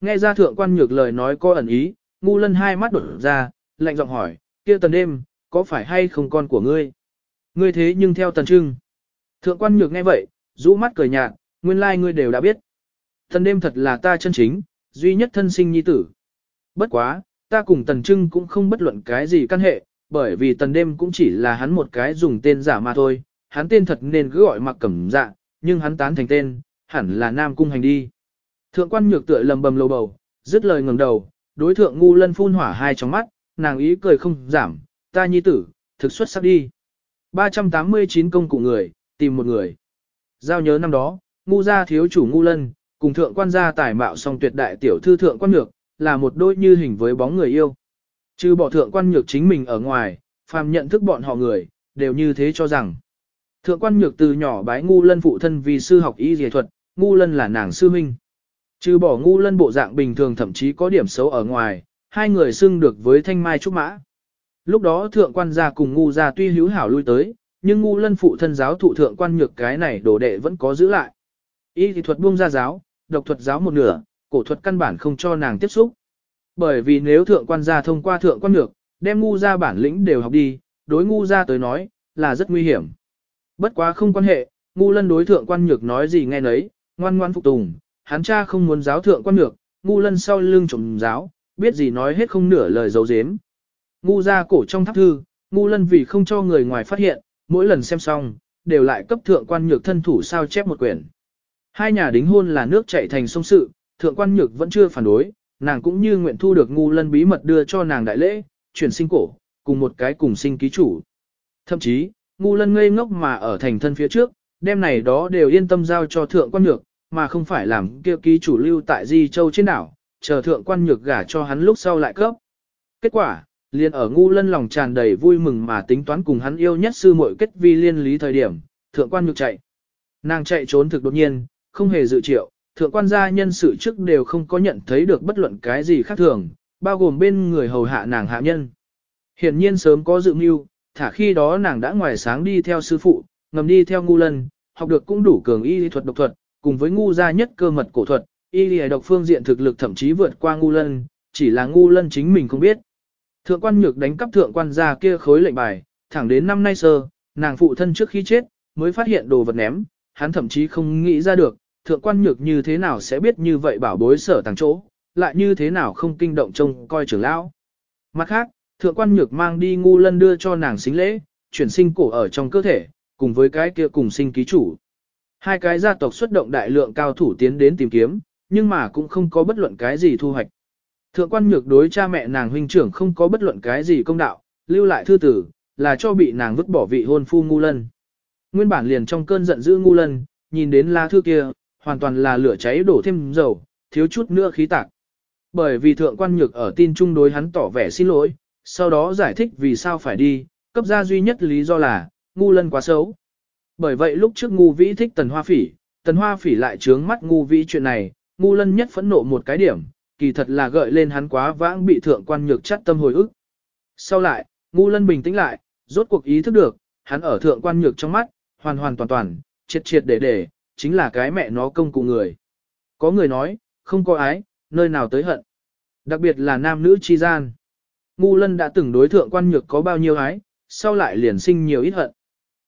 nghe ra thượng quan nhược lời nói có ẩn ý, ngu lân hai mắt đột ra, lạnh giọng hỏi, kia tần đêm, có phải hay không con của ngươi? Ngươi thế nhưng theo tần trưng. Thượng quan nhược nghe vậy, rũ mắt cười nhạt, nguyên lai ngươi đều đã biết. Tần đêm thật là ta chân chính, duy nhất thân sinh nhi tử. Bất quá, ta cùng tần trưng cũng không bất luận cái gì căn hệ, bởi vì tần đêm cũng chỉ là hắn một cái dùng tên giả mà thôi, hắn tên thật nên cứ gọi mặc cẩm dạ, nhưng hắn tán thành tên, hẳn là Nam Cung Hành đi. Thượng quan nhược tựa lầm bầm lầu bầu, dứt lời ngẩng đầu, đối thượng ngu lân phun hỏa hai trong mắt, nàng ý cười không giảm, ta nhi tử, thực xuất sắp đi. 389 công cụ người, tìm một người. Giao nhớ năm đó, ngu gia thiếu chủ ngu lân, cùng thượng quan gia tài mạo song tuyệt đại tiểu thư thượng quan nhược, là một đôi như hình với bóng người yêu. Trừ bỏ thượng quan nhược chính mình ở ngoài, phàm nhận thức bọn họ người, đều như thế cho rằng. Thượng quan nhược từ nhỏ bái ngu lân phụ thân vì sư học y dề thuật, ngu lân là nàng sư huynh. Trừ bỏ ngu lân bộ dạng bình thường thậm chí có điểm xấu ở ngoài, hai người xưng được với thanh mai trúc mã. Lúc đó thượng quan gia cùng ngu gia tuy hữu hảo lui tới, nhưng ngu lân phụ thân giáo thụ thượng quan nhược cái này đồ đệ vẫn có giữ lại. Y thì thuật buông ra giáo, độc thuật giáo một nửa, cổ thuật căn bản không cho nàng tiếp xúc. Bởi vì nếu thượng quan gia thông qua thượng quan nhược, đem ngu gia bản lĩnh đều học đi, đối ngu gia tới nói, là rất nguy hiểm. Bất quá không quan hệ, ngu lân đối thượng quan nhược nói gì nghe nấy, ngoan ngoan phục tùng, hắn cha không muốn giáo thượng quan nhược, ngu lân sau lưng trộm giáo, biết gì nói hết không nửa lời dấu dếm. Ngu ra cổ trong tháp thư, ngu lân vì không cho người ngoài phát hiện, mỗi lần xem xong, đều lại cấp thượng quan nhược thân thủ sao chép một quyển. Hai nhà đính hôn là nước chảy thành sông sự, thượng quan nhược vẫn chưa phản đối, nàng cũng như nguyện thu được ngu lân bí mật đưa cho nàng đại lễ, chuyển sinh cổ, cùng một cái cùng sinh ký chủ. Thậm chí, ngu lân ngây ngốc mà ở thành thân phía trước, đêm này đó đều yên tâm giao cho thượng quan nhược, mà không phải làm kia ký chủ lưu tại Di Châu trên đảo, chờ thượng quan nhược gả cho hắn lúc sau lại cấp. Kết quả, liền ở ngu lân lòng tràn đầy vui mừng mà tính toán cùng hắn yêu nhất sư muội kết vi liên lý thời điểm, thượng quan nhược chạy. Nàng chạy trốn thực đột nhiên, không hề dự triệu, thượng quan gia nhân sự trước đều không có nhận thấy được bất luận cái gì khác thường, bao gồm bên người hầu hạ nàng hạ nhân. Hiển nhiên sớm có dự mưu, thả khi đó nàng đã ngoài sáng đi theo sư phụ, ngầm đi theo ngu lân, học được cũng đủ cường y thuật độc thuật, cùng với ngu gia nhất cơ mật cổ thuật, y lìa độc phương diện thực lực thậm chí vượt qua ngu lân, chỉ là ngu lân chính mình không biết. Thượng quan nhược đánh cắp thượng quan gia kia khối lệnh bài, thẳng đến năm nay sơ, nàng phụ thân trước khi chết, mới phát hiện đồ vật ném, hắn thậm chí không nghĩ ra được, thượng quan nhược như thế nào sẽ biết như vậy bảo bối sở tàng chỗ, lại như thế nào không kinh động trông coi trưởng lão. Mặt khác, thượng quan nhược mang đi ngu lân đưa cho nàng xính lễ, chuyển sinh cổ ở trong cơ thể, cùng với cái kia cùng sinh ký chủ. Hai cái gia tộc xuất động đại lượng cao thủ tiến đến tìm kiếm, nhưng mà cũng không có bất luận cái gì thu hoạch. Thượng quan nhược đối cha mẹ nàng huynh trưởng không có bất luận cái gì công đạo, lưu lại thư tử, là cho bị nàng vứt bỏ vị hôn phu ngu lân. Nguyên bản liền trong cơn giận dữ ngu lân, nhìn đến lá thư kia, hoàn toàn là lửa cháy đổ thêm dầu, thiếu chút nữa khí tạc. Bởi vì thượng quan nhược ở tin chung đối hắn tỏ vẻ xin lỗi, sau đó giải thích vì sao phải đi, cấp ra duy nhất lý do là, ngu lân quá xấu. Bởi vậy lúc trước ngu vĩ thích tần hoa phỉ, tần hoa phỉ lại trướng mắt ngu vĩ chuyện này, ngu lân nhất phẫn nộ một cái điểm, kỳ thật là gợi lên hắn quá vãng bị thượng quan nhược chắt tâm hồi ức. Sau lại, ngu lân bình tĩnh lại, rốt cuộc ý thức được, hắn ở thượng quan nhược trong mắt, hoàn hoàn toàn toàn, triệt triệt để để, chính là cái mẹ nó công cụ người. Có người nói, không có ái, nơi nào tới hận. Đặc biệt là nam nữ chi gian. Ngu lân đã từng đối thượng quan nhược có bao nhiêu ái, sau lại liền sinh nhiều ít hận.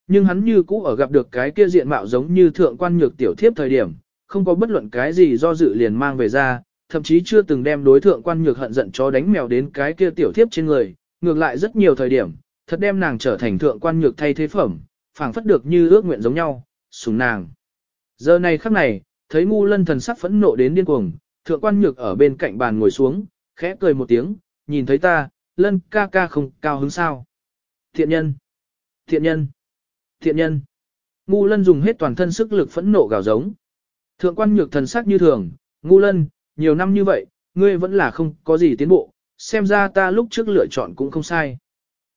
Nhưng hắn như cũ ở gặp được cái kia diện mạo giống như thượng quan nhược tiểu thiếp thời điểm, không có bất luận cái gì do dự liền mang về ra, thậm chí chưa từng đem đối thượng quan nhược hận giận cho đánh mèo đến cái kia tiểu thiếp trên người, ngược lại rất nhiều thời điểm, thật đem nàng trở thành thượng quan nhược thay thế phẩm, phảng phất được như ước nguyện giống nhau, sùng nàng. Giờ này khắc này, thấy ngu lân thần sắc phẫn nộ đến điên cuồng, thượng quan nhược ở bên cạnh bàn ngồi xuống, khẽ cười một tiếng, nhìn thấy ta, lân ca ca không cao hứng sao. Thiện nhân! Thiện nhân! Thiện nhân! Ngu lân dùng hết toàn thân sức lực phẫn nộ gào giống. Thượng quan nhược thần sắc như thường, ngu lân, nhiều năm như vậy, ngươi vẫn là không có gì tiến bộ, xem ra ta lúc trước lựa chọn cũng không sai.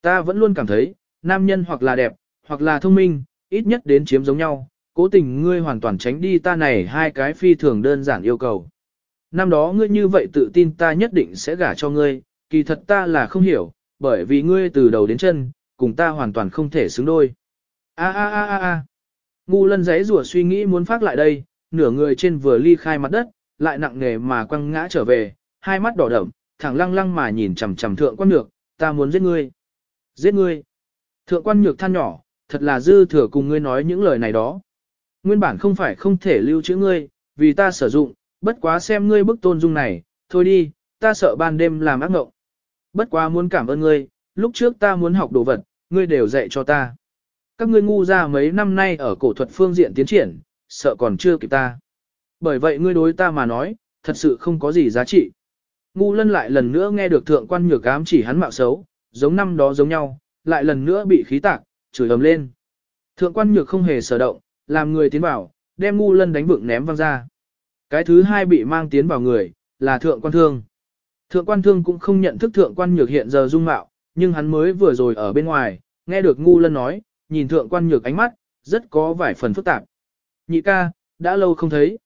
Ta vẫn luôn cảm thấy, nam nhân hoặc là đẹp, hoặc là thông minh, ít nhất đến chiếm giống nhau, cố tình ngươi hoàn toàn tránh đi ta này hai cái phi thường đơn giản yêu cầu. Năm đó ngươi như vậy tự tin ta nhất định sẽ gả cho ngươi, kỳ thật ta là không hiểu, bởi vì ngươi từ đầu đến chân, cùng ta hoàn toàn không thể xứng đôi. A a a a a. Ngu lân giấy rủa suy nghĩ muốn phát lại đây, nửa người trên vừa ly khai mặt đất, lại nặng nề mà quăng ngã trở về, hai mắt đỏ đậm, thẳng lăng lăng mà nhìn chằm chằm thượng quan nhược, ta muốn giết ngươi. Giết ngươi. Thượng quan nhược than nhỏ, thật là dư thừa cùng ngươi nói những lời này đó. Nguyên bản không phải không thể lưu trữ ngươi, vì ta sử dụng, bất quá xem ngươi bức tôn dung này, thôi đi, ta sợ ban đêm làm ác ngộng. Bất quá muốn cảm ơn ngươi, lúc trước ta muốn học đồ vật, ngươi đều dạy cho ta. Các ngươi ngu ra mấy năm nay ở cổ thuật phương diện tiến triển, sợ còn chưa kịp ta. Bởi vậy ngươi đối ta mà nói, thật sự không có gì giá trị. Ngu lân lại lần nữa nghe được thượng quan nhược ám chỉ hắn mạo xấu, giống năm đó giống nhau, lại lần nữa bị khí tạc, chửi ầm lên. Thượng quan nhược không hề sở động, làm người tiến vào, đem ngu lân đánh vựng ném văng ra. Cái thứ hai bị mang tiến vào người, là thượng quan thương. Thượng quan thương cũng không nhận thức thượng quan nhược hiện giờ dung mạo, nhưng hắn mới vừa rồi ở bên ngoài, nghe được ngu lân nói, nhìn thượng quan nhược ánh mắt, rất có vài phần phức tạp. Nhị ca, đã lâu không thấy.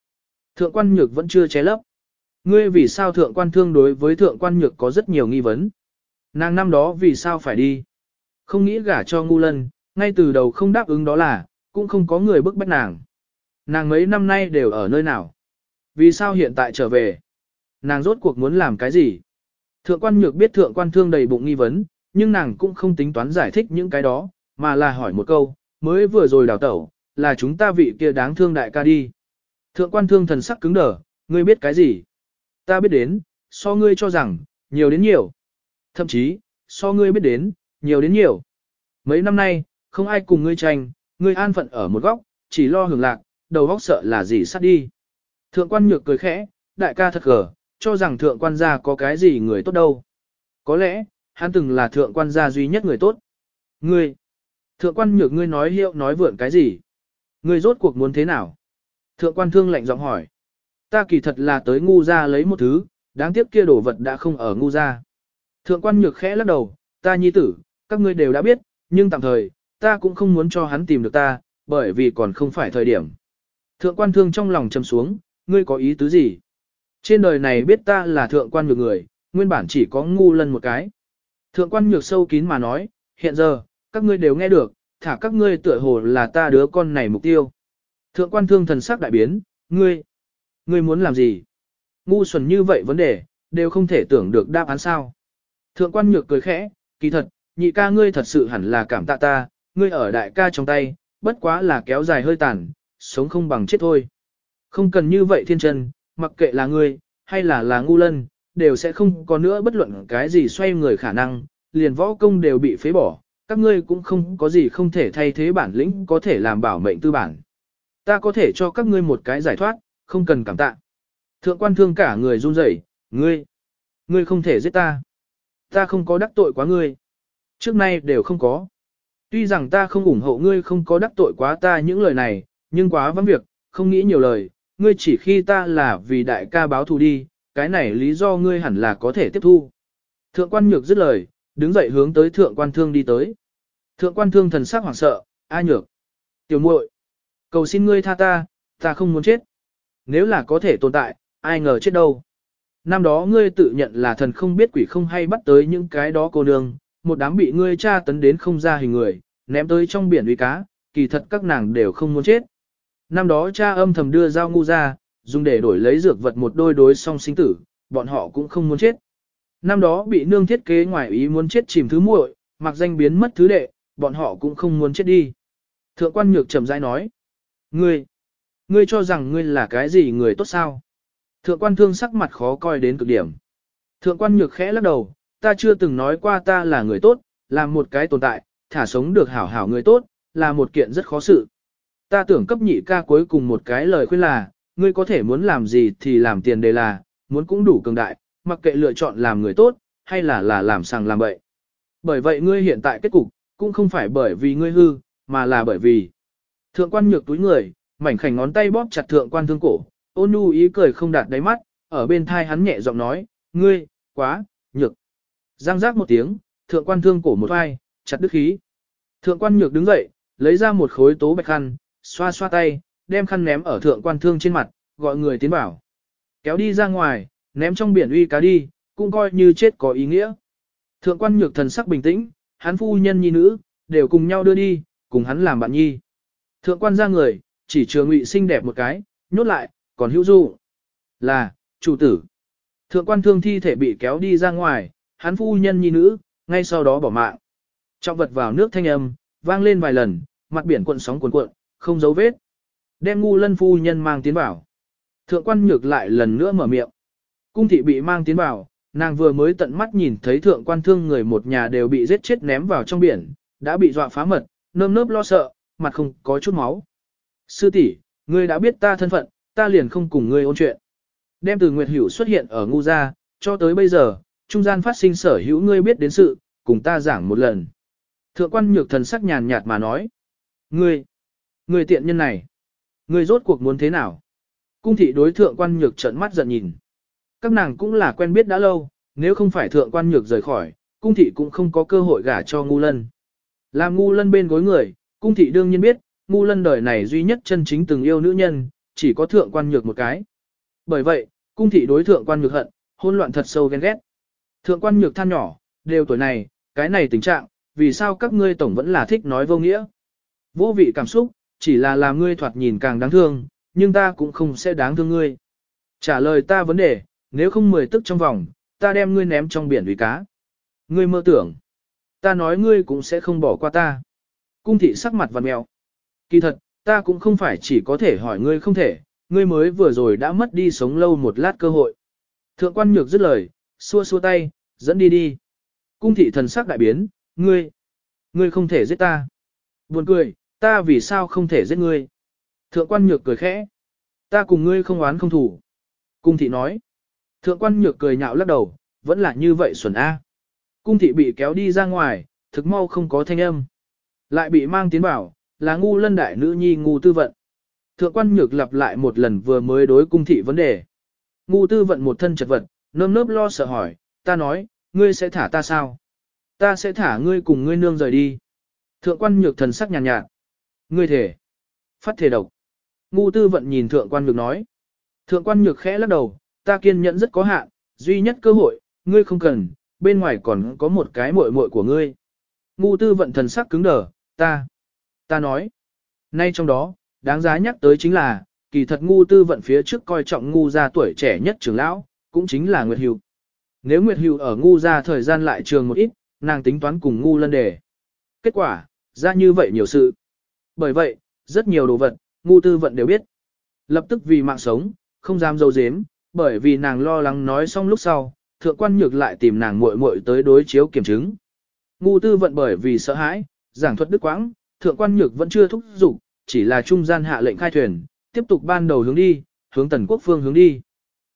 Thượng quan nhược vẫn chưa ché lấp. Ngươi vì sao thượng quan thương đối với thượng quan nhược có rất nhiều nghi vấn. Nàng năm đó vì sao phải đi. Không nghĩ gả cho ngu lân, ngay từ đầu không đáp ứng đó là, cũng không có người bức bách nàng. Nàng mấy năm nay đều ở nơi nào. Vì sao hiện tại trở về? Nàng rốt cuộc muốn làm cái gì? Thượng quan nhược biết thượng quan thương đầy bụng nghi vấn, nhưng nàng cũng không tính toán giải thích những cái đó, mà là hỏi một câu, mới vừa rồi đào tẩu, là chúng ta vị kia đáng thương đại ca đi. Thượng quan thương thần sắc cứng đờ, ngươi biết cái gì? Ta biết đến, so ngươi cho rằng, nhiều đến nhiều. Thậm chí, so ngươi biết đến, nhiều đến nhiều. Mấy năm nay, không ai cùng ngươi tranh, ngươi an phận ở một góc, chỉ lo hưởng lạc, đầu góc sợ là gì sát đi. Thượng quan nhược cười khẽ, đại ca thật gở, cho rằng thượng quan gia có cái gì người tốt đâu. Có lẽ, hắn từng là thượng quan gia duy nhất người tốt. Ngươi, thượng quan nhược ngươi nói hiệu nói vượn cái gì? Ngươi rốt cuộc muốn thế nào? Thượng quan thương lạnh giọng hỏi. Ta kỳ thật là tới ngu gia lấy một thứ, đáng tiếc kia đồ vật đã không ở ngu gia. Thượng quan nhược khẽ lắc đầu, ta nhi tử, các ngươi đều đã biết, nhưng tạm thời, ta cũng không muốn cho hắn tìm được ta, bởi vì còn không phải thời điểm. Thượng quan thương trong lòng trầm xuống, ngươi có ý tứ gì? Trên đời này biết ta là thượng quan nhược người, nguyên bản chỉ có ngu lân một cái. Thượng quan nhược sâu kín mà nói, hiện giờ, các ngươi đều nghe được, thả các ngươi tựa hồ là ta đứa con này mục tiêu. Thượng quan thương thần sắc đại biến, ngươi, ngươi muốn làm gì? Ngu xuẩn như vậy vấn đề, đều không thể tưởng được đáp án sao. Thượng quan nhược cười khẽ, kỳ thật, nhị ca ngươi thật sự hẳn là cảm tạ ta, ngươi ở đại ca trong tay, bất quá là kéo dài hơi tàn, sống không bằng chết thôi. Không cần như vậy thiên chân, mặc kệ là ngươi, hay là là ngu lân, đều sẽ không có nữa bất luận cái gì xoay người khả năng, liền võ công đều bị phế bỏ, các ngươi cũng không có gì không thể thay thế bản lĩnh có thể làm bảo mệnh tư bản. Ta có thể cho các ngươi một cái giải thoát, không cần cảm tạ. Thượng quan thương cả người run rẩy, ngươi, ngươi không thể giết ta. Ta không có đắc tội quá ngươi. Trước nay đều không có. Tuy rằng ta không ủng hộ ngươi không có đắc tội quá ta những lời này, nhưng quá vắng việc, không nghĩ nhiều lời, ngươi chỉ khi ta là vì đại ca báo thù đi, cái này lý do ngươi hẳn là có thể tiếp thu. Thượng quan nhược dứt lời, đứng dậy hướng tới thượng quan thương đi tới. Thượng quan thương thần sắc hoảng sợ, a nhược. Tiểu muội, cầu xin ngươi tha ta, ta không muốn chết. Nếu là có thể tồn tại, ai ngờ chết đâu. Năm đó ngươi tự nhận là thần không biết quỷ không hay bắt tới những cái đó cô nương, một đám bị ngươi tra tấn đến không ra hình người, ném tới trong biển uy cá, kỳ thật các nàng đều không muốn chết. Năm đó cha âm thầm đưa dao ngu ra, dùng để đổi lấy dược vật một đôi đối song sinh tử, bọn họ cũng không muốn chết. Năm đó bị nương thiết kế ngoài ý muốn chết chìm thứ muội, mặc danh biến mất thứ đệ, bọn họ cũng không muốn chết đi. Thượng quan nhược trầm rãi nói. Ngươi, ngươi cho rằng ngươi là cái gì người tốt sao? Thượng quan thương sắc mặt khó coi đến cực điểm. Thượng quan nhược khẽ lắc đầu, ta chưa từng nói qua ta là người tốt, là một cái tồn tại, thả sống được hảo hảo người tốt, là một kiện rất khó sự. Ta tưởng cấp nhị ca cuối cùng một cái lời khuyên là, ngươi có thể muốn làm gì thì làm tiền đề là, muốn cũng đủ cường đại, mặc kệ lựa chọn làm người tốt, hay là là làm sàng làm bậy. Bởi vậy ngươi hiện tại kết cục, cũng không phải bởi vì ngươi hư, mà là bởi vì thượng quan nhược túi người, mảnh khảnh ngón tay bóp chặt thượng quan thương cổ, ôn nhu ý cười không đạt đáy mắt, ở bên thai hắn nhẹ giọng nói, ngươi, quá, nhược. Giang giác một tiếng, thượng quan thương cổ một vai, chặt đứt khí. Thượng quan nhược đứng dậy, lấy ra một khối tố bạch khăn, xoa xoa tay, đem khăn ném ở thượng quan thương trên mặt, gọi người tiến bảo. Kéo đi ra ngoài, ném trong biển uy cá đi, cũng coi như chết có ý nghĩa. Thượng quan nhược thần sắc bình tĩnh, hắn phu nhân nhi nữ, đều cùng nhau đưa đi, cùng hắn làm bạn nhi. Thượng quan ra người, chỉ trường ngụy xinh đẹp một cái, nhốt lại, còn hữu du. Là, chủ tử. Thượng quan thương thi thể bị kéo đi ra ngoài, hắn phu nhân nhi nữ, ngay sau đó bỏ mạng. Trọng vật vào nước thanh âm, vang lên vài lần, mặt biển cuộn sóng cuộn cuộn, không dấu vết. Đem ngu lân phu nhân mang tiến vào. Thượng quan nhược lại lần nữa mở miệng. Cung thị bị mang tiến vào, nàng vừa mới tận mắt nhìn thấy thượng quan thương người một nhà đều bị giết chết ném vào trong biển, đã bị dọa phá mật, nơm nớp lo sợ, mặt không có chút máu. Sư tỷ, ngươi đã biết ta thân phận, ta liền không cùng ngươi ôn chuyện. Đem từ Nguyệt Hữu xuất hiện ở ngu gia, cho tới bây giờ, trung gian phát sinh sở hữu ngươi biết đến sự, cùng ta giảng một lần. Thượng quan nhược thần sắc nhàn nhạt mà nói. Ngươi, ngươi tiện nhân này, ngươi rốt cuộc muốn thế nào? Cung thị đối thượng quan nhược trợn mắt giận nhìn. Các nàng cũng là quen biết đã lâu, nếu không phải thượng quan nhược rời khỏi, cung thị cũng không có cơ hội gả cho ngu lân. Làm ngu lân bên gối người, cung thị đương nhiên biết, ngu lân đời này duy nhất chân chính từng yêu nữ nhân, chỉ có thượng quan nhược một cái. Bởi vậy, cung thị đối thượng quan nhược hận, hôn loạn thật sâu ghen ghét. Thượng quan nhược than nhỏ, đều tuổi này, cái này tình trạng, vì sao các ngươi tổng vẫn là thích nói vô nghĩa. Vô vị cảm xúc, chỉ là làm ngươi thoạt nhìn càng đáng thương, nhưng ta cũng không sẽ đáng thương ngươi. Trả lời ta vấn đề, nếu không mười tức trong vòng, ta đem ngươi ném trong biển uy cá. Ngươi mơ tưởng, ta nói ngươi cũng sẽ không bỏ qua ta. Cung thị sắc mặt vằn mèo. Kỳ thật, ta cũng không phải chỉ có thể hỏi ngươi không thể, ngươi mới vừa rồi đã mất đi sống lâu một lát cơ hội. Thượng quan nhược dứt lời, xua xua tay, dẫn đi đi. Cung thị thần sắc đại biến, ngươi, ngươi không thể giết ta. Buồn cười, ta vì sao không thể giết ngươi. Thượng quan nhược cười khẽ. Ta cùng ngươi không oán không thủ. Cung thị nói. Thượng quan nhược cười nhạo lắc đầu, vẫn là như vậy xuẩn A. Cung thị bị kéo đi ra ngoài, thực mau không có thanh âm. Lại bị mang tiến bảo, là ngu lân đại nữ nhi ngu tư vận. Thượng quan nhược lặp lại một lần vừa mới đối cung thị vấn đề. Ngu tư vận một thân chật vật, nơm nớp lo sợ hỏi, ta nói, ngươi sẽ thả ta sao? Ta sẽ thả ngươi cùng ngươi nương rời đi. Thượng quan nhược thần sắc nhàn nhạt, nhạt. Ngươi thể. Phát thể độc. Ngu tư vận nhìn thượng quan nhược nói. Thượng quan nhược khẽ lắc đầu, ta kiên nhẫn rất có hạn, duy nhất cơ hội, ngươi không cần, bên ngoài còn có một cái muội muội của ngươi. Ngu tư vận thần sắc cứng đờ, ta, ta nói. Nay trong đó, đáng giá nhắc tới chính là, kỳ thật ngu tư vận phía trước coi trọng ngu gia tuổi trẻ nhất trưởng lão, cũng chính là Nguyệt Hưu. Nếu Nguyệt Hưu ở ngu gia thời gian lại trường một ít, nàng tính toán cùng ngu lân đề. Kết quả, ra như vậy nhiều sự. Bởi vậy, rất nhiều đồ vật, ngu tư vận đều biết. Lập tức vì mạng sống, không dám dâu dếm, bởi vì nàng lo lắng nói xong lúc sau, thượng quan nhược lại tìm nàng muội muội tới đối chiếu kiểm chứng. Ngu tư vận bởi vì sợ hãi, giảng thuật đức quãng, thượng quan nhược vẫn chưa thúc giục, chỉ là trung gian hạ lệnh khai thuyền, tiếp tục ban đầu hướng đi, hướng tần quốc phương hướng đi.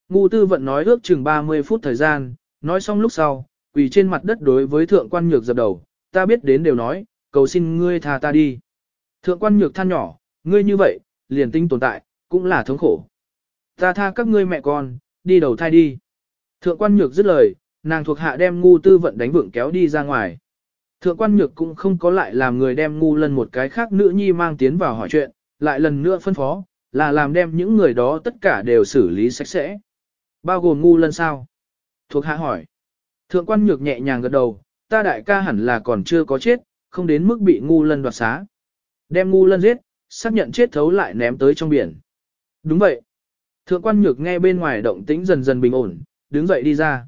Ngu tư vận nói ước chừng 30 phút thời gian, nói xong lúc sau, quỳ trên mặt đất đối với thượng quan nhược dập đầu, ta biết đến đều nói, cầu xin ngươi tha ta đi. Thượng quan nhược than nhỏ, ngươi như vậy, liền tinh tồn tại, cũng là thống khổ. Ta tha các ngươi mẹ con, đi đầu thai đi. Thượng quan nhược dứt lời, nàng thuộc hạ đem ngu tư vận đánh vượng kéo đi ra ngoài. Thượng quan nhược cũng không có lại làm người đem ngu lần một cái khác nữ nhi mang tiến vào hỏi chuyện, lại lần nữa phân phó, là làm đem những người đó tất cả đều xử lý sạch sẽ. Bao gồm ngu lần sao? Thuộc hạ hỏi. Thượng quan nhược nhẹ nhàng gật đầu, ta đại ca hẳn là còn chưa có chết, không đến mức bị ngu lân đoạt xá. Đem ngu lân giết, xác nhận chết thấu lại ném tới trong biển. Đúng vậy. Thượng quan nhược nghe bên ngoài động tĩnh dần dần bình ổn, đứng dậy đi ra.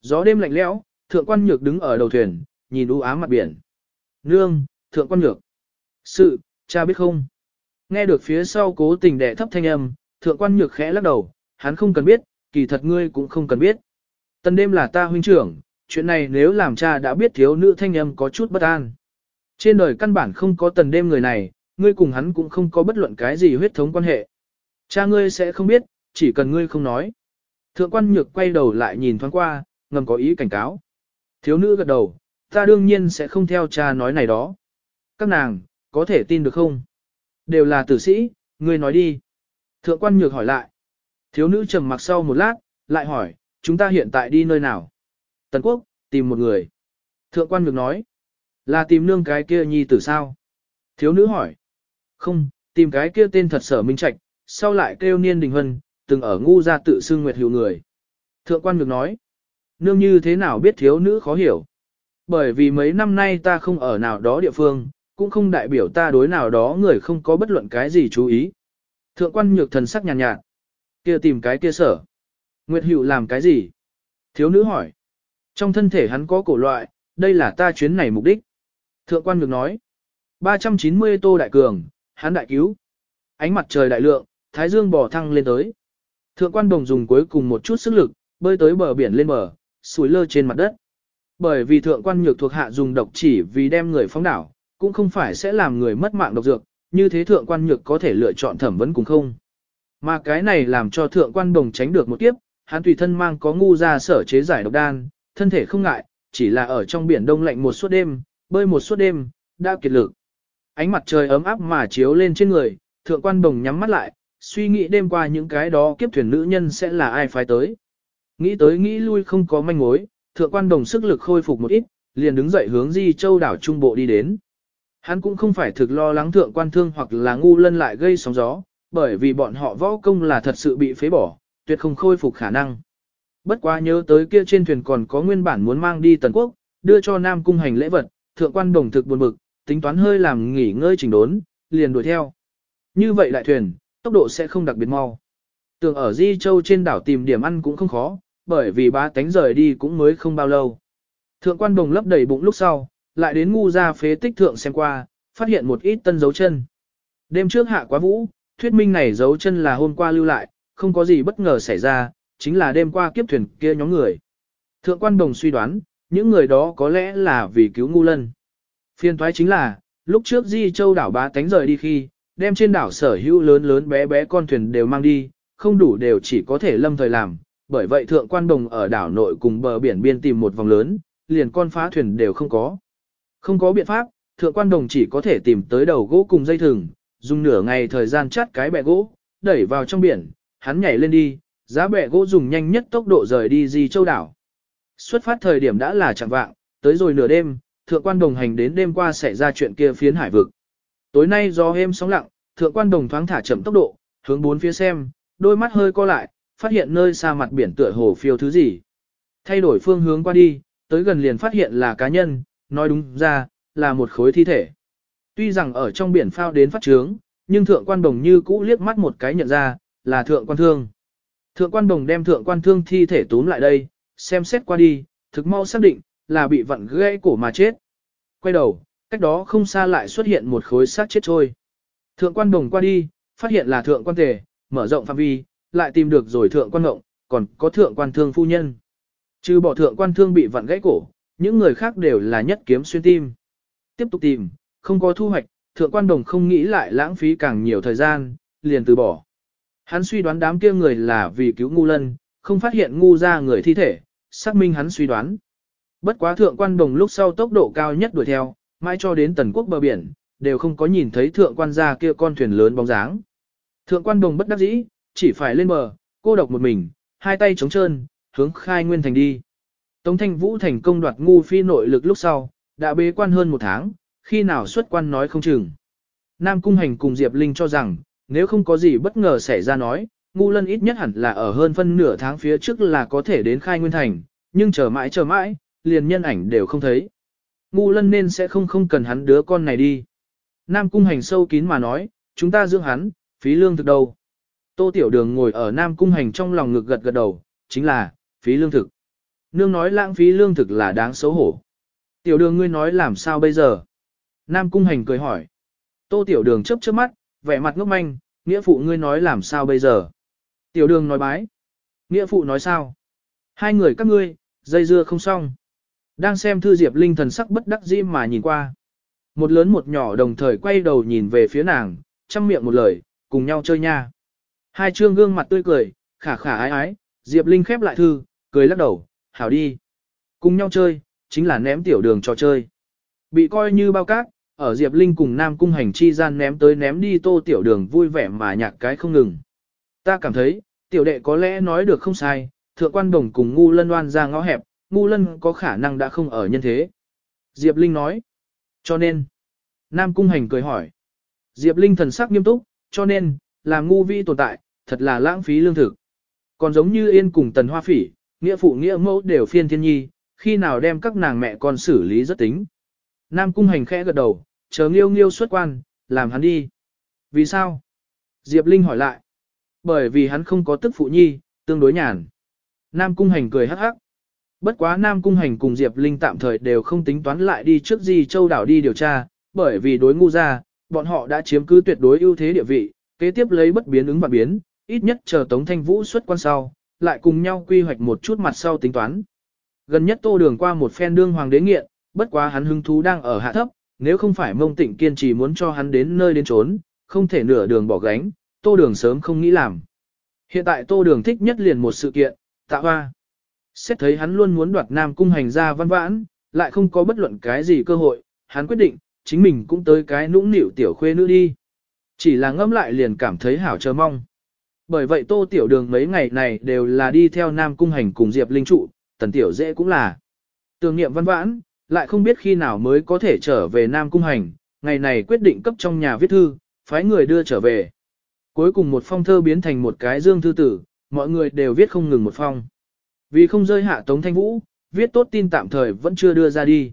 Gió đêm lạnh lẽo, thượng quan nhược đứng ở đầu thuyền, nhìn u ám mặt biển. Nương, thượng quan nhược. Sự, cha biết không? Nghe được phía sau cố tình đẻ thấp thanh âm, thượng quan nhược khẽ lắc đầu, hắn không cần biết, kỳ thật ngươi cũng không cần biết. Tần đêm là ta huynh trưởng, chuyện này nếu làm cha đã biết thiếu nữ thanh âm có chút bất an. Trên đời căn bản không có tần đêm người này, ngươi cùng hắn cũng không có bất luận cái gì huyết thống quan hệ. Cha ngươi sẽ không biết, chỉ cần ngươi không nói. Thượng quan nhược quay đầu lại nhìn thoáng qua, ngầm có ý cảnh cáo. Thiếu nữ gật đầu, ta đương nhiên sẽ không theo cha nói này đó. Các nàng, có thể tin được không? Đều là tử sĩ, ngươi nói đi. Thượng quan nhược hỏi lại. Thiếu nữ trầm mặc sau một lát, lại hỏi, chúng ta hiện tại đi nơi nào? Tần quốc, tìm một người. Thượng quan nhược nói. Là tìm nương cái kia nhi tử sao? Thiếu nữ hỏi. Không, tìm cái kia tên thật sở minh trạch, sau lại kêu niên đình hân, từng ở ngu ra tự xưng nguyệt hiệu người. Thượng quan nhược nói. Nương như thế nào biết thiếu nữ khó hiểu? Bởi vì mấy năm nay ta không ở nào đó địa phương, cũng không đại biểu ta đối nào đó người không có bất luận cái gì chú ý. Thượng quan nhược thần sắc nhàn nhạt, nhạt. Kia tìm cái kia sở. Nguyệt Hữu làm cái gì? Thiếu nữ hỏi. Trong thân thể hắn có cổ loại, đây là ta chuyến này mục đích. Thượng quan ngược nói. 390 tô đại cường, hắn đại cứu. Ánh mặt trời đại lượng, thái dương bò thăng lên tới. Thượng quan đồng dùng cuối cùng một chút sức lực, bơi tới bờ biển lên bờ, sủi lơ trên mặt đất. Bởi vì thượng quan nhược thuộc hạ dùng độc chỉ vì đem người phóng đảo, cũng không phải sẽ làm người mất mạng độc dược, như thế thượng quan nhược có thể lựa chọn thẩm vấn cùng không. Mà cái này làm cho thượng quan đồng tránh được một kiếp, hắn tùy thân mang có ngu ra sở chế giải độc đan, thân thể không ngại, chỉ là ở trong biển đông lạnh một suốt đêm, bơi một suốt đêm, đã kiệt lực. Ánh mặt trời ấm áp mà chiếu lên trên người, thượng quan đồng nhắm mắt lại, suy nghĩ đêm qua những cái đó kiếp thuyền nữ nhân sẽ là ai phái tới. Nghĩ tới nghĩ lui không có manh mối, thượng quan đồng sức lực khôi phục một ít, liền đứng dậy hướng di châu đảo trung bộ đi đến. Hắn cũng không phải thực lo lắng thượng quan thương hoặc là ngu lân lại gây sóng gió, bởi vì bọn họ võ công là thật sự bị phế bỏ, tuyệt không khôi phục khả năng. Bất quá nhớ tới kia trên thuyền còn có nguyên bản muốn mang đi tần quốc, đưa cho Nam cung hành lễ vật, thượng quan đồng thực buồn bực, tính toán hơi làm nghỉ ngơi chỉnh đốn, liền đuổi theo. Như vậy đại thuyền, tốc độ sẽ không đặc biệt mau. Tưởng ở Di Châu trên đảo tìm điểm ăn cũng không khó, bởi vì ba tánh rời đi cũng mới không bao lâu. Thượng quan đồng lấp đầy bụng lúc sau, lại đến ngu ra phế tích thượng xem qua, phát hiện một ít tân dấu chân. Đêm trước hạ quá vũ, thuyết minh này dấu chân là hôm qua lưu lại, không có gì bất ngờ xảy ra, chính là đêm qua kiếp thuyền kia nhóm người. Thượng quan đồng suy đoán, những người đó có lẽ là vì cứu ngu lân. Phiên thoái chính là, lúc trước Di Châu đảo bá tánh rời đi khi, đem trên đảo sở hữu lớn lớn bé bé con thuyền đều mang đi, không đủ đều chỉ có thể lâm thời làm. Bởi vậy thượng quan đồng ở đảo nội cùng bờ biển biên tìm một vòng lớn, liền con phá thuyền đều không có. Không có biện pháp, thượng quan đồng chỉ có thể tìm tới đầu gỗ cùng dây thừng, dùng nửa ngày thời gian chắt cái bẹ gỗ, đẩy vào trong biển, hắn nhảy lên đi, giá bẹ gỗ dùng nhanh nhất tốc độ rời đi di châu đảo. Xuất phát thời điểm đã là chẳng vạng, tới rồi nửa đêm, thượng quan đồng hành đến đêm qua xảy ra chuyện kia phiến hải vực. Tối nay do êm sóng lặng, thượng quan đồng thoáng thả chậm tốc độ, hướng bốn phía xem, đôi mắt hơi co lại, phát hiện nơi xa mặt biển tựa hồ phiêu thứ gì. Thay đổi phương hướng qua đi, tới gần liền phát hiện là cá nhân, nói đúng ra, là một khối thi thể. Tuy rằng ở trong biển phao đến phát trướng, nhưng thượng quan đồng như cũ liếc mắt một cái nhận ra, là thượng quan thương. Thượng quan đồng đem thượng quan thương thi thể túm lại đây, xem xét qua đi, thực mau xác định, là bị vặn gãy cổ mà chết. Quay đầu, cách đó không xa lại xuất hiện một khối xác chết trôi. Thượng quan đồng qua đi, phát hiện là thượng quan tề, mở rộng phạm vi, lại tìm được rồi thượng quan ngộng, còn có thượng quan thương phu nhân. Trừ bỏ thượng quan thương bị vặn gãy cổ, những người khác đều là nhất kiếm xuyên tim. Tiếp tục tìm, không có thu hoạch, thượng quan đồng không nghĩ lại lãng phí càng nhiều thời gian, liền từ bỏ. Hắn suy đoán đám kia người là vì cứu ngu lân, không phát hiện ngu ra người thi thể, xác minh hắn suy đoán. Bất quá thượng quan đồng lúc sau tốc độ cao nhất đuổi theo, mãi cho đến tần quốc bờ biển, đều không có nhìn thấy thượng quan gia kia con thuyền lớn bóng dáng. Thượng quan đồng bất đắc dĩ, chỉ phải lên bờ, cô độc một mình, hai tay trống trơn, hướng khai nguyên thành đi. Tống thanh vũ thành công đoạt ngu phi nội lực lúc sau, đã bế quan hơn một tháng, khi nào xuất quan nói không chừng. Nam Cung Hành cùng Diệp Linh cho rằng, nếu không có gì bất ngờ xảy ra nói, ngu lân ít nhất hẳn là ở hơn phân nửa tháng phía trước là có thể đến khai nguyên thành, nhưng chờ mãi chờ mãi, liền nhân ảnh đều không thấy. Ngu lân nên sẽ không không cần hắn đứa con này đi. Nam Cung Hành sâu kín mà nói, chúng ta dưỡng hắn, phí lương thực đâu. Tô Tiểu Đường ngồi ở Nam Cung Hành trong lòng ngực gật gật đầu, chính là, phí lương thực. Nương nói lãng phí lương thực là đáng xấu hổ. Tiểu đường ngươi nói làm sao bây giờ? Nam Cung Hành cười hỏi. Tô Tiểu đường chớp chớp mắt, vẻ mặt ngốc manh, nghĩa phụ ngươi nói làm sao bây giờ? Tiểu đường nói bái. Nghĩa phụ nói sao? Hai người các ngươi, dây dưa không xong. Đang xem thư Diệp Linh thần sắc bất đắc dĩ mà nhìn qua. Một lớn một nhỏ đồng thời quay đầu nhìn về phía nàng, chăm miệng một lời, cùng nhau chơi nha. Hai trương gương mặt tươi cười, khả khả ái ái, Diệp Linh khép lại thư, cười lắc đầu, hảo đi. Cùng nhau chơi, chính là ném tiểu đường trò chơi. Bị coi như bao cát, ở Diệp Linh cùng Nam Cung Hành chi gian ném tới ném đi tô tiểu đường vui vẻ mà nhạc cái không ngừng. Ta cảm thấy, tiểu đệ có lẽ nói được không sai, thượng quan đồng cùng ngu lân oan ra ngõ hẹp, ngu lân có khả năng đã không ở nhân thế. Diệp Linh nói. Cho nên. Nam Cung Hành cười hỏi. Diệp Linh thần sắc nghiêm túc, cho nên, làm ngu vi tồn tại, thật là lãng phí lương thực. Còn giống như yên cùng tần hoa phỉ, nghĩa phụ nghĩa mẫu đều phiên thiên nhi, khi nào đem các nàng mẹ con xử lý rất tính. Nam cung hành khẽ gật đầu, chờ nghiêu nghiêu xuất quan, làm hắn đi. Vì sao? Diệp Linh hỏi lại. Bởi vì hắn không có tức phụ nhi, tương đối nhàn. Nam Cung Hành cười hắc hắc. Bất quá Nam Cung Hành cùng Diệp Linh tạm thời đều không tính toán lại đi trước gì châu đảo đi điều tra, bởi vì đối ngu ra, bọn họ đã chiếm cứ tuyệt đối ưu thế địa vị, kế tiếp lấy bất biến ứng và biến, ít nhất chờ Tống Thanh Vũ xuất quan sau, lại cùng nhau quy hoạch một chút mặt sau tính toán. Gần nhất tô đường qua một phen đương hoàng đế nghiện, bất quá hắn hứng thú đang ở hạ thấp, nếu không phải mông tịnh kiên trì muốn cho hắn đến nơi đến trốn, không thể nửa đường bỏ gánh, tô đường sớm không nghĩ làm. Hiện tại tô đường thích nhất liền một sự kiện, tạ hoa. Xét thấy hắn luôn muốn đoạt nam cung hành ra văn vãn, lại không có bất luận cái gì cơ hội, hắn quyết định, chính mình cũng tới cái nũng nịu tiểu khuê nữ đi. Chỉ là ngâm lại liền cảm thấy hảo chờ mong. Bởi vậy tô tiểu đường mấy ngày này đều là đi theo nam cung hành cùng Diệp Linh trụ, tần tiểu dễ cũng là. Tường niệm văn vãn, lại không biết khi nào mới có thể trở về nam cung hành, ngày này quyết định cấp trong nhà viết thư, phái người đưa trở về. Cuối cùng một phong thơ biến thành một cái dương thư tử, mọi người đều viết không ngừng một phong. Vì không rơi hạ Tống Thanh Vũ, viết tốt tin tạm thời vẫn chưa đưa ra đi.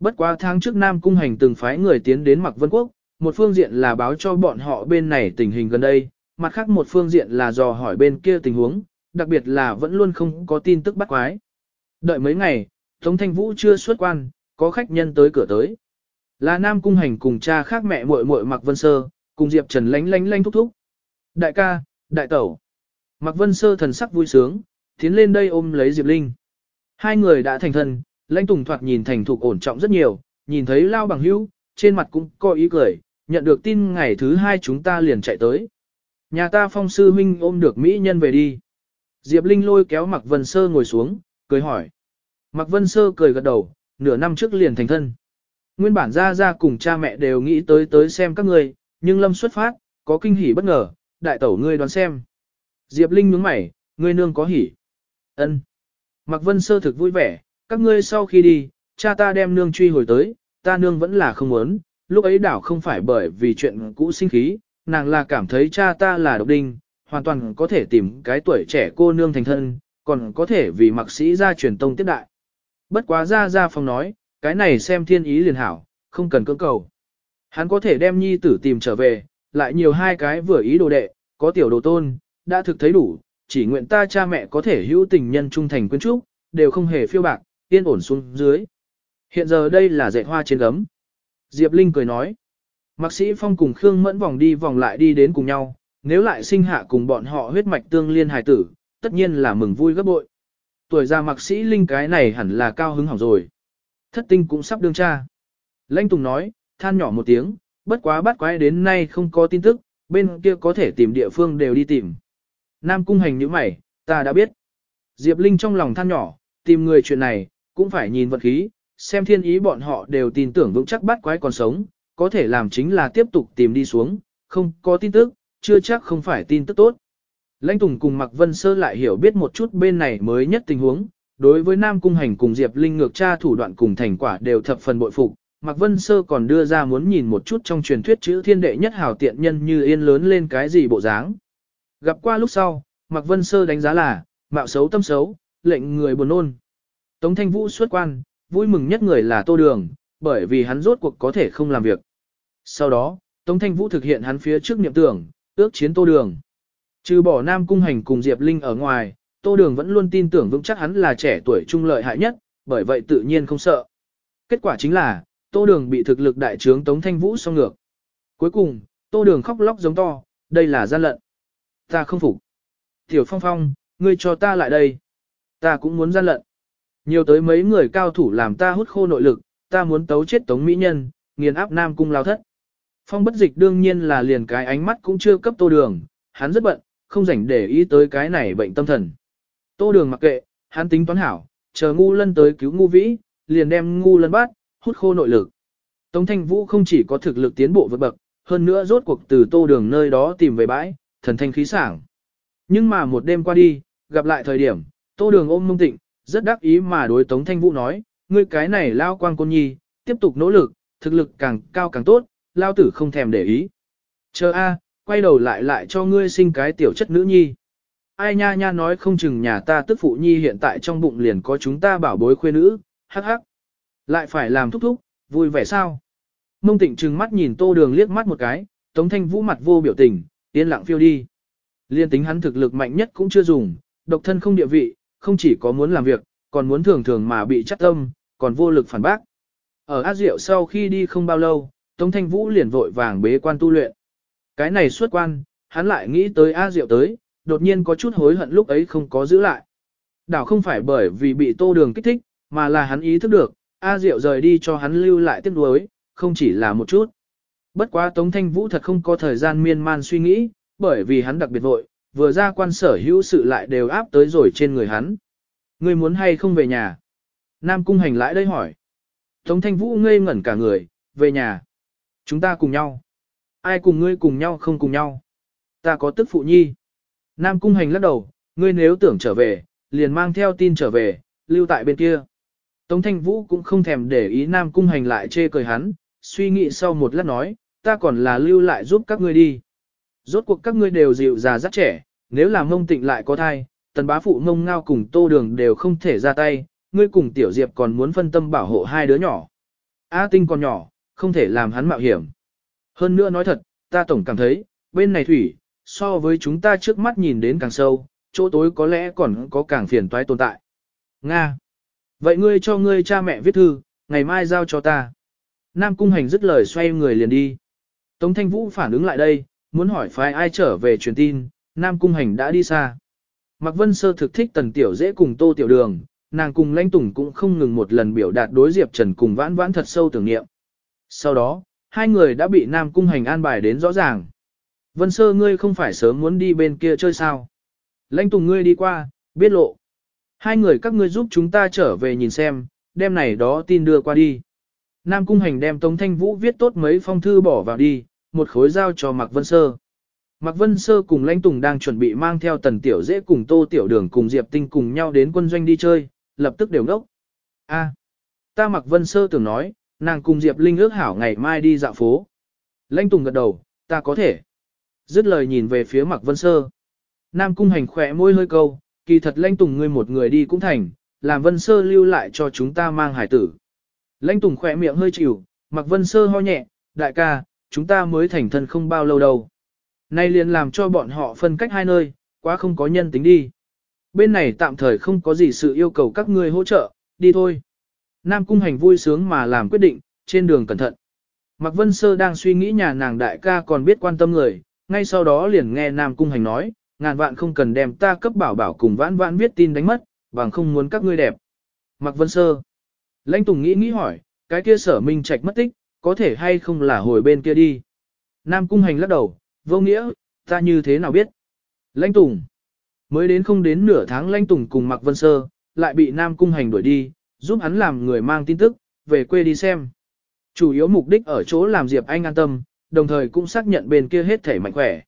Bất quá tháng trước Nam Cung Hành từng phái người tiến đến Mạc Vân Quốc, một phương diện là báo cho bọn họ bên này tình hình gần đây, mặt khác một phương diện là dò hỏi bên kia tình huống, đặc biệt là vẫn luôn không có tin tức bắt quái. Đợi mấy ngày, Tống Thanh Vũ chưa xuất quan, có khách nhân tới cửa tới. Là Nam Cung Hành cùng cha khác mẹ muội muội Mạc Vân Sơ, cùng Diệp Trần lánh lánh lánh thúc thúc. Đại ca, đại tẩu. Mạc Vân Sơ thần sắc vui sướng, tiến lên đây ôm lấy Diệp Linh. Hai người đã thành thân, lãnh tùng thoạt nhìn thành thục ổn trọng rất nhiều, nhìn thấy lao bằng hữu, trên mặt cũng có ý cười, nhận được tin ngày thứ hai chúng ta liền chạy tới. Nhà ta phong sư huynh ôm được mỹ nhân về đi. Diệp Linh lôi kéo Mạc Vân Sơ ngồi xuống, cười hỏi. Mạc Vân Sơ cười gật đầu, nửa năm trước liền thành thân. Nguyên bản ra ra cùng cha mẹ đều nghĩ tới tới xem các người, nhưng lâm xuất phát, có kinh hỉ bất ngờ, đại tẩu ngươi đoán xem. Diệp Linh nhướng mày, ngươi nương có hỉ. Ân. Mạc Vân Sơ thực vui vẻ, các ngươi sau khi đi, cha ta đem nương truy hồi tới, ta nương vẫn là không muốn, lúc ấy đảo không phải bởi vì chuyện cũ sinh khí, nàng là cảm thấy cha ta là độc đinh, hoàn toàn có thể tìm cái tuổi trẻ cô nương thành thân, còn có thể vì mặc sĩ ra truyền tông tiếp đại. Bất quá ra ra phòng nói, cái này xem thiên ý liền hảo, không cần cưỡng cầu. Hắn có thể đem nhi tử tìm trở về, lại nhiều hai cái vừa ý đồ đệ, có tiểu đồ tôn, đã thực thấy đủ, chỉ nguyện ta cha mẹ có thể hữu tình nhân trung thành quyến trúc, đều không hề phiêu bạc, yên ổn xuống dưới. Hiện giờ đây là dạy hoa trên gấm. Diệp Linh cười nói. Mạc sĩ Phong cùng Khương Mẫn vòng đi vòng lại đi đến cùng nhau, nếu lại sinh hạ cùng bọn họ huyết mạch tương liên hài tử, tất nhiên là mừng vui gấp bội. Tuổi già Mạc sĩ Linh cái này hẳn là cao hứng hỏng rồi. Thất tinh cũng sắp đương cha. Lãnh Tùng nói, than nhỏ một tiếng, bất quá bắt quái đến nay không có tin tức, bên kia có thể tìm địa phương đều đi tìm. Nam cung hành như mày, ta đã biết. Diệp Linh trong lòng than nhỏ, tìm người chuyện này, cũng phải nhìn vật khí, xem thiên ý bọn họ đều tin tưởng vững chắc bắt quái còn sống, có thể làm chính là tiếp tục tìm đi xuống, không có tin tức, chưa chắc không phải tin tức tốt. Lãnh Tùng cùng Mạc Vân Sơ lại hiểu biết một chút bên này mới nhất tình huống, đối với Nam Cung Hành cùng Diệp Linh ngược tra thủ đoạn cùng thành quả đều thập phần bội phục. Mạc Vân Sơ còn đưa ra muốn nhìn một chút trong truyền thuyết chữ thiên đệ nhất hào tiện nhân như yên lớn lên cái gì bộ dáng. Gặp qua lúc sau, Mạc Vân Sơ đánh giá là, mạo xấu tâm xấu, lệnh người buồn nôn. Tống Thanh Vũ xuất quan, vui mừng nhất người là Tô Đường, bởi vì hắn rốt cuộc có thể không làm việc. Sau đó, Tống Thanh Vũ thực hiện hắn phía trước niệm tưởng, ước chiến Tô Đường. Trừ bỏ Nam Cung Hành cùng Diệp Linh ở ngoài, Tô Đường vẫn luôn tin tưởng vững chắc hắn là trẻ tuổi trung lợi hại nhất, bởi vậy tự nhiên không sợ. Kết quả chính là, Tô Đường bị thực lực đại trướng Tống Thanh Vũ song ngược. Cuối cùng, Tô Đường khóc lóc giống to, đây là gian lận. Ta không phục. Tiểu Phong Phong, ngươi cho ta lại đây. Ta cũng muốn gian lận. Nhiều tới mấy người cao thủ làm ta hút khô nội lực, ta muốn tấu chết Tống Mỹ Nhân, nghiền áp Nam Cung lao thất. Phong bất dịch đương nhiên là liền cái ánh mắt cũng chưa cấp Tô Đường, hắn rất bận, không rảnh để ý tới cái này bệnh tâm thần. Tô đường mặc kệ, hắn tính toán hảo, chờ ngu lân tới cứu ngu vĩ, liền đem ngu lân bắt, hút khô nội lực. Tống thanh vũ không chỉ có thực lực tiến bộ vượt bậc, hơn nữa rốt cuộc từ tô đường nơi đó tìm về bãi, thần thanh khí sảng. Nhưng mà một đêm qua đi, gặp lại thời điểm, tô đường ôm mông tịnh, rất đắc ý mà đối tống thanh vũ nói, ngươi cái này lao quang côn nhi, tiếp tục nỗ lực, thực lực càng cao càng tốt, lao tử không thèm để ý. Chờ a, quay đầu lại lại cho ngươi sinh cái tiểu chất nữ nhi. Ai nha nha nói không chừng nhà ta tức phụ nhi hiện tại trong bụng liền có chúng ta bảo bối khuê nữ, hắc hắc. Lại phải làm thúc thúc, vui vẻ sao? Mông tịnh trừng mắt nhìn tô đường liếc mắt một cái, tống thanh vũ mặt vô biểu tình, yên lặng phiêu đi. Liên tính hắn thực lực mạnh nhất cũng chưa dùng, độc thân không địa vị, không chỉ có muốn làm việc, còn muốn thường thường mà bị chắc tâm, còn vô lực phản bác. Ở Ác Diệu sau khi đi không bao lâu, Tống Thanh Vũ liền vội vàng bế quan tu luyện. Cái này xuất quan, hắn lại nghĩ tới A Diệu tới, đột nhiên có chút hối hận lúc ấy không có giữ lại. Đảo không phải bởi vì bị tô đường kích thích, mà là hắn ý thức được, A Diệu rời đi cho hắn lưu lại tiếc nuối, không chỉ là một chút. Bất quá Tống Thanh Vũ thật không có thời gian miên man suy nghĩ, bởi vì hắn đặc biệt vội, vừa ra quan sở hữu sự lại đều áp tới rồi trên người hắn. Ngươi muốn hay không về nhà? Nam Cung Hành lại đây hỏi. Tống Thanh Vũ ngây ngẩn cả người, về nhà. Chúng ta cùng nhau. Ai cùng ngươi cùng nhau không cùng nhau. Ta có tức phụ nhi. Nam Cung Hành lắc đầu, ngươi nếu tưởng trở về, liền mang theo tin trở về, lưu tại bên kia. Tống Thanh Vũ cũng không thèm để ý Nam Cung Hành lại chê cười hắn, suy nghĩ sau một lát nói, ta còn là lưu lại giúp các ngươi đi. Rốt cuộc các ngươi đều dịu già rất trẻ, nếu là mông tịnh lại có thai, tần bá phụ mông ngao cùng tô đường đều không thể ra tay, ngươi cùng tiểu diệp còn muốn phân tâm bảo hộ hai đứa nhỏ. A tinh còn nhỏ, không thể làm hắn mạo hiểm. Hơn nữa nói thật, ta tổng cảm thấy, bên này thủy, so với chúng ta trước mắt nhìn đến càng sâu, chỗ tối có lẽ còn có càng phiền toái tồn tại. Nga. Vậy ngươi cho ngươi cha mẹ viết thư, ngày mai giao cho ta. Nam Cung Hành dứt lời xoay người liền đi. Tống Thanh Vũ phản ứng lại đây, muốn hỏi phái ai trở về truyền tin, Nam Cung Hành đã đi xa. Mạc Vân Sơ thực thích tần tiểu dễ cùng tô tiểu đường, nàng cùng lãnh tùng cũng không ngừng một lần biểu đạt đối Diệp Trần cùng vãn vãn thật sâu tưởng niệm. Sau đó, hai người đã bị Nam Cung Hành an bài đến rõ ràng. Vân Sơ ngươi không phải sớm muốn đi bên kia chơi sao? Lãnh Tùng ngươi đi qua, biết lộ. Hai người các ngươi giúp chúng ta trở về nhìn xem, đem này đó tin đưa qua đi. Nam Cung Hành đem Tống Thanh Vũ viết tốt mấy phong thư bỏ vào đi, một khối giao cho Mạc Vân Sơ. Mạc Vân Sơ cùng Lãnh Tùng đang chuẩn bị mang theo Tần Tiểu Dễ cùng Tô Tiểu Đường cùng Diệp Tinh cùng nhau đến quân doanh đi chơi, lập tức đều ngốc. A, ta Mạc Vân Sơ tưởng nói, nàng cùng Diệp Linh ước hảo ngày mai đi dạo phố. Lãnh Tùng gật đầu, ta có thể. Dứt lời nhìn về phía Mạc Vân Sơ. Nam Cung Hành khỏe môi hơi câu, kỳ thật Lãnh Tùng ngươi một người đi cũng thành, làm Vân Sơ lưu lại cho chúng ta mang hải tử. Lãnh Tùng khỏe miệng hơi chịu, Mạc Vân Sơ ho nhẹ, đại ca, chúng ta mới thành thân không bao lâu đâu. Nay liền làm cho bọn họ phân cách hai nơi, quá không có nhân tính đi. Bên này tạm thời không có gì sự yêu cầu các ngươi hỗ trợ, đi thôi. Nam Cung Hành vui sướng mà làm quyết định, trên đường cẩn thận. Mạc Vân Sơ đang suy nghĩ nhà nàng đại ca còn biết quan tâm người, ngay sau đó liền nghe Nam Cung Hành nói, ngàn vạn không cần đem ta cấp bảo bảo cùng vãn vãn viết tin đánh mất, bằng không muốn các ngươi đẹp. Mạc Vân Sơ. Lãnh Tùng nghĩ nghĩ hỏi, cái kia sở minh trạch mất tích, có thể hay không là hồi bên kia đi. Nam Cung Hành lắc đầu, vô nghĩa, ta như thế nào biết. Lãnh Tùng. Mới đến không đến nửa tháng Lãnh Tùng cùng Mạc Vân Sơ, lại bị Nam Cung Hành đuổi đi, giúp hắn làm người mang tin tức, về quê đi xem. Chủ yếu mục đích ở chỗ làm Diệp Anh an tâm, đồng thời cũng xác nhận bên kia hết thể mạnh khỏe.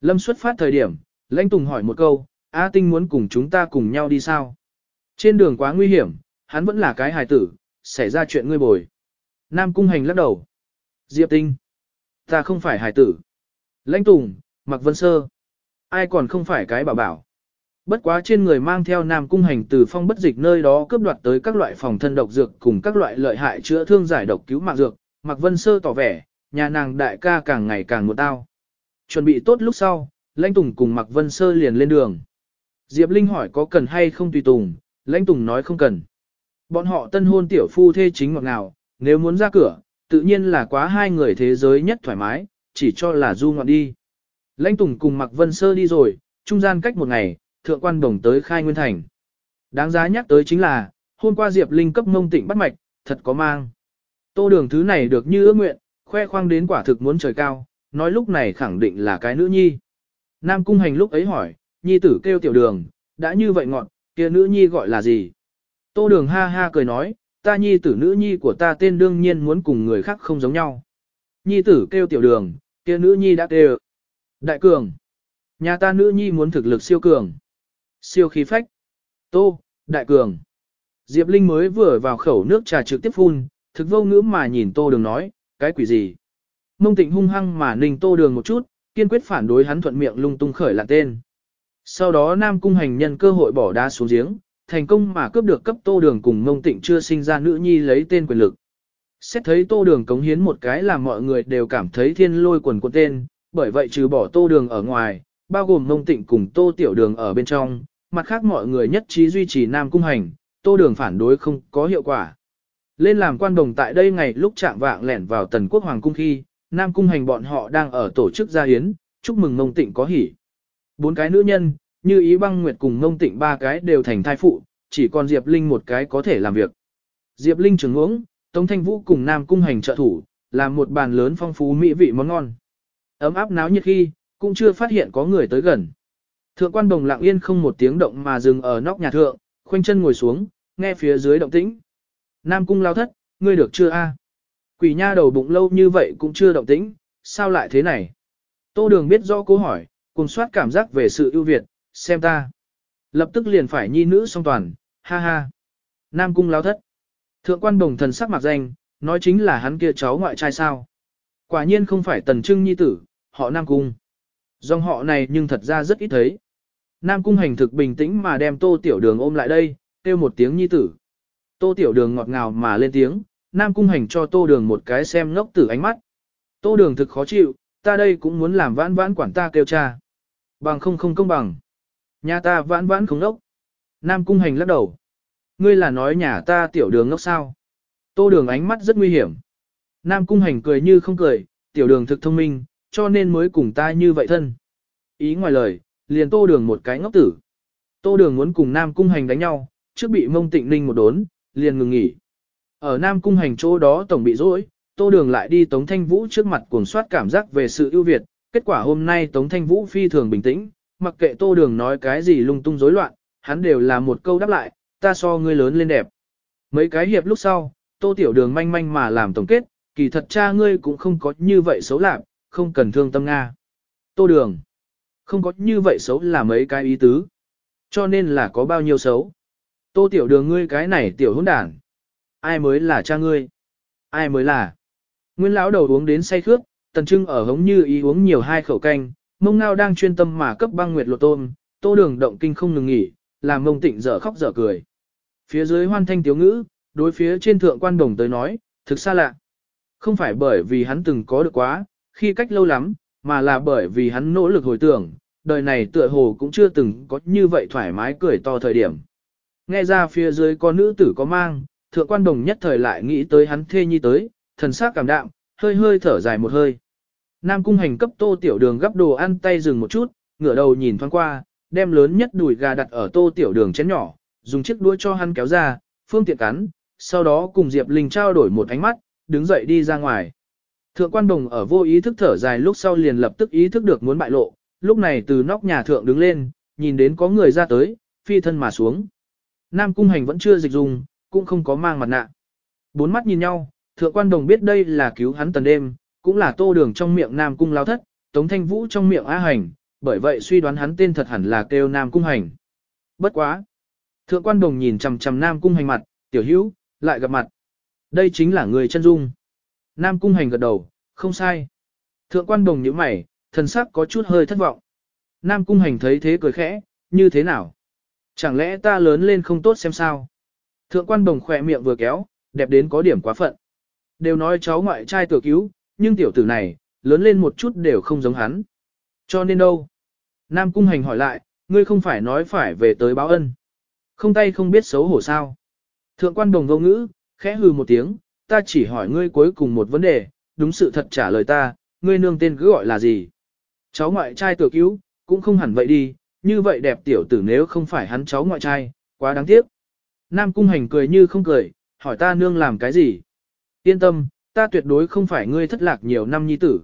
Lâm xuất phát thời điểm, Lãnh Tùng hỏi một câu, A Tinh muốn cùng chúng ta cùng nhau đi sao? Trên đường quá nguy hiểm, hắn vẫn là cái hài tử, xảy ra chuyện ngươi bồi. Nam Cung Hành lắc đầu. Diệp Tinh. Ta không phải hài tử. Lãnh Tùng, Mạc Vân Sơ. Ai còn không phải cái bảo bảo. Bất quá trên người mang theo Nam Cung Hành từ phong bất dịch nơi đó cướp đoạt tới các loại phòng thân độc dược cùng các loại lợi hại chữa thương giải độc cứu mạng dược. Mạc Vân Sơ tỏ vẻ, nhà nàng đại ca càng ngày càng một tao. Chuẩn bị tốt lúc sau, Lãnh Tùng cùng Mạc Vân Sơ liền lên đường. Diệp Linh hỏi có cần hay không tùy Tùng, Lãnh Tùng nói không cần. Bọn họ tân hôn tiểu phu thê chính ngọt ngào, nếu muốn ra cửa, tự nhiên là quá hai người thế giới nhất thoải mái, chỉ cho là du ngoạn đi. Lãnh Tùng cùng Mạc Vân Sơ đi rồi, trung gian cách một ngày, thượng quan đồng tới khai nguyên thành. Đáng giá nhắc tới chính là, hôm qua Diệp Linh cấp mông tịnh bắt mạch, thật có mang. Tô đường thứ này được như ước nguyện, khoe khoang đến quả thực muốn trời cao, nói lúc này khẳng định là cái nữ nhi. Nam Cung Hành lúc ấy hỏi, nhi tử kêu tiểu đường, đã như vậy ngọn, kia nữ nhi gọi là gì? Tô đường ha ha cười nói, ta nhi tử nữ nhi của ta tên đương nhiên muốn cùng người khác không giống nhau. Nhi tử kêu tiểu đường, kia nữ nhi đã kêu. Đại cường. Nhà ta nữ nhi muốn thực lực siêu cường. Siêu khí phách. Tô, đại cường. Diệp Linh mới vừa vào khẩu nước trà trực tiếp phun, thực vô ngữ mà nhìn tô đường nói, cái quỷ gì. Mông tịnh hung hăng mà ninh tô đường một chút, kiên quyết phản đối hắn thuận miệng lung tung khởi là tên. Sau đó Nam Cung hành nhân cơ hội bỏ đá xuống giếng, thành công mà cướp được cấp tô đường cùng mông tịnh chưa sinh ra nữ nhi lấy tên quyền lực. Xét thấy tô đường cống hiến một cái là mọi người đều cảm thấy thiên lôi quần quân tên, bởi vậy trừ bỏ tô đường ở ngoài, bao gồm mông tịnh cùng tô tiểu đường ở bên trong, mặt khác mọi người nhất trí duy trì Nam Cung Hành, tô đường phản đối không có hiệu quả. Lên làm quan đồng tại đây ngày lúc trạng vạng lẻn vào tần quốc hoàng cung khi, Nam Cung Hành bọn họ đang ở tổ chức gia hiến, chúc mừng mông tịnh có hỉ. Bốn cái nữ nhân, như ý băng nguyệt cùng ngông tịnh ba cái đều thành thai phụ, chỉ còn Diệp Linh một cái có thể làm việc. Diệp Linh trưởng uống, Tống Thanh Vũ cùng Nam Cung Hành trợ thủ, làm một bàn lớn phong phú mỹ vị món ngon. Ấm áp náo nhiệt khi, cũng chưa phát hiện có người tới gần. Thượng quan đồng lặng yên không một tiếng động mà dừng ở nóc nhà thượng, khoanh chân ngồi xuống, nghe phía dưới động tĩnh. Nam cung lao thất, ngươi được chưa a? Quỷ nha đầu bụng lâu như vậy cũng chưa động tĩnh, sao lại thế này? Tô đường biết rõ câu hỏi, cùng soát cảm giác về sự ưu việt, xem ta. Lập tức liền phải nhi nữ song toàn, ha ha. Nam cung láo thất. Thượng quan đồng thần sắc mặt danh, nói chính là hắn kia cháu ngoại trai sao. Quả nhiên không phải tần trưng nhi tử, họ Nam cung. Dòng họ này nhưng thật ra rất ít thấy. Nam cung hành thực bình tĩnh mà đem tô tiểu đường ôm lại đây, kêu một tiếng nhi tử. Tô tiểu đường ngọt ngào mà lên tiếng, Nam cung hành cho tô đường một cái xem ngốc tử ánh mắt. Tô đường thực khó chịu, ta đây cũng muốn làm vãn vãn quản ta kêu cha. Bằng không không công bằng. Nhà ta vãn vãn không đốc Nam cung hành lắc đầu. Ngươi là nói nhà ta tiểu đường ngốc sao? Tô đường ánh mắt rất nguy hiểm. Nam cung hành cười như không cười, tiểu đường thực thông minh, cho nên mới cùng ta như vậy thân. Ý ngoài lời, liền tô đường một cái ngốc tử. Tô đường muốn cùng Nam cung hành đánh nhau, trước bị mông tịnh ninh một đốn, liền ngừng nghỉ. Ở Nam cung hành chỗ đó tổng bị dỗi, tô đường lại đi Tống Thanh Vũ trước mặt cuồng soát cảm giác về sự ưu việt. Kết quả hôm nay Tống Thanh Vũ phi thường bình tĩnh, mặc kệ tô đường nói cái gì lung tung rối loạn, hắn đều là một câu đáp lại, ta so ngươi lớn lên đẹp. Mấy cái hiệp lúc sau, tô tiểu đường manh manh mà làm tổng kết, kỳ thật cha ngươi cũng không có như vậy xấu lạc, không cần thương tâm Nga. Tô đường, không có như vậy xấu là mấy cái ý tứ. Cho nên là có bao nhiêu xấu. Tô tiểu đường ngươi cái này tiểu hỗn đản. Ai mới là cha ngươi? Ai mới là? Nguyên lão đầu uống đến say khước, tần trưng ở hống như ý uống nhiều hai khẩu canh, mông ngao đang chuyên tâm mà cấp băng nguyệt lộ tôm, tô đường động kinh không ngừng nghỉ, làm mông tịnh dở khóc dở cười. Phía dưới hoan thanh tiếu ngữ, đối phía trên thượng quan đồng tới nói, thực xa lạ. Không phải bởi vì hắn từng có được quá, khi cách lâu lắm, mà là bởi vì hắn nỗ lực hồi tưởng, đời này tựa hồ cũng chưa từng có như vậy thoải mái cười to thời điểm. Nghe ra phía dưới có nữ tử có mang, thượng quan đồng nhất thời lại nghĩ tới hắn thê nhi tới, thần sắc cảm đạm, hơi hơi thở dài một hơi. Nam cung hành cấp tô tiểu đường gấp đồ ăn tay dừng một chút, ngửa đầu nhìn thoáng qua, đem lớn nhất đùi gà đặt ở tô tiểu đường chén nhỏ, dùng chiếc đuôi cho hắn kéo ra, phương tiện cắn, sau đó cùng Diệp Linh trao đổi một ánh mắt, đứng dậy đi ra ngoài. Thượng quan đồng ở vô ý thức thở dài lúc sau liền lập tức ý thức được muốn bại lộ, lúc này từ nóc nhà thượng đứng lên, nhìn đến có người ra tới, phi thân mà xuống. Nam cung hành vẫn chưa dịch dùng, cũng không có mang mặt nạ. Bốn mắt nhìn nhau, thượng quan đồng biết đây là cứu hắn tần đêm, cũng là tô đường trong miệng Nam cung lao thất, tống thanh vũ trong miệng á hành, bởi vậy suy đoán hắn tên thật hẳn là kêu Nam cung hành. Bất quá. Thượng quan đồng nhìn chằm chằm Nam cung hành mặt, tiểu hữu, lại gặp mặt. Đây chính là người chân dung. Nam cung hành gật đầu, không sai. Thượng quan đồng nhíu mày, thần sắc có chút hơi thất vọng. Nam cung hành thấy thế cười khẽ, như thế nào? Chẳng lẽ ta lớn lên không tốt xem sao? Thượng quan đồng khỏe miệng vừa kéo, đẹp đến có điểm quá phận. Đều nói cháu ngoại trai tử cứu, nhưng tiểu tử này, lớn lên một chút đều không giống hắn. Cho nên đâu? Nam cung hành hỏi lại, ngươi không phải nói phải về tới báo ân. Không tay không biết xấu hổ sao. Thượng quan đồng vô ngữ, khẽ hừ một tiếng, ta chỉ hỏi ngươi cuối cùng một vấn đề, đúng sự thật trả lời ta, ngươi nương tên cứ gọi là gì? Cháu ngoại trai tự cứu, cũng không hẳn vậy đi, như vậy đẹp tiểu tử nếu không phải hắn cháu ngoại trai, quá đáng tiếc. Nam cung hành cười như không cười, hỏi ta nương làm cái gì? Yên tâm, ta tuyệt đối không phải ngươi thất lạc nhiều năm nhi tử.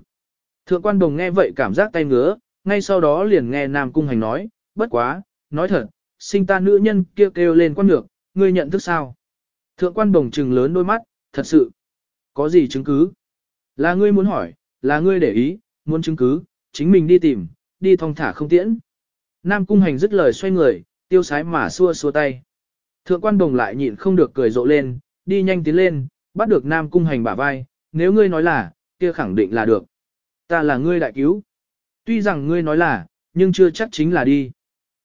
Thượng quan đồng nghe vậy cảm giác tay ngứa, ngay sau đó liền nghe Nam cung hành nói, bất quá, nói thật, sinh ta nữ nhân kêu kêu lên quan ngược, ngươi nhận thức sao? Thượng quan đồng trừng lớn đôi mắt, thật sự, có gì chứng cứ? Là ngươi muốn hỏi, là ngươi để ý, muốn chứng cứ, chính mình đi tìm, đi thong thả không tiễn. Nam cung hành dứt lời xoay người, tiêu sái mà xua xua tay. Thượng quan đồng lại nhịn không được cười rộ lên, đi nhanh tiến lên, bắt được Nam cung hành bả vai, nếu ngươi nói là, kia khẳng định là được. Ta là ngươi đại cứu. Tuy rằng ngươi nói là, nhưng chưa chắc chính là đi.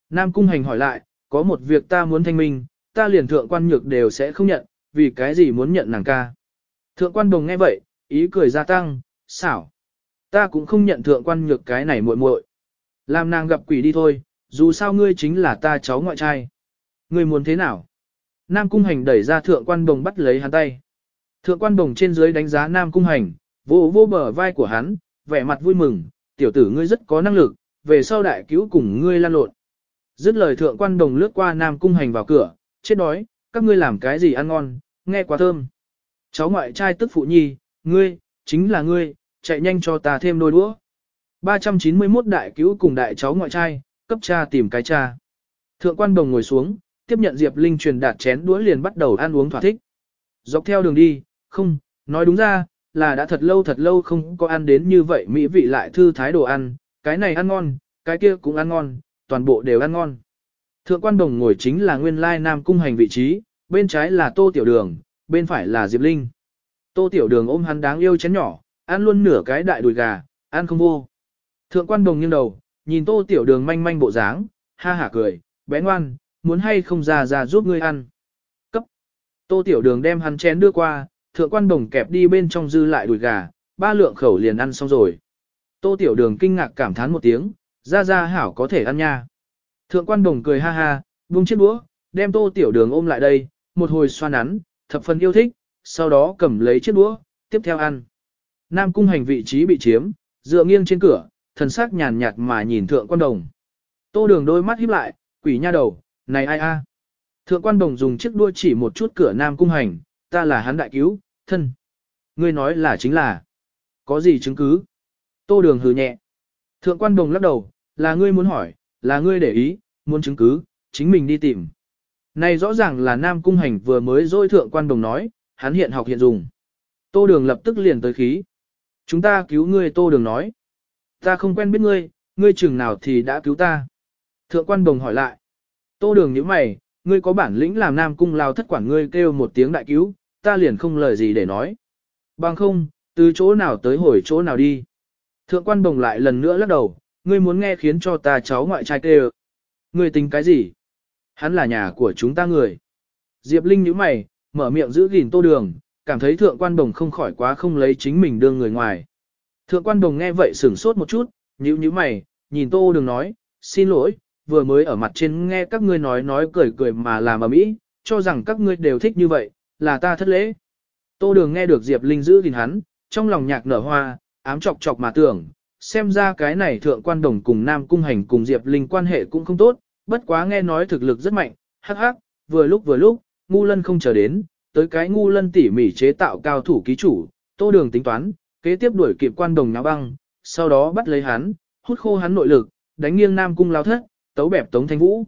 Nam cung hành hỏi lại, có một việc ta muốn thanh minh, ta liền thượng quan nhược đều sẽ không nhận, vì cái gì muốn nhận nàng ca. Thượng quan đồng nghe vậy, ý cười gia tăng, xảo. Ta cũng không nhận thượng quan nhược cái này muội muội. Làm nàng gặp quỷ đi thôi, dù sao ngươi chính là ta cháu ngoại trai. Ngươi muốn thế nào? Nam Cung Hành đẩy ra thượng quan đồng bắt lấy hắn tay. Thượng quan đồng trên dưới đánh giá Nam Cung Hành, vô vô bờ vai của hắn, vẻ mặt vui mừng, tiểu tử ngươi rất có năng lực, về sau đại cứu cùng ngươi lan lộn. Dứt lời thượng quan đồng lướt qua Nam Cung Hành vào cửa, chết đói, các ngươi làm cái gì ăn ngon, nghe quá thơm. Cháu ngoại trai tức phụ nhi, ngươi, chính là ngươi, chạy nhanh cho ta thêm đôi đũa. 391 đại cứu cùng đại cháu ngoại trai, cấp cha tìm cái cha. Thượng quan đồng ngồi xuống, tiếp nhận Diệp Linh truyền đạt chén đũa liền bắt đầu ăn uống thỏa thích. Dọc theo đường đi, không, nói đúng ra, là đã thật lâu thật lâu không có ăn đến như vậy mỹ vị lại thư thái đồ ăn, cái này ăn ngon, cái kia cũng ăn ngon, toàn bộ đều ăn ngon. Thượng quan đồng ngồi chính là nguyên lai nam cung hành vị trí, bên trái là tô tiểu đường, bên phải là Diệp Linh. Tô tiểu đường ôm hắn đáng yêu chén nhỏ, ăn luôn nửa cái đại đùi gà, ăn không vô. Thượng quan đồng nghiêng đầu, nhìn tô tiểu đường manh manh bộ dáng, ha hả cười, bé ngoan, muốn hay không ra ra giúp ngươi ăn. Cấp. Tô tiểu đường đem hắn chén đưa qua, thượng quan đồng kẹp đi bên trong dư lại đùi gà, ba lượng khẩu liền ăn xong rồi. Tô tiểu đường kinh ngạc cảm thán một tiếng, ra ra hảo có thể ăn nha. Thượng quan đồng cười ha ha, buông chiếc đũa, đem tô tiểu đường ôm lại đây, một hồi xoa nắn, thập phần yêu thích, sau đó cầm lấy chiếc đũa, tiếp theo ăn. Nam cung hành vị trí bị chiếm, dựa nghiêng trên cửa, thần sắc nhàn nhạt mà nhìn thượng quan đồng. Tô đường đôi mắt híp lại, quỷ nha đầu, này ai a? Thượng quan đồng dùng chiếc đua chỉ một chút cửa Nam cung hành, ta là hắn đại cứu, thân. Ngươi nói là chính là. Có gì chứng cứ? Tô đường hừ nhẹ. Thượng quan đồng lắc đầu, là ngươi muốn hỏi, là ngươi để ý, muốn chứng cứ, chính mình đi tìm. Này rõ ràng là Nam Cung Hành vừa mới dôi thượng quan đồng nói, hắn hiện học hiện dùng. Tô Đường lập tức liền tới khí. Chúng ta cứu ngươi Tô Đường nói. Ta không quen biết ngươi, ngươi chừng nào thì đã cứu ta. Thượng quan đồng hỏi lại. Tô Đường nhíu mày, ngươi có bản lĩnh làm Nam Cung lao thất quản ngươi kêu một tiếng đại cứu, ta liền không lời gì để nói. Bằng không, từ chỗ nào tới hồi chỗ nào đi. Thượng quan đồng lại lần nữa lắc đầu, ngươi muốn nghe khiến cho ta cháu ngoại trai kêu. Ngươi tính cái gì? Hắn là nhà của chúng ta người. Diệp Linh nhíu mày, mở miệng giữ gìn tô đường, cảm thấy thượng quan đồng không khỏi quá không lấy chính mình đương người ngoài. Thượng quan đồng nghe vậy sửng sốt một chút, nhíu nhíu mày, nhìn tô đường nói, xin lỗi, vừa mới ở mặt trên nghe các ngươi nói nói cười cười mà làm ở mỹ, cho rằng các ngươi đều thích như vậy, là ta thất lễ. Tô đường nghe được Diệp Linh giữ gìn hắn, trong lòng nhạc nở hoa, ám chọc chọc mà tưởng, xem ra cái này thượng quan đồng cùng Nam Cung Hành cùng Diệp Linh quan hệ cũng không tốt, bất quá nghe nói thực lực rất mạnh, hắc hắc, vừa lúc vừa lúc, ngu lân không chờ đến, tới cái ngu lân tỉ mỉ chế tạo cao thủ ký chủ, tô đường tính toán, kế tiếp đuổi kịp quan đồng náo băng, sau đó bắt lấy hắn, hút khô hắn nội lực, đánh nghiêng Nam Cung lao thất, tấu bẹp tống thanh vũ.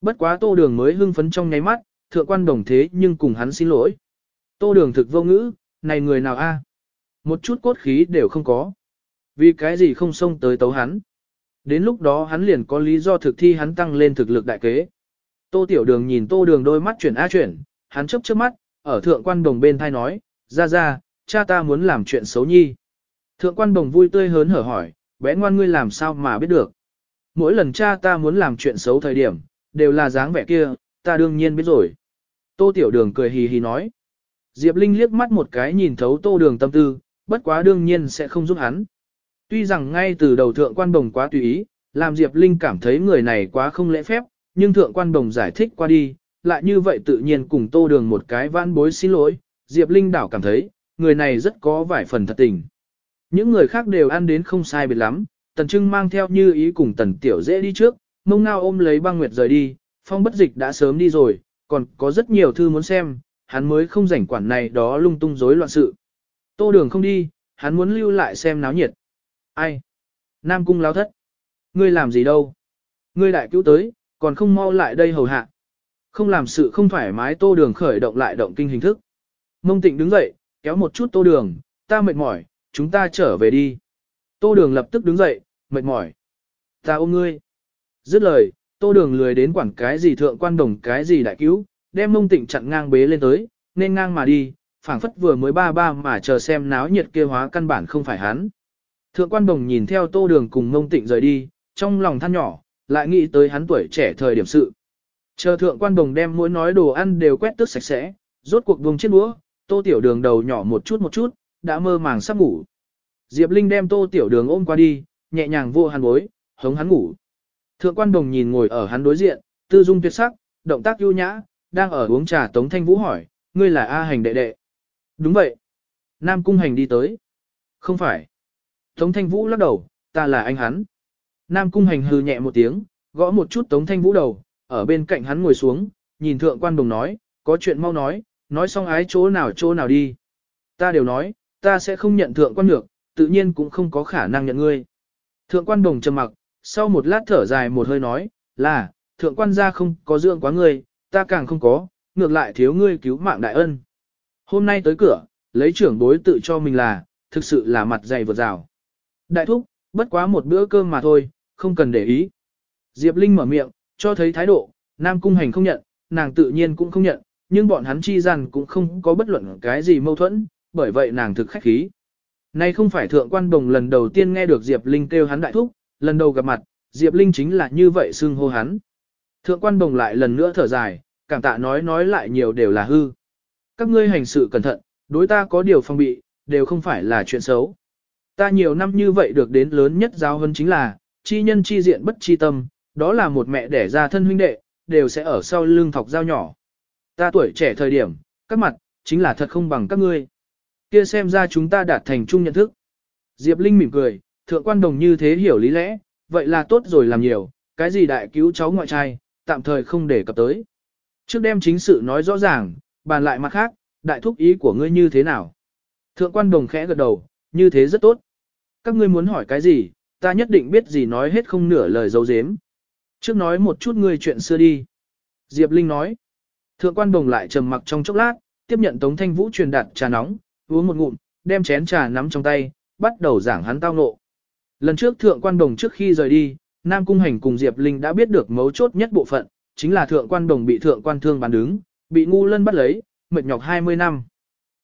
Bất quá tô đường mới hưng phấn trong nháy mắt, thượng quan đồng thế nhưng cùng hắn xin lỗi. Tô đường thực vô ngữ, này người nào a Một chút cốt khí đều không có. Vì cái gì không xông tới tấu hắn? Đến lúc đó hắn liền có lý do thực thi hắn tăng lên thực lực đại kế. Tô Tiểu Đường nhìn Tô Đường đôi mắt chuyển a chuyển, hắn chấp trước mắt, ở thượng quan đồng bên thai nói, ra ra, cha ta muốn làm chuyện xấu nhi. Thượng quan đồng vui tươi hớn hở hỏi, bé ngoan ngươi làm sao mà biết được. Mỗi lần cha ta muốn làm chuyện xấu thời điểm, đều là dáng vẻ kia, ta đương nhiên biết rồi. Tô Tiểu Đường cười hì hì nói. Diệp Linh liếc mắt một cái nhìn thấu Tô Đường tâm tư, bất quá đương nhiên sẽ không giúp hắn. Tuy rằng ngay từ đầu thượng quan đồng quá tùy ý, làm Diệp Linh cảm thấy người này quá không lễ phép, nhưng thượng quan đồng giải thích qua đi, lại như vậy tự nhiên cùng tô đường một cái vãn bối xin lỗi, Diệp Linh đảo cảm thấy, người này rất có vài phần thật tình. Những người khác đều ăn đến không sai biệt lắm, tần trưng mang theo như ý cùng tần tiểu dễ đi trước, mông ngao ôm lấy băng nguyệt rời đi, phong bất dịch đã sớm đi rồi, còn có rất nhiều thư muốn xem, hắn mới không rảnh quản này đó lung tung rối loạn sự. Tô đường không đi, hắn muốn lưu lại xem náo nhiệt. Ai? Nam cung lao thất. Ngươi làm gì đâu? Ngươi đại cứu tới, còn không mau lại đây hầu hạ. Không làm sự không thoải mái tô đường khởi động lại động kinh hình thức. Mông tịnh đứng dậy, kéo một chút tô đường, ta mệt mỏi, chúng ta trở về đi. Tô đường lập tức đứng dậy, mệt mỏi. Ta ôm ngươi. Dứt lời, tô đường lười đến quản cái gì thượng quan đồng cái gì đại cứu, đem mông tịnh chặn ngang bế lên tới, nên ngang mà đi, phảng phất vừa mới ba ba mà chờ xem náo nhiệt kia hóa căn bản không phải hắn. Thượng quan đồng nhìn theo tô đường cùng mông tịnh rời đi, trong lòng than nhỏ, lại nghĩ tới hắn tuổi trẻ thời điểm sự. Chờ thượng quan đồng đem mỗi nói đồ ăn đều quét tước sạch sẽ, rốt cuộc vùng chiếc đũa, tô tiểu đường đầu nhỏ một chút một chút, đã mơ màng sắp ngủ. Diệp Linh đem tô tiểu đường ôm qua đi, nhẹ nhàng vô hàn bối, hống hắn ngủ. Thượng quan đồng nhìn ngồi ở hắn đối diện, tư dung tuyệt sắc, động tác ưu nhã, đang ở uống trà Tống Thanh Vũ hỏi, ngươi là A hành đệ đệ. Đúng vậy. Nam cung hành đi tới. Không phải. Tống Thanh Vũ lắc đầu, ta là anh hắn. Nam cung hành hừ nhẹ một tiếng, gõ một chút Tống Thanh Vũ đầu, ở bên cạnh hắn ngồi xuống, nhìn thượng quan đồng nói, có chuyện mau nói, nói xong ái chỗ nào chỗ nào đi. Ta đều nói, ta sẽ không nhận thượng quan được, tự nhiên cũng không có khả năng nhận ngươi. Thượng quan đồng trầm mặc, sau một lát thở dài một hơi nói, là, thượng quan gia không có dưỡng quá ngươi, ta càng không có, ngược lại thiếu ngươi cứu mạng đại ân. Hôm nay tới cửa, lấy trưởng bối tự cho mình là, thực sự là mặt dày vượt rào. Đại thúc, bất quá một bữa cơm mà thôi, không cần để ý. Diệp Linh mở miệng, cho thấy thái độ, Nam Cung Hành không nhận, nàng tự nhiên cũng không nhận, nhưng bọn hắn chi rằng cũng không có bất luận cái gì mâu thuẫn, bởi vậy nàng thực khách khí. Nay không phải thượng quan đồng lần đầu tiên nghe được Diệp Linh kêu hắn đại thúc, lần đầu gặp mặt, Diệp Linh chính là như vậy xưng hô hắn. Thượng quan đồng lại lần nữa thở dài, cảm tạ nói nói lại nhiều đều là hư. Các ngươi hành sự cẩn thận, đối ta có điều phong bị, đều không phải là chuyện xấu. Ta nhiều năm như vậy được đến lớn nhất giáo hơn chính là, chi nhân chi diện bất chi tâm, đó là một mẹ đẻ ra thân huynh đệ, đều sẽ ở sau lưng thọc dao nhỏ. Ta tuổi trẻ thời điểm, các mặt, chính là thật không bằng các ngươi. Kia xem ra chúng ta đạt thành chung nhận thức. Diệp Linh mỉm cười, thượng quan đồng như thế hiểu lý lẽ, vậy là tốt rồi làm nhiều, cái gì đại cứu cháu ngoại trai, tạm thời không để cập tới. Trước đem chính sự nói rõ ràng, bàn lại mặt khác, đại thúc ý của ngươi như thế nào. Thượng quan đồng khẽ gật đầu, như thế rất tốt. Các ngươi muốn hỏi cái gì, ta nhất định biết gì nói hết không nửa lời dấu dếm. Trước nói một chút ngươi chuyện xưa đi. Diệp Linh nói. Thượng quan đồng lại trầm mặc trong chốc lát, tiếp nhận Tống Thanh Vũ truyền đạt trà nóng, uống một ngụm, đem chén trà nắm trong tay, bắt đầu giảng hắn tao ngộ. Lần trước thượng quan đồng trước khi rời đi, Nam Cung Hành cùng Diệp Linh đã biết được mấu chốt nhất bộ phận, chính là thượng quan đồng bị thượng quan thương bán đứng, bị ngu lân bắt lấy, mệt nhọc 20 năm.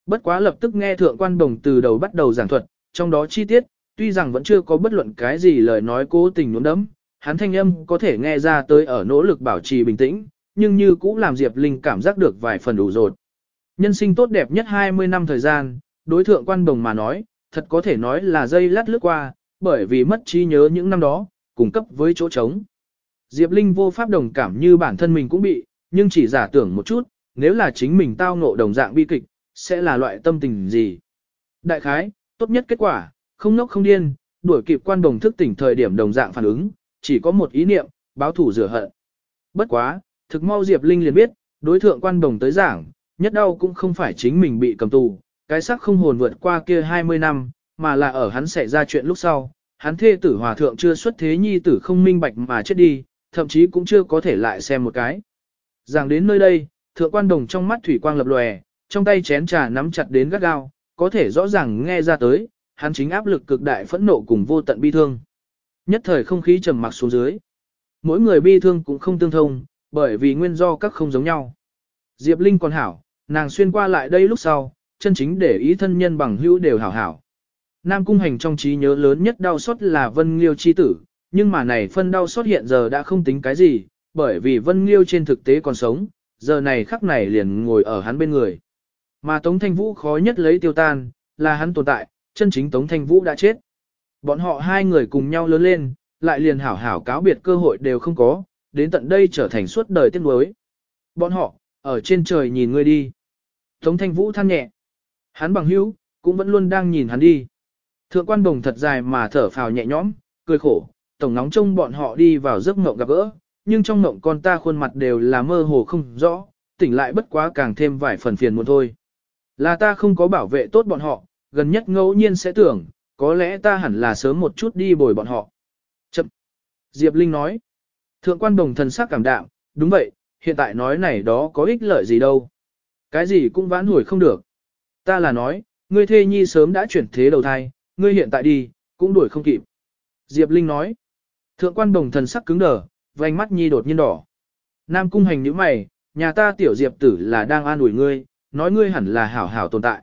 Bất quá lập tức nghe thượng quan đồng từ đầu bắt đầu giảng thuật, trong đó chi tiết, tuy rằng vẫn chưa có bất luận cái gì lời nói cố tình nhuốm đấm, hắn thanh âm có thể nghe ra tới ở nỗ lực bảo trì bình tĩnh, nhưng như cũng làm Diệp Linh cảm giác được vài phần đủ rột. Nhân sinh tốt đẹp nhất 20 năm thời gian, đối thượng quan đồng mà nói, thật có thể nói là dây lát lướt qua, bởi vì mất trí nhớ những năm đó, cung cấp với chỗ trống. Diệp Linh vô pháp đồng cảm như bản thân mình cũng bị, nhưng chỉ giả tưởng một chút, nếu là chính mình tao ngộ đồng dạng bi kịch, sẽ là loại tâm tình gì. Đại khái, tốt nhất kết quả, không nốc không điên, đuổi kịp quan đồng thức tỉnh thời điểm đồng dạng phản ứng, chỉ có một ý niệm, báo thủ rửa hận. Bất quá, thực mau Diệp Linh liền biết, đối thượng quan đồng tới giảng, nhất đau cũng không phải chính mình bị cầm tù, cái sắc không hồn vượt qua kia 20 năm, mà là ở hắn xảy ra chuyện lúc sau, hắn thê tử hòa thượng chưa xuất thế nhi tử không minh bạch mà chết đi, thậm chí cũng chưa có thể lại xem một cái. Giảng đến nơi đây, thượng quan đồng trong mắt thủy quang lập lòe, trong tay chén trà nắm chặt đến gắt gao, có thể rõ ràng nghe ra tới, hắn chính áp lực cực đại phẫn nộ cùng vô tận bi thương. Nhất thời không khí trầm mặc xuống dưới. Mỗi người bi thương cũng không tương thông, bởi vì nguyên do các không giống nhau. Diệp Linh còn hảo, nàng xuyên qua lại đây lúc sau, chân chính để ý thân nhân bằng hữu đều hảo hảo. Nam cung hành trong trí nhớ lớn nhất đau xót là Vân Liêu chi tử, nhưng mà này phân đau xót hiện giờ đã không tính cái gì, bởi vì Vân Liêu trên thực tế còn sống, giờ này khắc này liền ngồi ở hắn bên người. Mà Tống Thanh Vũ khó nhất lấy tiêu tan, là hắn tồn tại, chân chính Tống Thanh Vũ đã chết. Bọn họ hai người cùng nhau lớn lên, lại liền hảo hảo cáo biệt cơ hội đều không có, đến tận đây trở thành suốt đời tiếc nuối. Bọn họ, ở trên trời nhìn ngươi đi. Tống Thanh Vũ than nhẹ. Hắn bằng hữu, cũng vẫn luôn đang nhìn hắn đi. Thượng quan đồng thật dài mà thở phào nhẹ nhõm, cười khổ, tổng nóng trông bọn họ đi vào giấc mộng gặp gỡ, nhưng trong mộng con ta khuôn mặt đều là mơ hồ không rõ, tỉnh lại bất quá càng thêm vài phần phiền muộn thôi. Là ta không có bảo vệ tốt bọn họ, gần nhất ngẫu nhiên sẽ tưởng, có lẽ ta hẳn là sớm một chút đi bồi bọn họ. Chậm. Diệp Linh nói. Thượng quan đồng thần sắc cảm đạm, đúng vậy, hiện tại nói này đó có ích lợi gì đâu. Cái gì cũng vãn hồi không được. Ta là nói, ngươi thê nhi sớm đã chuyển thế đầu thai, ngươi hiện tại đi, cũng đuổi không kịp. Diệp Linh nói. Thượng quan đồng thần sắc cứng đờ, vành mắt nhi đột nhiên đỏ. Nam cung hành nhíu mày, nhà ta tiểu diệp tử là đang an ủi ngươi, nói ngươi hẳn là hảo hảo tồn tại.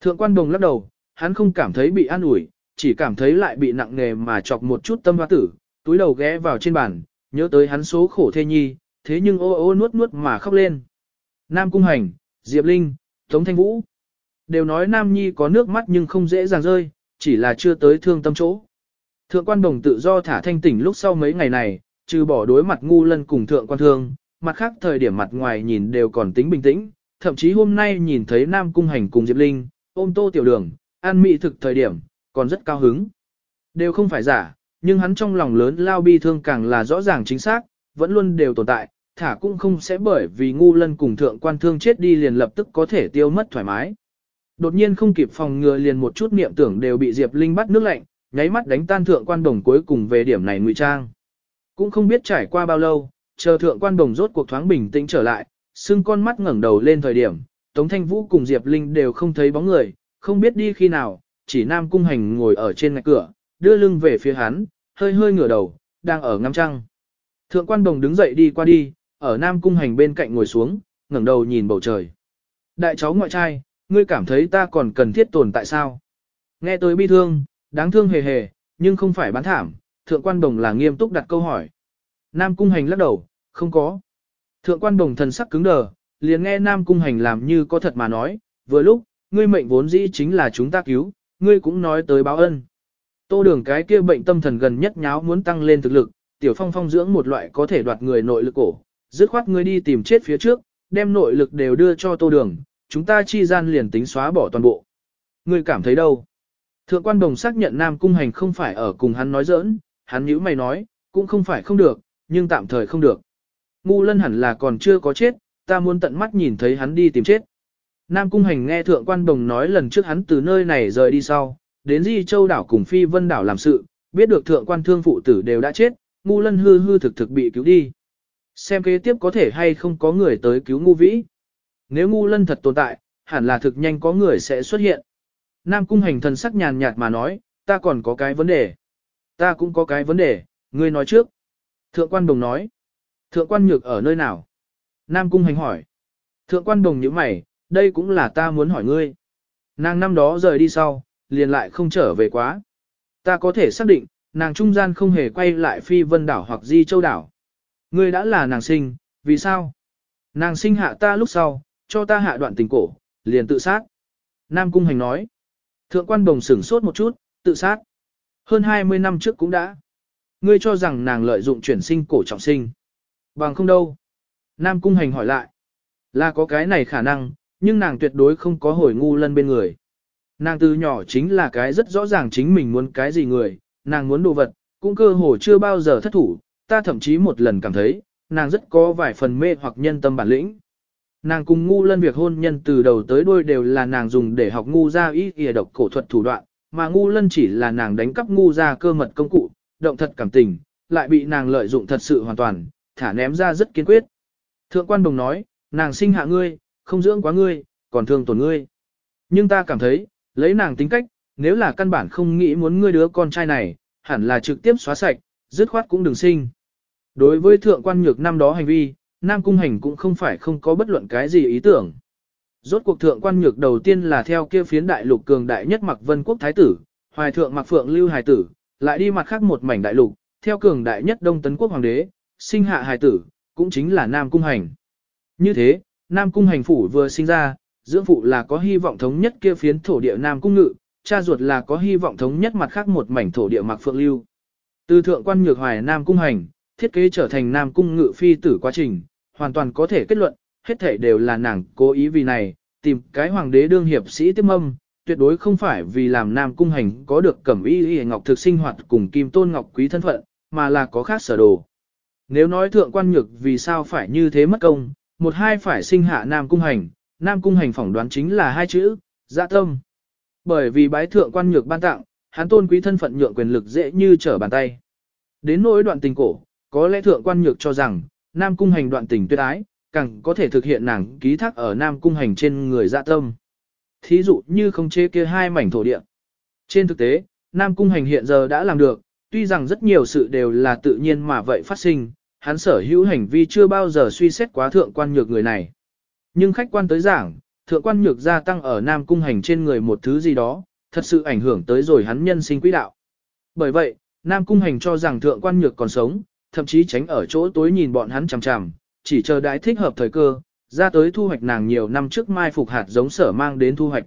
Thượng quan đồng lắc đầu, hắn không cảm thấy bị an ủi, chỉ cảm thấy lại bị nặng nề mà chọc một chút tâm hoa tử, túi đầu ghé vào trên bàn, nhớ tới hắn số khổ thê nhi, thế nhưng ô ô nuốt nuốt mà khóc lên. Nam cung hành, Diệp Linh, Tống Thanh Vũ. Đều nói Nam Nhi có nước mắt nhưng không dễ dàng rơi, chỉ là chưa tới thương tâm chỗ. Thượng quan đồng tự do thả thanh tỉnh lúc sau mấy ngày này, trừ bỏ đối mặt ngu lân cùng thượng quan thương, mặt khác thời điểm mặt ngoài nhìn đều còn tính bình tĩnh, thậm chí hôm nay nhìn thấy Nam Cung Hành cùng Diệp Linh, ôm tô tiểu đường, an mị thực thời điểm, còn rất cao hứng. Đều không phải giả, nhưng hắn trong lòng lớn lao bi thương càng là rõ ràng chính xác, vẫn luôn đều tồn tại, thả cũng không sẽ bởi vì ngu lân cùng thượng quan thương chết đi liền lập tức có thể tiêu mất thoải mái. Đột nhiên không kịp phòng ngừa liền một chút niệm tưởng đều bị Diệp Linh bắt nước lạnh, nháy mắt đánh tan thượng quan đồng cuối cùng về điểm này ngụy trang. Cũng không biết trải qua bao lâu, chờ thượng quan đồng rốt cuộc thoáng bình tĩnh trở lại, xưng con mắt ngẩng đầu lên thời điểm, Tống Thanh Vũ cùng Diệp Linh đều không thấy bóng người, không biết đi khi nào, chỉ Nam Cung Hành ngồi ở trên ngạch cửa, đưa lưng về phía hắn, hơi hơi ngửa đầu, đang ở ngắm trăng. Thượng quan đồng đứng dậy đi qua đi, ở Nam Cung Hành bên cạnh ngồi xuống, ngẩng đầu nhìn bầu trời. Đại cháu ngoại trai, ngươi cảm thấy ta còn cần thiết tồn tại sao? Nghe tới bi thương, đáng thương hề hề, nhưng không phải bán thảm, thượng quan đồng là nghiêm túc đặt câu hỏi. Nam Cung Hành lắc đầu, không có. Thượng quan đồng thần sắc cứng đờ, liền nghe Nam Cung Hành làm như có thật mà nói, vừa lúc, ngươi mệnh vốn dĩ chính là chúng ta cứu, ngươi cũng nói tới báo ân. Tô đường cái kia bệnh tâm thần gần nhất nháo muốn tăng lên thực lực, tiểu phong phong dưỡng một loại có thể đoạt người nội lực cổ, dứt khoát ngươi đi tìm chết phía trước, đem nội lực đều đưa cho tô đường, chúng ta chi gian liền tính xóa bỏ toàn bộ. Ngươi cảm thấy đâu? Thượng quan đồng xác nhận Nam Cung Hành không phải ở cùng hắn nói giỡn, hắn nhíu mày nói, cũng không phải không được, nhưng tạm thời không được. Ngu lân hẳn là còn chưa có chết, ta muốn tận mắt nhìn thấy hắn đi tìm chết. Nam Cung Hành nghe Thượng quan đồng nói lần trước hắn từ nơi này rời đi sau, đến Di Châu đảo cùng Phi Vân đảo làm sự, biết được Thượng quan thương phụ tử đều đã chết, ngu lân hư hư thực thực bị cứu đi. Xem kế tiếp có thể hay không có người tới cứu ngu vĩ. Nếu ngu lân thật tồn tại, hẳn là thực nhanh có người sẽ xuất hiện. Nam cung hành thần sắc nhàn nhạt mà nói, ta còn có cái vấn đề. Ta cũng có cái vấn đề, ngươi nói trước. Thượng quan đồng nói. Thượng quan nhược ở nơi nào? Nam cung hành hỏi. Thượng quan đồng như mày, đây cũng là ta muốn hỏi ngươi. Nàng năm đó rời đi sau, liền lại không trở về quá. Ta có thể xác định, nàng trung gian không hề quay lại phi vân đảo hoặc di châu đảo. Ngươi đã là nàng sinh, vì sao? Nàng sinh hạ ta lúc sau, cho ta hạ đoạn tình cổ, liền tự sát. Nam cung hành nói. Thượng quan đồng sửng sốt một chút, tự sát. Hơn 20 năm trước cũng đã. Ngươi cho rằng nàng lợi dụng chuyển sinh cổ trọng sinh. Bằng không đâu. Nam cung hành hỏi lại. Là có cái này khả năng, nhưng nàng tuyệt đối không có hồi ngu lân bên người. Nàng từ nhỏ chính là cái rất rõ ràng chính mình muốn cái gì người, nàng muốn đồ vật, cũng cơ hồ chưa bao giờ thất thủ, ta thậm chí một lần cảm thấy, nàng rất có vài phần mê hoặc nhân tâm bản lĩnh. Nàng cùng ngu lân việc hôn nhân từ đầu tới đuôi đều là nàng dùng để học ngu ra ý ỉa độc cổ thuật thủ đoạn, mà ngu lân chỉ là nàng đánh cắp ngu ra cơ mật công cụ, động thật cảm tình, lại bị nàng lợi dụng thật sự hoàn toàn, thả ném ra rất kiên quyết. Thượng quan đồng nói, nàng sinh hạ ngươi, không dưỡng quá ngươi, còn thương tổn ngươi. Nhưng ta cảm thấy, lấy nàng tính cách, nếu là căn bản không nghĩ muốn ngươi đứa con trai này, hẳn là trực tiếp xóa sạch, dứt khoát cũng đừng sinh. Đối với thượng quan nhược năm đó hành vi, Nam Cung Hành cũng không phải không có bất luận cái gì ý tưởng. Rốt cuộc thượng quan nhược đầu tiên là theo kia phiến đại lục cường đại nhất mặc vân quốc thái tử, hoài thượng mặc phượng lưu hải tử, lại đi mặt khác một mảnh đại lục, theo cường đại nhất đông tấn quốc hoàng đế, sinh hạ hải tử, cũng chính là Nam Cung Hành. Như thế, Nam Cung Hành phủ vừa sinh ra, dưỡng phụ là có hy vọng thống nhất kia phiến thổ địa Nam Cung Ngự, cha ruột là có hy vọng thống nhất mặt khác một mảnh thổ địa mặc phượng lưu. Từ thượng quan nhược hoài Nam Cung Hành, thiết kế trở thành Nam Cung Ngự phi tử quá trình, hoàn toàn có thể kết luận, hết thể đều là nàng cố ý vì này, tìm cái hoàng đế đương hiệp sĩ tiếp âm, tuyệt đối không phải vì làm Nam Cung Hành có được cẩm y y ngọc thực sinh hoạt cùng kim tôn ngọc quý thân phận, mà là có khác sở đồ. Nếu nói thượng quan nhược vì sao phải như thế mất công, một hai phải sinh hạ Nam Cung Hành, Nam Cung Hành phỏng đoán chính là hai chữ, dạ tâm. Bởi vì bái thượng quan nhược ban tặng, hắn tôn quý thân phận nhượng quyền lực dễ như trở bàn tay. Đến nỗi đoạn tình cổ, có lẽ thượng quan nhược cho rằng, Nam Cung Hành đoạn tình tuyệt ái, càng có thể thực hiện nàng ký thác ở Nam Cung Hành trên người dạ tâm. Thí dụ như không chế kia hai mảnh thổ địa. Trên thực tế, Nam Cung Hành hiện giờ đã làm được, tuy rằng rất nhiều sự đều là tự nhiên mà vậy phát sinh, hắn sở hữu hành vi chưa bao giờ suy xét quá thượng quan nhược người này. Nhưng khách quan tới giảng, thượng quan nhược gia tăng ở Nam Cung Hành trên người một thứ gì đó, thật sự ảnh hưởng tới rồi hắn nhân sinh quỹ đạo. Bởi vậy, Nam Cung Hành cho rằng thượng quan nhược còn sống, thậm chí tránh ở chỗ tối nhìn bọn hắn chằm chằm, chỉ chờ đãi thích hợp thời cơ, ra tới thu hoạch nàng nhiều năm trước mai phục hạt giống sở mang đến thu hoạch.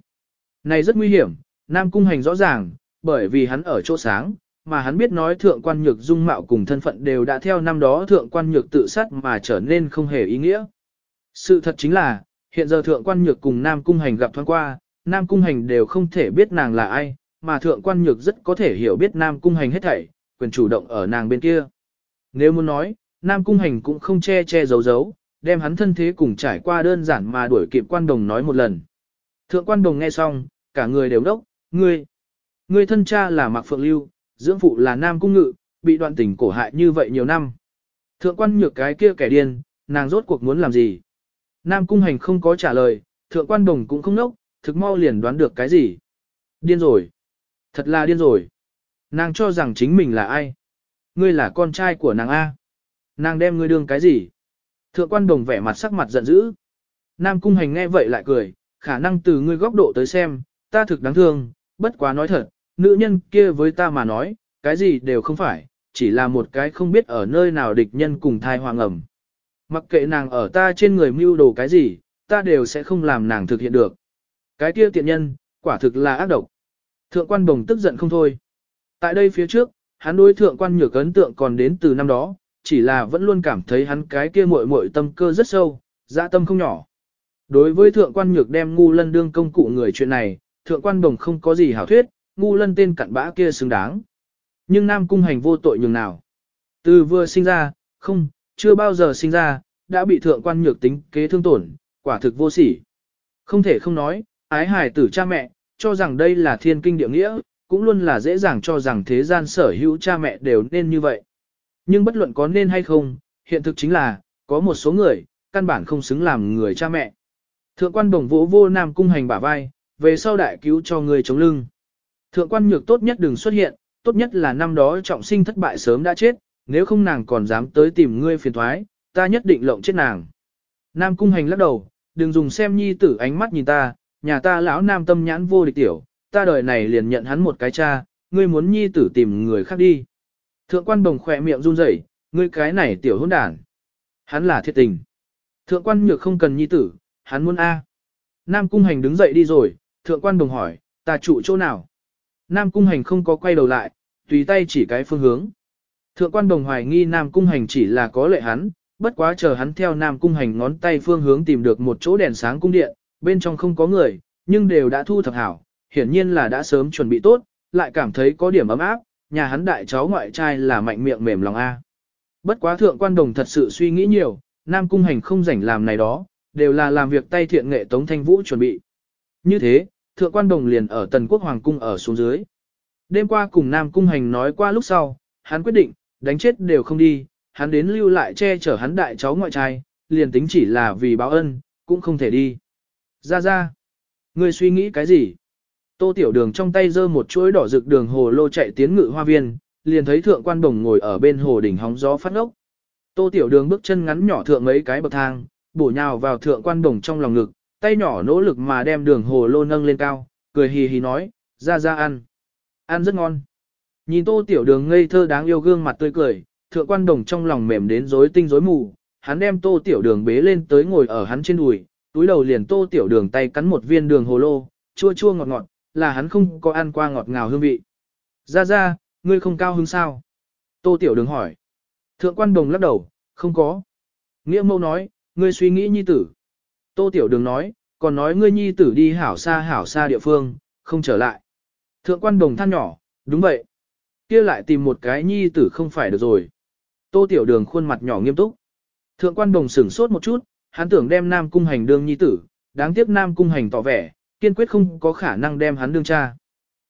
Này rất nguy hiểm, Nam Cung Hành rõ ràng, bởi vì hắn ở chỗ sáng, mà hắn biết nói thượng quan nhược dung mạo cùng thân phận đều đã theo năm đó thượng quan nhược tự sát mà trở nên không hề ý nghĩa. Sự thật chính là, hiện giờ thượng quan nhược cùng Nam Cung Hành gặp thoáng qua, Nam Cung Hành đều không thể biết nàng là ai, mà thượng quan nhược rất có thể hiểu biết Nam Cung Hành hết thảy, quyền chủ động ở nàng bên kia. Nếu muốn nói, Nam Cung Hành cũng không che che giấu giấu, đem hắn thân thế cùng trải qua đơn giản mà đuổi kịp quan đồng nói một lần. Thượng quan đồng nghe xong, cả người đều đốc, ngươi, ngươi thân cha là Mạc Phượng Lưu, dưỡng phụ là Nam Cung Ngự, bị đoạn tình cổ hại như vậy nhiều năm. Thượng quan nhược cái kia kẻ điên, nàng rốt cuộc muốn làm gì? Nam Cung Hành không có trả lời, thượng quan đồng cũng không nốc, thực mau liền đoán được cái gì. Điên rồi. Thật là điên rồi. Nàng cho rằng chính mình là ai? Ngươi là con trai của nàng A. Nàng đem ngươi đương cái gì? Thượng quan đồng vẻ mặt sắc mặt giận dữ. Nam cung hành nghe vậy lại cười, khả năng từ ngươi góc độ tới xem, ta thực đáng thương, bất quá nói thật, nữ nhân kia với ta mà nói, cái gì đều không phải, chỉ là một cái không biết ở nơi nào địch nhân cùng thai hoàng ẩm. Mặc kệ nàng ở ta trên người mưu đồ cái gì, ta đều sẽ không làm nàng thực hiện được. Cái kia tiện nhân, quả thực là ác độc. Thượng quan đồng tức giận không thôi. Tại đây phía trước, hắn đối thượng quan nhược ấn tượng còn đến từ năm đó, chỉ là vẫn luôn cảm thấy hắn cái kia muội muội tâm cơ rất sâu, dạ tâm không nhỏ. Đối với thượng quan nhược đem ngu lân đương công cụ người chuyện này, thượng quan đồng không có gì hảo thuyết, ngu lân tên cặn bã kia xứng đáng. Nhưng nam cung hành vô tội nhường nào. Từ vừa sinh ra, không, chưa bao giờ sinh ra, đã bị thượng quan nhược tính kế thương tổn, quả thực vô sỉ. Không thể không nói, ái hài tử cha mẹ, cho rằng đây là thiên kinh địa nghĩa, cũng luôn là dễ dàng cho rằng thế gian sở hữu cha mẹ đều nên như vậy. Nhưng bất luận có nên hay không, hiện thực chính là, có một số người, căn bản không xứng làm người cha mẹ. Thượng quan đồng vỗ vô nam cung hành bả vai, về sau đại cứu cho người chống lưng. Thượng quan nhược tốt nhất đừng xuất hiện, tốt nhất là năm đó trọng sinh thất bại sớm đã chết, nếu không nàng còn dám tới tìm ngươi phiền thoái, ta nhất định lộng chết nàng. Nam cung hành lắc đầu, đừng dùng xem nhi tử ánh mắt nhìn ta, nhà ta lão nam tâm nhãn vô địch tiểu, ta đời này liền nhận hắn một cái cha, ngươi muốn nhi tử tìm người khác đi. Thượng quan bồng khỏe miệng run rẩy, ngươi cái này tiểu hỗn đản. Hắn là thiệt tình. Thượng quan nhược không cần nhi tử, hắn muốn A. Nam cung hành đứng dậy đi rồi, thượng quan đồng hỏi, ta trụ chỗ nào? Nam cung hành không có quay đầu lại, tùy tay chỉ cái phương hướng. Thượng quan đồng hoài nghi Nam cung hành chỉ là có lệ hắn, bất quá chờ hắn theo Nam cung hành ngón tay phương hướng tìm được một chỗ đèn sáng cung điện, bên trong không có người, nhưng đều đã thu thập hảo, hiển nhiên là đã sớm chuẩn bị tốt, lại cảm thấy có điểm ấm áp, nhà hắn đại cháu ngoại trai là mạnh miệng mềm lòng A. Bất quá thượng quan đồng thật sự suy nghĩ nhiều, Nam Cung Hành không rảnh làm này đó, đều là làm việc tay thiện nghệ Tống Thanh Vũ chuẩn bị. Như thế, thượng quan đồng liền ở Tần Quốc Hoàng Cung ở xuống dưới. Đêm qua cùng Nam Cung Hành nói qua lúc sau, hắn quyết định, đánh chết đều không đi, hắn đến lưu lại che chở hắn đại cháu ngoại trai, liền tính chỉ là vì báo ân, cũng không thể đi. Ra ra, ngươi suy nghĩ cái gì? Tô Tiểu Đường trong tay giơ một chuỗi đỏ rực đường hồ lô chạy tiến ngự hoa viên, liền thấy thượng quan đồng ngồi ở bên hồ đỉnh hóng gió phát ngốc. Tô Tiểu Đường bước chân ngắn nhỏ thượng mấy cái bậc thang, bổ nhào vào thượng quan đồng trong lòng ngực, tay nhỏ nỗ lực mà đem đường hồ lô nâng lên cao, cười hì hì nói, ra ra ăn. Ăn rất ngon. Nhìn Tô Tiểu Đường ngây thơ đáng yêu gương mặt tươi cười, thượng quan đồng trong lòng mềm đến rối tinh rối mù, hắn đem Tô Tiểu Đường bế lên tới ngồi ở hắn trên đùi, túi đầu liền Tô Tiểu Đường tay cắn một viên đường hồ lô, chua chua ngọt ngọt, là hắn không có ăn qua ngọt ngào hương vị. Ra ra, ngươi không cao hứng sao? Tô Tiểu Đường hỏi. Thượng quan đồng lắc đầu, không có. Nghĩa mâu nói, ngươi suy nghĩ nhi tử. Tô Tiểu Đường nói, còn nói ngươi nhi tử đi hảo xa hảo xa địa phương, không trở lại. Thượng quan đồng than nhỏ, đúng vậy. kia lại tìm một cái nhi tử không phải được rồi. Tô Tiểu Đường khuôn mặt nhỏ nghiêm túc. Thượng quan đồng sửng sốt một chút, hắn tưởng đem Nam Cung Hành đương nhi tử, đáng tiếc Nam Cung Hành tỏ vẻ, kiên quyết không có khả năng đem hắn đương cha.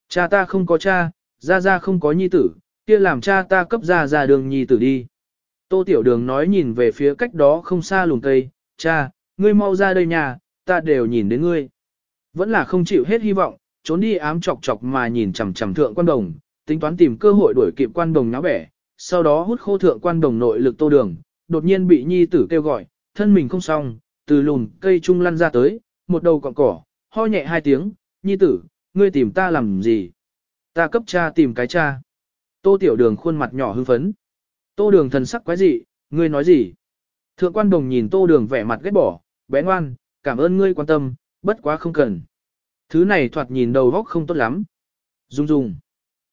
Cha ta không có cha, ra ra không có nhi tử, kia làm cha ta cấp ra ra đường nhi tử đi. Tô Tiểu Đường nói nhìn về phía cách đó không xa lùn cây, cha, ngươi mau ra đây nhà, ta đều nhìn đến ngươi. Vẫn là không chịu hết hy vọng, trốn đi ám chọc chọc mà nhìn chằm chằm thượng quan đồng, tính toán tìm cơ hội đuổi kịp quan đồng náo bẻ, sau đó hút khô thượng quan đồng nội lực tô đường, đột nhiên bị nhi tử kêu gọi, thân mình không xong, từ lùn cây trung lăn ra tới, một đầu cọng cỏ, ho nhẹ hai tiếng, nhi tử, ngươi tìm ta làm gì? Ta cấp cha tìm cái cha. Tô tiểu đường khuôn mặt nhỏ hưng phấn. Tô đường thần sắc quái dị, ngươi nói gì? Thượng quan đồng nhìn tô đường vẻ mặt ghét bỏ, bé ngoan, cảm ơn ngươi quan tâm, bất quá không cần. Thứ này thoạt nhìn đầu góc không tốt lắm. Dung dung.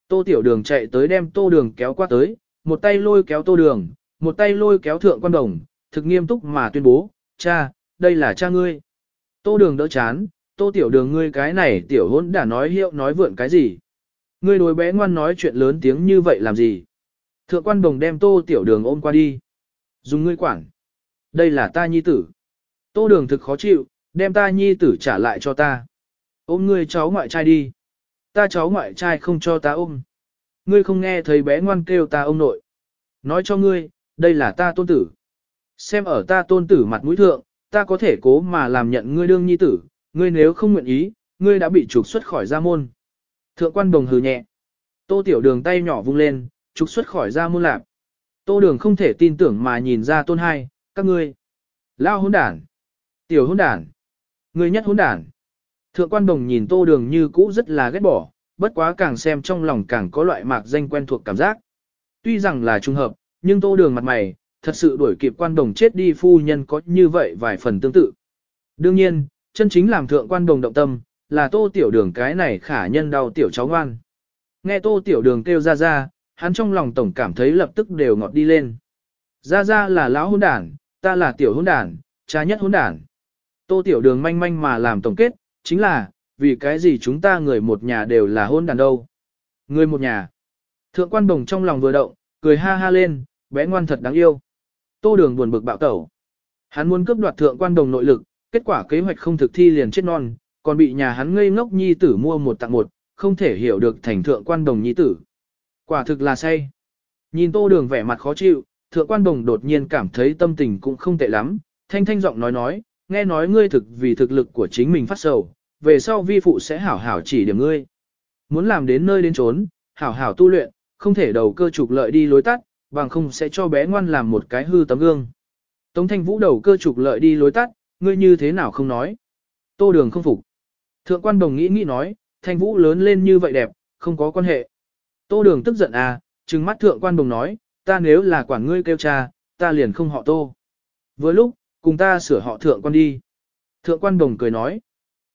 Tô tiểu đường chạy tới đem tô đường kéo qua tới, một tay lôi kéo tô đường, một tay lôi kéo thượng quan đồng, thực nghiêm túc mà tuyên bố, cha, đây là cha ngươi. Tô đường đỡ chán, tô tiểu đường ngươi cái này tiểu hôn đã nói hiệu nói vượn cái gì. Ngươi đối bé ngoan nói chuyện lớn tiếng như vậy làm gì. Thượng quan đồng đem tô tiểu đường ôm qua đi. Dùng ngươi quản. Đây là ta nhi tử. Tô đường thực khó chịu, đem ta nhi tử trả lại cho ta. Ôm ngươi cháu ngoại trai đi. Ta cháu ngoại trai không cho ta ôm. Ngươi không nghe thấy bé ngoan kêu ta ông nội. Nói cho ngươi, đây là ta tôn tử. Xem ở ta tôn tử mặt mũi thượng, ta có thể cố mà làm nhận ngươi đương nhi tử, ngươi nếu không nguyện ý, ngươi đã bị trục xuất khỏi gia môn. Thượng quan đồng hừ nhẹ. Tô tiểu đường tay nhỏ vung lên, trục xuất khỏi gia môn lạc. Tô đường không thể tin tưởng mà nhìn ra tôn hai, các ngươi. Lao hỗn đản. Tiểu hỗn đản. Ngươi nhất hỗn đản. Thượng quan đồng nhìn tô đường như cũ rất là ghét bỏ, bất quá càng xem trong lòng càng có loại mạc danh quen thuộc cảm giác. Tuy rằng là trùng hợp, nhưng tô đường mặt mày, thật sự đuổi kịp quan đồng chết đi phu nhân có như vậy vài phần tương tự. Đương nhiên, chân chính làm thượng quan đồng động tâm, là tô tiểu đường cái này khả nhân đau tiểu cháu ngoan. Nghe tô tiểu đường kêu ra ra, hắn trong lòng tổng cảm thấy lập tức đều ngọt đi lên. Ra ra là lão hôn đản, ta là tiểu hôn đản, cha nhất hôn đản. Tô tiểu đường manh manh mà làm tổng kết, chính là, vì cái gì chúng ta người một nhà đều là hôn đàn đâu. Người một nhà. Thượng quan đồng trong lòng vừa động, cười ha ha lên, bé ngoan thật đáng yêu. Tô đường buồn bực bạo tẩu. Hắn muốn cướp đoạt thượng quan đồng nội lực, kết quả kế hoạch không thực thi liền chết non, còn bị nhà hắn ngây ngốc nhi tử mua một tặng một, không thể hiểu được thành thượng quan đồng nhi tử. Quả thực là say. Nhìn tô đường vẻ mặt khó chịu, thượng quan đồng đột nhiên cảm thấy tâm tình cũng không tệ lắm, thanh thanh giọng nói nói, nghe nói ngươi thực vì thực lực của chính mình phát sầu, về sau vi phụ sẽ hảo hảo chỉ điểm ngươi. Muốn làm đến nơi đến trốn, hảo hảo tu luyện, không thể đầu cơ trục lợi đi lối tắt, bằng không sẽ cho bé ngoan làm một cái hư tấm gương. Tống thanh vũ đầu cơ trục lợi đi lối tắt, ngươi như thế nào không nói. Tô đường không phục. Thượng quan đồng nghĩ nghĩ nói, thanh vũ lớn lên như vậy đẹp, không có quan hệ. Tô đường tức giận à, trừng mắt thượng quan đồng nói, ta nếu là quản ngươi kêu cha, ta liền không họ tô. Với lúc, cùng ta sửa họ thượng quan đi. Thượng quan đồng cười nói,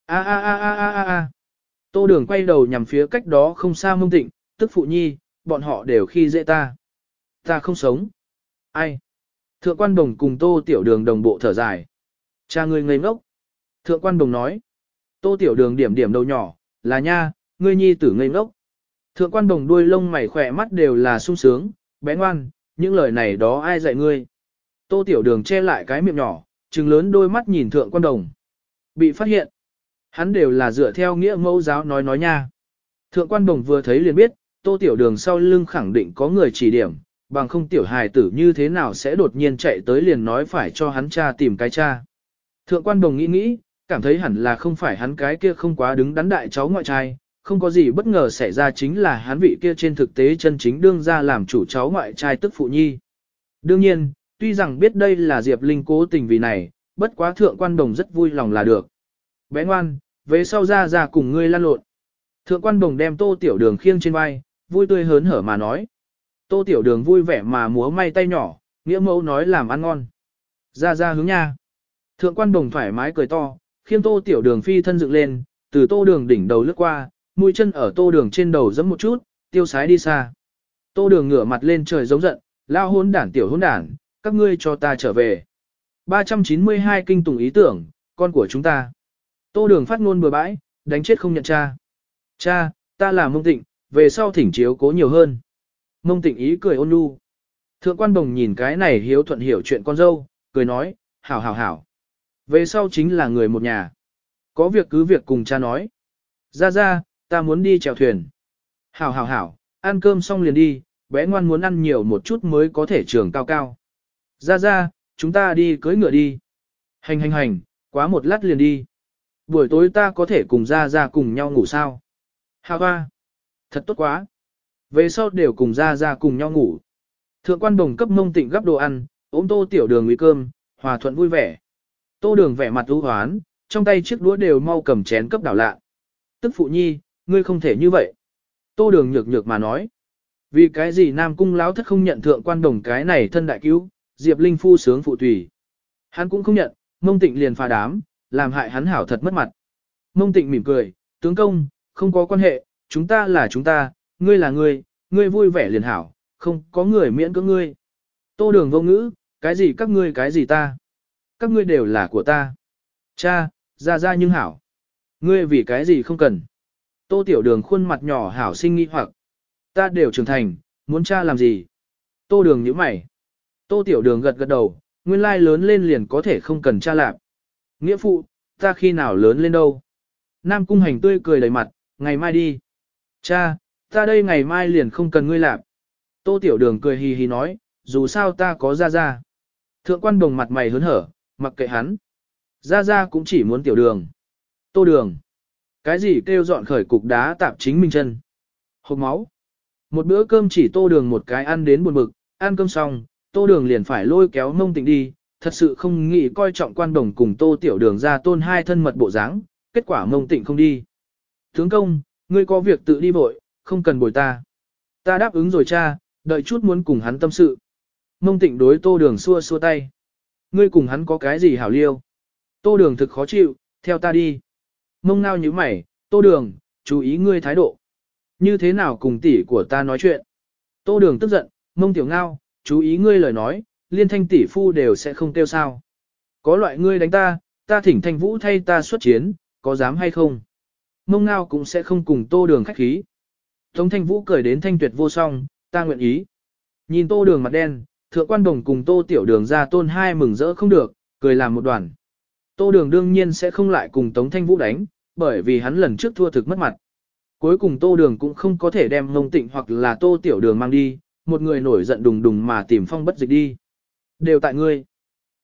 a a a a a a a. Tô đường quay đầu nhằm phía cách đó không xa mông tịnh, tức phụ nhi, bọn họ đều khi dễ ta. Ta không sống. Ai? Thượng quan đồng cùng tô tiểu đường đồng bộ thở dài. Cha ngươi ngây ngốc. Thượng quan đồng nói. Tô tiểu đường điểm điểm đầu nhỏ, là nha, ngươi nhi tử ngây ngốc. Thượng quan đồng đuôi lông mày khỏe mắt đều là sung sướng, bé ngoan, những lời này đó ai dạy ngươi. Tô tiểu đường che lại cái miệng nhỏ, trừng lớn đôi mắt nhìn thượng quan đồng. Bị phát hiện. Hắn đều là dựa theo nghĩa mẫu giáo nói nói nha. Thượng quan đồng vừa thấy liền biết, tô tiểu đường sau lưng khẳng định có người chỉ điểm, bằng không tiểu hài tử như thế nào sẽ đột nhiên chạy tới liền nói phải cho hắn cha tìm cái cha. Thượng quan đồng nghĩ nghĩ, cảm thấy hẳn là không phải hắn cái kia không quá đứng đắn đại cháu ngoại trai, không có gì bất ngờ xảy ra chính là hắn vị kia trên thực tế chân chính đương ra làm chủ cháu ngoại trai tức phụ nhi. Đương nhiên, tuy rằng biết đây là Diệp Linh cố tình vì này, bất quá thượng quan đồng rất vui lòng là được. Bé ngoan, về sau ra ra cùng ngươi lan lộn. Thượng quan đồng đem tô tiểu đường khiêng trên vai, vui tươi hớn hở mà nói. Tô tiểu đường vui vẻ mà múa may tay nhỏ, nghĩa mẫu nói làm ăn ngon. Ra ra hướng nha. Thượng quan đồng thoải mái cười to, khiêng tô tiểu đường phi thân dựng lên, từ tô đường đỉnh đầu lướt qua, mũi chân ở tô đường trên đầu giẫm một chút, tiêu sái đi xa. Tô đường ngửa mặt lên trời giống giận, lao hôn đản tiểu hôn đản, các ngươi cho ta trở về. 392 kinh tùng ý tưởng, con của chúng ta. Tô đường phát ngôn bừa bãi, đánh chết không nhận cha. Cha, ta là mông tịnh, về sau thỉnh chiếu cố nhiều hơn. Mông tịnh ý cười ôn nhu. Thượng quan đồng nhìn cái này hiếu thuận hiểu chuyện con dâu, cười nói, hảo hảo hảo. Về sau chính là người một nhà. Có việc cứ việc cùng cha nói. Ra ra, ta muốn đi chèo thuyền. Hảo hảo hảo, ăn cơm xong liền đi, bé ngoan muốn ăn nhiều một chút mới có thể trường cao cao. Ra ra, chúng ta đi cưới ngựa đi. Hành hành hành, quá một lát liền đi. Buổi tối ta có thể cùng ra ra cùng nhau ngủ sao? Hào hoa. Thật tốt quá. Về sau đều cùng ra ra cùng nhau ngủ. Thượng quan đồng cấp mông tịnh gấp đồ ăn, ôm tô tiểu đường nguy cơm, hòa thuận vui vẻ. Tô đường vẻ mặt ưu hoán, trong tay chiếc đũa đều mau cầm chén cấp đảo lạ. Tức phụ nhi, ngươi không thể như vậy. Tô đường nhược nhược mà nói. Vì cái gì Nam Cung lão thất không nhận thượng quan đồng cái này thân đại cứu, Diệp Linh phu sướng phụ tùy. Hắn cũng không nhận, mông tịnh liền phá đám, làm hại hắn hảo thật mất mặt. Mông tịnh mỉm cười, tướng công, không có quan hệ, chúng ta là chúng ta, ngươi là ngươi, ngươi vui vẻ liền hảo, không có người miễn cưỡng ngươi. Tô đường vô ngữ, cái gì các ngươi cái gì ta. Các ngươi đều là của ta. Cha, ra ra nhưng hảo. Ngươi vì cái gì không cần. Tô tiểu đường khuôn mặt nhỏ hảo sinh nghi hoặc. Ta đều trưởng thành, muốn cha làm gì. Tô đường nhíu mày. Tô tiểu đường gật gật đầu, nguyên lai lớn lên liền có thể không cần cha lạp. Nghĩa phụ, ta khi nào lớn lên đâu. Nam cung hành tươi cười đầy mặt, ngày mai đi. Cha, ta đây ngày mai liền không cần ngươi lạp. Tô tiểu đường cười hì hì nói, dù sao ta có ra ra. Thượng quan đồng mặt mày hớn hở, mặc kệ hắn. Ra ra cũng chỉ muốn tiểu đường. Tô đường. Cái gì kêu dọn khởi cục đá tạp chính mình chân. Hộp máu. Một bữa cơm chỉ tô đường một cái ăn đến buồn bực, ăn cơm xong, tô đường liền phải lôi kéo mông tịnh đi, thật sự không nghĩ coi trọng quan đồng cùng tô tiểu đường ra tôn hai thân mật bộ dáng, kết quả mông tịnh không đi. Tướng công, ngươi có việc tự đi vội, không cần bồi ta. Ta đáp ứng rồi cha, đợi chút muốn cùng hắn tâm sự. Mông tịnh đối tô đường xua xua tay. Ngươi cùng hắn có cái gì hảo liêu? Tô đường thực khó chịu, theo ta đi. Mông ngao như mày, tô đường, chú ý ngươi thái độ. Như thế nào cùng tỷ của ta nói chuyện? Tô đường tức giận, mông tiểu ngao, chú ý ngươi lời nói, liên thanh tỷ phu đều sẽ không tiêu sao. Có loại ngươi đánh ta, ta thỉnh thanh vũ thay ta xuất chiến, có dám hay không? Mông ngao cũng sẽ không cùng tô đường khách khí. Tống thanh vũ cười đến thanh tuyệt vô song, ta nguyện ý. Nhìn tô đường mặt đen, thượng quan đồng cùng tô tiểu đường ra tôn hai mừng rỡ không được, cười làm một đoàn. Tô đường đương nhiên sẽ không lại cùng Tống Thanh Vũ đánh, bởi vì hắn lần trước thua thực mất mặt. Cuối cùng tô đường cũng không có thể đem mông tịnh hoặc là tô tiểu đường mang đi, một người nổi giận đùng đùng mà tìm phong bất dịch đi. Đều tại ngươi.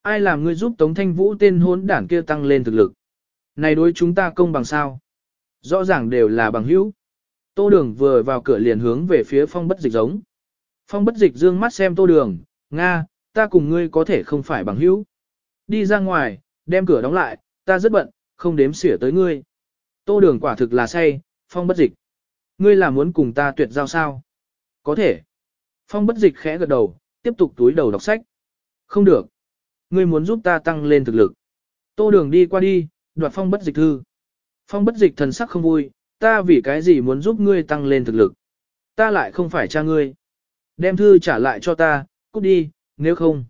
Ai làm ngươi giúp Tống Thanh Vũ tên hốn đảng kia tăng lên thực lực. Này đối chúng ta công bằng sao? Rõ ràng đều là bằng hữu. Tô đường vừa vào cửa liền hướng về phía phong bất dịch giống. Phong bất dịch dương mắt xem tô đường, Nga, ta cùng ngươi có thể không phải bằng hữu. Đi ra ngoài, đem cửa đóng lại, ta rất bận, không đếm xỉa tới ngươi. Tô đường quả thực là say, phong bất dịch. Ngươi là muốn cùng ta tuyệt giao sao? Có thể. Phong bất dịch khẽ gật đầu, tiếp tục túi đầu đọc sách. Không được. Ngươi muốn giúp ta tăng lên thực lực. Tô đường đi qua đi, đoạt phong bất dịch thư. Phong bất dịch thần sắc không vui, ta vì cái gì muốn giúp ngươi tăng lên thực lực. Ta lại không phải cha ngươi. Đem thư trả lại cho ta, cút đi, nếu không.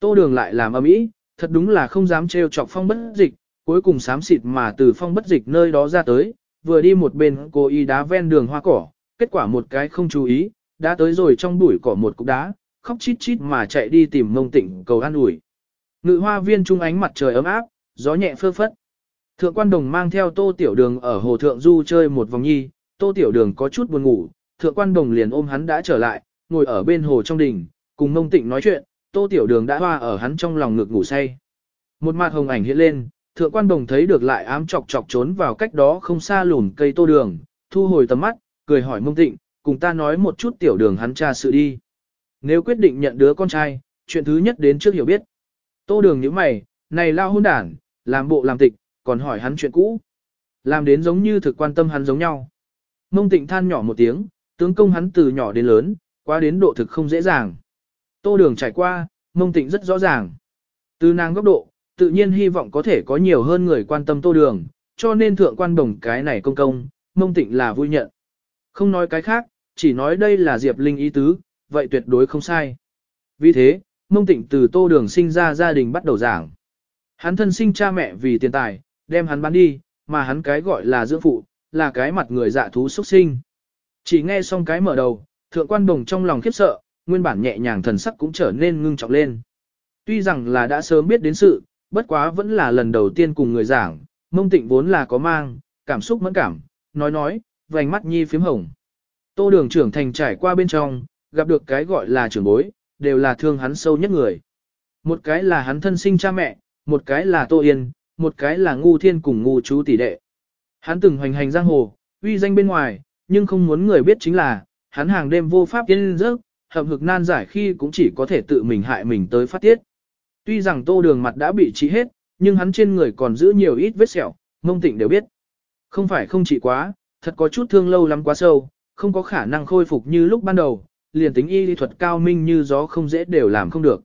Tô đường lại làm ầm ĩ, thật đúng là không dám trêu chọc phong bất dịch, cuối cùng sám xịt mà từ phong bất dịch nơi đó ra tới, vừa đi một bên cô y đá ven đường hoa cỏ, kết quả một cái không chú ý, đã tới rồi trong bụi cỏ một cục đá, khóc chít chít mà chạy đi tìm mông tỉnh cầu an ủi. Ngự hoa viên trung ánh mặt trời ấm áp, gió nhẹ phơ phất. Thượng quan đồng mang theo tô tiểu đường ở hồ thượng du chơi một vòng nhi, tô tiểu đường có chút buồn ngủ, thượng quan đồng liền ôm hắn đã trở lại, ngồi ở bên hồ trong đình, cùng mông tịnh nói chuyện, tô tiểu đường đã hoa ở hắn trong lòng ngực ngủ say. Một mặt hồng ảnh hiện lên, thượng quan đồng thấy được lại ám chọc chọc trốn vào cách đó không xa lùn cây tô đường, thu hồi tầm mắt, cười hỏi mông tịnh, cùng ta nói một chút tiểu đường hắn tra sự đi. Nếu quyết định nhận đứa con trai, chuyện thứ nhất đến trước hiểu biết. Tô đường như mày, này lao hôn đản, làm bộ làm tịch, còn hỏi hắn chuyện cũ. Làm đến giống như thực quan tâm hắn giống nhau. Mông tịnh than nhỏ một tiếng, tướng công hắn từ nhỏ đến lớn, qua đến độ thực không dễ dàng. Tô đường trải qua, mông tịnh rất rõ ràng. Từ nàng góc độ, tự nhiên hy vọng có thể có nhiều hơn người quan tâm tô đường, cho nên thượng quan đồng cái này công công, mông tịnh là vui nhận. Không nói cái khác, chỉ nói đây là Diệp Linh ý tứ, vậy tuyệt đối không sai. Vì thế, mông tịnh từ tô đường sinh ra gia đình bắt đầu giảng. Hắn thân sinh cha mẹ vì tiền tài, đem hắn bán đi, mà hắn cái gọi là dưỡng phụ, là cái mặt người dạ thú xuất sinh. Chỉ nghe xong cái mở đầu, thượng quan đồng trong lòng khiếp sợ, nguyên bản nhẹ nhàng thần sắc cũng trở nên ngưng trọng lên. Tuy rằng là đã sớm biết đến sự, bất quá vẫn là lần đầu tiên cùng người giảng, mông tịnh vốn là có mang, cảm xúc mẫn cảm, nói nói, vành mắt nhi phím hồng. Tô đường trưởng thành trải qua bên trong, gặp được cái gọi là trưởng bối, đều là thương hắn sâu nhất người. Một cái là hắn thân sinh cha mẹ, một cái là Tô Yên, một cái là ngu thiên cùng ngu chú tỷ đệ. Hắn từng hoành hành giang hồ, uy danh bên ngoài, nhưng không muốn người biết chính là, hắn hàng đêm vô pháp yên giấc, hậm hực nan giải khi cũng chỉ có thể tự mình hại mình tới phát tiết. Tuy rằng tô đường mặt đã bị trị hết, nhưng hắn trên người còn giữ nhiều ít vết sẹo, mông tịnh đều biết. Không phải không trị quá, thật có chút thương lâu lắm quá sâu, không có khả năng khôi phục như lúc ban đầu, liền tính y lý thuật cao minh như gió không dễ đều làm không được.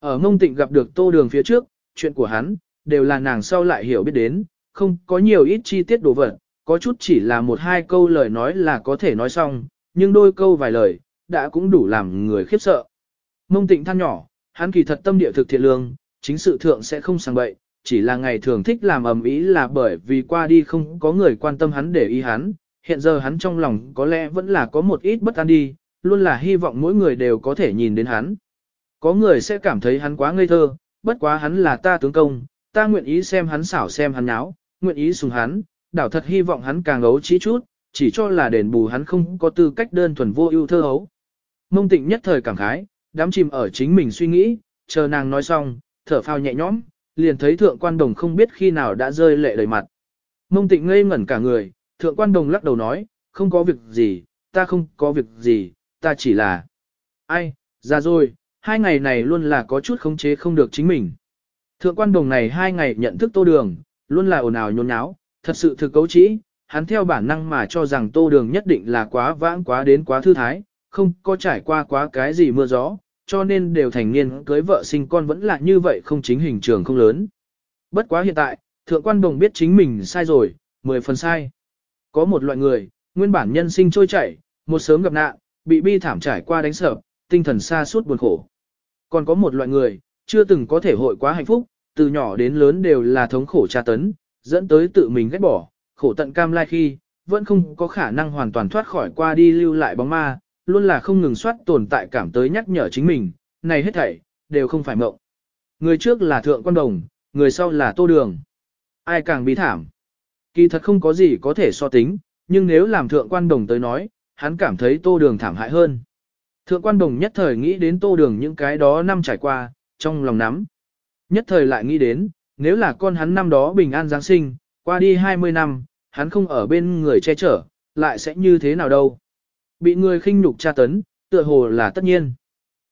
Ở mông tịnh gặp được tô đường phía trước, chuyện của hắn, đều là nàng sau lại hiểu biết đến, không có nhiều ít chi tiết đồ vật, có chút chỉ là một hai câu lời nói là có thể nói xong, nhưng đôi câu vài lời, đã cũng đủ làm người khiếp sợ. Mông tịnh than nhỏ, hắn kỳ thật tâm địa thực thiện lương, chính sự thượng sẽ không sang bậy, chỉ là ngày thường thích làm ầm ĩ là bởi vì qua đi không có người quan tâm hắn để ý hắn, hiện giờ hắn trong lòng có lẽ vẫn là có một ít bất an đi, luôn là hy vọng mỗi người đều có thể nhìn đến hắn. Có người sẽ cảm thấy hắn quá ngây thơ, bất quá hắn là ta tướng công, ta nguyện ý xem hắn xảo xem hắn náo, nguyện ý sùng hắn, đảo thật hy vọng hắn càng ấu trí chút, chỉ cho là đền bù hắn không có tư cách đơn thuần vô ưu thơ hấu. Mông tịnh nhất thời cảm khái, đám chìm ở chính mình suy nghĩ, chờ nàng nói xong, thở phào nhẹ nhõm, liền thấy thượng quan đồng không biết khi nào đã rơi lệ đầy mặt. Mông tịnh ngây ngẩn cả người, thượng quan đồng lắc đầu nói, không có việc gì, ta không có việc gì, ta chỉ là... Ai, ra rồi, hai ngày này luôn là có chút khống chế không được chính mình. Thượng quan đồng này hai ngày nhận thức tô đường, luôn là ồn ào nhốn nháo, thật sự thực cấu trĩ, hắn theo bản năng mà cho rằng tô đường nhất định là quá vãng quá đến quá thư thái, không có trải qua quá cái gì mưa gió, cho nên đều thành niên cưới vợ sinh con vẫn là như vậy không chính hình trường không lớn. Bất quá hiện tại, thượng quan đồng biết chính mình sai rồi, mười phần sai. Có một loại người, nguyên bản nhân sinh trôi chảy, một sớm gặp nạn, bị bi thảm trải qua đánh sập, tinh thần xa suốt buồn khổ. Còn có một loại người, chưa từng có thể hội quá hạnh phúc, từ nhỏ đến lớn đều là thống khổ tra tấn, dẫn tới tự mình ghét bỏ, khổ tận cam lai khi, vẫn không có khả năng hoàn toàn thoát khỏi qua đi lưu lại bóng ma, luôn là không ngừng soát tồn tại cảm tới nhắc nhở chính mình, này hết thảy, đều không phải mộng. Người trước là thượng quan đồng, người sau là tô đường. Ai càng bí thảm. Kỳ thật không có gì có thể so tính, nhưng nếu làm thượng quan đồng tới nói, hắn cảm thấy tô đường thảm hại hơn. Thượng quan đồng nhất thời nghĩ đến tô đường những cái đó năm trải qua, trong lòng nắm. Nhất thời lại nghĩ đến, nếu là con hắn năm đó bình an Giáng sinh, qua đi 20 năm, hắn không ở bên người che chở, lại sẽ như thế nào đâu. Bị người khinh nhục tra tấn, tựa hồ là tất nhiên.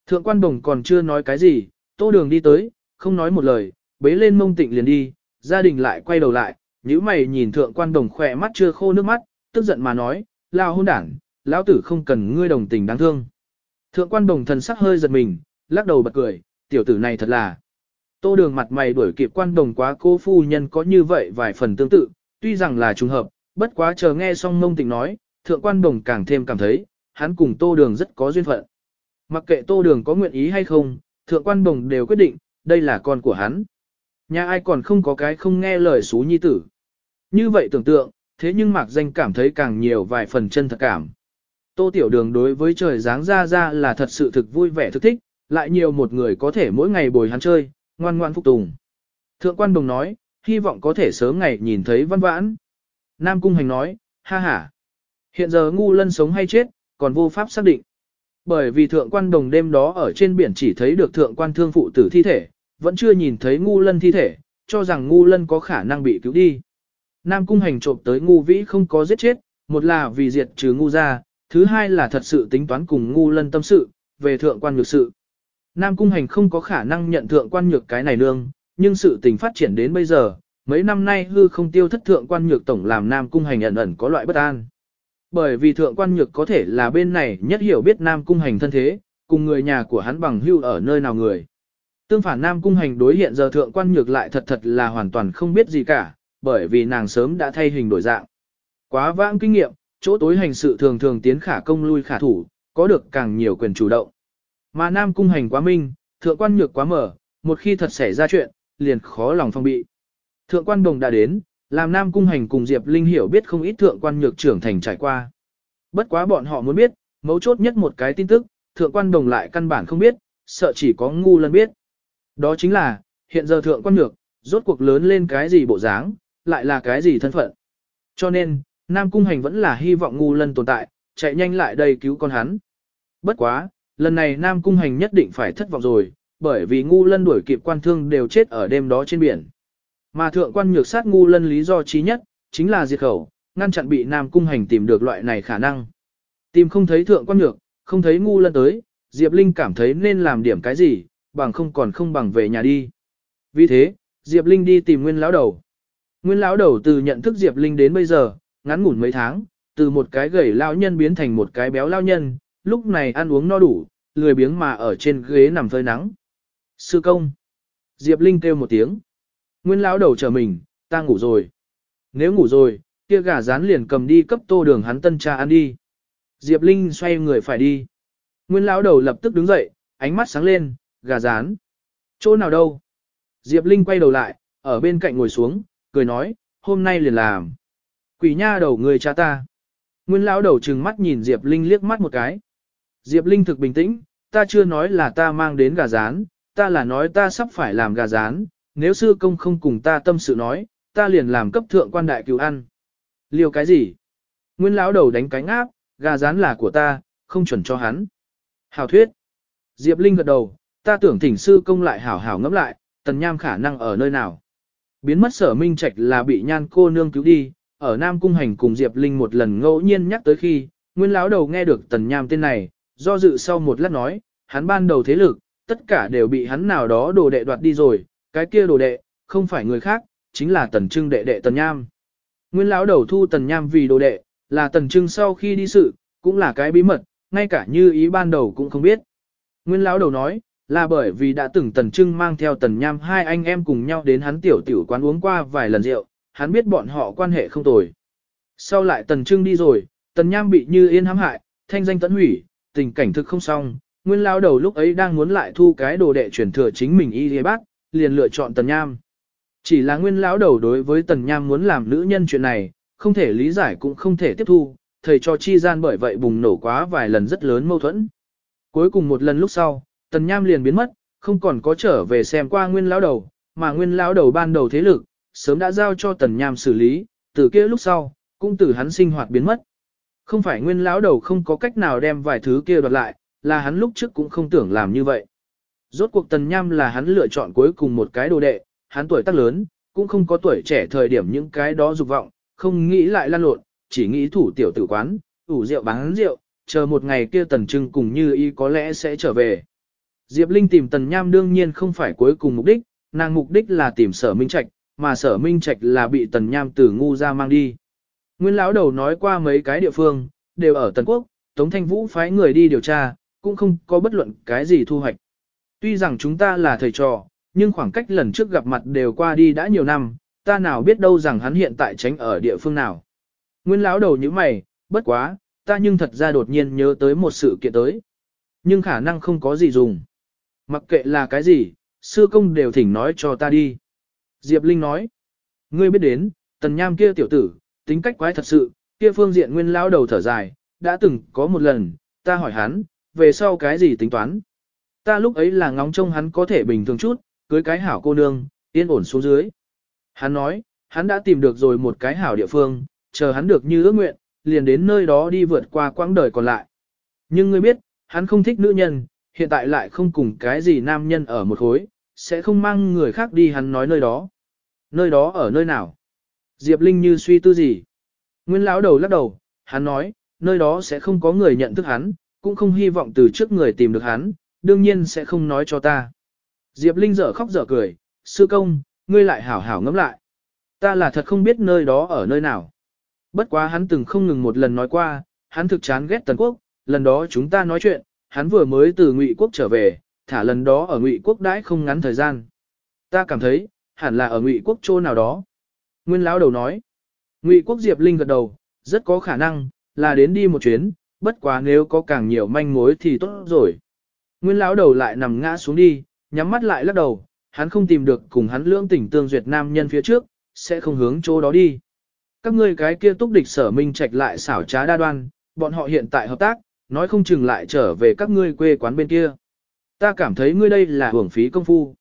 Thượng quan đồng còn chưa nói cái gì, tô đường đi tới, không nói một lời, bế lên mông tịnh liền đi, gia đình lại quay đầu lại, nhíu mày nhìn thượng quan đồng khỏe mắt chưa khô nước mắt, tức giận mà nói, lao hôn đảng, lão tử không cần ngươi đồng tình đáng thương. Thượng quan đồng thần sắc hơi giật mình, lắc đầu bật cười, tiểu tử này thật là. Tô đường mặt mày đuổi kịp quan đồng quá cô phu nhân có như vậy vài phần tương tự, tuy rằng là trùng hợp, bất quá chờ nghe xong mông tịnh nói, thượng quan đồng càng thêm cảm thấy, hắn cùng tô đường rất có duyên phận. Mặc kệ tô đường có nguyện ý hay không, thượng quan đồng đều quyết định, đây là con của hắn. Nhà ai còn không có cái không nghe lời xú nhi tử. Như vậy tưởng tượng, thế nhưng mạc danh cảm thấy càng nhiều vài phần chân thật cảm. Tô tiểu đường đối với trời dáng ra ra là thật sự thực vui vẻ thực thích, lại nhiều một người có thể mỗi ngày bồi hắn chơi, ngoan ngoan phục tùng. Thượng quan đồng nói, hy vọng có thể sớm ngày nhìn thấy văn vãn. Nam cung hành nói, ha ha. Hiện giờ ngu lân sống hay chết, còn vô pháp xác định. Bởi vì thượng quan đồng đêm đó ở trên biển chỉ thấy được thượng quan thương phụ tử thi thể, vẫn chưa nhìn thấy ngu lân thi thể, cho rằng ngu lân có khả năng bị cứu đi. Nam cung hành trộm tới ngu vĩ không có giết chết, một là vì diệt trừ ngu ra, thứ hai là thật sự tính toán cùng ngu lân tâm sự, về thượng quan nhược sự. Nam cung hành không có khả năng nhận thượng quan nhược cái này nương, nhưng sự tình phát triển đến bây giờ, mấy năm nay hư không tiêu thất thượng quan nhược tổng làm Nam cung hành ẩn ẩn có loại bất an. Bởi vì thượng quan nhược có thể là bên này nhất hiểu biết Nam cung hành thân thế, cùng người nhà của hắn bằng hưu ở nơi nào người. Tương phản Nam cung hành đối hiện giờ thượng quan nhược lại thật thật là hoàn toàn không biết gì cả, bởi vì nàng sớm đã thay hình đổi dạng. Quá vãng kinh nghiệm, chỗ tối hành sự thường thường tiến khả công lui khả thủ, có được càng nhiều quyền chủ động. Mà Nam cung hành quá minh, thượng quan nhược quá mở, một khi thật xảy ra chuyện, liền khó lòng phong bị. Thượng quan đồng đã đến, làm Nam cung hành cùng Diệp Linh hiểu biết không ít thượng quan nhược trưởng thành trải qua. Bất quá bọn họ muốn biết, mấu chốt nhất một cái tin tức, thượng quan đồng lại căn bản không biết, sợ chỉ có ngu lần biết. Đó chính là, hiện giờ thượng quan nhược, rốt cuộc lớn lên cái gì bộ dáng, lại là cái gì thân phận. Cho nên, Nam Cung Hành vẫn là hy vọng ngu lân tồn tại, chạy nhanh lại đây cứu con hắn. Bất quá, lần này Nam Cung Hành nhất định phải thất vọng rồi, bởi vì ngu lân đuổi kịp quan thương đều chết ở đêm đó trên biển. Mà thượng quan nhược sát ngu lân lý do chí nhất, chính là diệt khẩu, ngăn chặn bị Nam Cung Hành tìm được loại này khả năng. Tìm không thấy thượng quan nhược, không thấy ngu lân tới, Diệp Linh cảm thấy nên làm điểm cái gì, bằng không còn không bằng về nhà đi. Vì thế, Diệp Linh đi tìm nguyên lão đầu. Nguyên lão đầu từ nhận thức Diệp Linh đến bây giờ, ngắn ngủn mấy tháng, từ một cái gầy lão nhân biến thành một cái béo lão nhân, lúc này ăn uống no đủ, lười biếng mà ở trên ghế nằm phơi nắng. Sư công. Diệp Linh kêu một tiếng. Nguyên lão đầu chờ mình, ta ngủ rồi. Nếu ngủ rồi, kia gà rán liền cầm đi cấp tô đường hắn tân cha ăn đi. Diệp Linh xoay người phải đi. Nguyên lão đầu lập tức đứng dậy, ánh mắt sáng lên, gà rán. Chỗ nào đâu? Diệp Linh quay đầu lại, ở bên cạnh ngồi xuống, cười nói, hôm nay liền làm. Quỷ nha đầu người cha ta. Nguyên lão đầu trừng mắt nhìn Diệp Linh liếc mắt một cái. Diệp Linh thực bình tĩnh, ta chưa nói là ta mang đến gà rán, ta là nói ta sắp phải làm gà rán, nếu sư công không cùng ta tâm sự nói, ta liền làm cấp thượng quan đại cứu ăn. Liều cái gì? Nguyên lão đầu đánh cánh áp, gà rán là của ta, không chuẩn cho hắn. Hảo thuyết. Diệp Linh gật đầu, ta tưởng thỉnh sư công lại hảo hảo ngẫm lại, tần nham khả năng ở nơi nào. Biến mất sở minh trạch là bị nhan cô nương cứu đi, ở Nam Cung Hành cùng Diệp Linh một lần ngẫu nhiên nhắc tới khi, nguyên lão đầu nghe được tần nham tên này, do dự sau một lát nói, hắn ban đầu thế lực, tất cả đều bị hắn nào đó đồ đệ đoạt đi rồi, cái kia đồ đệ, không phải người khác, chính là tần trưng đệ đệ tần nham. Nguyên lão đầu thu tần nham vì đồ đệ, là tần trưng sau khi đi sự, cũng là cái bí mật, ngay cả như ý ban đầu cũng không biết. Nguyên lão đầu nói, là bởi vì đã từng tần trưng mang theo tần nham hai anh em cùng nhau đến hắn tiểu tiểu quán uống qua vài lần rượu, hắn biết bọn họ quan hệ không tồi. Sau lại tần trưng đi rồi, tần nham bị như yên hãm hại, thanh danh tận hủy, tình cảnh thực không xong, nguyên lão đầu lúc ấy đang muốn lại thu cái đồ đệ truyền thừa chính mình y ghê bác, liền lựa chọn tần nham. Chỉ là nguyên lão đầu đối với tần nham muốn làm nữ nhân chuyện này, không thể lý giải cũng không thể tiếp thu, thầy cho chi gian bởi vậy bùng nổ quá vài lần rất lớn mâu thuẫn. Cuối cùng một lần lúc sau, tần nham liền biến mất, không còn có trở về xem qua nguyên lão đầu, mà nguyên lão đầu ban đầu thế lực, sớm đã giao cho tần nham xử lý, từ kia lúc sau, cũng từ hắn sinh hoạt biến mất. Không phải nguyên lão đầu không có cách nào đem vài thứ kia đoạt lại, là hắn lúc trước cũng không tưởng làm như vậy. Rốt cuộc tần nham là hắn lựa chọn cuối cùng một cái đồ đệ, hắn tuổi tác lớn, cũng không có tuổi trẻ thời điểm những cái đó dục vọng, không nghĩ lại lan lộn, chỉ nghĩ thủ tiểu tử quán, ủ rượu bán rượu, chờ một ngày kia tần trưng cùng như y có lẽ sẽ trở về. Diệp Linh tìm tần nham đương nhiên không phải cuối cùng mục đích, nàng mục đích là tìm sở minh trạch, mà sở minh trạch là bị tần nham từ ngu ra mang đi. Nguyên lão đầu nói qua mấy cái địa phương, đều ở Tần Quốc, Tống Thanh Vũ phái người đi điều tra, cũng không có bất luận cái gì thu hoạch. Tuy rằng chúng ta là thầy trò, nhưng khoảng cách lần trước gặp mặt đều qua đi đã nhiều năm, ta nào biết đâu rằng hắn hiện tại tránh ở địa phương nào. Nguyên lão đầu như mày, bất quá, ta nhưng thật ra đột nhiên nhớ tới một sự kiện tới. Nhưng khả năng không có gì dùng. Mặc kệ là cái gì, sư công đều thỉnh nói cho ta đi. Diệp Linh nói, ngươi biết đến, tần nham kia tiểu tử, tính cách quái thật sự, kia phương diện nguyên lão đầu thở dài, đã từng có một lần, ta hỏi hắn, về sau cái gì tính toán. Ta lúc ấy là ngóng trông hắn có thể bình thường chút, cưới cái hảo cô nương, yên ổn xuống dưới. Hắn nói, hắn đã tìm được rồi một cái hảo địa phương, chờ hắn được như ước nguyện, liền đến nơi đó đi vượt qua quãng đời còn lại. Nhưng ngươi biết, hắn không thích nữ nhân, hiện tại lại không cùng cái gì nam nhân ở một khối, sẽ không mang người khác đi hắn nói nơi đó. Nơi đó ở nơi nào? Diệp Linh như suy tư gì? Nguyên lão đầu lắc đầu, hắn nói, nơi đó sẽ không có người nhận thức hắn, cũng không hy vọng từ trước người tìm được hắn, đương nhiên sẽ không nói cho ta. Diệp Linh dở khóc dở cười, sư công, ngươi lại hảo hảo ngẫm lại. Ta là thật không biết nơi đó ở nơi nào. Bất quá hắn từng không ngừng một lần nói qua, hắn thực chán ghét Tần Quốc, lần đó chúng ta nói chuyện, hắn vừa mới từ Ngụy Quốc trở về, thả lần đó ở Ngụy Quốc đãi không ngắn thời gian. Ta cảm thấy, hẳn là ở Ngụy Quốc chỗ nào đó. Nguyên lão đầu nói. Ngụy Quốc Diệp Linh gật đầu, rất có khả năng, là đến đi một chuyến, bất quá nếu có càng nhiều manh mối thì tốt rồi. Nguyên lão đầu lại nằm ngã xuống đi, nhắm mắt lại lắc đầu, hắn không tìm được cùng hắn lưỡng tình tương duyệt nam nhân phía trước, sẽ không hướng chỗ đó đi. Các ngươi cái kia túc địch sở minh trạch lại xảo trá đa đoan, bọn họ hiện tại hợp tác, nói không chừng lại trở về các ngươi quê quán bên kia. Ta cảm thấy ngươi đây là hưởng phí công phu.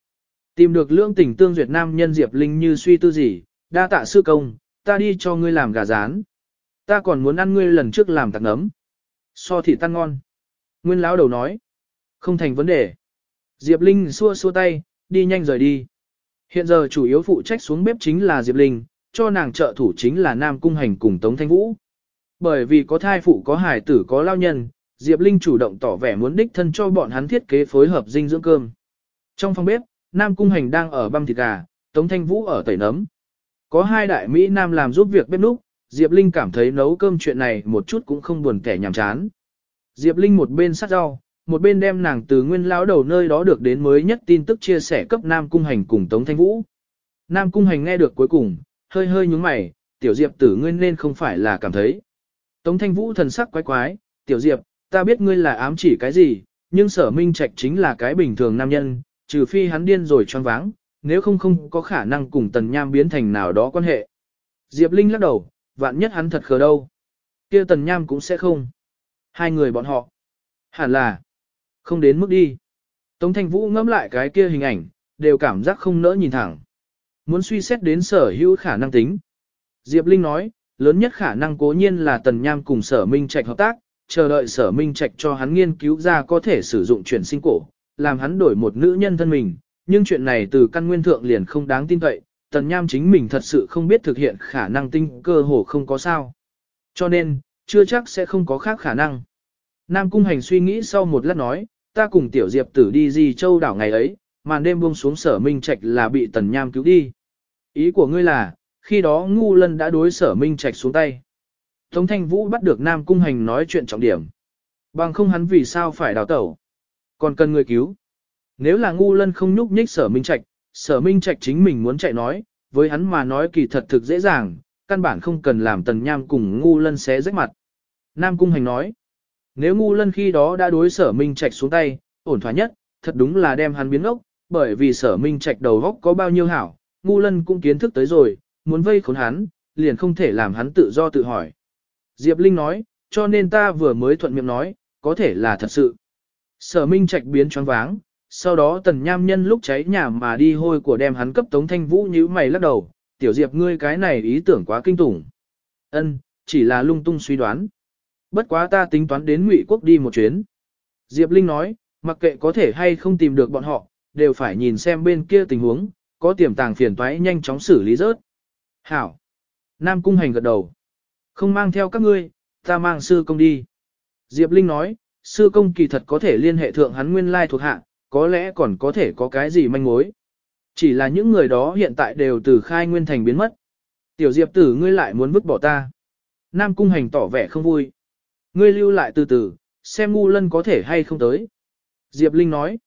Tìm được lưỡng tình tương duyệt nam nhân Diệp Linh như suy tư gì, đa tạ sư công, ta đi cho ngươi làm gà rán. Ta còn muốn ăn ngươi lần trước làm tạc nấm. So thì tan ngon. Nguyên lão đầu nói. Không thành vấn đề. Diệp Linh xua xua tay, đi nhanh rời đi. Hiện giờ chủ yếu phụ trách xuống bếp chính là Diệp Linh, cho nàng trợ thủ chính là Nam Cung Hành cùng Tống Thanh Vũ. Bởi vì có thai phụ có hài tử có lao nhân, Diệp Linh chủ động tỏ vẻ muốn đích thân cho bọn hắn thiết kế phối hợp dinh dưỡng cơm. Trong phòng bếp, Nam Cung Hành đang ở băm thịt gà, Tống Thanh Vũ ở tẩy nấm. Có hai đại Mỹ Nam làm giúp việc bếp núc, Diệp Linh cảm thấy nấu cơm chuyện này một chút cũng không buồn kẻ nhàm chán. Diệp Linh một bên sát rau, một bên đem nàng từ nguyên lão đầu nơi đó được đến mới nhất tin tức chia sẻ cấp Nam Cung Hành cùng Tống Thanh Vũ. Nam Cung Hành nghe được cuối cùng, hơi hơi nhúng mày, tiểu Diệp tử nguyên nên không phải là cảm thấy. Tống Thanh Vũ thần sắc quái quái, tiểu diệp, ta biết ngươi là ám chỉ cái gì, nhưng sở minh trạch chính là cái bình thường nam nhân, trừ phi hắn điên rồi choáng váng, nếu không không có khả năng cùng tần nham biến thành nào đó quan hệ. Diệp Linh lắc đầu, vạn nhất hắn thật khờ đâu. kia tần nham cũng sẽ không. Hai người bọn họ. Hẳn là. Không đến mức đi. Tống Thanh Vũ ngẫm lại cái kia hình ảnh, đều cảm giác không nỡ nhìn thẳng. Muốn suy xét đến sở hữu khả năng tính. Diệp Linh nói, lớn nhất khả năng cố nhiên là Tần Nham cùng sở Minh Trạch hợp tác, chờ đợi sở Minh Trạch cho hắn nghiên cứu ra có thể sử dụng chuyển sinh cổ, làm hắn đổi một nữ nhân thân mình, nhưng chuyện này từ căn nguyên thượng liền không đáng tin cậy, Tần Nham chính mình thật sự không biết thực hiện khả năng tinh cơ hồ không có sao. Cho nên, chưa chắc sẽ không có khác khả năng. Nam Cung Hành suy nghĩ sau một lát nói, ta cùng Tiểu Diệp tử đi gì châu đảo ngày ấy, màn đêm buông xuống sở Minh Trạch là bị Tần Nham cứu đi. Ý của ngươi là, khi đó ngu lân đã đối sở Minh Trạch xuống tay. Tống Thanh Vũ bắt được Nam Cung Hành nói chuyện trọng điểm. Bằng không hắn vì sao phải đào tẩu. Còn cần người cứu. Nếu là ngu lân không nhúc nhích sở Minh Trạch, sở Minh Trạch chính mình muốn chạy nói, với hắn mà nói kỳ thật thực dễ dàng, căn bản không cần làm tần nham cùng ngu lân xé rách mặt. Nam Cung Hành nói, nếu ngu lân khi đó đã đối sở Minh Trạch xuống tay, ổn thỏa nhất, thật đúng là đem hắn biến ốc, bởi vì sở Minh Trạch đầu góc có bao nhiêu hảo, ngu lân cũng kiến thức tới rồi, muốn vây khốn hắn, liền không thể làm hắn tự do tự hỏi. Diệp Linh nói, cho nên ta vừa mới thuận miệng nói, có thể là thật sự. Sở Minh Trạch biến choáng váng, sau đó tần nham nhân lúc cháy nhà mà đi hôi của đem hắn cấp tống thanh vũ như mày lắc đầu, tiểu diệp ngươi cái này ý tưởng quá kinh tủng. Ân, chỉ là lung tung suy đoán. Bất quá ta tính toán đến ngụy quốc đi một chuyến. Diệp Linh nói, mặc kệ có thể hay không tìm được bọn họ, đều phải nhìn xem bên kia tình huống, có tiềm tàng phiền toái nhanh chóng xử lý rớt. Hảo. Nam Cung Hành gật đầu. Không mang theo các ngươi, ta mang sư công đi. Diệp Linh nói, sư công kỳ thật có thể liên hệ thượng hắn nguyên lai thuộc hạ, có lẽ còn có thể có cái gì manh mối. Chỉ là những người đó hiện tại đều từ khai nguyên thành biến mất. Tiểu Diệp tử ngươi lại muốn vứt bỏ ta. Nam Cung Hành tỏ vẻ không vui. Ngươi lưu lại từ từ, xem ngu lân có thể hay không tới. Diệp Linh nói.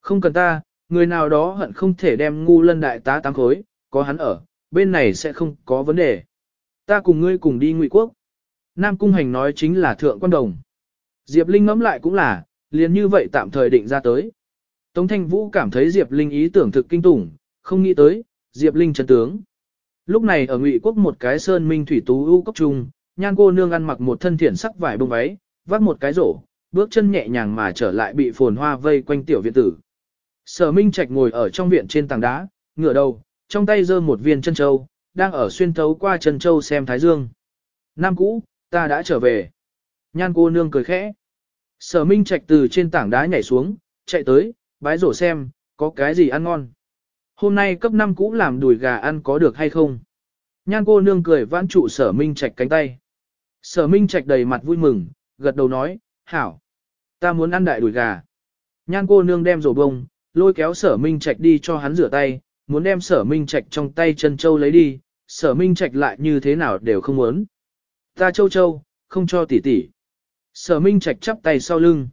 Không cần ta, người nào đó hận không thể đem ngu lân đại tá tám khối, có hắn ở, bên này sẽ không có vấn đề. Ta cùng ngươi cùng đi ngụy quốc. Nam Cung Hành nói chính là thượng quan đồng. Diệp Linh ngẫm lại cũng là, liền như vậy tạm thời định ra tới. Tống Thanh Vũ cảm thấy Diệp Linh ý tưởng thực kinh tủng, không nghĩ tới, Diệp Linh chân tướng. Lúc này ở Ngụy Quốc một cái sơn minh thủy tú ưu cốc trung, nhan cô nương ăn mặc một thân thiển sắc vải bông váy, vác một cái rổ, bước chân nhẹ nhàng mà trở lại bị phồn hoa vây quanh tiểu viện tử. Sở Minh Trạch ngồi ở trong viện trên tảng đá, ngửa đầu, trong tay giơ một viên chân châu, đang ở xuyên thấu qua chân châu xem thái dương. Nam cũ, ta đã trở về. Nhan cô nương cười khẽ. Sở Minh Trạch từ trên tảng đá nhảy xuống, chạy tới, bái rổ xem, có cái gì ăn ngon. Hôm nay cấp năm cũ làm đùi gà ăn có được hay không? Nhan cô nương cười vãn trụ sở minh Trạch cánh tay. Sở minh Trạch đầy mặt vui mừng, gật đầu nói, hảo. Ta muốn ăn đại đùi gà. Nhan cô nương đem rổ bông, lôi kéo sở minh Trạch đi cho hắn rửa tay, muốn đem sở minh Trạch trong tay chân châu lấy đi, sở minh Trạch lại như thế nào đều không muốn. Ta châu châu, không cho tỷ tỷ. Sở minh Trạch chắp tay sau lưng.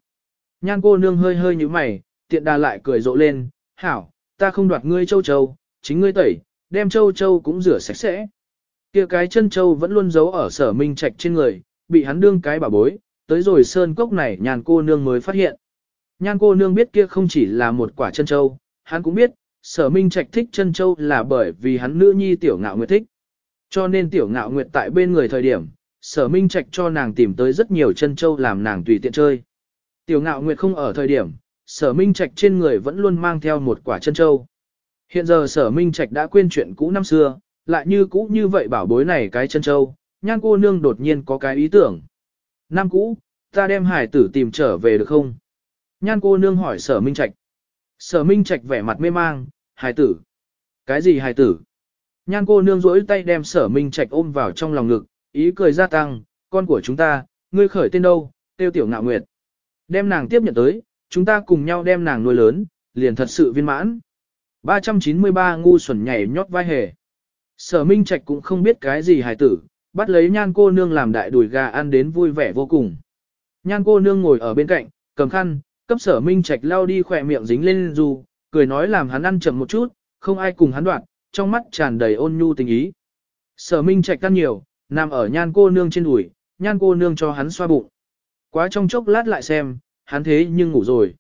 Nhan cô nương hơi hơi như mày, tiện đà lại cười rộ lên, hảo, ta không đoạt ngươi châu châu, chính ngươi tẩy, đem châu châu cũng rửa sạch sẽ kia cái chân châu vẫn luôn giấu ở sở minh trạch trên người, bị hắn đương cái bà bối, tới rồi sơn cốc này nhàn cô nương mới phát hiện. Nhan cô nương biết kia không chỉ là một quả chân châu, hắn cũng biết, sở minh trạch thích chân châu là bởi vì hắn nữ nhi tiểu ngạo nguyệt thích. Cho nên tiểu ngạo nguyệt tại bên người thời điểm, sở minh trạch cho nàng tìm tới rất nhiều chân châu làm nàng tùy tiện chơi. Tiểu ngạo nguyệt không ở thời điểm, sở minh trạch trên người vẫn luôn mang theo một quả chân châu. Hiện giờ sở minh trạch đã quên chuyện cũ năm xưa, lại như cũ như vậy bảo bối này cái chân châu, nhan cô nương đột nhiên có cái ý tưởng. Năm cũ, ta đem hải tử tìm trở về được không? Nhan cô nương hỏi sở minh trạch. Sở minh trạch vẻ mặt mê mang, hải tử. Cái gì hải tử? Nhan cô nương rỗi tay đem sở minh trạch ôm vào trong lòng ngực, ý cười gia tăng, con của chúng ta, ngươi khởi tên đâu, tiêu tiểu ngạo nguyệt. Đem nàng tiếp nhận tới, chúng ta cùng nhau đem nàng nuôi lớn, liền thật sự viên mãn. 393 ngu xuẩn nhảy nhót vai hề. Sở Minh Trạch cũng không biết cái gì hài tử, bắt lấy nhan cô nương làm đại đùi gà ăn đến vui vẻ vô cùng. Nhan cô nương ngồi ở bên cạnh, cầm khăn, cấp sở Minh Trạch lau đi khỏe miệng dính lên dù, cười nói làm hắn ăn chậm một chút, không ai cùng hắn đoạn, trong mắt tràn đầy ôn nhu tình ý. Sở Minh Trạch ăn nhiều, nằm ở nhan cô nương trên đùi, nhan cô nương cho hắn xoa bụng. Quá trong chốc lát lại xem, hắn thế nhưng ngủ rồi.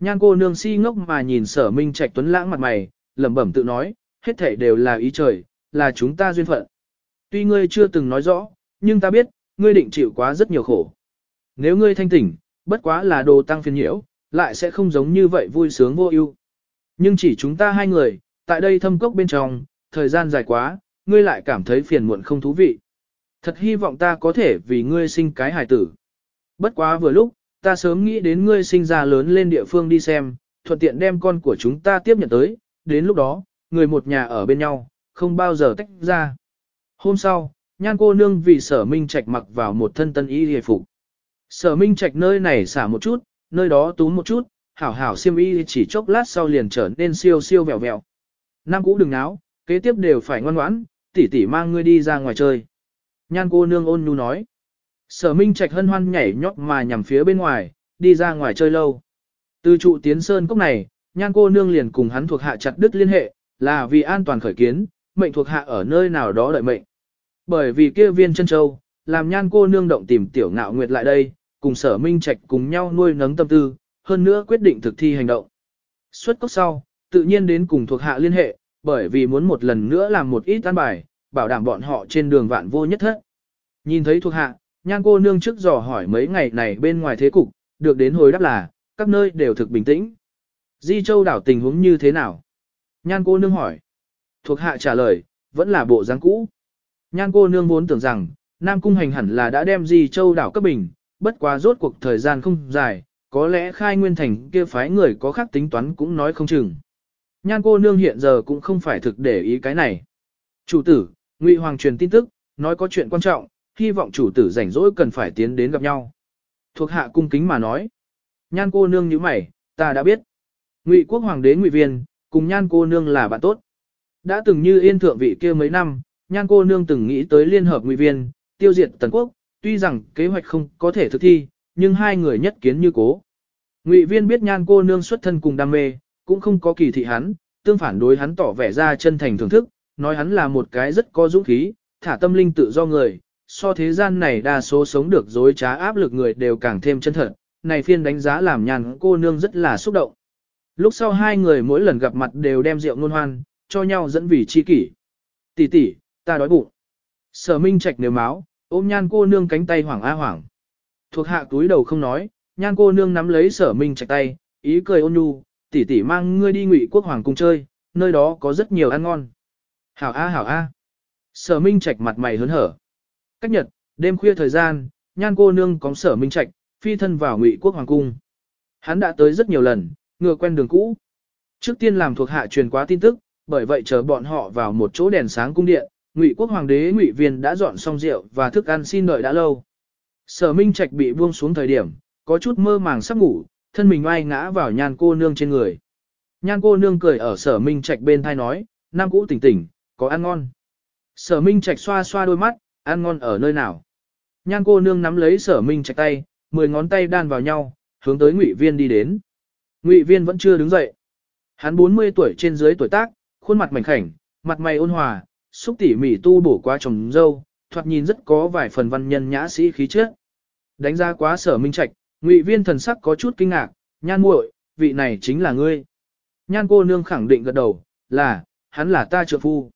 Nhan cô nương si ngốc mà nhìn sở minh trạch tuấn lãng mặt mày, lẩm bẩm tự nói, hết thảy đều là ý trời, là chúng ta duyên phận. Tuy ngươi chưa từng nói rõ, nhưng ta biết, ngươi định chịu quá rất nhiều khổ. Nếu ngươi thanh tỉnh, bất quá là đồ tăng phiền nhiễu, lại sẽ không giống như vậy vui sướng vô ưu. Nhưng chỉ chúng ta hai người, tại đây thâm cốc bên trong, thời gian dài quá, ngươi lại cảm thấy phiền muộn không thú vị. Thật hy vọng ta có thể vì ngươi sinh cái hài tử. Bất quá vừa lúc, ta sớm nghĩ đến ngươi sinh ra lớn lên địa phương đi xem, thuận tiện đem con của chúng ta tiếp nhận tới, đến lúc đó, người một nhà ở bên nhau, không bao giờ tách ra. Hôm sau, nhan cô nương vì sở minh trạch mặc vào một thân tân y hề phục. Sở minh trạch nơi này xả một chút, nơi đó túm một chút, hảo hảo siêm y chỉ chốc lát sau liền trở nên siêu siêu vẹo vẹo. Nam cũ đừng náo, kế tiếp đều phải ngoan ngoãn, tỷ tỷ mang ngươi đi ra ngoài chơi. Nhan cô nương ôn nhu nói. Sở Minh Trạch hân hoan nhảy nhót mà nhằm phía bên ngoài, đi ra ngoài chơi lâu. Từ trụ tiến sơn cốc này, nhan cô nương liền cùng hắn thuộc hạ chặt đứt liên hệ, là vì an toàn khởi kiến, mệnh thuộc hạ ở nơi nào đó đợi mệnh. Bởi vì kia viên chân châu, làm nhan cô nương động tìm tiểu ngạo nguyệt lại đây, cùng sở Minh Trạch cùng nhau nuôi nấng tâm tư, hơn nữa quyết định thực thi hành động. Xuất cốc sau, tự nhiên đến cùng thuộc hạ liên hệ, bởi vì muốn một lần nữa làm một ít an bài, bảo đảm bọn họ trên đường vạn vô nhất thất. Nhìn thấy thuộc hạ, nhan cô nương trước dò hỏi mấy ngày này bên ngoài thế cục, được đến hồi đáp là, các nơi đều thực bình tĩnh. Di Châu đảo tình huống như thế nào? Nhan cô nương hỏi. Thuộc hạ trả lời, vẫn là bộ dáng cũ. Nhan cô nương vốn tưởng rằng, Nam Cung hành hẳn là đã đem Di Châu đảo cấp bình, bất quá rốt cuộc thời gian không dài, có lẽ khai nguyên thành kia phái người có khác tính toán cũng nói không chừng. Nhan cô nương hiện giờ cũng không phải thực để ý cái này. Chủ tử, Ngụy Hoàng truyền tin tức, nói có chuyện quan trọng, hy vọng chủ tử rảnh rỗi cần phải tiến đến gặp nhau. Thuộc hạ cung kính mà nói. Nhan cô nương như mày, ta đã biết. Ngụy quốc hoàng đế Ngụy Viên, cùng nhan cô nương là bạn tốt. Đã từng như yên thượng vị kia mấy năm, nhan cô nương từng nghĩ tới liên hợp Ngụy Viên, tiêu diệt tần quốc, tuy rằng kế hoạch không có thể thực thi, nhưng hai người nhất kiến như cố. Ngụy Viên biết nhan cô nương xuất thân cùng đam mê, cũng không có kỳ thị hắn, tương phản đối hắn tỏ vẻ ra chân thành thưởng thức, nói hắn là một cái rất có dũng khí, thả tâm linh tự do người, so thế gian này đa số sống được dối trá áp lực người đều càng thêm chân thật, này phiên đánh giá làm nhàn cô nương rất là xúc động. Lúc sau hai người mỗi lần gặp mặt đều đem rượu ngôn hoan, cho nhau dẫn vì chi kỷ. Tỷ tỷ, ta đói bụng. Sở Minh Trạch nếu máu, ôm nhan cô nương cánh tay hoảng a hoảng. Thuộc hạ túi đầu không nói, nhan cô nương nắm lấy sở Minh Trạch tay, ý cười ôn nhu, tỷ tỷ mang ngươi đi ngụy quốc hoàng cung chơi, nơi đó có rất nhiều ăn ngon. Hảo a hảo a. Sở Minh Trạch mặt mày hớn hở. Cách nhật, đêm khuya thời gian, nhan cô nương cóng sở Minh Trạch, phi thân vào ngụy quốc hoàng cung. Hắn đã tới rất nhiều lần, ngựa quen đường cũ. Trước tiên làm thuộc hạ truyền quá tin tức, bởi vậy chờ bọn họ vào một chỗ đèn sáng cung điện, ngụy quốc hoàng đế ngụy viên đã dọn xong rượu và thức ăn xin đợi đã lâu. Sở Minh Trạch bị buông xuống thời điểm, có chút mơ màng sắp ngủ, thân mình oai ngã vào nhan cô nương trên người. Nhan cô nương cười ở sở Minh Trạch bên thai nói, nam cũ tỉnh tỉnh, có ăn ngon. Sở Minh Trạch xoa xoa đôi mắt, ăn ngon ở nơi nào. Nhan cô nương nắm lấy sở Minh Trạch tay, mười ngón tay đan vào nhau, hướng tới Ngụy Viên đi đến. Ngụy Viên vẫn chưa đứng dậy. Hắn 40 tuổi trên dưới tuổi tác, khuôn mặt mảnh khảnh, mặt mày ôn hòa, xúc tỉ mỉ tu bổ qua trồng dâu, thoạt nhìn rất có vài phần văn nhân nhã sĩ khí chất. Đánh ra quá sở Minh Trạch, Ngụy Viên thần sắc có chút kinh ngạc, "Nhan muội, vị này chính là ngươi?" Nhan cô nương khẳng định gật đầu, "Là, hắn là ta trượng phu."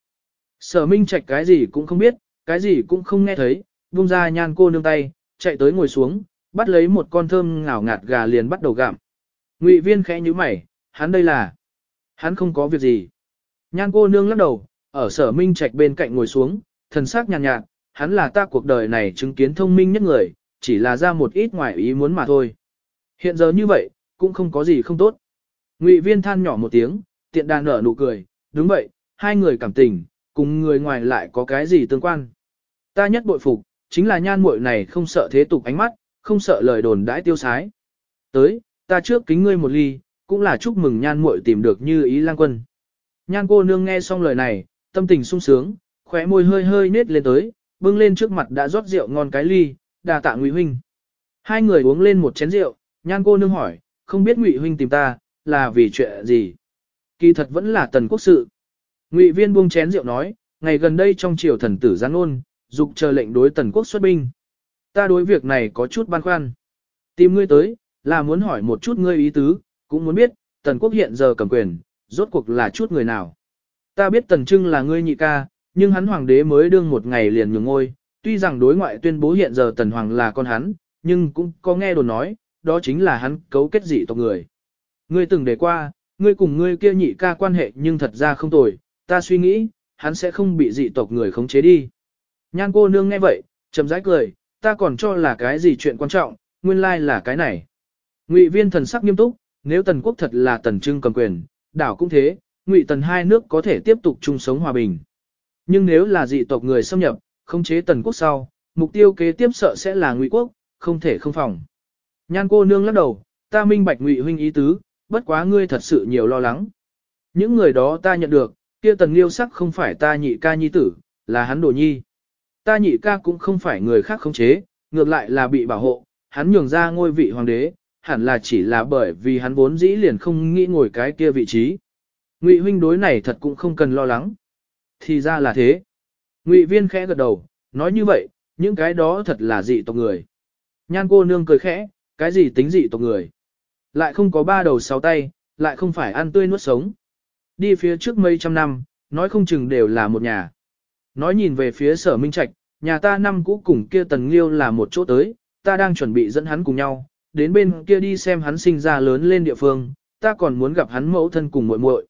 Sở Minh Trạch cái gì cũng không biết, cái gì cũng không nghe thấy, buông ra nhan cô nương tay, chạy tới ngồi xuống, bắt lấy một con thơm ngào ngạt gà liền bắt đầu gặm. Ngụy Viên khẽ nhíu mày, hắn đây là, hắn không có việc gì. Nhan cô nương lắc đầu, ở Sở Minh Trạch bên cạnh ngồi xuống, thần sắc nhàn nhạt, nhạt, hắn là ta cuộc đời này chứng kiến thông minh nhất người, chỉ là ra một ít ngoài ý muốn mà thôi. Hiện giờ như vậy, cũng không có gì không tốt. Ngụy Viên than nhỏ một tiếng, tiện đàn nở nụ cười, đúng vậy, hai người cảm tình, cùng người ngoài lại có cái gì tương quan. Ta nhất bội phục, chính là nhan muội này không sợ thế tục ánh mắt, không sợ lời đồn đãi tiêu sái. Tới, ta trước kính ngươi một ly, cũng là chúc mừng nhan muội tìm được như ý lang quân. Nhan cô nương nghe xong lời này, tâm tình sung sướng, khóe môi hơi hơi nết lên tới, bưng lên trước mặt đã rót rượu ngon cái ly, đà tạ Ngụy huynh. Hai người uống lên một chén rượu, nhan cô nương hỏi, không biết Ngụy huynh tìm ta, là vì chuyện gì? Kỳ thật vẫn là tần quốc sự. Ngụy viên buông chén rượu nói, ngày gần đây trong triều thần tử gián ôn, dục chờ lệnh đối tần quốc xuất binh. Ta đối việc này có chút băn khoăn. Tìm ngươi tới, là muốn hỏi một chút ngươi ý tứ, cũng muốn biết, tần quốc hiện giờ cầm quyền, rốt cuộc là chút người nào. Ta biết tần trưng là ngươi nhị ca, nhưng hắn hoàng đế mới đương một ngày liền nhường ngôi, tuy rằng đối ngoại tuyên bố hiện giờ tần hoàng là con hắn, nhưng cũng có nghe đồn nói, đó chính là hắn cấu kết dị tộc người. Ngươi từng đề qua, ngươi cùng ngươi kia nhị ca quan hệ nhưng thật ra không tồi, ta suy nghĩ, hắn sẽ không bị dị tộc người khống chế đi. Nhan cô nương nghe vậy, chậm rãi cười, ta còn cho là cái gì chuyện quan trọng, nguyên lai là cái này. Ngụy viên thần sắc nghiêm túc, nếu tần quốc thật là tần trưng cầm quyền, đảo cũng thế, ngụy tần hai nước có thể tiếp tục chung sống hòa bình. Nhưng nếu là dị tộc người xâm nhập, khống chế tần quốc sau, mục tiêu kế tiếp sợ sẽ là ngụy quốc, không thể không phòng. Nhan cô nương lắc đầu, ta minh bạch ngụy huynh ý tứ, bất quá ngươi thật sự nhiều lo lắng. Những người đó ta nhận được, kia tần liêu sắc không phải ta nhị ca nhi tử, là hắn đồ nhi. Ta nhị ca cũng không phải người khác khống chế, ngược lại là bị bảo hộ, hắn nhường ra ngôi vị hoàng đế, hẳn là chỉ là bởi vì hắn vốn dĩ liền không nghĩ ngồi cái kia vị trí. Ngụy huynh đối này thật cũng không cần lo lắng. Thì ra là thế. Ngụy viên khẽ gật đầu, nói như vậy, những cái đó thật là dị tộc người. Nhan cô nương cười khẽ, cái gì tính dị tộc người. Lại không có ba đầu sáu tay, lại không phải ăn tươi nuốt sống. Đi phía trước mấy trăm năm, nói không chừng đều là một nhà. Nói nhìn về phía sở minh trạch, nhà ta năm cũ cùng kia tần liêu là một chỗ tới, ta đang chuẩn bị dẫn hắn cùng nhau, đến bên kia đi xem hắn sinh ra lớn lên địa phương, ta còn muốn gặp hắn mẫu thân cùng muội muội.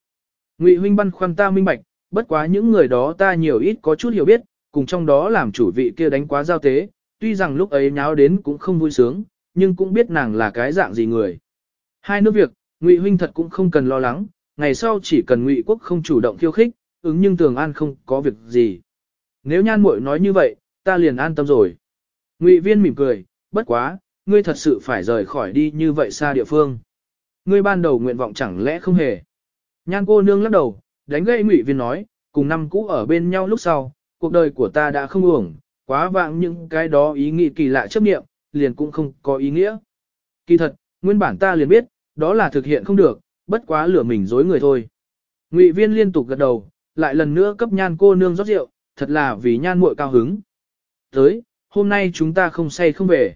Ngụy huynh băn khoăn ta minh bạch, bất quá những người đó ta nhiều ít có chút hiểu biết, cùng trong đó làm chủ vị kia đánh quá giao tế, tuy rằng lúc ấy nháo đến cũng không vui sướng, nhưng cũng biết nàng là cái dạng gì người. Hai nước việc, Ngụy huynh thật cũng không cần lo lắng, ngày sau chỉ cần Ngụy quốc không chủ động khiêu khích, ứng nhưng tường an không có việc gì. Nếu nhan muội nói như vậy, ta liền an tâm rồi. Ngụy viên mỉm cười, bất quá, ngươi thật sự phải rời khỏi đi như vậy xa địa phương. Ngươi ban đầu nguyện vọng chẳng lẽ không hề. Nhan cô nương lắc đầu, đánh gậy ngụy viên nói, cùng năm cũ ở bên nhau lúc sau, cuộc đời của ta đã không uổng, quá vãng những cái đó ý nghĩ kỳ lạ chấp niệm, liền cũng không có ý nghĩa. Kỳ thật, nguyên bản ta liền biết, đó là thực hiện không được, bất quá lửa mình dối người thôi. Ngụy viên liên tục gật đầu, lại lần nữa cấp nhan cô nương rót rượu, thật là vì nhan muội cao hứng. Tới, hôm nay chúng ta không say không về.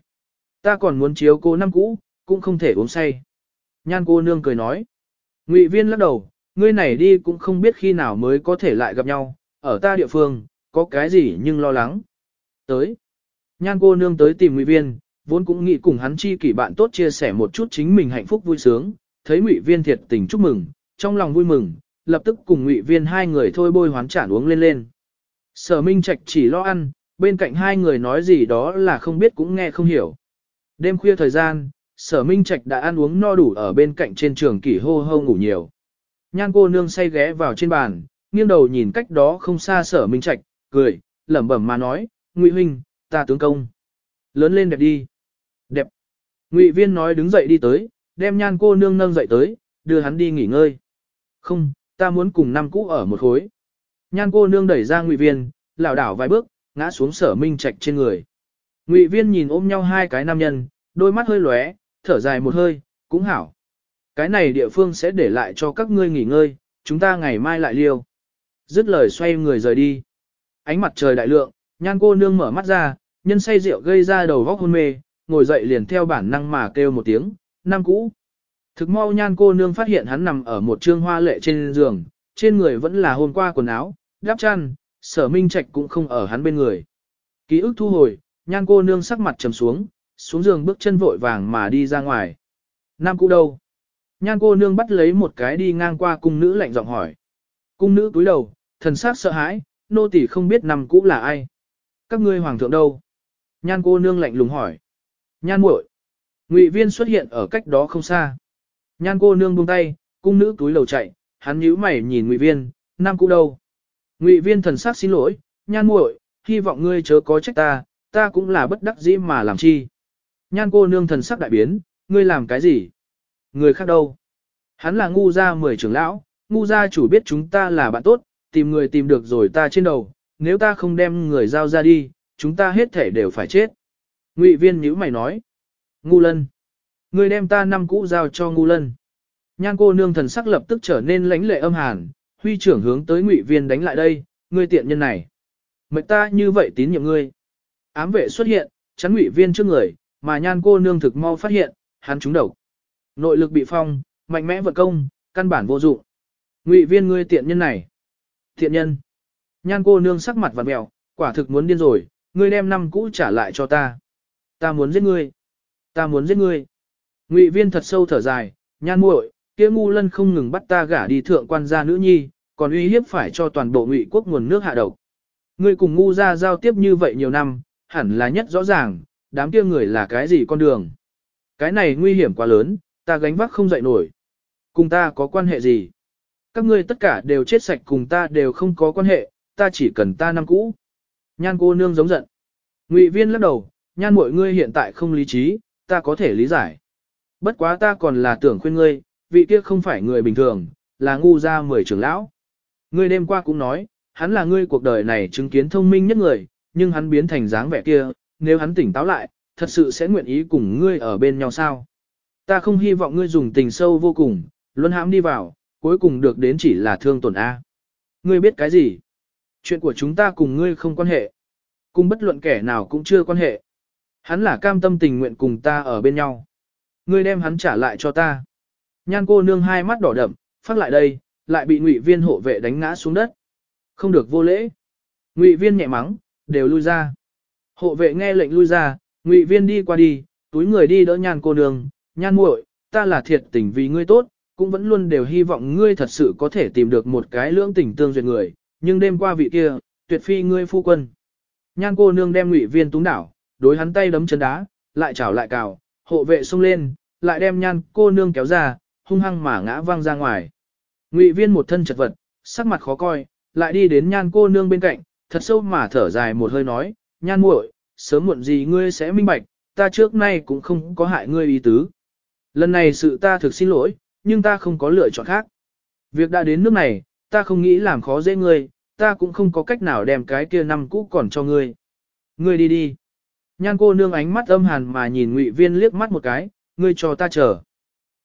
Ta còn muốn chiếu cô năm cũ, cũng không thể uống say. Nhan cô nương cười nói. Ngụy viên lắc đầu, ngươi này đi cũng không biết khi nào mới có thể lại gặp nhau, ở ta địa phương, có cái gì nhưng lo lắng. Tới. Nhan cô nương tới tìm Ngụy viên, vốn cũng nghĩ cùng hắn chi kỷ bạn tốt chia sẻ một chút chính mình hạnh phúc vui sướng, thấy Ngụy viên thiệt tình chúc mừng, trong lòng vui mừng, lập tức cùng Ngụy viên hai người thôi bôi hoán chản uống lên lên. Sở Minh Trạch chỉ lo ăn, bên cạnh hai người nói gì đó là không biết cũng nghe không hiểu. Đêm khuya thời gian, sở minh trạch đã ăn uống no đủ ở bên cạnh trên trường kỷ hô hô ngủ nhiều. Nhan cô nương say ghé vào trên bàn, nghiêng đầu nhìn cách đó không xa sở minh trạch, cười, lẩm bẩm mà nói, ngụy huynh, ta tướng công. Lớn lên đẹp đi. Đẹp. Ngụy viên nói đứng dậy đi tới, đem nhan cô nương nâng dậy tới, đưa hắn đi nghỉ ngơi. Không, ta muốn cùng năm cũ ở một khối. Nhan cô nương đẩy ra ngụy viên, lảo đảo vài bước, ngã xuống sở minh trạch trên người. Ngụy viên nhìn ôm nhau hai cái nam nhân, đôi mắt hơi lóe, thở dài một hơi, cũng hảo. Cái này địa phương sẽ để lại cho các ngươi nghỉ ngơi, chúng ta ngày mai lại liêu. Dứt lời xoay người rời đi. Ánh mặt trời đại lượng, nhan cô nương mở mắt ra, nhân say rượu gây ra đầu vóc hôn mê, ngồi dậy liền theo bản năng mà kêu một tiếng, nam cũ. Thực mau nhan cô nương phát hiện hắn nằm ở một trương hoa lệ trên giường, trên người vẫn là hôm qua quần áo, đắp chăn, sở minh trạch cũng không ở hắn bên người. Ký ức thu hồi, nhan cô nương sắc mặt trầm xuống, xuống giường bước chân vội vàng mà đi ra ngoài. Nam cũ đâu? Nhan cô nương bắt lấy một cái đi ngang qua cung nữ lạnh giọng hỏi. Cung nữ cúi đầu, thần sắc sợ hãi, nô tỳ không biết nam cũ là ai. Các ngươi hoàng thượng đâu? Nhan cô nương lạnh lùng hỏi. Nhan muội. Ngụy viên xuất hiện ở cách đó không xa. Nhan cô nương buông tay, cung nữ túi lầu chạy, hắn nhíu mày nhìn Ngụy viên, nam cũ đâu? Ngụy viên thần sắc xin lỗi, nhan muội, hy vọng ngươi chớ có trách ta, ta cũng là bất đắc dĩ mà làm chi. Nhan cô nương thần sắc đại biến, ngươi làm cái gì? Người khác đâu? Hắn là ngu gia mười trưởng lão, ngu gia chủ biết chúng ta là bạn tốt, tìm người tìm được rồi ta trên đầu, nếu ta không đem người giao ra đi, chúng ta hết thể đều phải chết. Ngụy viên nhữ mày nói. Ngu lân. Ngươi đem ta năm cũ giao cho ngu lân. Nhan cô nương thần sắc lập tức trở nên lãnh lệ âm hàn, huy trưởng hướng tới ngụy viên đánh lại đây, ngươi tiện nhân này. Mệnh ta như vậy tín nhiệm ngươi. Ám vệ xuất hiện, chắn ngụy viên trước người, mà nhan cô nương thực mau phát hiện, hắn trúng độc. Nội lực bị phong, mạnh mẽ vận công, căn bản vô dụng. Ngụy viên ngươi tiện nhân này. Tiện nhân. Nhan cô nương sắc mặt vặn mèo, quả thực muốn điên rồi, ngươi đem năm cũ trả lại cho ta. Ta muốn giết ngươi. Ta muốn giết ngươi. Ngụy viên thật sâu thở dài, nhan muội, kia ngu lân không ngừng bắt ta gả đi thượng quan gia nữ nhi, còn uy hiếp phải cho toàn bộ ngụy quốc nguồn nước hạ độc. Ngươi cùng ngu gia giao tiếp như vậy nhiều năm, hẳn là nhất rõ ràng, đám kia người là cái gì con đường. Cái này nguy hiểm quá lớn, ta gánh vác không dậy nổi. Cùng ta có quan hệ gì? Các ngươi tất cả đều chết sạch cùng ta đều không có quan hệ, ta chỉ cần ta năm cũ. Nhan cô nương giống giận. Ngụy viên lắc đầu, nhan mọi ngươi hiện tại không lý trí, ta có thể lý giải. Bất quá ta còn là tưởng khuyên ngươi, vị kia không phải người bình thường, là ngu ra mười trưởng lão. Ngươi đêm qua cũng nói, hắn là ngươi cuộc đời này chứng kiến thông minh nhất người, nhưng hắn biến thành dáng vẻ kia, nếu hắn tỉnh táo lại, thật sự sẽ nguyện ý cùng ngươi ở bên nhau sao. Ta không hy vọng ngươi dùng tình sâu vô cùng, luôn hãm đi vào, cuối cùng được đến chỉ là thương tổn A. Ngươi biết cái gì? Chuyện của chúng ta cùng ngươi không quan hệ. Cùng bất luận kẻ nào cũng chưa quan hệ. Hắn là cam tâm tình nguyện cùng ta ở bên nhau. Ngươi đem hắn trả lại cho ta. Nhan cô nương hai mắt đỏ đậm, phát lại đây, lại bị ngụy viên hộ vệ đánh ngã xuống đất. Không được vô lễ. Ngụy viên nhẹ mắng, đều lui ra. Hộ vệ nghe lệnh lui ra, ngụy viên đi qua đi, túi người đi đỡ nhan cô nương, nhan muội, ta là thiệt tình vì ngươi tốt, cũng vẫn luôn đều hy vọng ngươi thật sự có thể tìm được một cái lưỡng tình tương duyệt người, nhưng đêm qua vị kia, tuyệt phi ngươi phu quân. Nhan cô nương đem ngụy viên túng đảo, đối hắn tay đấm chân đá, lại chảo lại cào, hộ vệ xông lên, lại đem nhan cô nương kéo ra, hung hăng mà ngã văng ra ngoài. Ngụy viên một thân chật vật, sắc mặt khó coi, lại đi đến nhan cô nương bên cạnh, thật sâu mà thở dài một hơi nói, nhan muội, sớm muộn gì ngươi sẽ minh bạch, ta trước nay cũng không có hại ngươi ý tứ. Lần này sự ta thực xin lỗi, nhưng ta không có lựa chọn khác. Việc đã đến nước này, ta không nghĩ làm khó dễ ngươi, ta cũng không có cách nào đem cái kia năm cũ còn cho ngươi. Ngươi đi đi. Nhan cô nương ánh mắt âm hàn mà nhìn ngụy viên liếc mắt một cái, ngươi cho ta chờ.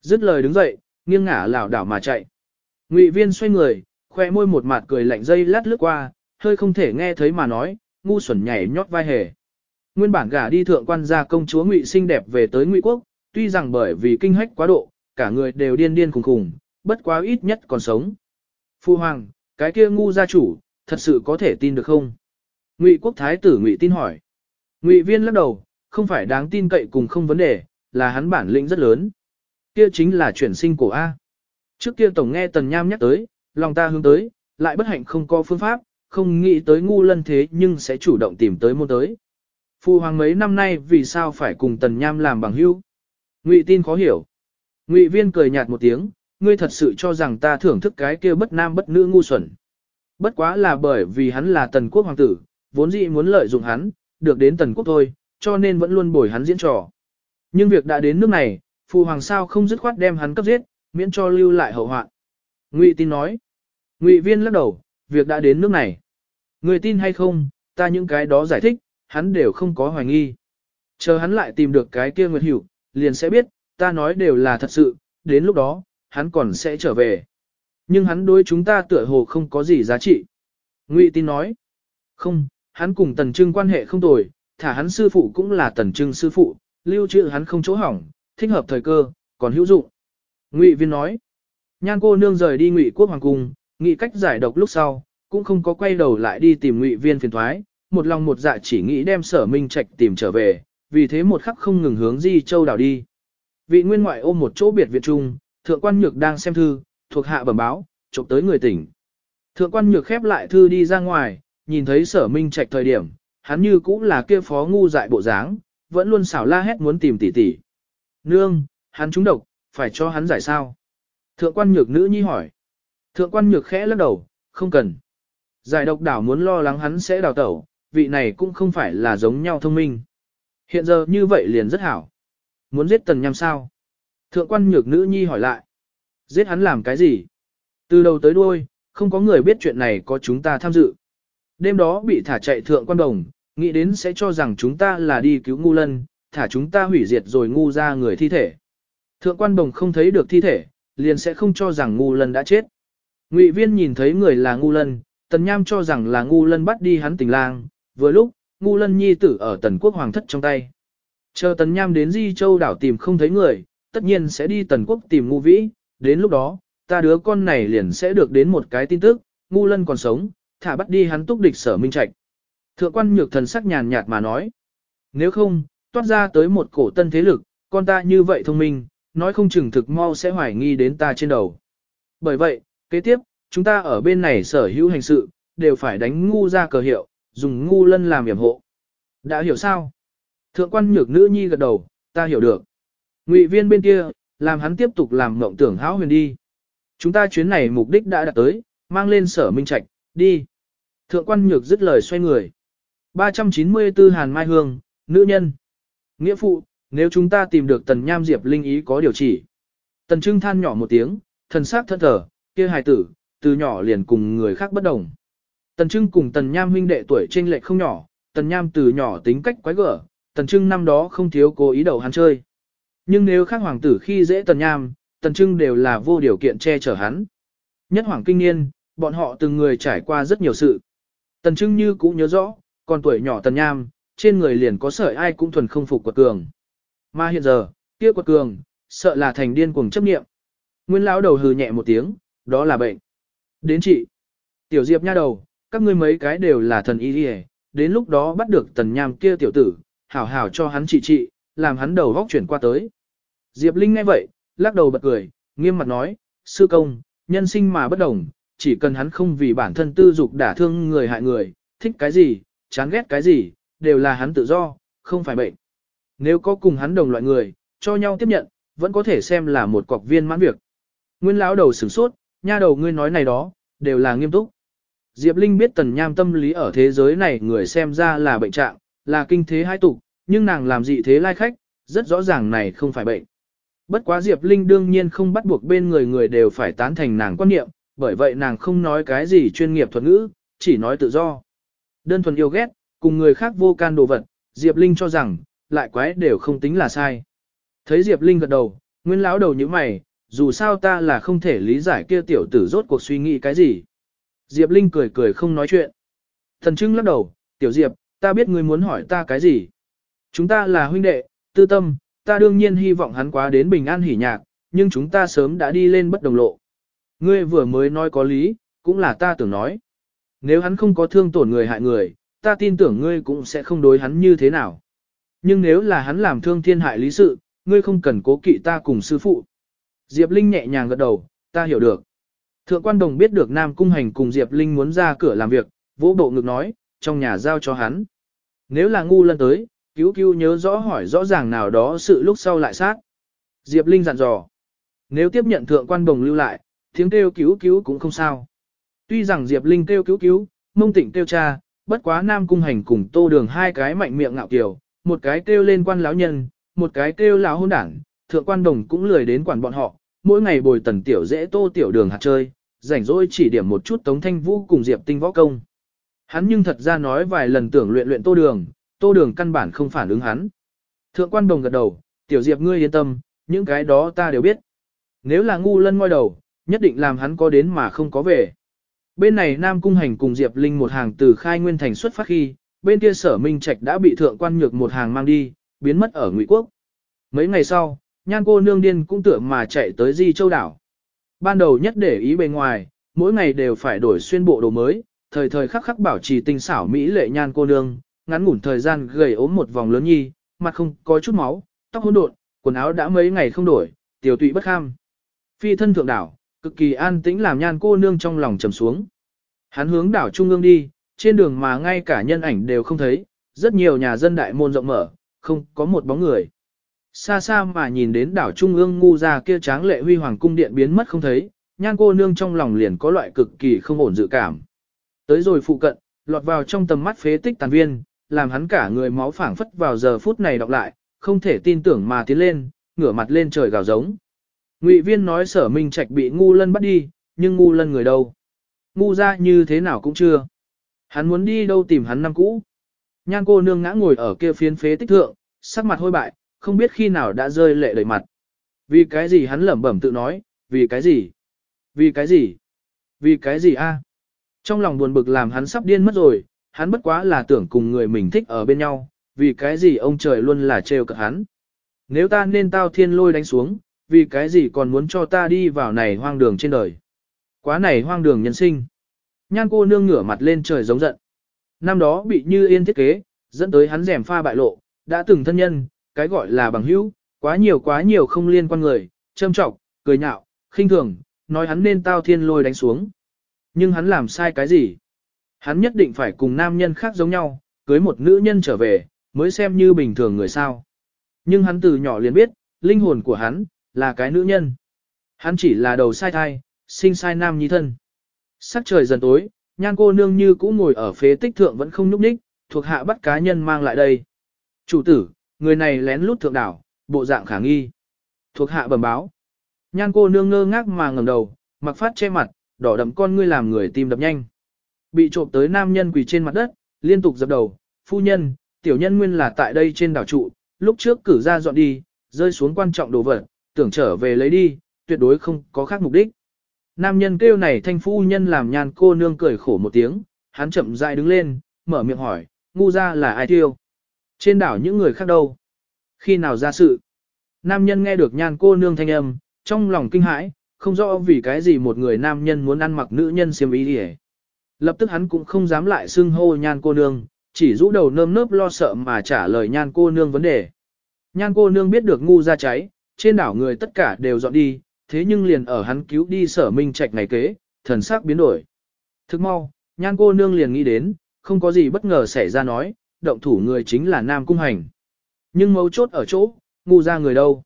Dứt lời đứng dậy, nghiêng ngả lảo đảo mà chạy. Ngụy viên xoay người, khoe môi một mặt cười lạnh dây lát lướt qua, hơi không thể nghe thấy mà nói, ngu xuẩn nhảy nhót vai hề. Nguyên bản gả đi thượng quan gia công chúa Ngụy xinh đẹp về tới Ngụy quốc, tuy rằng bởi vì kinh hách quá độ, cả người đều điên điên khùng khùng, bất quá ít nhất còn sống. Phu hoàng, cái kia ngu gia chủ, thật sự có thể tin được không? Ngụy quốc thái tử Ngụy tin hỏi. Ngụy viên lắc đầu, không phải đáng tin cậy cùng không vấn đề, là hắn bản lĩnh rất lớn. Kia chính là chuyển sinh của A. Trước kia tổng nghe Tần Nham nhắc tới, lòng ta hướng tới, lại bất hạnh không có phương pháp, không nghĩ tới ngu lân thế nhưng sẽ chủ động tìm tới môn tới. Phu hoàng mấy năm nay vì sao phải cùng Tần Nham làm bằng hữu? Ngụy tin khó hiểu. Ngụy viên cười nhạt một tiếng, ngươi thật sự cho rằng ta thưởng thức cái kia bất nam bất nữ ngu xuẩn. Bất quá là bởi vì hắn là tần quốc hoàng tử, vốn dĩ muốn lợi dụng hắn, được đến tần quốc thôi, cho nên vẫn luôn bồi hắn diễn trò. Nhưng việc đã đến nước này, phụ hoàng sao không dứt khoát đem hắn cấp giết, miễn cho lưu lại hậu hoạn. Ngụy tin nói. Ngụy viên lắc đầu, việc đã đến nước này. Người tin hay không, ta những cái đó giải thích, hắn đều không có hoài nghi. Chờ hắn lại tìm được cái kia Nguyệt Hiểu, liền sẽ biết, ta nói đều là thật sự, đến lúc đó, hắn còn sẽ trở về. Nhưng hắn đối chúng ta tựa hồ không có gì giá trị. Ngụy tin nói, không, hắn cùng Tần Trưng quan hệ không tồi, thả hắn sư phụ cũng là Tần Trưng sư phụ, lưu trữ hắn không chỗ hỏng, thích hợp thời cơ, còn hữu dụng. Ngụy viên nói, nhan cô nương rời đi Ngụy quốc hoàng cung, nghĩ cách giải độc lúc sau, cũng không có quay đầu lại đi tìm Ngụy viên phiền thoái, một lòng một dạ chỉ nghĩ đem sở minh trạch tìm trở về, vì thế một khắc không ngừng hướng Di Châu đảo đi. Vị nguyên ngoại ôm một chỗ biệt viện trung, thượng quan nhược đang xem thư, thuộc hạ bẩm báo, chụp tới người tỉnh. Thượng quan nhược khép lại thư đi ra ngoài, nhìn thấy sở minh trạch thời điểm, hắn như cũng là kia phó ngu dại bộ dáng, vẫn luôn xảo la hét muốn tìm tỷ tỷ. Nương, hắn trúng độc, phải cho hắn giải sao? Thượng quan nhược nữ nhi hỏi. Thượng quan nhược khẽ lắc đầu, không cần. Giải độc đảo muốn lo lắng hắn sẽ đào tẩu, vị này cũng không phải là giống nhau thông minh. Hiện giờ như vậy liền rất hảo. Muốn giết tần nham sao? Thượng quan nhược nữ nhi hỏi lại. Giết hắn làm cái gì? Từ đầu tới đuôi, không có người biết chuyện này có chúng ta tham dự. Đêm đó bị thả chạy thượng quan đồng, nghĩ đến sẽ cho rằng chúng ta là đi cứu ngu lân, thả chúng ta hủy diệt rồi ngu ra người thi thể. Thượng quan đồng không thấy được thi thể, liền sẽ không cho rằng ngu lân đã chết. Ngụy viên nhìn thấy người là ngu lân, tần nham cho rằng là ngu lân bắt đi hắn tình lang, vừa lúc, ngu lân nhi tử ở tần quốc hoàng thất trong tay. Chờ Tần Nham đến Di Châu đảo tìm không thấy người, tất nhiên sẽ đi Tần Quốc tìm ngu vĩ, đến lúc đó, ta đứa con này liền sẽ được đến một cái tin tức, ngu lân còn sống, thả bắt đi hắn túc địch sở minh trạch. Thượng quan nhược thần sắc nhàn nhạt mà nói, nếu không, toát ra tới một cổ tân thế lực, con ta như vậy thông minh, nói không chừng thực mau sẽ hoài nghi đến ta trên đầu. Bởi vậy, kế tiếp, chúng ta ở bên này sở hữu hành sự, đều phải đánh ngu ra cờ hiệu, dùng ngu lân làm yểm hộ. Đã hiểu sao? Thượng quan nhược nữ nhi gật đầu, ta hiểu được. Ngụy viên bên kia, làm hắn tiếp tục làm mộng tưởng hão huyền đi. Chúng ta chuyến này mục đích đã đạt tới, mang lên sở minh trạch, đi. Thượng quan nhược dứt lời xoay người. 394 Hàn Mai Hương, nữ nhân. Nghĩa phụ, nếu chúng ta tìm được tần nham diệp linh ý có điều chỉ. Tần trưng than nhỏ một tiếng, thần sắc thân thở, kia hài tử, từ nhỏ liền cùng người khác bất đồng. Tần trưng cùng tần nham huynh đệ tuổi trên lệch không nhỏ, tần nham từ nhỏ tính cách quái gở, tần trưng năm đó không thiếu cố ý đầu hắn chơi. Nhưng nếu khác hoàng tử khi dễ tần nham, tần trưng đều là vô điều kiện che chở hắn. Nhất hoàng kinh niên, bọn họ từng người trải qua rất nhiều sự. Tần trưng như cũng nhớ rõ, còn tuổi nhỏ tần nham, trên người liền có sợi ai cũng thuần không phục quật cường. Mà hiện giờ, kia quật cường, sợ là thành điên cuồng chấp nghiệm. Nguyên lão đầu hừ nhẹ một tiếng, đó là bệnh. Đến chị. Tiểu Diệp nha đầu, các ngươi mấy cái đều là thần y đi đến lúc đó bắt được tần nham kia tiểu tử, hảo hảo cho hắn trị trị, làm hắn đầu góc chuyển qua tới. Diệp Linh nghe vậy, lắc đầu bật cười, nghiêm mặt nói, sư công, nhân sinh mà bất đồng, chỉ cần hắn không vì bản thân tư dục đả thương người hại người, thích cái gì, chán ghét cái gì, đều là hắn tự do, không phải bệnh. Nếu có cùng hắn đồng loại người, cho nhau tiếp nhận, vẫn có thể xem là một cọc viên mãn việc. Nguyên lão đầu sửng sốt, nha đầu ngươi nói này đó, đều là nghiêm túc. Diệp Linh biết tần nham tâm lý ở thế giới này người xem ra là bệnh trạng, là kinh thế hai tục, nhưng nàng làm gì thế lai khách, rất rõ ràng này không phải bệnh. Bất quá Diệp Linh đương nhiên không bắt buộc bên người người đều phải tán thành nàng quan niệm, bởi vậy nàng không nói cái gì chuyên nghiệp thuật ngữ, chỉ nói tự do. Đơn thuần yêu ghét, cùng người khác vô can đồ vật, Diệp Linh cho rằng, lại quái đều không tính là sai. Thấy Diệp Linh gật đầu, nguyên lão đầu như mày, dù sao ta là không thể lý giải kia tiểu tử rốt cuộc suy nghĩ cái gì. Diệp Linh cười cười không nói chuyện. Thần trưng lắc đầu, tiểu Diệp, ta biết ngươi muốn hỏi ta cái gì. Chúng ta là huynh đệ, tư tâm, ta đương nhiên hy vọng hắn quá đến bình an hỉ nhạc, nhưng chúng ta sớm đã đi lên bất đồng lộ. Ngươi vừa mới nói có lý, cũng là ta tưởng nói. Nếu hắn không có thương tổn người hại người, ta tin tưởng ngươi cũng sẽ không đối hắn như thế nào. Nhưng nếu là hắn làm thương thiên hại lý sự, ngươi không cần cố kỵ ta cùng sư phụ. Diệp Linh nhẹ nhàng gật đầu, ta hiểu được. Thượng quan đồng biết được Nam Cung Hành cùng Diệp Linh muốn ra cửa làm việc, vỗ bộ ngực nói, trong nhà giao cho hắn. Nếu là ngu lân tới, cứu cứu nhớ rõ hỏi rõ ràng nào đó sự lúc sau lại sát. Diệp Linh dặn dò. Nếu tiếp nhận thượng quan đồng lưu lại, tiếng kêu cứu cứu cũng không sao. Tuy rằng Diệp Linh kêu cứu cứu, mông tịnh kêu cha, bất quá Nam Cung Hành cùng tô đường hai cái mạnh miệng ngạo kiều, một cái kêu lên quan lão nhân, một cái kêu lão hôn đảng, thượng quan đồng cũng lười đến quản bọn họ, mỗi ngày bồi tần tiểu dễ tô tiểu đường hạt chơi, rảnh rỗi chỉ điểm một chút Tống Thanh Vũ cùng Diệp Tinh võ công. Hắn nhưng thật ra nói vài lần tưởng luyện luyện tô đường, tô đường căn bản không phản ứng hắn. Thượng quan đồng gật đầu, tiểu Diệp ngươi yên tâm, những cái đó ta đều biết. Nếu là ngu lân ngoi đầu, nhất định làm hắn có đến mà không có về. Bên này Nam Cung Hành cùng Diệp Linh một hàng từ khai nguyên thành xuất phát khi, bên kia sở Minh Trạch đã bị thượng quan nhược một hàng mang đi, biến mất ở Ngụy Quốc. Mấy ngày sau, nhan cô nương điên cũng tưởng mà chạy tới Di Châu Đảo. Ban đầu nhất để ý bề ngoài, mỗi ngày đều phải đổi xuyên bộ đồ mới, thời thời khắc khắc bảo trì tinh xảo mỹ lệ nhan cô nương, ngắn ngủn thời gian gầy ốm một vòng lớn nhi, mặt không có chút máu, tóc hỗn độn, quần áo đã mấy ngày không đổi, tiểu tụy bất kham. Phi thân thượng đảo, cực kỳ an tĩnh làm nhan cô nương trong lòng trầm xuống. Hắn hướng đảo trung ương đi, trên đường mà ngay cả nhân ảnh đều không thấy, rất nhiều nhà dân đại môn rộng mở, không có một bóng người. Xa xa mà nhìn đến đảo trung ương ngu ra kia tráng lệ huy hoàng cung điện biến mất không thấy, nhan cô nương trong lòng liền có loại cực kỳ không ổn dự cảm. Tới rồi phụ cận, lọt vào trong tầm mắt phế tích tàn viên, làm hắn cả người máu phảng phất vào giờ phút này đọc lại, không thể tin tưởng mà tiến lên, ngửa mặt lên trời gào giống. Ngụy viên nói sở minh trạch bị ngu lân bắt đi, nhưng ngu lân người đâu? Ngu ra như thế nào cũng chưa. Hắn muốn đi đâu tìm hắn năm cũ. Nhan cô nương ngã ngồi ở kia phiến phế tích thượng, sắc mặt hôi bại, không biết khi nào đã rơi lệ đầy mặt. Vì cái gì hắn lẩm bẩm tự nói, vì cái gì? Vì cái gì? Vì cái gì a? Trong lòng buồn bực làm hắn sắp điên mất rồi, hắn bất quá là tưởng cùng người mình thích ở bên nhau, vì cái gì ông trời luôn là trêu cợt hắn. Nếu ta nên tao thiên lôi đánh xuống, vì cái gì còn muốn cho ta đi vào này hoang đường trên đời. Quá này hoang đường nhân sinh. Nhan cô nương ngửa mặt lên trời giống giận. Năm đó bị như yên thiết kế, dẫn tới hắn rèm pha bại lộ, đã từng thân nhân, cái gọi là bằng hữu, quá nhiều quá nhiều không liên quan người, châm trọng, cười nhạo, khinh thường, nói hắn nên tao thiên lôi đánh xuống. Nhưng hắn làm sai cái gì? Hắn nhất định phải cùng nam nhân khác giống nhau, cưới một nữ nhân trở về, mới xem như bình thường người sao. Nhưng hắn từ nhỏ liền biết, linh hồn của hắn, là cái nữ nhân. Hắn chỉ là đầu sai thai, sinh sai nam nhi thân. Sắc trời dần tối, nhan cô nương như cũ ngồi ở phế tích thượng vẫn không nhúc ních, thuộc hạ bắt cá nhân mang lại đây. Chủ tử, người này lén lút thượng đảo, bộ dạng khả nghi. Thuộc hạ bẩm báo. Nhan cô nương ngơ ngác mà ngẩng đầu, mặc phát che mặt, đỏ đậm con ngươi làm người tim đập nhanh. Bị trộm tới nam nhân quỳ trên mặt đất, liên tục dập đầu, phu nhân, tiểu nhân nguyên là tại đây trên đảo trụ, lúc trước cử ra dọn đi, rơi xuống quan trọng đồ vật, tưởng trở về lấy đi, tuyệt đối không có khác mục đích. Nam nhân kêu này thanh phu nhân làm nhan cô nương cười khổ một tiếng, hắn chậm rãi đứng lên, mở miệng hỏi, ngu ra là ai tiêu? Trên đảo những người khác đâu? Khi nào ra sự? Nam nhân nghe được nhan cô nương thanh âm, trong lòng kinh hãi, không rõ vì cái gì một người nam nhân muốn ăn mặc nữ nhân xiêm ý đi Lập tức hắn cũng không dám lại xưng hô nhan cô nương, chỉ rũ đầu nơm nớp lo sợ mà trả lời nhan cô nương vấn đề. Nhan cô nương biết được ngu ra cháy, trên đảo người tất cả đều dọn đi, thế nhưng liền ở hắn cứu đi sở minh trạch ngày kế, thần sắc biến đổi. Thức mau, nhan cô nương liền nghĩ đến, không có gì bất ngờ xảy ra nói, động thủ người chính là Nam Cung Hành. Nhưng mấu chốt ở chỗ, ngu ra người đâu.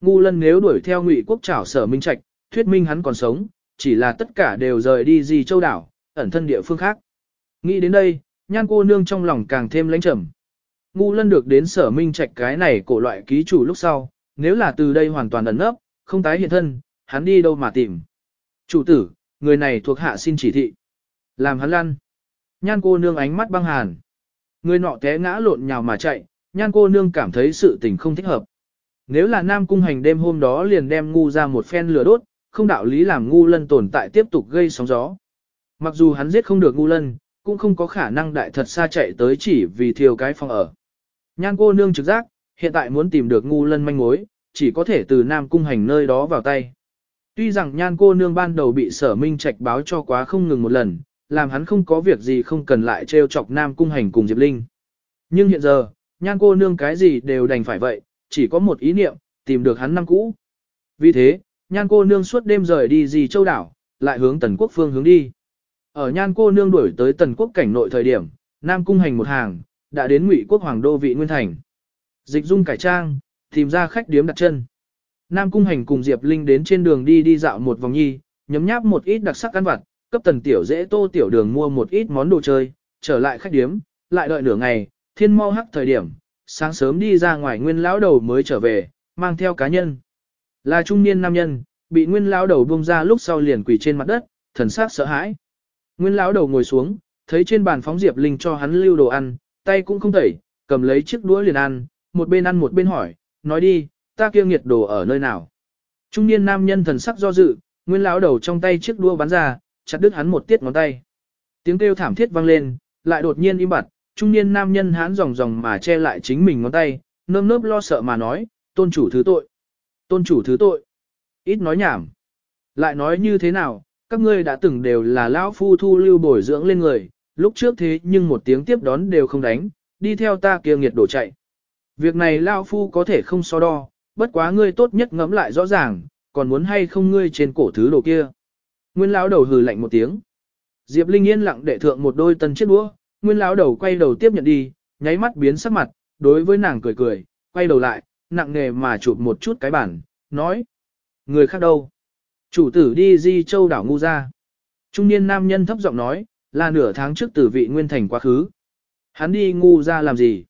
Ngu lân nếu đuổi theo ngụy quốc trảo sở minh trạch, thuyết minh hắn còn sống, chỉ là tất cả đều rời đi gì châu đảo, ẩn thân địa phương khác. Nghĩ đến đây, nhan cô nương trong lòng càng thêm lãnh trầm. Ngu lân được đến sở minh trạch cái này cổ loại ký chủ lúc sau, nếu là từ đây hoàn toàn ẩn nấp, không tái hiện thân, hắn đi đâu mà tìm. Chủ tử, người này thuộc hạ xin chỉ thị. Làm hắn lăn. Nhan cô nương ánh mắt băng hàn. Người nọ té ngã lộn nhào mà chạy, nhan cô nương cảm thấy sự tình không thích hợp. Nếu là nam cung hành đêm hôm đó liền đem ngu ra một phen lửa đốt, không đạo lý làm ngu lân tồn tại tiếp tục gây sóng gió. Mặc dù hắn giết không được ngu lân, cũng không có khả năng đại thật xa chạy tới chỉ vì thiêu cái phòng ở. Nhan cô nương trực giác, hiện tại muốn tìm được ngu lân manh mối, chỉ có thể từ Nam Cung Hành nơi đó vào tay. Tuy rằng nhan cô nương ban đầu bị sở minh trạch báo cho quá không ngừng một lần, làm hắn không có việc gì không cần lại trêu chọc Nam Cung Hành cùng Diệp Linh. Nhưng hiện giờ, nhan cô nương cái gì đều đành phải vậy, chỉ có một ý niệm, tìm được hắn năm cũ. Vì thế, nhan cô nương suốt đêm rời đi gì châu đảo, lại hướng tần quốc phương hướng đi. Ở nhan cô nương đuổi tới tần quốc cảnh nội thời điểm, Nam Cung Hành một hàng, đã đến ngụy quốc hoàng đô vị Nguyên Thành. Dịch dung cải trang, tìm ra khách điếm đặt chân. Nam Cung Hành cùng Diệp Linh đến trên đường đi đi dạo một vòng nhi, nhấm nháp một ít đặc sắc ăn vặt, cấp tần tiểu dễ tô tiểu đường mua một ít món đồ chơi, trở lại khách điếm, lại đợi nửa ngày, thiên mau hắc thời điểm, sáng sớm đi ra ngoài nguyên lão đầu mới trở về, mang theo cá nhân. Là trung niên nam nhân, bị nguyên lão đầu buông ra lúc sau liền quỳ trên mặt đất, thần sắc sợ hãi. Nguyên lão đầu ngồi xuống, thấy trên bàn phóng Diệp Linh cho hắn lưu đồ ăn, tay cũng không tẩy, cầm lấy chiếc đũa liền ăn, một bên ăn một bên hỏi, nói đi, ta kia nghiệt đồ ở nơi nào. Trung niên nam nhân thần sắc do dự, nguyên lão đầu trong tay chiếc đũa bắn ra, chặt đứt hắn một tiết ngón tay. Tiếng kêu thảm thiết vang lên, lại đột nhiên im bặt, trung niên nam nhân hán ròng ròng mà che lại chính mình ngón tay, nơm nớp lo sợ mà nói, tôn chủ thứ tội. Tôn chủ thứ tội. Ít nói nhảm. Lại nói như thế nào, các ngươi đã từng đều là lão phu thu lưu bồi dưỡng lên người, lúc trước thế nhưng một tiếng tiếp đón đều không đánh, đi theo ta kia nghiệt đổ chạy. Việc này lão phu có thể không so đo, bất quá ngươi tốt nhất ngẫm lại rõ ràng, còn muốn hay không ngươi trên cổ thứ đồ kia. Nguyên lão đầu hừ lạnh một tiếng. Diệp Linh yên lặng đệ thượng một đôi tân chiếc đũa, Nguyên lão đầu quay đầu tiếp nhận đi, nháy mắt biến sắc mặt, đối với nàng cười cười, quay đầu lại, nặng nề mà chụp một chút cái bản, nói: "Người khác đâu?" Chủ tử đi Di Châu đảo ngu ra. Trung niên nam nhân thấp giọng nói, là nửa tháng trước tử vị Nguyên Thành quá khứ. Hắn đi ngu ra làm gì?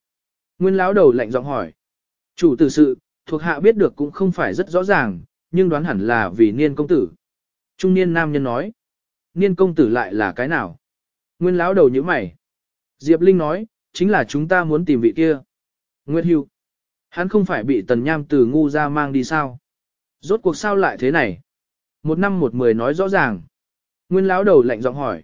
Nguyên lão đầu lạnh giọng hỏi. Chủ tử sự, thuộc hạ biết được cũng không phải rất rõ ràng, nhưng đoán hẳn là vì niên công tử. Trung niên nam nhân nói. Niên công tử lại là cái nào? Nguyên lão đầu như mày. Diệp Linh nói, chính là chúng ta muốn tìm vị kia. Nguyệt Hưu. Hắn không phải bị tần nham từ ngu ra mang đi sao? Rốt cuộc sao lại thế này? Một năm một mười nói rõ ràng. Nguyên lão đầu lạnh giọng hỏi.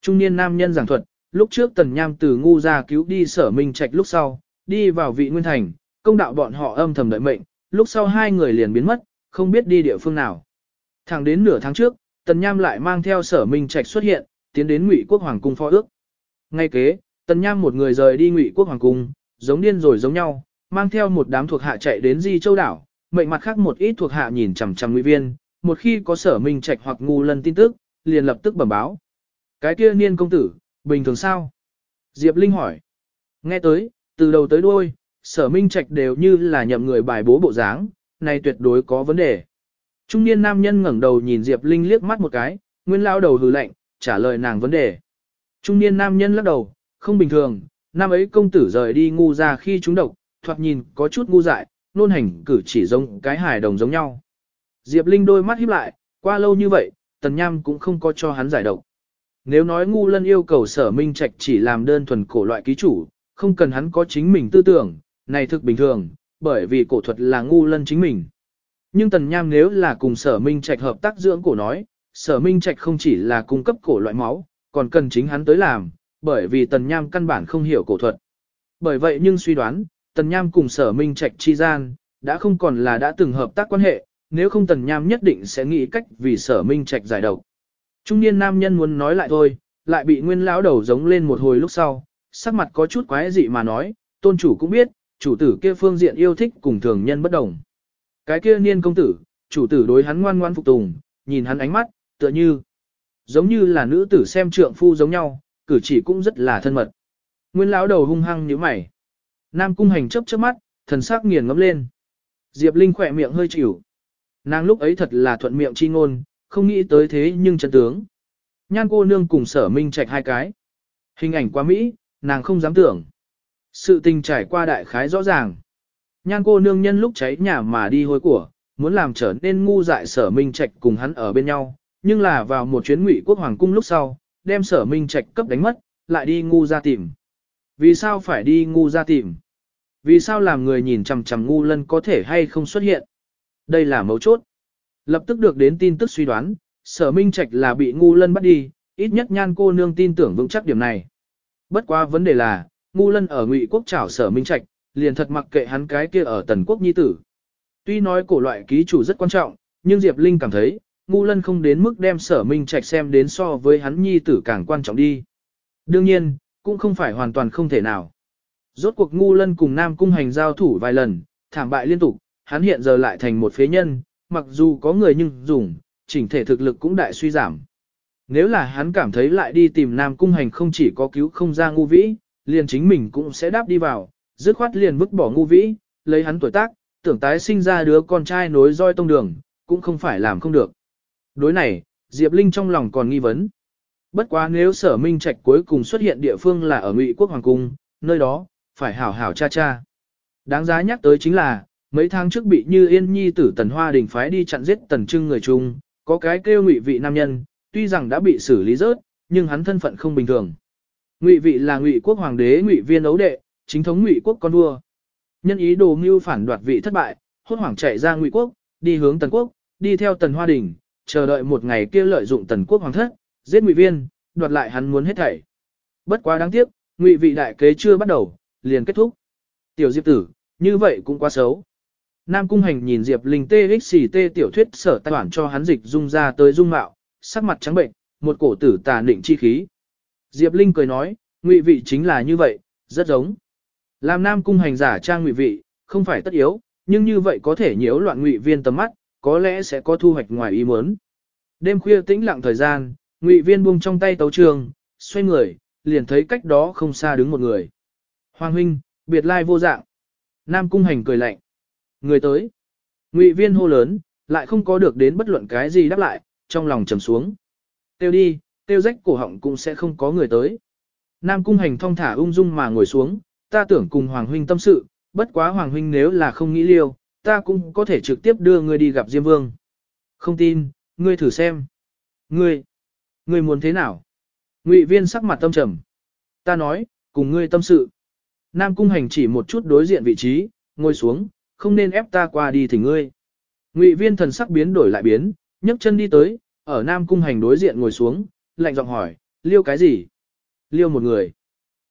Trung niên nam nhân giảng thuật, lúc trước tần nham từ ngu ra cứu đi sở minh trạch lúc sau, đi vào vị nguyên thành, công đạo bọn họ âm thầm đợi mệnh, lúc sau hai người liền biến mất, không biết đi địa phương nào. Thẳng đến nửa tháng trước, Tần Nham lại mang theo sở minh trạch xuất hiện, tiến đến Ngụy Quốc Hoàng Cung phó ước. Ngay kế, Tần Nham một người rời đi Ngụy Quốc Hoàng Cung, giống điên rồi giống nhau, mang theo một đám thuộc hạ chạy đến Di Châu Đảo, mệnh mặt khác một ít thuộc hạ nhìn chằm chằm Ngụy Viên, một khi có sở minh trạch hoặc ngu lân tin tức, liền lập tức bẩm báo. Cái kia niên công tử, bình thường sao? Diệp Linh hỏi. Nghe tới, từ đầu tới đuôi, sở minh trạch đều như là nhậm người bài bố bộ dáng, này tuyệt đối có vấn đề. Trung niên nam nhân ngẩng đầu nhìn Diệp Linh liếc mắt một cái, nguyên lao đầu hừ lạnh, trả lời nàng vấn đề. Trung niên nam nhân lắc đầu, không bình thường, năm ấy công tử rời đi ngu ra khi chúng độc, thoạt nhìn có chút ngu dại, nôn hành cử chỉ giống cái hài đồng giống nhau. Diệp Linh đôi mắt híp lại, qua lâu như vậy, Tần Nham cũng không có cho hắn giải độc. Nếu nói ngu lân yêu cầu sở minh trạch chỉ làm đơn thuần cổ loại ký chủ, không cần hắn có chính mình tư tưởng, này thực bình thường, bởi vì cổ thuật là ngu lân chính mình. Nhưng Tần Nham nếu là cùng sở minh trạch hợp tác dưỡng cổ nói, sở minh trạch không chỉ là cung cấp cổ loại máu, còn cần chính hắn tới làm, bởi vì Tần Nham căn bản không hiểu cổ thuật. Bởi vậy nhưng suy đoán, Tần Nham cùng sở minh trạch chi gian, đã không còn là đã từng hợp tác quan hệ, nếu không Tần Nham nhất định sẽ nghĩ cách vì sở minh trạch giải độc. Trung niên nam nhân muốn nói lại thôi, lại bị nguyên lão đầu giống lên một hồi lúc sau, sắc mặt có chút quái dị mà nói, tôn chủ cũng biết, chủ tử kia phương diện yêu thích cùng thường nhân bất đồng. Cái kia niên công tử, chủ tử đối hắn ngoan ngoan phục tùng, nhìn hắn ánh mắt, tựa như, giống như là nữ tử xem trượng phu giống nhau, cử chỉ cũng rất là thân mật. Nguyên lão đầu hung hăng nhíu mày. Nam cung hành chớp chớp mắt, thần sắc nghiền ngẫm lên. Diệp Linh khỏe miệng hơi chịu. Nàng lúc ấy thật là thuận miệng chi ngôn, không nghĩ tới thế nhưng chân tướng. Nhan cô nương cùng sở minh trạch hai cái. Hình ảnh quá Mỹ, nàng không dám tưởng. Sự tình trải qua đại khái rõ ràng. Nhan cô nương nhân lúc cháy nhà mà đi hôi của, muốn làm trở nên ngu dại sở minh trạch cùng hắn ở bên nhau, nhưng là vào một chuyến ngụy quốc hoàng cung lúc sau, đem sở minh trạch cấp đánh mất, lại đi ngu ra tìm. Vì sao phải đi ngu ra tìm? Vì sao làm người nhìn chằm chằm ngu lân có thể hay không xuất hiện? Đây là mấu chốt. Lập tức được đến tin tức suy đoán, sở minh trạch là bị ngu lân bắt đi, ít nhất nhan cô nương tin tưởng vững chắc điểm này. Bất quá vấn đề là, ngu lân ở ngụy quốc trảo sở minh trạch, liền thật mặc kệ hắn cái kia ở tần quốc nhi tử. Tuy nói cổ loại ký chủ rất quan trọng, nhưng Diệp Linh cảm thấy, ngu lân không đến mức đem sở minh trạch xem đến so với hắn nhi tử càng quan trọng đi. Đương nhiên, cũng không phải hoàn toàn không thể nào. Rốt cuộc ngu lân cùng Nam Cung hành giao thủ vài lần, thảm bại liên tục, hắn hiện giờ lại thành một phế nhân, mặc dù có người nhưng dùng, chỉnh thể thực lực cũng đại suy giảm. Nếu là hắn cảm thấy lại đi tìm Nam Cung hành không chỉ có cứu không ra ngu vĩ, liền chính mình cũng sẽ đáp đi vào, dứt khoát liền vứt bỏ ngu vĩ, lấy hắn tuổi tác, tưởng tái sinh ra đứa con trai nối roi tông đường, cũng không phải làm không được. Đối này, Diệp Linh trong lòng còn nghi vấn. Bất quá nếu sở minh trạch cuối cùng xuất hiện địa phương là ở Ngụy Quốc Hoàng Cung, nơi đó, phải hảo hảo cha cha. Đáng giá nhắc tới chính là, mấy tháng trước bị như yên nhi tử tần hoa đình phái đi chặn giết tần trưng người chung, có cái kêu ngụy vị nam nhân, tuy rằng đã bị xử lý rớt, nhưng hắn thân phận không bình thường. Ngụy vị là ngụy quốc hoàng đế ngụy viên ấu đệ, chính thống ngụy quốc con vua. Nhân ý đồ mưu phản đoạt vị thất bại, hốt hoảng chạy ra ngụy quốc, đi hướng tần quốc, đi theo tần hoa đình, chờ đợi một ngày kia lợi dụng tần quốc hoàng thất, giết ngụy viên, đoạt lại hắn muốn hết thảy. Bất quá đáng tiếc, ngụy vị đại kế chưa bắt đầu, liền kết thúc. Tiểu Diệp tử, như vậy cũng quá xấu. Nam Cung Hành nhìn Diệp Linh TXT tiểu thuyết sở tài bản cho hắn dịch dung ra tới dung mạo, sắc mặt trắng bệnh, một cổ tử tà định chi khí. Diệp Linh cười nói, ngụy vị chính là như vậy, rất giống. Làm Nam Cung Hành giả trang ngụy vị, không phải tất yếu, nhưng như vậy có thể nhiễu loạn ngụy viên tầm mắt, có lẽ sẽ có thu hoạch ngoài ý muốn. Đêm khuya tĩnh lặng thời gian, ngụy viên buông trong tay tấu trường, xoay người, liền thấy cách đó không xa đứng một người. Hoàng huynh, biệt lai vô dạng. Nam Cung Hành cười lạnh. Người tới. Ngụy viên hô lớn, lại không có được đến bất luận cái gì đáp lại, trong lòng trầm xuống. Tiêu đi, tiêu rách cổ họng cũng sẽ không có người tới. Nam cung hành thong thả ung dung mà ngồi xuống, ta tưởng cùng Hoàng Huynh tâm sự, bất quá Hoàng Huynh nếu là không nghĩ liêu, ta cũng có thể trực tiếp đưa ngươi đi gặp Diêm Vương. Không tin, ngươi thử xem. Ngươi, ngươi muốn thế nào? Ngụy viên sắc mặt tâm trầm. Ta nói, cùng ngươi tâm sự. Nam cung hành chỉ một chút đối diện vị trí, ngồi xuống, không nên ép ta qua đi thì ngươi. Ngụy viên thần sắc biến đổi lại biến, nhấc chân đi tới, ở Nam cung hành đối diện ngồi xuống, lạnh giọng hỏi, liêu cái gì? Liêu một người.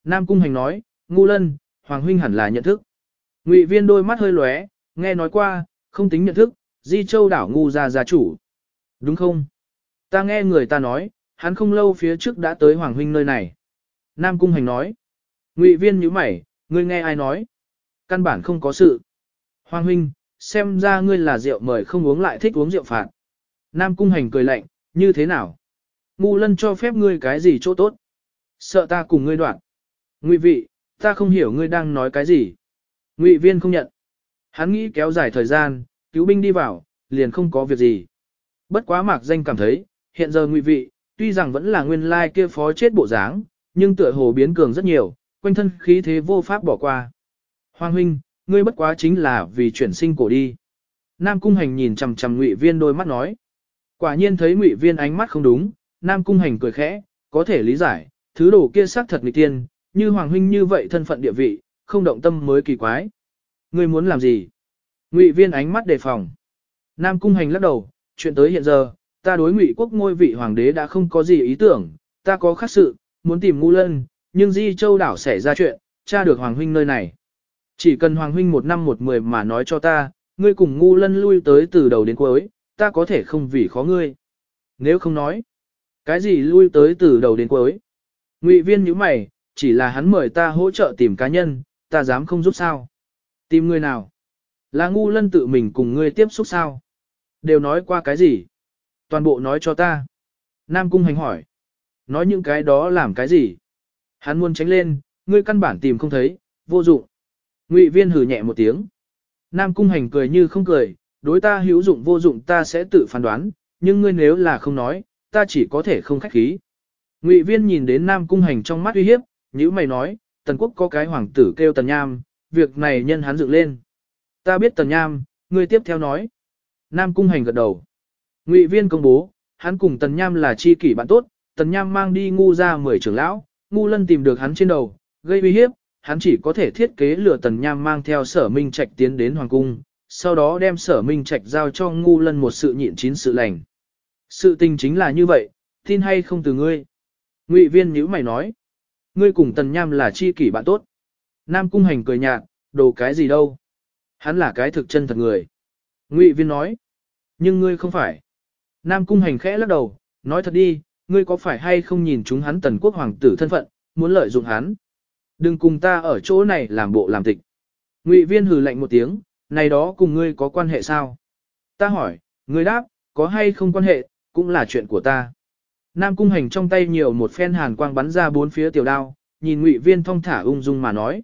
Nam cung hành nói, ngu lân, Hoàng huynh hẳn là nhận thức. Ngụy viên đôi mắt hơi lóe, nghe nói qua, không tính nhận thức, Di Châu đảo ngu gia gia chủ. Đúng không? Ta nghe người ta nói, hắn không lâu phía trước đã tới Hoàng huynh nơi này. Nam Cung Hành nói. Ngụy viên nhíu mày, ngươi nghe ai nói? Căn bản không có sự. Hoàng huynh, xem ra ngươi là rượu mời không uống lại thích uống rượu phạt. Nam Cung Hành cười lạnh, như thế nào? Ngu lân cho phép ngươi cái gì chỗ tốt? Sợ ta cùng ngươi đoạn. Ngụy vị, ta không hiểu ngươi đang nói cái gì. Ngụy viên không nhận. Hắn nghĩ kéo dài thời gian, cứu binh đi vào, liền không có việc gì. Bất quá mạc danh cảm thấy, hiện giờ ngụy vị, tuy rằng vẫn là nguyên lai kia phó chết bộ dáng, nhưng tựa hồ biến cường rất nhiều, quanh thân khí thế vô pháp bỏ qua. Hoàng huynh, ngươi bất quá chính là vì chuyển sinh cổ đi. Nam cung hành nhìn chằm chằm ngụy viên đôi mắt nói. Quả nhiên thấy ngụy viên ánh mắt không đúng, Nam cung hành cười khẽ, có thể lý giải, thứ đồ kia xác thật nghịch tiên, như hoàng huynh như vậy thân phận địa vị, không động tâm mới kỳ quái. Ngươi muốn làm gì? Ngụy viên ánh mắt đề phòng. Nam cung hành lắc đầu, chuyện tới hiện giờ, ta đối ngụy quốc ngôi vị hoàng đế đã không có gì ý tưởng, ta có khác sự, muốn tìm ngu lân, nhưng di châu đảo xảy ra chuyện, tra được hoàng huynh nơi này. Chỉ cần hoàng huynh một năm một mười mà nói cho ta, ngươi cùng ngu lân lui tới từ đầu đến cuối, ta có thể không vì khó ngươi. Nếu không nói, cái gì lui tới từ đầu đến cuối? Ngụy viên như mày, chỉ là hắn mời ta hỗ trợ tìm cá nhân, ta dám không giúp sao? Tìm người nào? Là ngu lân tự mình cùng ngươi tiếp xúc sao? Đều nói qua cái gì? Toàn bộ nói cho ta. Nam cung hành hỏi. Nói những cái đó làm cái gì? Hắn muốn tránh lên, ngươi căn bản tìm không thấy, vô dụng. Ngụy viên hừ nhẹ một tiếng. Nam cung hành cười như không cười, đối ta hữu dụng vô dụng ta sẽ tự phán đoán, nhưng ngươi nếu là không nói, ta chỉ có thể không khách khí. Ngụy viên nhìn đến Nam cung hành trong mắt uy hiếp, như mày nói, tần quốc có cái hoàng tử kêu tần nham, việc này nhân hắn dựng lên. Ta biết tần nham, ngươi tiếp theo nói. Nam cung hành gật đầu. Ngụy viên công bố, hắn cùng tần nham là chi kỷ bạn tốt, tần nham mang đi ngu ra 10 trưởng lão, ngu lân tìm được hắn trên đầu, gây uy hiếp, hắn chỉ có thể thiết kế lừa tần nham mang theo sở minh trạch tiến đến hoàng cung, sau đó đem sở minh trạch giao cho ngu lân một sự nhịn chín sự lành. Sự tình chính là như vậy, tin hay không từ ngươi. Ngụy viên nếu mày nói, ngươi cùng tần nham là chi kỷ bạn tốt. Nam cung hành cười nhạt, đồ cái gì đâu. Hắn là cái thực chân thật người. Ngụy viên nói, nhưng ngươi không phải. Nam cung hành khẽ lắc đầu, nói thật đi, ngươi có phải hay không nhìn chúng hắn tần quốc hoàng tử thân phận, muốn lợi dụng hắn. Đừng cùng ta ở chỗ này làm bộ làm tịch. Ngụy viên hừ lạnh một tiếng, này đó cùng ngươi có quan hệ sao? Ta hỏi, ngươi đáp, có hay không quan hệ, cũng là chuyện của ta. Nam cung hành trong tay nhiều một phen hàn quang bắn ra bốn phía tiểu đao, nhìn ngụy viên thong thả ung dung mà nói.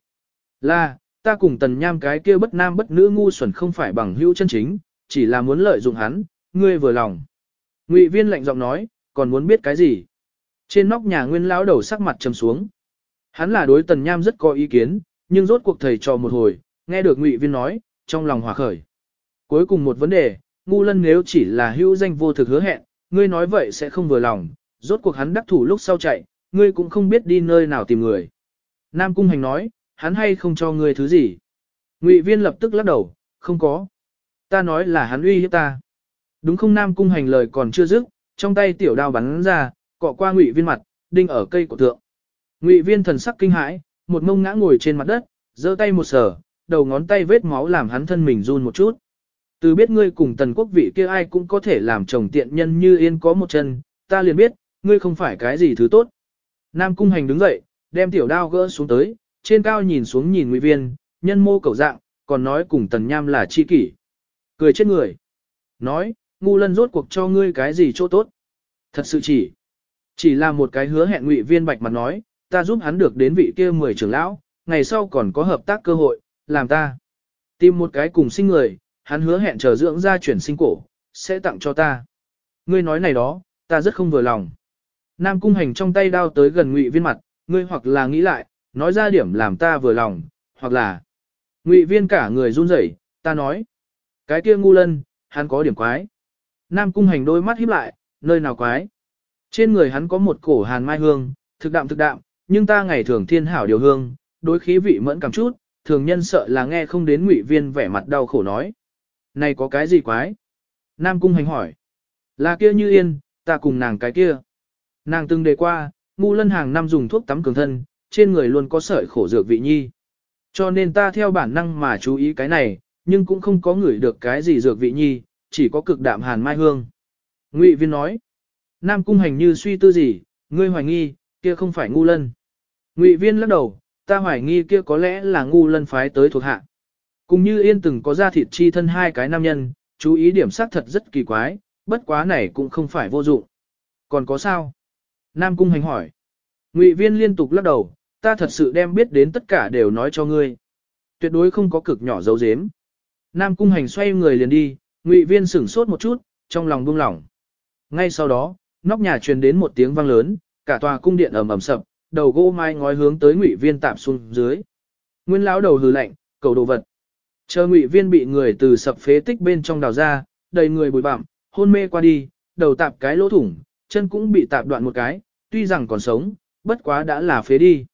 Là, ta cùng tần nham cái kia bất nam bất nữ ngu xuẩn không phải bằng hữu chân chính, chỉ là muốn lợi dụng hắn, ngươi vừa lòng. Ngụy viên lạnh giọng nói, còn muốn biết cái gì? Trên nóc nhà nguyên lão đầu sắc mặt trầm xuống. Hắn là đối tần nham rất có ý kiến, nhưng rốt cuộc thầy trò một hồi, nghe được ngụy viên nói, trong lòng hòa khởi. Cuối cùng một vấn đề, ngu lân nếu chỉ là hữu danh vô thực hứa hẹn, ngươi nói vậy sẽ không vừa lòng, rốt cuộc hắn đắc thủ lúc sau chạy, ngươi cũng không biết đi nơi nào tìm người. Nam Cung Hành nói, hắn hay không cho ngươi thứ gì. Ngụy viên lập tức lắc đầu, không có. Ta nói là hắn uy hiếp ta. Đúng không Nam Cung Hành lời còn chưa dứt, trong tay tiểu đao bắn ra, cọ qua Ngụy viên mặt, đinh ở cây cổ tượng. Ngụy viên thần sắc kinh hãi, một mông ngã ngồi trên mặt đất, giơ tay một sở, đầu ngón tay vết máu làm hắn thân mình run một chút. Từ biết ngươi cùng tần quốc vị kia ai cũng có thể làm chồng tiện nhân như yên có một chân, ta liền biết, ngươi không phải cái gì thứ tốt. Nam cung hành đứng dậy, đem tiểu đao gỡ xuống tới, trên cao nhìn xuống nhìn ngụy viên, nhân mô cầu dạng, còn nói cùng tần nham là chi kỷ. Cười chết người. Nói, ngu lân rốt cuộc cho ngươi cái gì chỗ tốt. Thật sự chỉ. Chỉ là một cái hứa hẹn ngụy viên bạch mặt nói, ta giúp hắn được đến vị kia mười trưởng lão, ngày sau còn có hợp tác cơ hội, làm ta. Tìm một cái cùng sinh người, hắn hứa hẹn chờ dưỡng ra chuyển sinh cổ, sẽ tặng cho ta. Ngươi nói này đó, ta rất không vừa lòng. Nam cung hành trong tay đao tới gần ngụy viên mặt, ngươi hoặc là nghĩ lại, nói ra điểm làm ta vừa lòng, hoặc là ngụy viên cả người run rẩy, ta nói. Cái kia ngu lân, hắn có điểm quái. Nam cung hành đôi mắt híp lại, nơi nào quái. Trên người hắn có một cổ hàn mai hương, thực đạm thực đạm, nhưng ta ngày thường thiên hảo điều hương, đối khí vị mẫn cảm chút, thường nhân sợ là nghe không đến ngụy viên vẻ mặt đau khổ nói. Này có cái gì quái? Nam cung hành hỏi. Là kia như yên, ta cùng nàng cái kia. Nàng từng đề qua, ngu lân hàng năm dùng thuốc tắm cường thân, trên người luôn có sợi khổ dược vị nhi. Cho nên ta theo bản năng mà chú ý cái này, nhưng cũng không có ngửi được cái gì dược vị nhi, chỉ có cực đạm hàn mai hương. Ngụy viên nói, Nam cung hành như suy tư gì, ngươi hoài nghi, kia không phải ngu lân. Ngụy viên lắc đầu, ta hoài nghi kia có lẽ là ngu lân phái tới thuộc hạ. Cùng như yên từng có ra thịt chi thân hai cái nam nhân, chú ý điểm sát thật rất kỳ quái, bất quá này cũng không phải vô dụng. Còn có sao? Nam cung hành hỏi. Ngụy viên liên tục lắc đầu, ta thật sự đem biết đến tất cả đều nói cho ngươi. Tuyệt đối không có cực nhỏ dấu dếm. Nam cung hành xoay người liền đi, ngụy viên sửng sốt một chút, trong lòng buông lỏng. Ngay sau đó, nóc nhà truyền đến một tiếng vang lớn, cả tòa cung điện ầm ầm sập, đầu gỗ mai ngói hướng tới ngụy viên tạm xuống dưới. Nguyên lão đầu hừ lạnh, cầu đồ vật. Chờ ngụy viên bị người từ sập phế tích bên trong đào ra, đầy người bụi bặm, hôn mê qua đi, đầu tạp cái lỗ thủng, chân cũng bị tạp đoạn một cái, tuy rằng còn sống, bất quá đã là phế đi.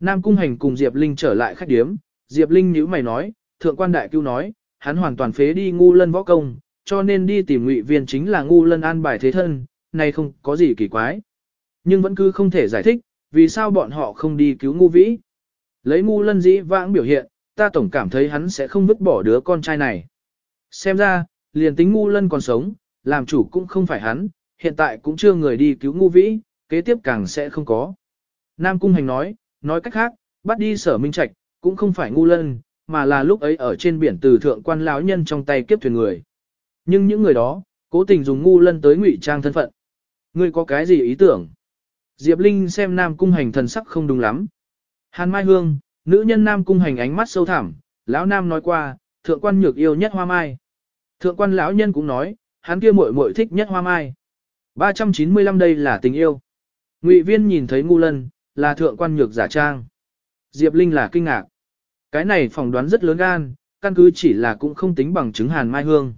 Nam Cung Hành cùng Diệp Linh trở lại khách điếm, Diệp Linh nhíu mày nói, thượng quan đại cứu nói, hắn hoàn toàn phế đi ngu lân võ công, cho nên đi tìm ngụy viên chính là ngu lân an bài thế thân, này không có gì kỳ quái. Nhưng vẫn cứ không thể giải thích, vì sao bọn họ không đi cứu ngu vĩ. Lấy ngu lân dĩ vãng biểu hiện, ta tổng cảm thấy hắn sẽ không vứt bỏ đứa con trai này. Xem ra, liền tính ngu lân còn sống, làm chủ cũng không phải hắn, hiện tại cũng chưa người đi cứu ngu vĩ, kế tiếp càng sẽ không có. Nam Cung Hành nói, nói cách khác, bắt đi sở minh trạch, cũng không phải ngu lân, mà là lúc ấy ở trên biển từ thượng quan lão nhân trong tay kiếp thuyền người. Nhưng những người đó, cố tình dùng ngu lân tới ngụy trang thân phận. Ngươi có cái gì ý tưởng? Diệp Linh xem Nam Cung Hành thần sắc không đúng lắm. Hàn Mai Hương, nữ nhân Nam Cung Hành ánh mắt sâu thẳm, lão Nam nói qua, thượng quan nhược yêu nhất hoa mai. Thượng quan lão nhân cũng nói, hắn kia muội muội thích nhất hoa mai. 395 đây là tình yêu. Ngụy Viên nhìn thấy ngu lân, là thượng quan nhược giả trang. Diệp Linh là kinh ngạc. Cái này phỏng đoán rất lớn gan, căn cứ chỉ là cũng không tính bằng chứng hàn mai hương.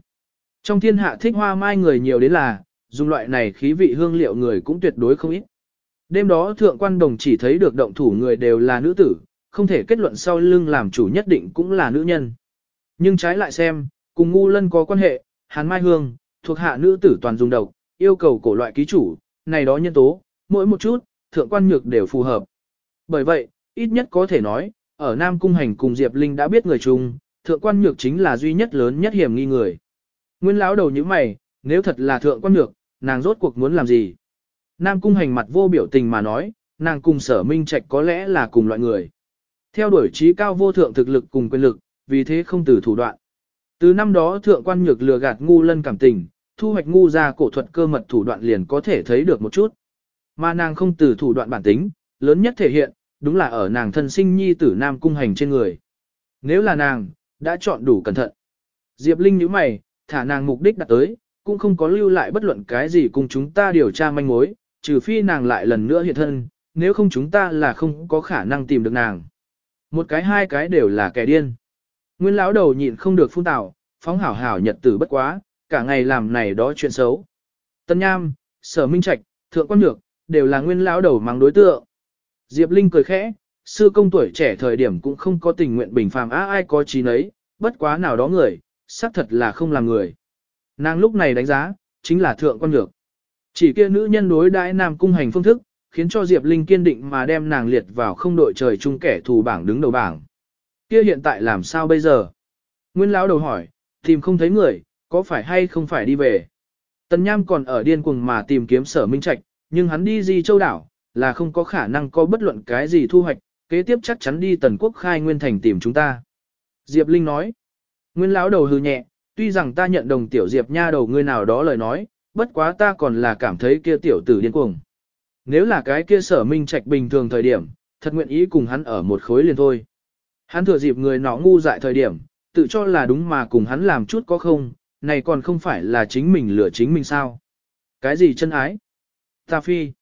Trong thiên hạ thích hoa mai người nhiều đến là, dùng loại này khí vị hương liệu người cũng tuyệt đối không ít. Đêm đó thượng quan đồng chỉ thấy được động thủ người đều là nữ tử, không thể kết luận sau lưng làm chủ nhất định cũng là nữ nhân. Nhưng trái lại xem, cùng ngu lân có quan hệ, hàn mai hương, thuộc hạ nữ tử toàn dùng độc, yêu cầu cổ loại ký chủ, này đó nhân tố, mỗi một chút, thượng quan nhược đều phù hợp. Bởi vậy, ít nhất có thể nói, ở Nam Cung Hành cùng Diệp Linh đã biết người chung, thượng quan nhược chính là duy nhất lớn nhất hiểm nghi người. Nguyên lão đầu như mày, nếu thật là thượng quan nhược, nàng rốt cuộc muốn làm gì? Nam Cung Hành mặt vô biểu tình mà nói, nàng cùng sở minh trạch có lẽ là cùng loại người. Theo đuổi trí cao vô thượng thực lực cùng quyền lực, vì thế không từ thủ đoạn. Từ năm đó thượng quan nhược lừa gạt ngu lân cảm tình, thu hoạch ngu ra cổ thuật cơ mật thủ đoạn liền có thể thấy được một chút. Mà nàng không từ thủ đoạn bản tính, lớn nhất thể hiện, đúng là ở nàng thân sinh nhi tử nam cung hành trên người. Nếu là nàng, đã chọn đủ cẩn thận. Diệp Linh nhíu mày, thả nàng mục đích đặt tới, cũng không có lưu lại bất luận cái gì cùng chúng ta điều tra manh mối, trừ phi nàng lại lần nữa hiện thân, nếu không chúng ta là không có khả năng tìm được nàng. Một cái hai cái đều là kẻ điên. Nguyên lão đầu nhịn không được phun tảo, phóng hảo hảo nhật tử bất quá, cả ngày làm này đó chuyện xấu. Tân Nham, Sở Minh Trạch, Thượng Quan Nhược, đều là nguyên lão đầu mang đối tượng. Diệp Linh cười khẽ, sư công tuổi trẻ thời điểm cũng không có tình nguyện bình phàm á ai có trí nấy, bất quá nào đó người, xác thật là không làm người. Nàng lúc này đánh giá, chính là Thượng Quan Nhược. Chỉ kia nữ nhân đối đãi nam cung hành phương thức, khiến cho Diệp Linh kiên định mà đem nàng liệt vào không đội trời chung kẻ thù bảng đứng đầu bảng. Kia hiện tại làm sao bây giờ? Nguyên lão đầu hỏi, tìm không thấy người, có phải hay không phải đi về? Tần Nham còn ở điên cuồng mà tìm kiếm sở minh trạch, nhưng hắn đi di châu đảo, là không có khả năng có bất luận cái gì thu hoạch, kế tiếp chắc chắn đi tần quốc khai nguyên thành tìm chúng ta. Diệp Linh nói, nguyên lão đầu hư nhẹ, tuy rằng ta nhận đồng tiểu Diệp nha đầu ngươi nào đó lời nói, bất quá ta còn là cảm thấy kia tiểu tử điên cuồng. Nếu là cái kia sở minh trạch bình thường thời điểm, thật nguyện ý cùng hắn ở một khối liền thôi. Hắn thừa dịp người nọ ngu dại thời điểm, tự cho là đúng mà cùng hắn làm chút có không, này còn không phải là chính mình lừa chính mình sao. Cái gì chân ái? Ta phi.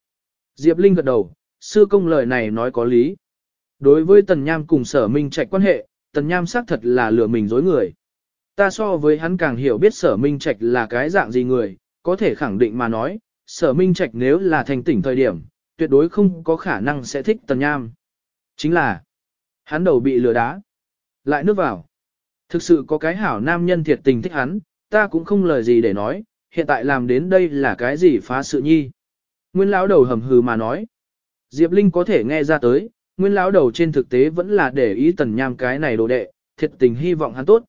Diệp Linh gật đầu, sư công lời này nói có lý. Đối với Tần Nham cùng sở minh trạch quan hệ, Tần Nham xác thật là lừa mình dối người. Ta so với hắn càng hiểu biết sở minh trạch là cái dạng gì người, có thể khẳng định mà nói, sở minh trạch nếu là thành tỉnh thời điểm, tuyệt đối không có khả năng sẽ thích Tần Nham. Chính là, hắn đầu bị lừa đá. Lại nước vào. Thực sự có cái hảo nam nhân thiệt tình thích hắn, ta cũng không lời gì để nói, hiện tại làm đến đây là cái gì phá sự nhi. Nguyên lão đầu hầm hừ mà nói. Diệp Linh có thể nghe ra tới, nguyên lão đầu trên thực tế vẫn là để ý tần nham cái này đồ đệ, thiệt tình hy vọng hắn tốt.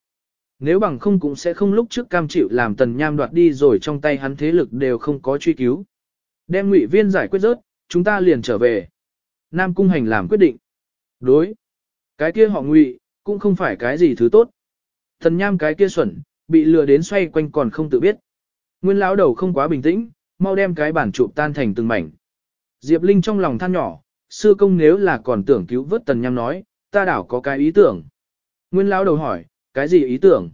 Nếu bằng không cũng sẽ không lúc trước cam chịu làm tần nham đoạt đi rồi trong tay hắn thế lực đều không có truy cứu. Đem ngụy viên giải quyết rớt, chúng ta liền trở về. Nam cung hành làm quyết định. Đối. Cái kia họ ngụy, cũng không phải cái gì thứ tốt. Tần nham cái kia xuẩn, bị lừa đến xoay quanh còn không tự biết. Nguyên lão đầu không quá bình tĩnh, mau đem cái bản chụp tan thành từng mảnh. Diệp Linh trong lòng than nhỏ, sư công nếu là còn tưởng cứu vớt tần nham nói, ta đảo có cái ý tưởng. Nguyên lão đầu hỏi, cái gì ý tưởng?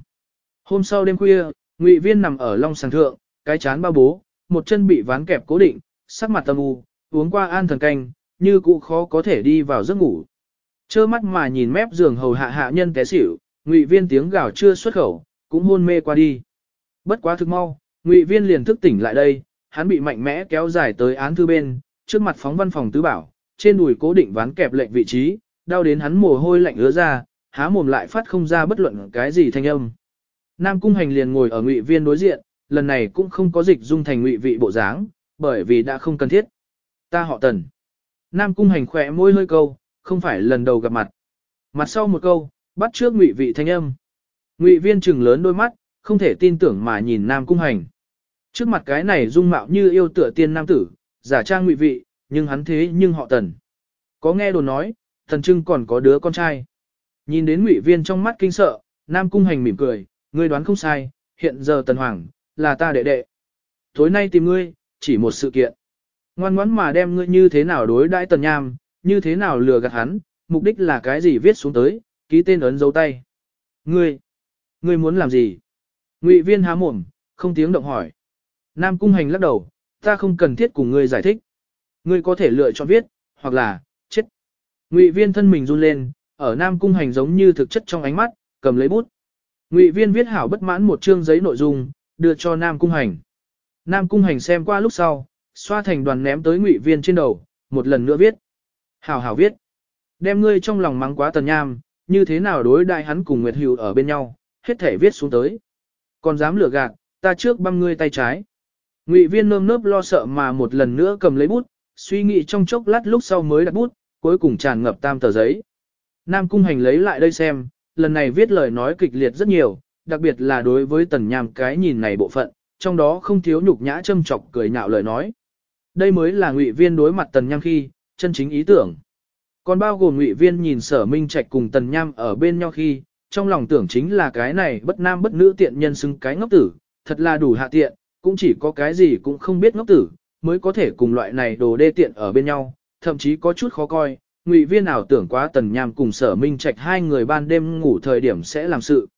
Hôm sau đêm khuya, Ngụy Viên nằm ở long sàng thượng, cái chán bao bố, một chân bị ván kẹp cố định, sắc mặt tâm u, uống qua an thần canh, như cụ khó có thể đi vào giấc ngủ. Chơ mắt mà nhìn mép giường hầu hạ hạ nhân té xỉu, Ngụy Viên tiếng gào chưa xuất khẩu, cũng hôn mê qua đi. Bất quá thực mau, Ngụy Viên liền thức tỉnh lại đây, hắn bị mạnh mẽ kéo dài tới án thư bên, trước mặt phóng văn phòng tứ bảo, trên đùi cố định ván kẹp lệnh vị trí, đau đến hắn mồ hôi lạnh ứa ra, há mồm lại phát không ra bất luận cái gì thanh âm. Nam Cung Hành liền ngồi ở ngụy viên đối diện, lần này cũng không có dịch dung thành ngụy vị bộ dáng, bởi vì đã không cần thiết. Ta họ Tần. Nam Cung Hành khỏe môi hơi câu, không phải lần đầu gặp mặt. Mặt sau một câu, bắt trước ngụy vị thanh âm. Ngụy viên trừng lớn đôi mắt, không thể tin tưởng mà nhìn Nam Cung Hành. Trước mặt cái này dung mạo như yêu tựa tiên nam tử, giả trang ngụy vị, nhưng hắn thế nhưng họ Tần. Có nghe đồn nói, Thần Trưng còn có đứa con trai. Nhìn đến ngụy viên trong mắt kinh sợ, Nam Cung Hành mỉm cười, ngươi đoán không sai, hiện giờ Tần Hoàng, là ta đệ đệ. Tối nay tìm ngươi, chỉ một sự kiện. Ngoan ngoãn mà đem ngươi như thế nào đối đãi Tần Nham, như thế nào lừa gạt hắn, mục đích là cái gì viết xuống tới, ký tên ấn dấu tay. Ngươi, ngươi muốn làm gì? Ngụy viên há mồm, không tiếng động hỏi. Nam Cung Hành lắc đầu, ta không cần thiết cùng ngươi giải thích. Ngươi có thể lựa chọn viết, hoặc là, chết. Ngụy viên thân mình run lên, ở Nam Cung Hành giống như thực chất trong ánh mắt, cầm lấy bút. Ngụy viên viết hảo bất mãn một chương giấy nội dung, đưa cho Nam Cung Hành. Nam Cung Hành xem qua lúc sau, xoa thành đoàn ném tới Ngụy viên trên đầu, một lần nữa viết. Hảo hảo viết. Đem ngươi trong lòng mắng quá tần nham, như thế nào đối đại hắn cùng Nguyệt Hữu ở bên nhau, hết thể viết xuống tới. Còn dám lừa gạt, ta trước băm ngươi tay trái. Ngụy viên nơm nớp lo sợ mà một lần nữa cầm lấy bút, suy nghĩ trong chốc lát lúc sau mới đặt bút, cuối cùng tràn ngập tam tờ giấy. Nam Cung Hành lấy lại đây xem, lần này viết lời nói kịch liệt rất nhiều, đặc biệt là đối với tần nhàm cái nhìn này bộ phận, trong đó không thiếu nhục nhã châm chọc cười nhạo lời nói. Đây mới là ngụy viên đối mặt tần nham khi, chân chính ý tưởng. Còn bao gồm ngụy viên nhìn sở minh trạch cùng tần nham ở bên nhau khi, trong lòng tưởng chính là cái này bất nam bất nữ tiện nhân xứng cái ngốc tử, thật là đủ hạ tiện, cũng chỉ có cái gì cũng không biết ngốc tử, mới có thể cùng loại này đồ đê tiện ở bên nhau, thậm chí có chút khó coi, ngụy viên nào tưởng quá tần nham cùng sở minh trạch hai người ban đêm ngủ thời điểm sẽ làm sự.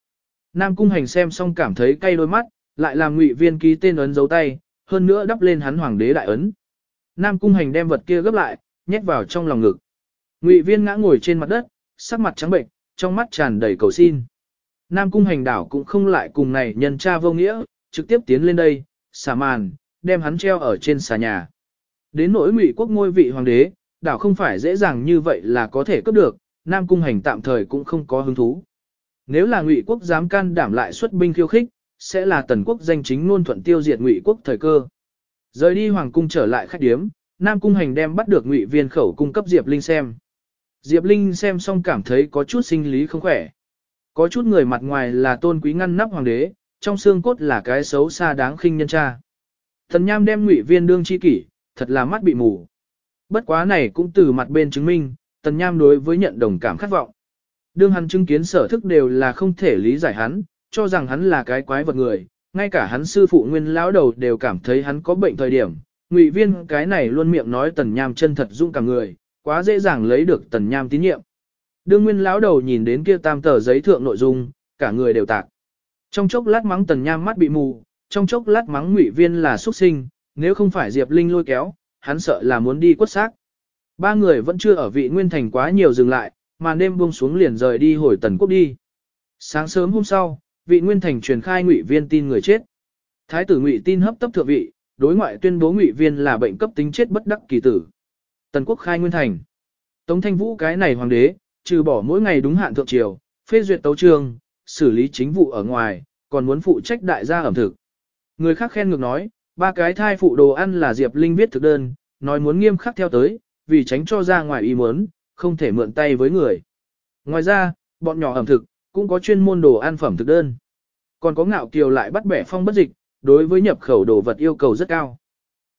Nam cung hành xem xong cảm thấy cay đôi mắt, lại làm ngụy viên ký tên ấn dấu tay, hơn nữa đắp lên hắn hoàng đế đại ấn. Nam cung hành đem vật kia gấp lại, nhét vào trong lòng ngực. Ngụy viên ngã ngồi trên mặt đất, sắc mặt trắng bệnh, trong mắt tràn đầy cầu xin. Nam cung hành đảo cũng không lại cùng này nhân cha vô nghĩa, trực tiếp tiến lên đây, xả màn, đem hắn treo ở trên xà nhà. Đến nỗi ngụy quốc ngôi vị hoàng đế, đảo không phải dễ dàng như vậy là có thể cấp được, Nam Cung Hành tạm thời cũng không có hứng thú. Nếu là Ngụy quốc dám can đảm lại xuất binh khiêu khích, sẽ là tần quốc danh chính luôn thuận tiêu diệt Ngụy quốc thời cơ. Rời đi hoàng cung trở lại khách điếm, Nam Cung Hành đem bắt được Ngụy Viên khẩu cung cấp Diệp Linh xem. Diệp Linh xem xong cảm thấy có chút sinh lý không khỏe. Có chút người mặt ngoài là tôn quý ngăn nắp hoàng đế, trong xương cốt là cái xấu xa đáng khinh nhân cha. Thần Nham đem Ngụy Viên đương chi kỷ, thật là mắt bị mù. Bất quá này cũng từ mặt bên chứng minh, Tần Nham đối với nhận đồng cảm khát vọng. Đương hắn chứng kiến sở thức đều là không thể lý giải hắn, cho rằng hắn là cái quái vật người, ngay cả hắn sư phụ nguyên lão đầu đều cảm thấy hắn có bệnh thời điểm. Ngụy viên cái này luôn miệng nói Tần Nham chân thật dung cả người, quá dễ dàng lấy được Tần Nham tín nhiệm. Đương nguyên lão đầu nhìn đến kia tam tờ giấy thượng nội dung, cả người đều tạc. Trong chốc lát mắng Tần Nham mắt bị mù, trong chốc lát mắng Ngụy viên là xuất sinh, nếu không phải Diệp Linh lôi kéo, hắn sợ là muốn đi quất xác. Ba người vẫn chưa ở vị nguyên thành quá nhiều dừng lại, mà đêm buông xuống liền rời đi hồi tần quốc đi. Sáng sớm hôm sau, vị nguyên thành truyền khai ngụy viên tin người chết. Thái tử ngụy tin hấp tấp thượng vị, đối ngoại tuyên bố ngụy viên là bệnh cấp tính chết bất đắc kỳ tử. Tần quốc khai nguyên thành. Tống thanh vũ cái này hoàng đế, trừ bỏ mỗi ngày đúng hạn thượng triều, phê duyệt tấu trường, xử lý chính vụ ở ngoài, còn muốn phụ trách đại gia ẩm thực. Người khác khen ngược nói, ba cái thai phụ đồ ăn là Diệp Linh viết thực đơn, nói muốn nghiêm khắc theo tới, vì tránh cho ra ngoài ý muốn, không thể mượn tay với người. Ngoài ra, bọn nhỏ ẩm thực, cũng có chuyên môn đồ ăn phẩm thực đơn. Còn có ngạo kiều lại bắt bẻ phong bất dịch, đối với nhập khẩu đồ vật yêu cầu rất cao.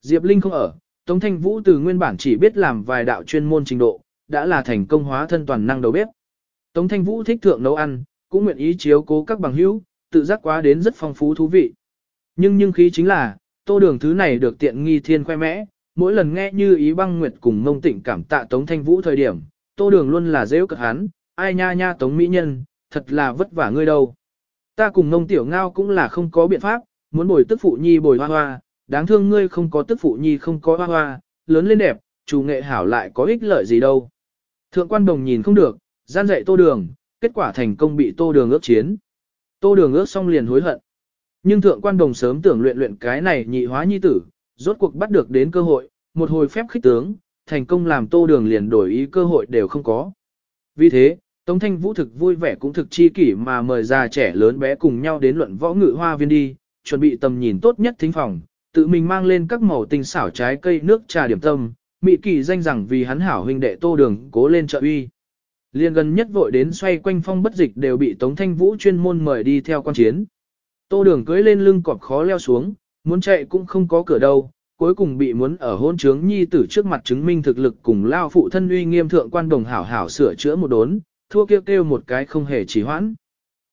Diệp Linh không ở, Tống Thanh Vũ từ nguyên bản chỉ biết làm vài đạo chuyên môn trình độ, đã là thành công hóa thân toàn năng đầu bếp. Tống Thanh Vũ thích thượng nấu ăn, cũng nguyện ý chiếu cố các bằng hữu, tự giác quá đến rất phong phú thú vị. Nhưng nhưng khí chính là, tô đường thứ này được tiện nghi thiên khoe mẽ, mỗi lần nghe như ý băng nguyệt cùng mông tịnh cảm tạ Tống Thanh Vũ thời điểm, tô đường luôn là dễ cực hắn, ai nha nha Tống Mỹ Nhân, thật là vất vả ngươi đâu. Ta cùng mông tiểu ngao cũng là không có biện pháp, muốn bồi tức phụ nhi bồi hoa hoa, đáng thương ngươi không có tức phụ nhi không có hoa hoa, lớn lên đẹp, chủ nghệ hảo lại có ích lợi gì đâu. Thượng quan đồng nhìn không được, gian dạy tô đường, kết quả thành công bị tô đường ước chiến. Tô đường ước xong liền hối hận. Nhưng thượng quan đồng sớm tưởng luyện luyện cái này nhị hóa nhi tử, rốt cuộc bắt được đến cơ hội, một hồi phép khích tướng, thành công làm tô đường liền đổi ý cơ hội đều không có. Vì thế, Tống Thanh Vũ thực vui vẻ cũng thực chi kỷ mà mời già trẻ lớn bé cùng nhau đến luận võ ngự hoa viên đi, chuẩn bị tầm nhìn tốt nhất thính phòng, tự mình mang lên các màu tinh xảo trái cây nước trà điểm tâm, mị kỳ danh rằng vì hắn hảo huynh đệ tô đường cố lên trợ uy. Liên gần nhất vội đến xoay quanh phong bất dịch đều bị Tống Thanh Vũ chuyên môn mời đi theo quan chiến. Tô đường cưỡi lên lưng cọp khó leo xuống, muốn chạy cũng không có cửa đâu, cuối cùng bị muốn ở hôn trướng nhi tử trước mặt chứng minh thực lực cùng lao phụ thân uy nghiêm thượng quan đồng hảo hảo sửa chữa một đốn, thua kêu kêu một cái không hề chỉ hoãn.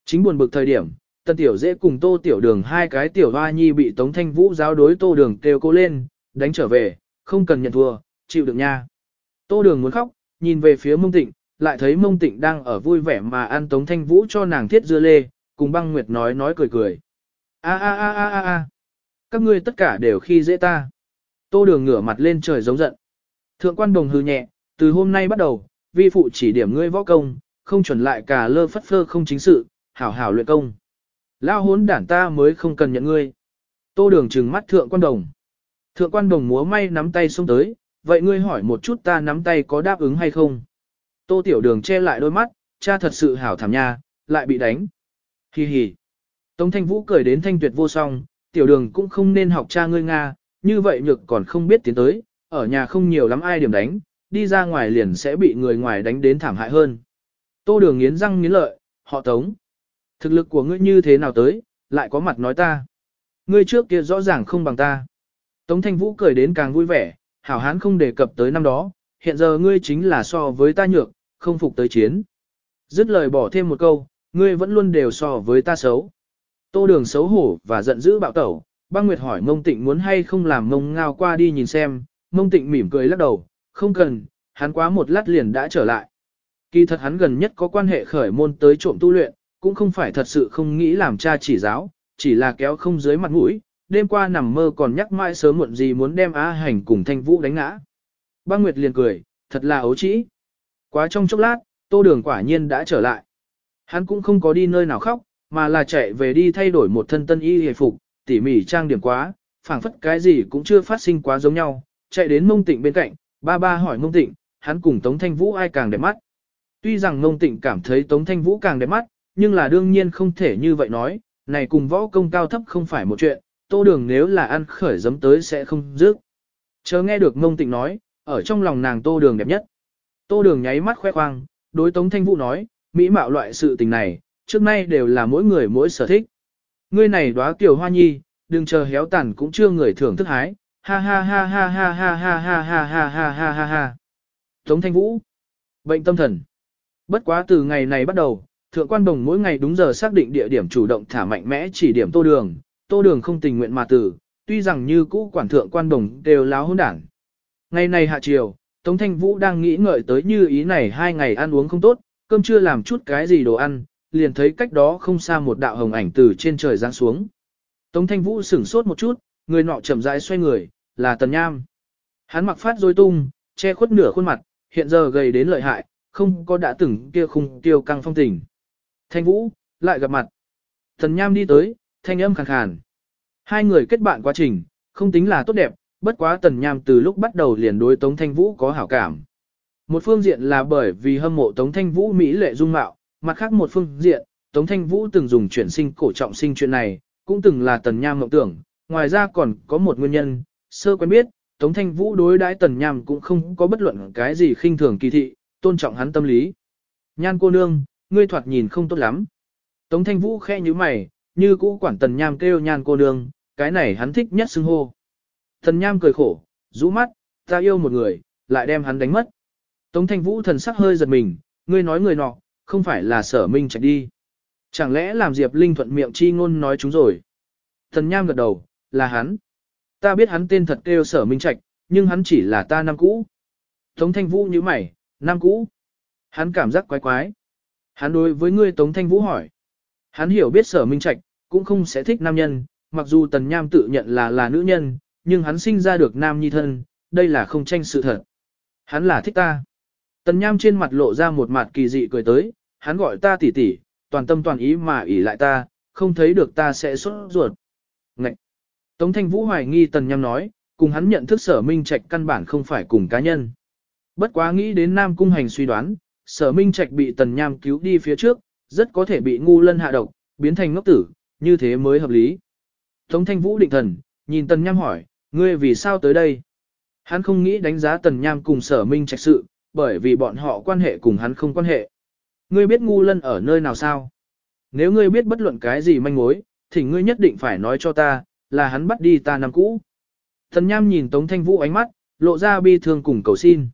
Chính buồn bực thời điểm, tân tiểu dễ cùng tô tiểu đường hai cái tiểu hoa nhi bị tống thanh vũ giáo đối tô đường kêu cô lên, đánh trở về, không cần nhận thua, chịu được nha. Tô đường muốn khóc, nhìn về phía mông tịnh, lại thấy mông tịnh đang ở vui vẻ mà ăn tống thanh vũ cho nàng thiết dưa lê, cùng băng nguyệt nói nói cười cười. a a a a a a các ngươi tất cả đều khi dễ ta. Tô đường ngửa mặt lên trời giống giận. Thượng quan đồng hư nhẹ, từ hôm nay bắt đầu, vi phụ chỉ điểm ngươi võ công, không chuẩn lại cả lơ phất phơ không chính sự, hảo hảo luyện công. Lao hốn đản ta mới không cần nhận ngươi. Tô đường trừng mắt thượng quan đồng. Thượng quan đồng múa may nắm tay xông tới, vậy ngươi hỏi một chút ta nắm tay có đáp ứng hay không? Tô tiểu đường che lại đôi mắt, cha thật sự hảo thảm nha, lại bị đánh. Hi hi. Tống thanh vũ cười đến thanh tuyệt vô song, tiểu đường cũng không nên học cha ngươi Nga, như vậy nhược còn không biết tiến tới, ở nhà không nhiều lắm ai điểm đánh, đi ra ngoài liền sẽ bị người ngoài đánh đến thảm hại hơn. Tô đường nghiến răng nghiến lợi, họ tống. Thực lực của ngươi như thế nào tới, lại có mặt nói ta. Ngươi trước kia rõ ràng không bằng ta. Tống thanh vũ cười đến càng vui vẻ, hảo hán không đề cập tới năm đó, hiện giờ ngươi chính là so với ta nhược, không phục tới chiến. Dứt lời bỏ thêm một câu, ngươi vẫn luôn đều so với ta xấu. Tô đường xấu hổ và giận dữ bạo tẩu, băng nguyệt hỏi mông tịnh muốn hay không làm mông ngao qua đi nhìn xem, mông tịnh mỉm cười lắc đầu, không cần, hắn quá một lát liền đã trở lại. Kỳ thật hắn gần nhất có quan hệ khởi môn tới trộm tu luyện, cũng không phải thật sự không nghĩ làm cha chỉ giáo, chỉ là kéo không dưới mặt mũi, đêm qua nằm mơ còn nhắc mãi sớm muộn gì muốn đem Á Hành cùng Thanh Vũ đánh ngã. Băng Nguyệt liền cười, thật là ấu trĩ. Quá trong chốc lát, Tô Đường quả nhiên đã trở lại. Hắn cũng không có đi nơi nào khóc, mà là chạy về đi thay đổi một thân tân y hề phục, tỉ mỉ trang điểm quá, phảng phất cái gì cũng chưa phát sinh quá giống nhau, chạy đến mông tịnh bên cạnh, ba ba hỏi mông tịnh, hắn cùng Tống Thanh Vũ ai càng đẹp mắt. Tuy rằng mông tịnh cảm thấy Tống Thanh Vũ càng đẹp mắt, nhưng là đương nhiên không thể như vậy nói, này cùng võ công cao thấp không phải một chuyện, tô đường nếu là ăn khởi giấm tới sẽ không dứt. Chờ nghe được mông tịnh nói, ở trong lòng nàng tô đường đẹp nhất. Tô đường nháy mắt khoe khoang, đối Tống Thanh Vũ nói, mỹ mạo loại sự tình này, trước nay đều là mỗi người mỗi sở thích. Ngươi này đóa tiểu hoa nhi, đừng chờ héo tàn cũng chưa người thưởng thức hái, ha ha ha ha ha ha ha ha ha ha ha ha ha ha. Tống Thanh Vũ, bệnh tâm thần. Bất quá từ ngày này bắt đầu, thượng quan đồng mỗi ngày đúng giờ xác định địa điểm chủ động thả mạnh mẽ chỉ điểm tô đường, tô đường không tình nguyện mà tử, tuy rằng như cũ quản thượng quan đồng đều láo hôn đảng. Ngày này hạ chiều, Tống Thanh Vũ đang nghĩ ngợi tới như ý này hai ngày ăn uống không tốt, cơm chưa làm chút cái gì đồ ăn, liền thấy cách đó không xa một đạo hồng ảnh từ trên trời giáng xuống. Tống Thanh Vũ sửng sốt một chút, người nọ chậm rãi xoay người, là Tần Nham. Hắn mặc phát rối tung, che khuất nửa khuôn mặt, hiện giờ gầy đến lợi hại, không có đã từng kia khung tiêu căng phong tình. Thanh Vũ, lại gặp mặt. Tần Nham đi tới, thanh âm khàn khàn. Hai người kết bạn quá trình, không tính là tốt đẹp, bất quá Tần Nham từ lúc bắt đầu liền đối Tống Thanh Vũ có hảo cảm. Một phương diện là bởi vì hâm mộ Tống Thanh Vũ mỹ lệ dung mạo, mặt khác một phương diện, Tống Thanh Vũ từng dùng chuyển sinh cổ trọng sinh chuyện này, cũng từng là Tần Nham mộng tưởng, ngoài ra còn có một nguyên nhân, sơ quen biết, Tống Thanh Vũ đối đãi Tần Nham cũng không có bất luận cái gì khinh thường kỳ thị, tôn trọng hắn tâm lý. Nhan cô nương, ngươi thoạt nhìn không tốt lắm. Tống thanh vũ khẽ như mày, như cũ quản tần nham kêu nhan cô nương, cái này hắn thích nhất xưng hô. Tần nham cười khổ, rũ mắt, ta yêu một người, lại đem hắn đánh mất. Tống thanh vũ thần sắc hơi giật mình, ngươi nói người nọ, không phải là sở minh chạy đi. Chẳng lẽ làm Diệp Linh thuận miệng chi ngôn nói chúng rồi. Tần nham gật đầu, là hắn. Ta biết hắn tên thật kêu sở minh trạch, nhưng hắn chỉ là ta năm cũ. Tống thanh vũ như mày, năm cũ. Hắn cảm giác quái quái. Hắn đối với ngươi Tống thanh vũ hỏi. Hắn hiểu biết sở minh trạch, cũng không sẽ thích nam nhân, mặc dù tần nham tự nhận là là nữ nhân, nhưng hắn sinh ra được nam nhi thân, đây là không tranh sự thật. Hắn là thích ta. Tần nham trên mặt lộ ra một mặt kỳ dị cười tới, hắn gọi ta tỷ tỷ, toàn tâm toàn ý mà ỉ lại ta, không thấy được ta sẽ xuất ruột. Ngậy! Tống thanh vũ hoài nghi tần nham nói, cùng hắn nhận thức sở minh trạch căn bản không phải cùng cá nhân. Bất quá nghĩ đến Nam Cung Hành suy đoán, sở minh trạch bị tần nham cứu đi phía trước, rất có thể bị ngu lân hạ độc, biến thành ngốc tử, như thế mới hợp lý. Tống thanh vũ định thần, nhìn tần nham hỏi, ngươi vì sao tới đây? Hắn không nghĩ đánh giá tần nham cùng sở minh trạch sự, bởi vì bọn họ quan hệ cùng hắn không quan hệ. Ngươi biết ngu lân ở nơi nào sao? Nếu ngươi biết bất luận cái gì manh mối, thì ngươi nhất định phải nói cho ta, là hắn bắt đi ta năm cũ. Tần nham nhìn Tống Thanh Vũ ánh mắt, lộ ra bi thương cùng cầu xin.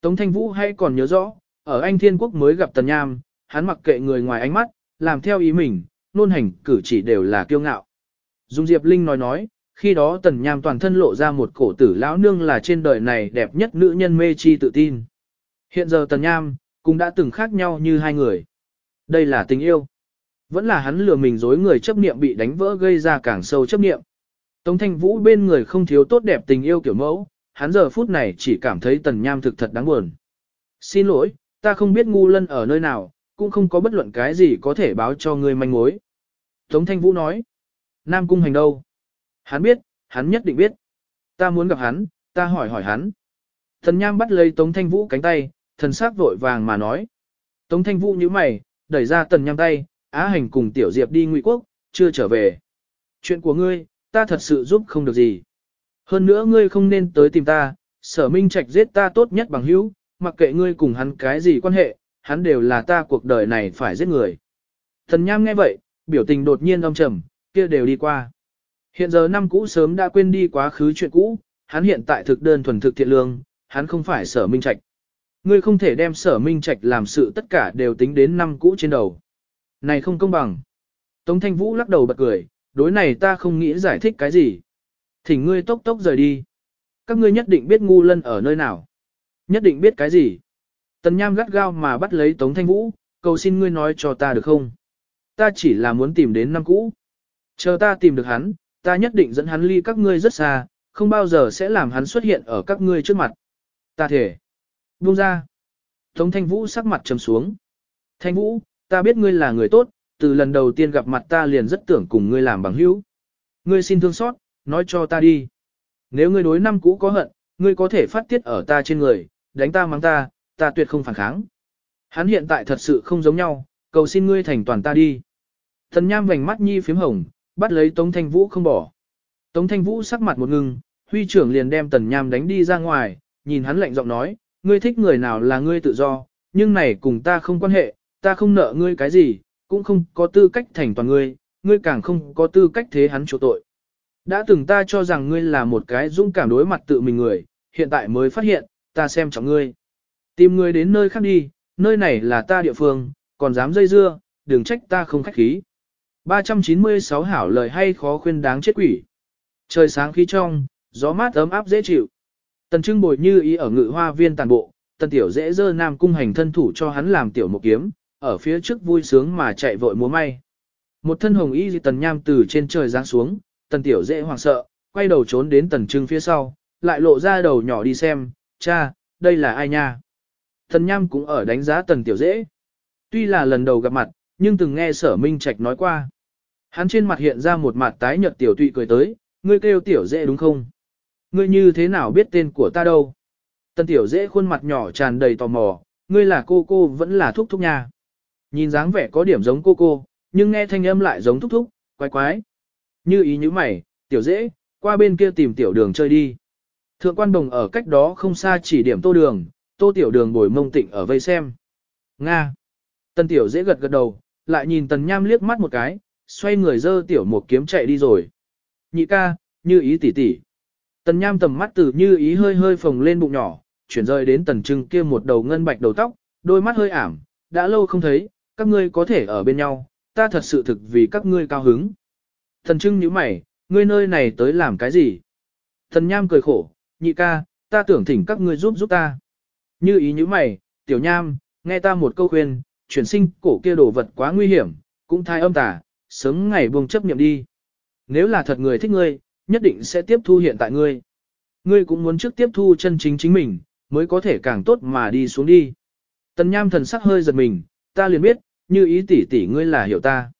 Tống Thanh Vũ hay còn nhớ rõ, ở Anh Thiên Quốc mới gặp Tần Nham, hắn mặc kệ người ngoài ánh mắt, làm theo ý mình, nôn hành cử chỉ đều là kiêu ngạo. Dung Diệp Linh nói nói, khi đó Tần Nham toàn thân lộ ra một cổ tử lão nương là trên đời này đẹp nhất nữ nhân mê chi tự tin. Hiện giờ Tần Nham, cũng đã từng khác nhau như hai người. Đây là tình yêu. Vẫn là hắn lừa mình dối người chấp niệm bị đánh vỡ gây ra càng sâu chấp niệm. Tống Thanh Vũ bên người không thiếu tốt đẹp tình yêu kiểu mẫu, hắn giờ phút này chỉ cảm thấy Tần Nham thực thật đáng buồn. Xin lỗi, ta không biết ngu lân ở nơi nào, cũng không có bất luận cái gì có thể báo cho ngươi manh mối. Tống Thanh Vũ nói, Nam Cung hành đâu? Hắn biết, hắn nhất định biết. Ta muốn gặp hắn, ta hỏi hỏi hắn. Thần Nham bắt lấy Tống Thanh Vũ cánh tay, thần sắc vội vàng mà nói. Tống Thanh Vũ như mày, đẩy ra Tần Nham tay, Á Hành cùng Tiểu Diệp đi Ngụy Quốc, chưa trở về. Chuyện của ngươi, ta thật sự giúp không được gì. Hơn nữa ngươi không nên tới tìm ta, sở minh trạch giết ta tốt nhất bằng hữu, mặc kệ ngươi cùng hắn cái gì quan hệ, hắn đều là ta cuộc đời này phải giết người. Thần Nham nghe vậy, biểu tình đột nhiên âm trầm, kia đều đi qua. Hiện giờ năm cũ sớm đã quên đi quá khứ chuyện cũ, hắn hiện tại thực đơn thuần thực thiện lương, hắn không phải sở minh trạch. Ngươi không thể đem sở minh trạch làm sự tất cả đều tính đến năm cũ trên đầu. Này không công bằng. Tống Thanh Vũ lắc đầu bật cười, đối này ta không nghĩ giải thích cái gì. Thỉnh ngươi tốc tốc rời đi. Các ngươi nhất định biết ngu lân ở nơi nào. Nhất định biết cái gì. Tần Nham gắt gao mà bắt lấy Tống Thanh Vũ, cầu xin ngươi nói cho ta được không? Ta chỉ là muốn tìm đến năm cũ. Chờ ta tìm được hắn, ta nhất định dẫn hắn ly các ngươi rất xa, không bao giờ sẽ làm hắn xuất hiện ở các ngươi trước mặt. Ta thể. Buông ra. Tống Thanh Vũ sắc mặt trầm xuống. Thanh Vũ, ta biết ngươi là người tốt, từ lần đầu tiên gặp mặt ta liền rất tưởng cùng ngươi làm bằng hữu. Ngươi xin thương xót, nói cho ta đi. Nếu ngươi đối năm cũ có hận, ngươi có thể phát tiết ở ta trên người, đánh ta mắng ta, ta tuyệt không phản kháng. Hắn hiện tại thật sự không giống nhau, cầu xin ngươi thành toàn ta đi. Thần nham vành mắt nhi phím hồng, bắt lấy Tống Thanh Vũ không bỏ. Tống Thanh Vũ sắc mặt một ngừng, huy trưởng liền đem tần nham đánh đi ra ngoài, nhìn hắn lạnh giọng nói, ngươi thích người nào là ngươi tự do, nhưng này cùng ta không quan hệ, ta không nợ ngươi cái gì, cũng không có tư cách thành toàn ngươi, ngươi càng không có tư cách thế hắn chỗ tội. Đã từng ta cho rằng ngươi là một cái dũng cảm đối mặt tự mình người, hiện tại mới phát hiện, ta xem trọng ngươi. Tìm ngươi đến nơi khác đi, nơi này là ta địa phương, còn dám dây dưa, đừng trách ta không khách khí. 396 hảo lời hay khó khuyên đáng chết quỷ. Trời sáng khí trong, gió mát ấm áp dễ chịu. Tần trưng bồi như ý ở ngự hoa viên tàn bộ, tần tiểu dễ dơ nam cung hành thân thủ cho hắn làm tiểu một kiếm, ở phía trước vui sướng mà chạy vội múa may. Một thân hồng y tần nham từ trên trời giáng xuống, tần tiểu dễ hoảng sợ, quay đầu trốn đến tần trưng phía sau, lại lộ ra đầu nhỏ đi xem, cha, đây là ai nha? Tần nham cũng ở đánh giá tần tiểu dễ. Tuy là lần đầu gặp mặt, nhưng từng nghe sở minh trạch nói qua. Hắn trên mặt hiện ra một mặt tái nhợt tiểu tụy cười tới, ngươi kêu tiểu dễ đúng không? Ngươi như thế nào biết tên của ta đâu? Tần tiểu dễ khuôn mặt nhỏ tràn đầy tò mò, ngươi là cô cô vẫn là thúc thúc nha. Nhìn dáng vẻ có điểm giống cô cô, nhưng nghe thanh âm lại giống thúc thúc, quái quái. Như ý như mày, tiểu dễ, qua bên kia tìm tiểu đường chơi đi. Thượng quan đồng ở cách đó không xa chỉ điểm tô đường, tô tiểu đường bồi mông tịnh ở vây xem. Nga. Tần tiểu dễ gật gật đầu, lại nhìn tần nham liếc mắt một cái, xoay người dơ tiểu một kiếm chạy đi rồi. Nhị ca, như ý tỷ tỷ. Tần nham tầm mắt từ như ý hơi hơi phồng lên bụng nhỏ, chuyển rời đến tần trưng kia một đầu ngân bạch đầu tóc, đôi mắt hơi ảm, đã lâu không thấy, các ngươi có thể ở bên nhau, ta thật sự thực vì các ngươi cao hứng. Tần trưng nhíu mày, ngươi nơi này tới làm cái gì? Tần nham cười khổ, nhị ca, ta tưởng thỉnh các ngươi giúp giúp ta. Như ý như mày, tiểu nham, nghe ta một câu khuyên, chuyển sinh cổ kia đồ vật quá nguy hiểm, cũng thai âm tà, sớm ngày buông chấp niệm đi. Nếu là thật người thích ngươi, nhất định sẽ tiếp thu hiện tại ngươi. Ngươi cũng muốn trước tiếp thu chân chính chính mình, mới có thể càng tốt mà đi xuống đi. Tần nham thần sắc hơi giật mình, ta liền biết, như ý tỷ tỷ ngươi là hiểu ta.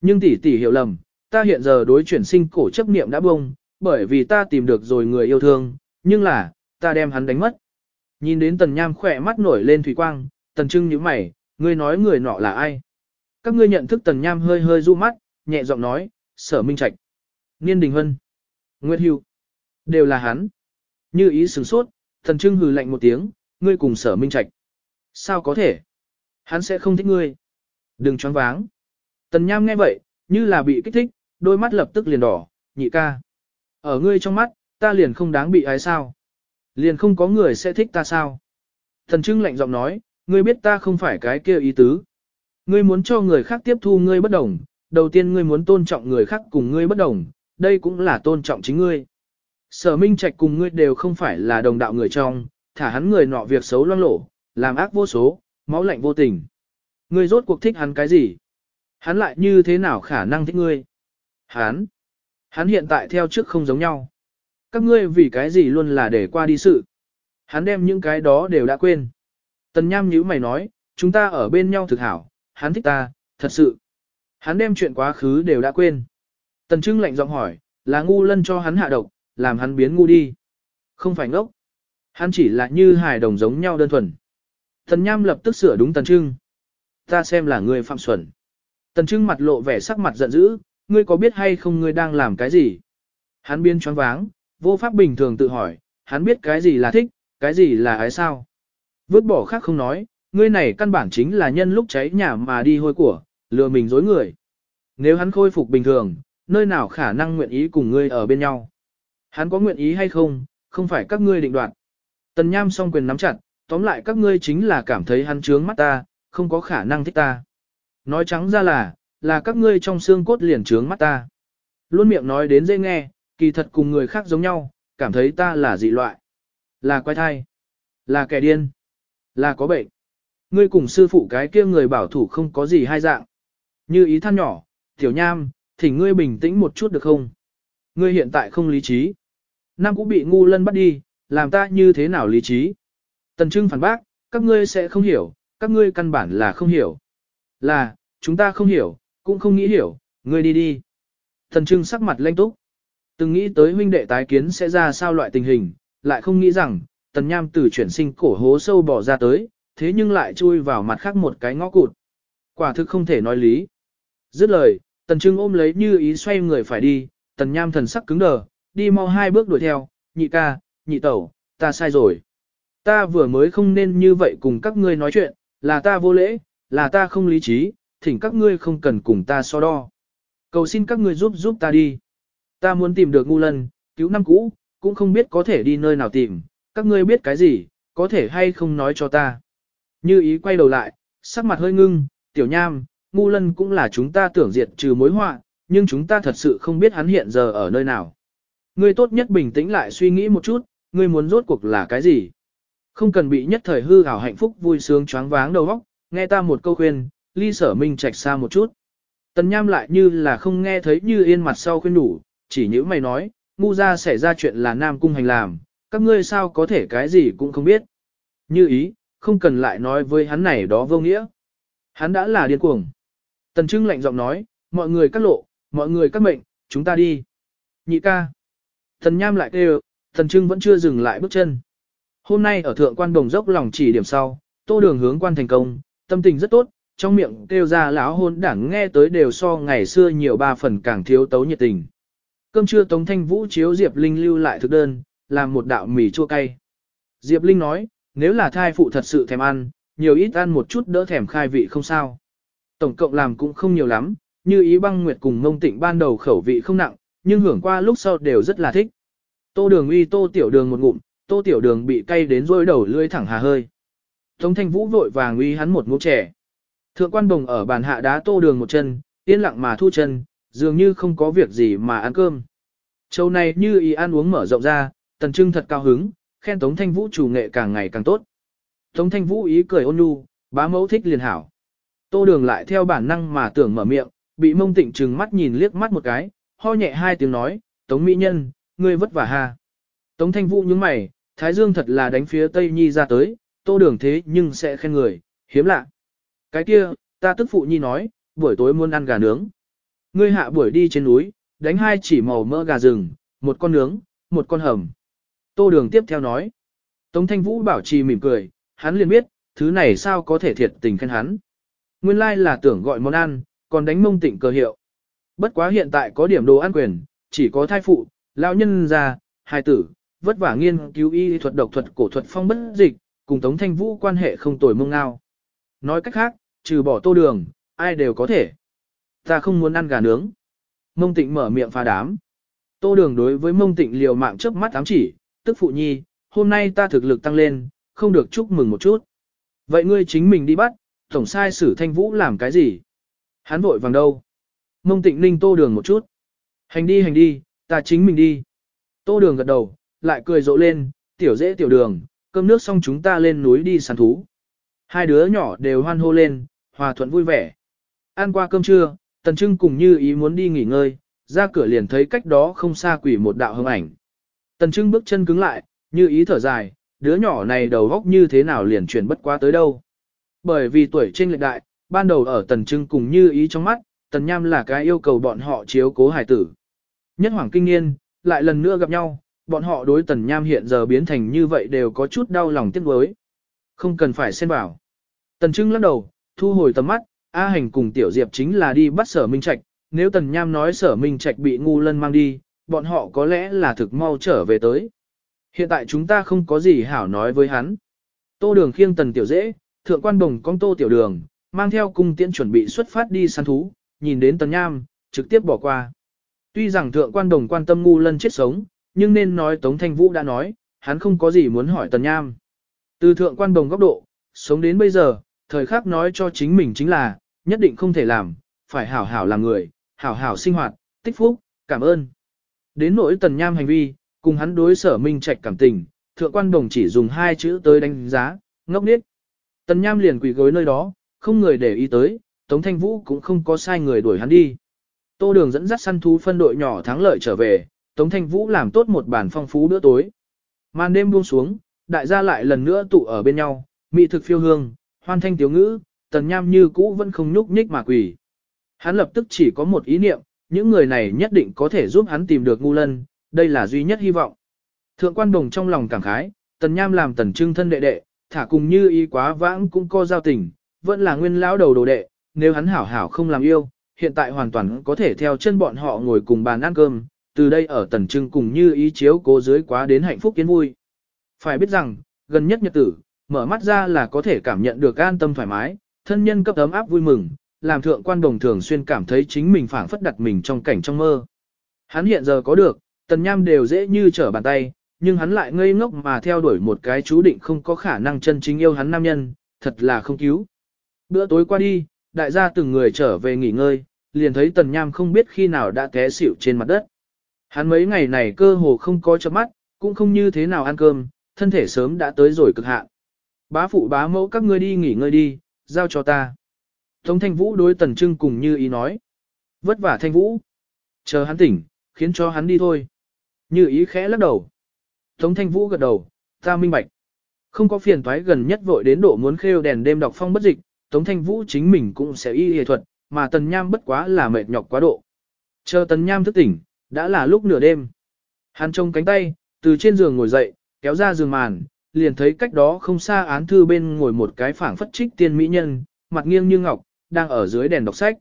Nhưng tỷ tỷ hiểu lầm, ta hiện giờ đối chuyển sinh cổ chấp niệm đã bông, bởi vì ta tìm được rồi người yêu thương, nhưng là, ta đem hắn đánh mất. Nhìn đến tần nham khỏe mắt nổi lên thủy quang, tần trưng như mày, ngươi nói người nọ là ai? Các ngươi nhận thức tần nham hơi hơi du mắt, nhẹ giọng nói, sở minh trạch, niên đình hân, nguyệt hưu, đều là hắn. Như ý sửng sốt, tần trưng hừ lạnh một tiếng, ngươi cùng sở minh trạch. Sao có thể? Hắn sẽ không thích ngươi. Đừng choáng váng. Tần nham nghe vậy, như là bị kích thích, đôi mắt lập tức liền đỏ, nhị ca. Ở ngươi trong mắt, ta liền không đáng bị ái sao. Liền không có người sẽ thích ta sao. Thần trưng lạnh giọng nói, ngươi biết ta không phải cái kia ý tứ. Ngươi muốn cho người khác tiếp thu ngươi bất đồng, đầu tiên ngươi muốn tôn trọng người khác cùng ngươi bất đồng, đây cũng là tôn trọng chính ngươi. Sở Minh Trạch cùng ngươi đều không phải là đồng đạo người trong, thả hắn người nọ việc xấu loang lổ, làm ác vô số, máu lạnh vô tình. Ngươi rốt cuộc thích hắn cái gì? Hắn lại như thế nào khả năng thích ngươi? Hắn, hắn hiện tại theo trước không giống nhau. Các ngươi vì cái gì luôn là để qua đi sự. Hắn đem những cái đó đều đã quên. Tần Nham nhíu mày nói, chúng ta ở bên nhau thực hảo, hắn thích ta, thật sự. Hắn đem chuyện quá khứ đều đã quên. Tần Trưng lạnh giọng hỏi, là ngu lân cho hắn hạ độc, làm hắn biến ngu đi. Không phải ngốc. Hắn chỉ là như hài đồng giống nhau đơn thuần. Tần Nham lập tức sửa đúng Tần Trưng. Ta xem là người phạm xuẩn. Tần Trưng mặt lộ vẻ sắc mặt giận dữ, ngươi có biết hay không ngươi đang làm cái gì? Hắn biên choáng váng, vô pháp bình thường tự hỏi, hắn biết cái gì là thích, cái gì là ái sao. Vứt bỏ khác không nói, ngươi này căn bản chính là nhân lúc cháy nhà mà đi hôi của, lừa mình dối người. Nếu hắn khôi phục bình thường, nơi nào khả năng nguyện ý cùng ngươi ở bên nhau. Hắn có nguyện ý hay không, không phải các ngươi định đoạt. Tần Nham song quyền nắm chặt, tóm lại các ngươi chính là cảm thấy hắn trướng mắt ta, không có khả năng thích ta. Nói trắng ra là, là các ngươi trong xương cốt liền trướng mắt ta. Luôn miệng nói đến dễ nghe, kỳ thật cùng người khác giống nhau, cảm thấy ta là dị loại. Là quái thai. Là kẻ điên. Là có bệnh. Ngươi cùng sư phụ cái kia người bảo thủ không có gì hai dạng. Như ý than nhỏ, tiểu nham, thỉnh ngươi bình tĩnh một chút được không? Ngươi hiện tại không lý trí. Nam cũng bị ngu lân bắt đi, làm ta như thế nào lý trí? Tần Trưng phản bác, các ngươi sẽ không hiểu, các ngươi căn bản là không hiểu. Là, chúng ta không hiểu, cũng không nghĩ hiểu, ngươi đi đi. Tần Trưng sắc mặt lanh túc. Từng nghĩ tới huynh đệ tái kiến sẽ ra sao loại tình hình, lại không nghĩ rằng, tần nham từ chuyển sinh cổ hố sâu bỏ ra tới, thế nhưng lại chui vào mặt khác một cái ngõ cụt. Quả thực không thể nói lý. Dứt lời, tần trưng ôm lấy như ý xoay người phải đi, tần nham thần sắc cứng đờ, đi mau hai bước đuổi theo, nhị ca, nhị tẩu, ta sai rồi. Ta vừa mới không nên như vậy cùng các ngươi nói chuyện, là ta vô lễ, là ta không lý trí, thỉnh các ngươi không cần cùng ta so đo. Cầu xin các ngươi giúp giúp ta đi. Ta muốn tìm được ngu lân, cứu năm cũ, cũng không biết có thể đi nơi nào tìm, các ngươi biết cái gì, có thể hay không nói cho ta. Như ý quay đầu lại, sắc mặt hơi ngưng, tiểu nham, ngu lân cũng là chúng ta tưởng diệt trừ mối họa, nhưng chúng ta thật sự không biết hắn hiện giờ ở nơi nào. Ngươi tốt nhất bình tĩnh lại suy nghĩ một chút, ngươi muốn rốt cuộc là cái gì. Không cần bị nhất thời hư hào hạnh phúc vui sướng choáng váng đầu óc, nghe ta một câu khuyên, ly sở minh trạch xa một chút. Tần nham lại như là không nghe thấy như yên mặt sau khuyên đủ, chỉ như mày nói, ngu ra xảy ra chuyện là nam cung hành làm, các ngươi sao có thể cái gì cũng không biết. Như ý, không cần lại nói với hắn này đó vô nghĩa. Hắn đã là điên cuồng. Tần Trưng lạnh giọng nói, mọi người cắt lộ, mọi người cắt mệnh, chúng ta đi. Nhị ca. Thần Nham lại kêu, Tần Trưng vẫn chưa dừng lại bước chân. Hôm nay ở thượng quan đồng dốc lòng chỉ điểm sau, tô đường hướng quan thành công, tâm tình rất tốt, trong miệng kêu ra lão hôn đảng nghe tới đều so ngày xưa nhiều ba phần càng thiếu tấu nhiệt tình. Cơm trưa Tống Thanh Vũ chiếu Diệp Linh lưu lại thực đơn, làm một đạo mì chua cay. Diệp Linh nói, nếu là thai phụ thật sự thèm ăn, nhiều ít ăn một chút đỡ thèm khai vị không sao. Tổng cộng làm cũng không nhiều lắm, như ý băng nguyệt cùng mông tịnh ban đầu khẩu vị không nặng, nhưng hưởng qua lúc sau đều rất là thích. Tô đường uy tô tiểu đường một ngụm, tô tiểu đường bị cay đến rôi đầu lưỡi thẳng hà hơi. Tống thanh vũ vội vàng uy hắn một ngụm trẻ. Thượng quan đồng ở bàn hạ đá tô đường một chân, yên lặng mà thu chân, dường như không có việc gì mà ăn cơm. Châu này như ý ăn uống mở rộng ra, tần trưng thật cao hứng, khen Tống Thanh Vũ chủ nghệ càng ngày càng tốt. Tống Thanh Vũ ý cười ôn nhu, bá mẫu thích liền hảo. Tô đường lại theo bản năng mà tưởng mở miệng, bị mông tịnh trừng mắt nhìn liếc mắt một cái, ho nhẹ hai tiếng nói, Tống Mỹ Nhân, ngươi vất vả ha. Tống Thanh Vũ nhướng mày, Thái Dương thật là đánh phía Tây Nhi ra tới, tô đường thế nhưng sẽ khen người, hiếm lạ. Cái kia, ta tức phụ nhi nói, buổi tối muốn ăn gà nướng. Ngươi hạ buổi đi trên núi, đánh hai chỉ màu mỡ gà rừng, một con nướng, một con hầm. Tô đường tiếp theo nói. Tống thanh vũ bảo trì mỉm cười, hắn liền biết, thứ này sao có thể thiệt tình khen hắn. Nguyên lai là tưởng gọi món ăn, còn đánh mông tịnh cơ hiệu. Bất quá hiện tại có điểm đồ ăn quyền, chỉ có thai phụ, lão nhân già, hài tử, vất vả nghiên cứu y thuật độc thuật cổ thuật phong bất dịch, cùng Tống Thanh Vũ quan hệ không tồi mông ngao. Nói cách khác, trừ bỏ tô đường, ai đều có thể. Ta không muốn ăn gà nướng. Mông tịnh mở miệng phá đám. Tô đường đối với mông tịnh liều mạng chớp mắt ám chỉ, tức phụ nhi, hôm nay ta thực lực tăng lên, không được chúc mừng một chút. Vậy ngươi chính mình đi bắt, tổng sai sử thanh vũ làm cái gì? Hắn vội vàng đâu? Mông tịnh ninh tô đường một chút. Hành đi hành đi, ta chính mình đi. Tô đường gật đầu, lại cười rộ lên, tiểu dễ tiểu đường, cơm nước xong chúng ta lên núi đi săn thú. Hai đứa nhỏ đều hoan hô lên, hòa thuận vui vẻ. Ăn qua cơm trưa, Tần Trưng cùng như ý muốn đi nghỉ ngơi, ra cửa liền thấy cách đó không xa quỷ một đạo hương ảnh. Tần Trưng bước chân cứng lại, như ý thở dài, đứa nhỏ này đầu góc như thế nào liền chuyển bất quá tới đâu. Bởi vì tuổi trên lệch đại, ban đầu ở Tần Trưng cùng như ý trong mắt, Tần Nham là cái yêu cầu bọn họ chiếu cố Hải tử. Nhất hoàng kinh niên, lại lần nữa gặp nhau, bọn họ đối Tần Nham hiện giờ biến thành như vậy đều có chút đau lòng tiếc nuối. Không cần phải xen vào. Tần Trưng lắc đầu, thu hồi tầm mắt, A Hành cùng Tiểu Diệp chính là đi bắt sở Minh Trạch, nếu Tần Nham nói sở Minh Trạch bị ngu lân mang đi, bọn họ có lẽ là thực mau trở về tới. Hiện tại chúng ta không có gì hảo nói với hắn. Tô đường khiêng Tần Tiểu Dễ, thượng quan đồng con Tô Tiểu Đường, mang theo cung tiễn chuẩn bị xuất phát đi săn thú, nhìn đến Tần Nham, trực tiếp bỏ qua. Tuy rằng thượng quan đồng quan tâm ngu lân chết sống, nhưng nên nói Tống Thanh Vũ đã nói, hắn không có gì muốn hỏi Tần Nham. Từ thượng quan đồng góc độ, sống đến bây giờ, thời khắc nói cho chính mình chính là, nhất định không thể làm, phải hảo hảo làm người, hảo hảo sinh hoạt, tích phúc, cảm ơn. Đến nỗi tần nham hành vi, cùng hắn đối sở minh trạch cảm tình, thượng quan đồng chỉ dùng hai chữ tới đánh giá, ngốc niết. Tần nham liền quỳ gối nơi đó, không người để ý tới, Tống Thanh Vũ cũng không có sai người đuổi hắn đi. Tô đường dẫn dắt săn thú phân đội nhỏ thắng lợi trở về, Tống Thanh Vũ làm tốt một bản phong phú bữa tối. Màn đêm buông xuống, đại gia lại lần nữa tụ ở bên nhau, mỹ thực phiêu hương, hoan thanh tiếu ngữ, tần nham như cũ vẫn không nhúc nhích mà quỳ. Hắn lập tức chỉ có một ý niệm, những người này nhất định có thể giúp hắn tìm được ngu lân, đây là duy nhất hy vọng. Thượng quan đồng trong lòng cảm khái, tần nham làm tần trưng thân đệ đệ, thả cùng như ý quá vãng cũng co giao tình, vẫn là nguyên lão đầu đồ đệ, nếu hắn hảo hảo không làm yêu, hiện tại hoàn toàn có thể theo chân bọn họ ngồi cùng bàn ăn cơm, từ đây ở tần trưng cùng như ý chiếu cố dưới quá đến hạnh phúc kiến vui. Phải biết rằng, gần nhất nhật tử, mở mắt ra là có thể cảm nhận được an tâm thoải mái, thân nhân cấp ấm áp vui mừng, làm thượng quan đồng thường xuyên cảm thấy chính mình phảng phất đặt mình trong cảnh trong mơ. Hắn hiện giờ có được, tần nham đều dễ như trở bàn tay, nhưng hắn lại ngây ngốc mà theo đuổi một cái chú định không có khả năng chân chính yêu hắn nam nhân, thật là không cứu. Bữa tối qua đi, đại gia từng người trở về nghỉ ngơi, liền thấy tần nham không biết khi nào đã té xỉu trên mặt đất. Hắn mấy ngày này cơ hồ không có chớp mắt, cũng không như thế nào ăn cơm, thân thể sớm đã tới rồi cực hạn. Bá phụ bá mẫu các ngươi đi nghỉ ngơi đi, giao cho ta. Tống thanh vũ đối tần trưng cùng như ý nói. Vất vả thanh vũ. Chờ hắn tỉnh, khiến cho hắn đi thôi. Như ý khẽ lắc đầu. Tống thanh vũ gật đầu, ta minh bạch. Không có phiền toái gần nhất vội đến độ muốn khêu đèn đêm đọc phong bất dịch, Tống thanh vũ chính mình cũng sẽ y y thuật, mà tần nham bất quá là mệt nhọc quá độ. Chờ tần nham thức tỉnh, đã là lúc nửa đêm. Hắn trông cánh tay, từ trên giường ngồi dậy, kéo ra giường màn, liền thấy cách đó không xa án thư bên ngồi một cái phảng phất trích tiên mỹ nhân, mặt nghiêng như ngọc, đang ở dưới đèn đọc sách.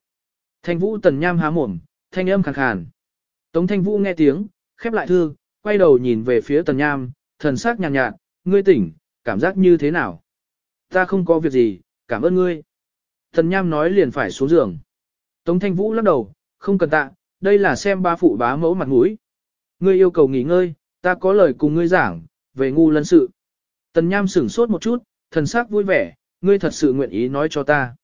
Thanh Vũ tần nham há mồm, thanh âm khàn khàn. Tống Thanh Vũ nghe tiếng, khép lại thư, quay đầu nhìn về phía tần nham, thần sắc nhàn nhạt, nhạt, ngươi tỉnh, cảm giác như thế nào? Ta không có việc gì, cảm ơn ngươi. tần Nham nói liền phải xuống giường. Tống Thanh Vũ lắc đầu, không cần tạ, đây là xem ba phụ bá mẫu mặt mũi. Ngươi yêu cầu nghỉ ngơi, ta có lời cùng ngươi giảng, về ngu lân sự. Tần Nham sửng sốt một chút, thần sắc vui vẻ, ngươi thật sự nguyện ý nói cho ta.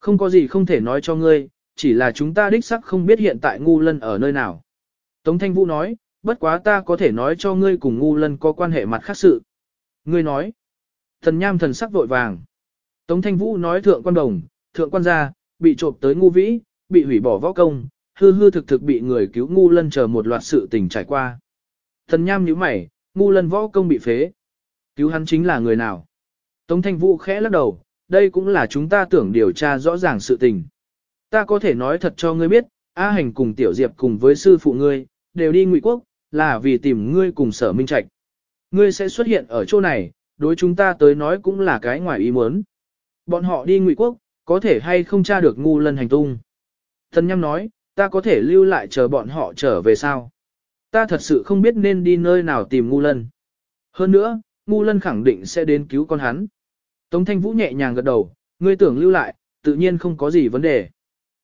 Không có gì không thể nói cho ngươi, chỉ là chúng ta đích sắc không biết hiện tại ngu lân ở nơi nào. Tống Thanh Vũ nói, bất quá ta có thể nói cho ngươi cùng ngu lân có quan hệ mặt khác sự. Ngươi nói, thần nham thần sắc vội vàng. Tống Thanh Vũ nói thượng quan đồng, thượng quan gia, bị trộm tới ngu vĩ, bị hủy bỏ võ công, hư hư thực thực bị người cứu ngu lân chờ một loạt sự tình trải qua. Thần nham nhíu mày, ngu lân võ công bị phế. Cứu hắn chính là người nào? Tống Thanh Vũ khẽ lắc đầu, đây cũng là chúng ta tưởng điều tra rõ ràng sự tình. Ta có thể nói thật cho ngươi biết, A Hành cùng Tiểu Diệp cùng với sư phụ ngươi, đều đi ngụy quốc, là vì tìm ngươi cùng sở minh trạch. Ngươi sẽ xuất hiện ở chỗ này, đối chúng ta tới nói cũng là cái ngoài ý muốn. Bọn họ đi ngụy quốc, có thể hay không tra được ngu lân hành tung. Thần nhâm nói, ta có thể lưu lại chờ bọn họ trở về sao. Ta thật sự không biết nên đi nơi nào tìm ngu lân. Hơn nữa, ngu lân khẳng định sẽ đến cứu con hắn. Tống thanh vũ nhẹ nhàng gật đầu, ngươi tưởng lưu lại, tự nhiên không có gì vấn đề.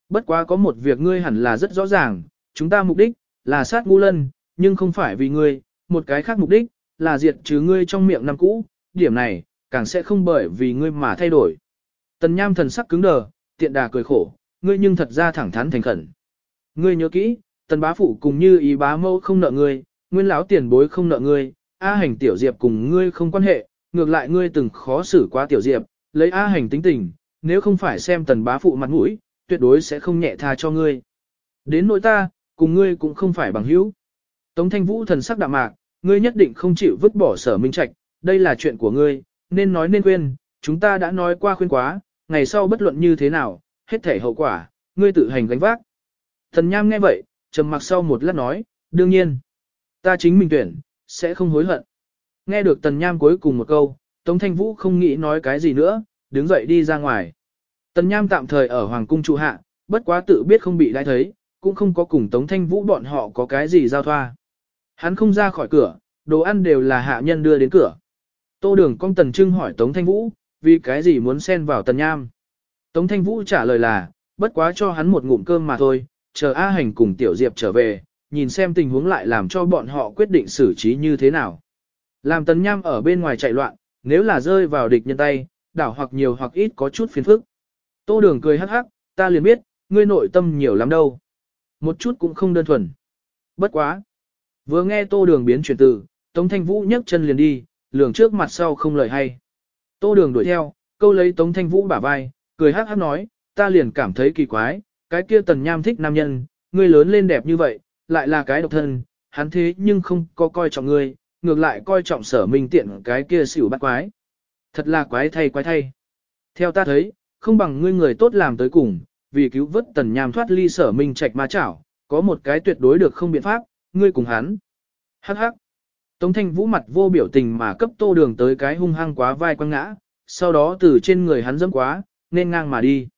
Bất quá có một việc ngươi hẳn là rất rõ ràng, chúng ta mục đích, là sát ngu lân, nhưng không phải vì ngươi, một cái khác mục đích, là diệt trừ ngươi trong miệng năm cũ, điểm này, càng sẽ không bởi vì ngươi mà thay đổi. Tần nham thần sắc cứng đờ, tiện đà cười khổ, ngươi nhưng thật ra thẳng thắn thành khẩn. Ngươi nhớ kỹ, tần bá phụ cùng như ý bá mâu không nợ ngươi, nguyên lão tiền bối không nợ ngươi, A hành tiểu diệp cùng ngươi không quan hệ, ngược lại ngươi từng khó xử quá tiểu diệp, lấy A hành tính tình, nếu không phải xem tần bá phụ mặt mũi, tuyệt đối sẽ không nhẹ tha cho ngươi. Đến nỗi ta, cùng ngươi cũng không phải bằng hữu. Tống thanh vũ thần sắc đạm mạc, ngươi nhất định không chịu vứt bỏ sở minh trạch, đây là chuyện của ngươi, nên nói nên khuyên, chúng ta đã nói qua khuyên quá, ngày sau bất luận như thế nào, hết thể hậu quả, ngươi tự hành gánh vác. Thần nham nghe vậy, trầm mặc sau một lát nói, đương nhiên, ta chính mình tuyển, sẽ không hối hận. Nghe được tần nham cuối cùng một câu, Tống Thanh Vũ không nghĩ nói cái gì nữa, đứng dậy đi ra ngoài. Tần nham tạm thời ở Hoàng cung trụ hạ, bất quá tự biết không bị đãi thấy, cũng không có cùng Tống Thanh Vũ bọn họ có cái gì giao thoa. Hắn không ra khỏi cửa, đồ ăn đều là hạ nhân đưa đến cửa. Tô đường công tần trưng hỏi Tống Thanh Vũ, vì cái gì muốn xen vào tần nham. Tống Thanh Vũ trả lời là, bất quá cho hắn một ngụm cơm mà thôi, chờ A Hành cùng Tiểu Diệp trở về, nhìn xem tình huống lại làm cho bọn họ quyết định xử trí như thế nào. Làm tần nham ở bên ngoài chạy loạn, nếu là rơi vào địch nhân tay, đảo hoặc nhiều hoặc ít có chút phiền phức. Tô đường cười hắc hắc, ta liền biết, ngươi nội tâm nhiều lắm đâu. Một chút cũng không đơn thuần. Bất quá. Vừa nghe tô đường biến chuyển từ, Tống Thanh Vũ nhấc chân liền đi, lường trước mặt sau không lời hay. Tô đường đuổi theo, câu lấy Tống Thanh Vũ bả vai, cười hắc hắc nói, ta liền cảm thấy kỳ quái, cái kia tần nham thích nam nhân, ngươi lớn lên đẹp như vậy, lại là cái độc thân, hắn thế nhưng không có coi trọng ngươi, ngược lại coi trọng sở minh tiện cái kia xỉu bắt quái. Thật là quái thay quái thay. Theo ta thấy, không bằng ngươi người tốt làm tới cùng, vì cứu vớt tần nham thoát ly sở minh trạch ma chảo, có một cái tuyệt đối được không biện pháp, ngươi cùng hắn. Hắc hắc. Tống thanh vũ mặt vô biểu tình mà cấp tô đường tới cái hung hăng quá vai quăng ngã, sau đó từ trên người hắn dẫm quá, nên ngang mà đi.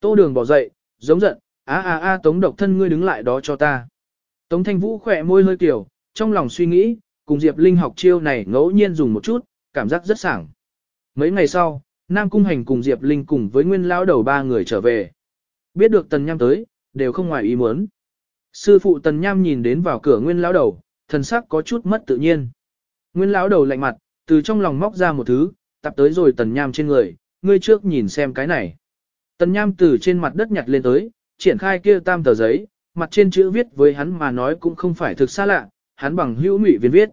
Tô đường bỏ dậy, giống giận, a a a tống độc thân ngươi đứng lại đó cho ta. Tống thanh vũ khỏe môi hơi kiểu, trong lòng suy nghĩ, cùng Diệp Linh học chiêu này ngẫu nhiên dùng một chút, cảm giác rất sảng. Mấy ngày sau, Nam Cung Hành cùng Diệp Linh cùng với nguyên lão đầu ba người trở về. Biết được Tần Nham tới, đều không ngoài ý muốn. Sư phụ Tần Nham nhìn đến vào cửa nguyên lão đầu, thần sắc có chút mất tự nhiên. Nguyên lão đầu lạnh mặt, từ trong lòng móc ra một thứ, tập tới rồi Tần Nham trên người, ngươi trước nhìn xem cái này. Tần Nham từ trên mặt đất nhặt lên tới, triển khai kia tam tờ giấy, mặt trên chữ viết với hắn mà nói cũng không phải thực xa lạ, hắn bằng hữu ngụy viên viết.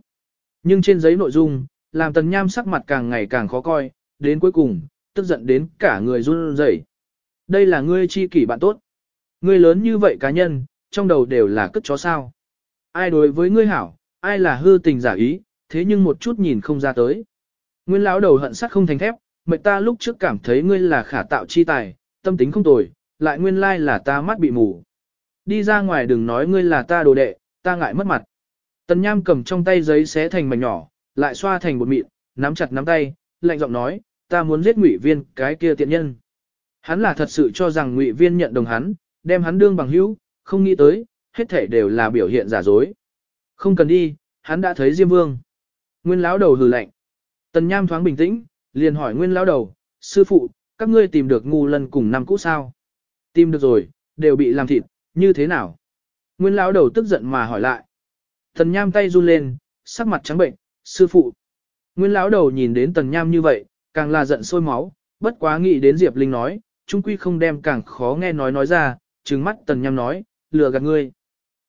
Nhưng trên giấy nội dung, làm Tần Nham sắc mặt càng ngày càng khó coi, đến cuối cùng, tức giận đến cả người run rẩy. Đây là ngươi chi kỷ bạn tốt. Ngươi lớn như vậy cá nhân, trong đầu đều là cất chó sao. Ai đối với ngươi hảo, ai là hư tình giả ý, thế nhưng một chút nhìn không ra tới. Nguyên lão đầu hận sắt không thành thép, mệnh ta lúc trước cảm thấy ngươi là khả tạo chi tài, tâm tính không tồi, lại nguyên lai là ta mắt bị mù. Đi ra ngoài đừng nói ngươi là ta đồ đệ, ta ngại mất mặt. Tần Nham cầm trong tay giấy xé thành mảnh nhỏ, lại xoa thành bột mịn, nắm chặt nắm tay, lạnh giọng nói, ta muốn giết Ngụy Viên, cái kia tiện nhân. Hắn là thật sự cho rằng Ngụy Viên nhận đồng hắn, đem hắn đương bằng hữu, không nghĩ tới, hết thể đều là biểu hiện giả dối. Không cần đi, hắn đã thấy Diêm Vương. Nguyên lão đầu hừ lạnh. Tần Nham thoáng bình tĩnh, liền hỏi nguyên lão đầu, sư phụ, các ngươi tìm được ngu lân cùng năm cũ sao? Tìm được rồi, đều bị làm thịt, như thế nào? Nguyên lão đầu tức giận mà hỏi lại. Tần Nham tay run lên, sắc mặt trắng bệnh, sư phụ. Nguyên lão đầu nhìn đến Tần Nham như vậy, càng là giận sôi máu, bất quá nghĩ đến Diệp Linh nói, trung quy không đem càng khó nghe nói nói ra, trừng mắt Tần Nham nói, lừa gạt ngươi.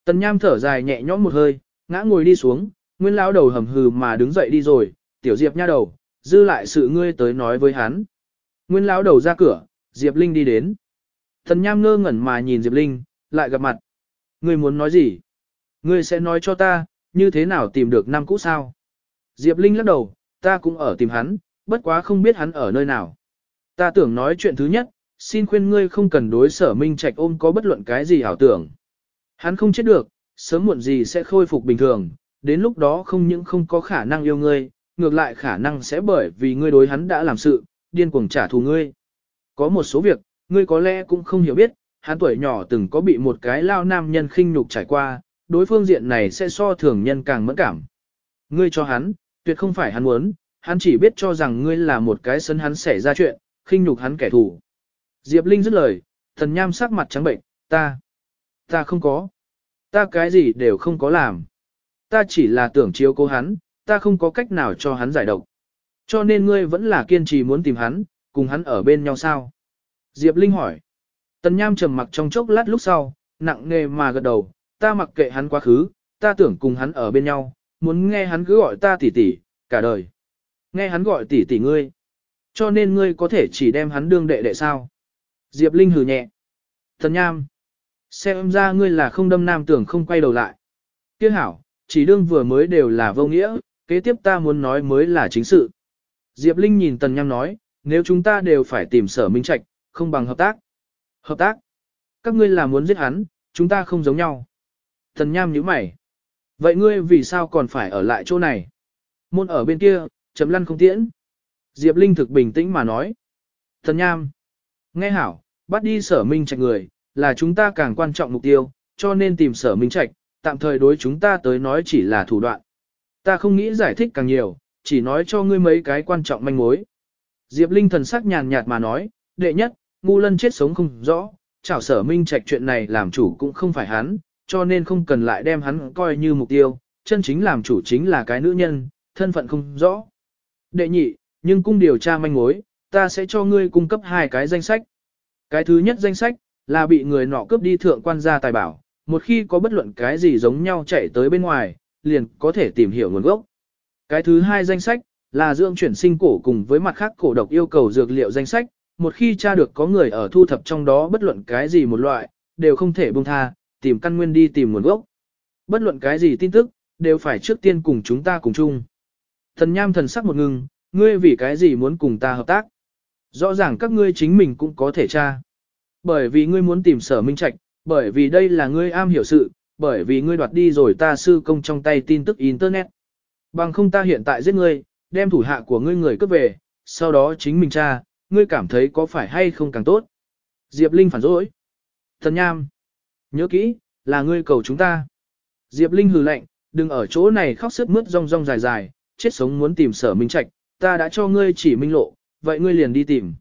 Tần Nham thở dài nhẹ nhõm một hơi, ngã ngồi đi xuống, Nguyên lão đầu hầm hừ mà đứng dậy đi rồi, tiểu Diệp nha đầu, dư lại sự ngươi tới nói với hắn. Nguyên lão đầu ra cửa, Diệp Linh đi đến. Tần Nham ngơ ngẩn mà nhìn Diệp Linh, lại gặp mặt. Ngươi muốn nói gì? Ngươi sẽ nói cho ta, như thế nào tìm được năm cũ sao? Diệp Linh lắc đầu, ta cũng ở tìm hắn, bất quá không biết hắn ở nơi nào. Ta tưởng nói chuyện thứ nhất, xin khuyên ngươi không cần đối sở minh trạch ôm có bất luận cái gì ảo tưởng. Hắn không chết được, sớm muộn gì sẽ khôi phục bình thường, đến lúc đó không những không có khả năng yêu ngươi, ngược lại khả năng sẽ bởi vì ngươi đối hắn đã làm sự, điên cuồng trả thù ngươi. Có một số việc, ngươi có lẽ cũng không hiểu biết, hắn tuổi nhỏ từng có bị một cái lao nam nhân khinh nhục trải qua, đối phương diện này sẽ so thường nhân càng mẫn cảm. Ngươi cho hắn, tuyệt không phải hắn muốn, hắn chỉ biết cho rằng ngươi là một cái sân hắn xảy ra chuyện, khinh nhục hắn kẻ thù. Diệp Linh dứt lời, thần nham sắc mặt trắng bệnh, ta, ta không có, ta cái gì đều không có làm. Ta chỉ là tưởng chiếu cố hắn, ta không có cách nào cho hắn giải độc. Cho nên ngươi vẫn là kiên trì muốn tìm hắn, cùng hắn ở bên nhau sao? Diệp Linh hỏi. Tần Nham trầm mặc trong chốc lát lúc sau, nặng nề mà gật đầu, ta mặc kệ hắn quá khứ, ta tưởng cùng hắn ở bên nhau, muốn nghe hắn cứ gọi ta tỷ tỷ, cả đời. Nghe hắn gọi tỷ tỷ ngươi. Cho nên ngươi có thể chỉ đem hắn đương đệ đệ sao. Diệp Linh hừ nhẹ. Tần Nham. Xem ra ngươi là không đâm nam tưởng không quay đầu lại. Tiếc hảo, chỉ đương vừa mới đều là vô nghĩa, kế tiếp ta muốn nói mới là chính sự. Diệp Linh nhìn Tần Nham nói, nếu chúng ta đều phải tìm sở minh trạch, không bằng hợp tác. Hợp tác? Các ngươi là muốn giết hắn, chúng ta không giống nhau. Tần Nham nhíu mày. Vậy ngươi vì sao còn phải ở lại chỗ này? Môn ở bên kia, chấm lăn không tiễn. Diệp Linh thực bình tĩnh mà nói. Tần Nham. Nghe hảo, bắt đi sở minh trạch người, là chúng ta càng quan trọng mục tiêu, cho nên tìm sở minh trạch, tạm thời đối chúng ta tới nói chỉ là thủ đoạn. Ta không nghĩ giải thích càng nhiều, chỉ nói cho ngươi mấy cái quan trọng manh mối. Diệp Linh thần sắc nhàn nhạt mà nói, đệ nhất, ngu lân chết sống không rõ, chảo sở minh trạch chuyện này làm chủ cũng không phải hắn, cho nên không cần lại đem hắn coi như mục tiêu, chân chính làm chủ chính là cái nữ nhân, thân phận không rõ. Đệ nhị, nhưng cung điều tra manh mối, ta sẽ cho ngươi cung cấp hai cái danh sách. Cái thứ nhất danh sách, là bị người nọ cướp đi thượng quan gia tài bảo, một khi có bất luận cái gì giống nhau chạy tới bên ngoài, liền có thể tìm hiểu nguồn gốc. Cái thứ hai danh sách, là dưỡng chuyển sinh cổ cùng với mặt khác cổ độc yêu cầu dược liệu danh sách, một khi tra được có người ở thu thập trong đó bất luận cái gì một loại, đều không thể buông tha, tìm căn nguyên đi tìm nguồn gốc. Bất luận cái gì tin tức, đều phải trước tiên cùng chúng ta cùng chung. Thần nham thần sắc một ngừng, ngươi vì cái gì muốn cùng ta hợp tác? Rõ ràng các ngươi chính mình cũng có thể tra. Bởi vì ngươi muốn tìm sở minh trạch, bởi vì đây là ngươi am hiểu sự, bởi vì ngươi đoạt đi rồi ta sư công trong tay tin tức Internet. Bằng không ta hiện tại giết ngươi, đem thủ hạ của ngươi người cướp về, sau đó chính mình tra, ngươi cảm thấy có phải hay không càng tốt. Diệp Linh phản rỗi. Thần Nham. Nhớ kỹ, là ngươi cầu chúng ta. Diệp Linh hừ lạnh, đừng ở chỗ này khóc sức mướt rong rong dài dài, chết sống muốn tìm sở minh trạch, ta đã cho ngươi chỉ minh lộ, vậy ngươi liền đi tìm.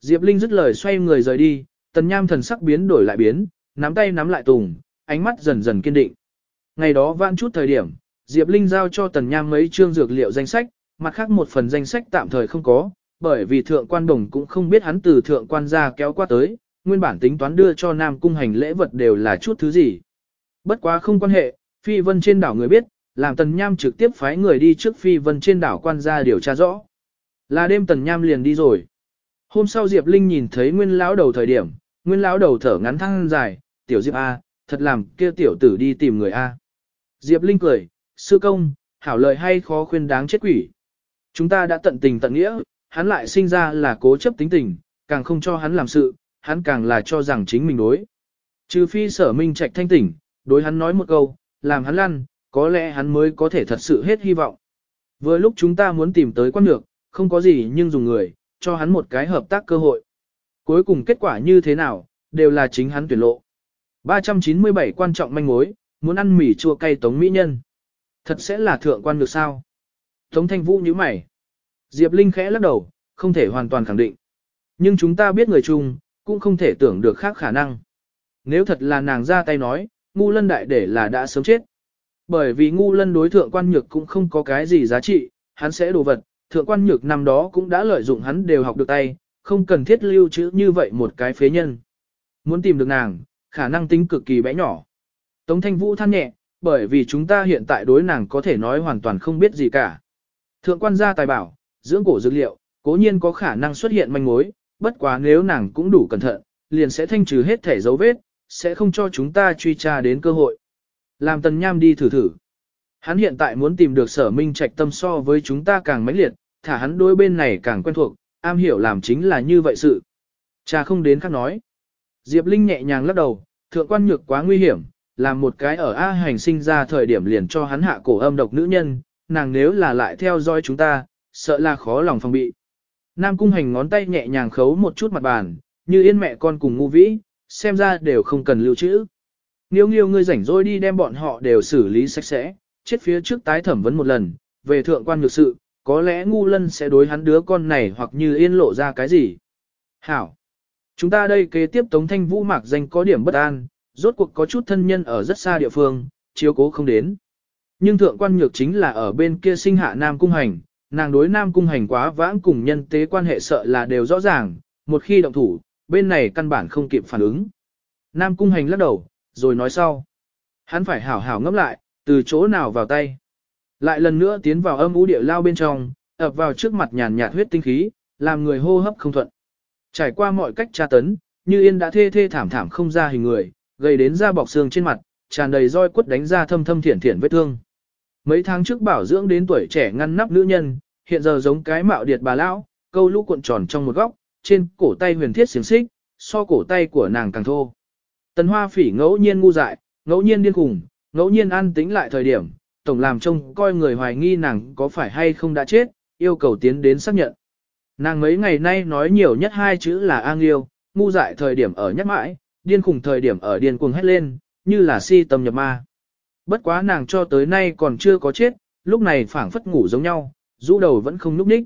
Diệp Linh dứt lời xoay người rời đi, tần nham thần sắc biến đổi lại biến, nắm tay nắm lại tùng, ánh mắt dần dần kiên định. Ngày đó vãn chút thời điểm, Diệp Linh giao cho tần nham mấy chương dược liệu danh sách, mặt khác một phần danh sách tạm thời không có, bởi vì thượng quan đồng cũng không biết hắn từ thượng quan ra kéo qua tới, nguyên bản tính toán đưa cho Nam Cung hành lễ vật đều là chút thứ gì. Bất quá không quan hệ, Phi Vân trên đảo người biết, làm Tần Nham trực tiếp phái người đi trước Phi Vân trên đảo quan ra điều tra rõ. Là đêm Tần Nham liền đi rồi. Hôm sau Diệp Linh nhìn thấy Nguyên lão đầu thời điểm, Nguyên lão đầu thở ngắn thăng dài, "Tiểu Diệp a, thật làm kia tiểu tử đi tìm người a." Diệp Linh cười, "Sư công, hảo lời hay khó khuyên đáng chết quỷ. Chúng ta đã tận tình tận nghĩa, hắn lại sinh ra là cố chấp tính tình, càng không cho hắn làm sự, hắn càng là cho rằng chính mình đối. Trừ phi sở minh trạch thanh tỉnh, đối hắn nói một câu, làm hắn lăn, có lẽ hắn mới có thể thật sự hết hy vọng. Vừa lúc chúng ta muốn tìm tới quan lược, không có gì nhưng dùng người, cho hắn một cái hợp tác cơ hội. Cuối cùng kết quả như thế nào, đều là chính hắn tuyển lộ. 397 quan trọng manh mối, muốn ăn mì chua cay tống mỹ nhân. Thật sẽ là thượng quan được sao? Tống thanh vũ như mày. Diệp Linh khẽ lắc đầu, không thể hoàn toàn khẳng định. Nhưng chúng ta biết người chung, cũng không thể tưởng được khác khả năng. Nếu thật là nàng ra tay nói, ngu lân đại để là đã sớm chết. Bởi vì ngu lân đối thượng quan nhược cũng không có cái gì giá trị, hắn sẽ đồ vật, thượng quan nhược năm đó cũng đã lợi dụng hắn đều học được tay, không cần thiết lưu trữ như vậy một cái phế nhân. Muốn tìm được nàng, khả năng tính cực kỳ bé nhỏ. Tống thanh vũ than nhẹ, bởi vì chúng ta hiện tại đối nàng có thể nói hoàn toàn không biết gì cả. Thượng quan gia tài bảo, dưỡng cổ dược liệu, cố nhiên có khả năng xuất hiện manh mối, bất quá nếu nàng cũng đủ cẩn thận, liền sẽ thanh trừ hết thể dấu vết, sẽ không cho chúng ta truy tra đến cơ hội. Làm tần nham đi thử thử. Hắn hiện tại muốn tìm được sở minh trạch tâm so với chúng ta càng mãnh liệt, thả hắn đối bên này càng quen thuộc, am hiểu làm chính là như vậy sự. Cha không đến khác nói. Diệp Linh nhẹ nhàng lắc đầu, thượng quan nhược quá nguy hiểm, làm một cái ở A hành sinh ra thời điểm liền cho hắn hạ cổ âm độc nữ nhân, nàng nếu là lại theo dõi chúng ta, sợ là khó lòng phòng bị. Nam cung hành ngón tay nhẹ nhàng khấu một chút mặt bàn, như yên mẹ con cùng ngu vĩ, xem ra đều không cần lưu trữ. Nghiêu nghiêu ngươi rảnh rỗi đi đem bọn họ đều xử lý sạch sẽ, chết phía trước tái thẩm vấn một lần, về thượng quan nhược sự, có lẽ ngu lân sẽ đối hắn đứa con này hoặc như yên lộ ra cái gì. Hảo! Chúng ta đây kế tiếp Tống Thanh Vũ mạc danh có điểm bất an, rốt cuộc có chút thân nhân ở rất xa địa phương, chiếu cố không đến. Nhưng thượng quan nhược chính là ở bên kia sinh hạ Nam Cung Hành, nàng đối Nam Cung Hành quá vãng cùng nhân tế quan hệ sợ là đều rõ ràng, một khi động thủ, bên này căn bản không kịp phản ứng. Nam Cung Hành lắc đầu, rồi nói sau. Hắn phải hảo hảo ngẫm lại, từ chỗ nào vào tay. Lại lần nữa tiến vào âm ú địa lao bên trong, ập vào trước mặt nhàn nhạt huyết tinh khí, làm người hô hấp không thuận. Trải qua mọi cách tra tấn, như yên đã thê thê thảm thảm không ra hình người, gây đến da bọc xương trên mặt, tràn đầy roi quất đánh ra thâm thâm thiển thiển vết thương. Mấy tháng trước bảo dưỡng đến tuổi trẻ ngăn nắp nữ nhân, hiện giờ giống cái mạo điệt bà lão, câu lũ cuộn tròn trong một góc, trên cổ tay huyền thiết xiềng xích, so cổ tay của nàng càng thô. Tần hoa phỉ ngẫu nhiên ngu dại, ngẫu nhiên điên khùng, ngẫu nhiên ăn tính lại thời điểm, tổng làm trông coi người hoài nghi nàng có phải hay không đã chết, yêu cầu tiến đến xác nhận. Nàng mấy ngày nay nói nhiều nhất hai chữ là an yêu, ngu dại thời điểm ở nhắc mãi, điên khùng thời điểm ở điên cuồng hét lên, như là si tâm nhập ma. Bất quá nàng cho tới nay còn chưa có chết, lúc này phảng phất ngủ giống nhau, rũ đầu vẫn không núp ních.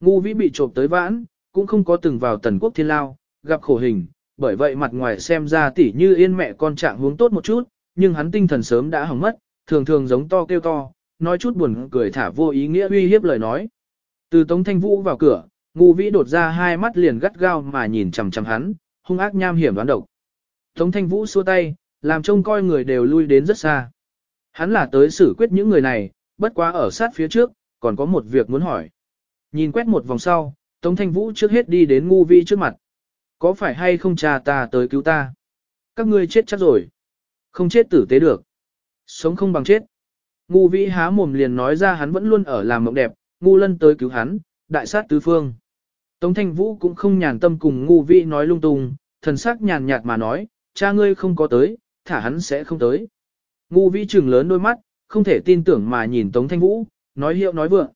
Ngu vĩ bị trộm tới vãn, cũng không có từng vào tần quốc thiên lao, gặp khổ hình, bởi vậy mặt ngoài xem ra tỉ như yên mẹ con trạng hướng tốt một chút, nhưng hắn tinh thần sớm đã hỏng mất, thường thường giống to kêu to, nói chút buồn cười thả vô ý nghĩa uy hiếp lời nói. Từ Tống Thanh Vũ vào cửa, ngu vĩ đột ra hai mắt liền gắt gao mà nhìn chằm chằm hắn, hung ác nham hiểm đoán độc. Tống Thanh Vũ xua tay, làm trông coi người đều lui đến rất xa. Hắn là tới xử quyết những người này, bất quá ở sát phía trước, còn có một việc muốn hỏi. Nhìn quét một vòng sau, Tống Thanh Vũ trước hết đi đến ngu vi trước mặt. Có phải hay không cha ta tới cứu ta? Các ngươi chết chắc rồi. Không chết tử tế được. Sống không bằng chết. Ngu vĩ há mồm liền nói ra hắn vẫn luôn ở làm mộng đẹp, ngu lân tới cứu hắn, đại sát tứ phương. Tống Thanh Vũ cũng không nhàn tâm cùng ngu vĩ nói lung tung, thần sắc nhàn nhạt mà nói, cha ngươi không có tới, thả hắn sẽ không tới. Ngu vĩ trừng lớn đôi mắt, không thể tin tưởng mà nhìn Tống Thanh Vũ, nói hiệu nói vượng.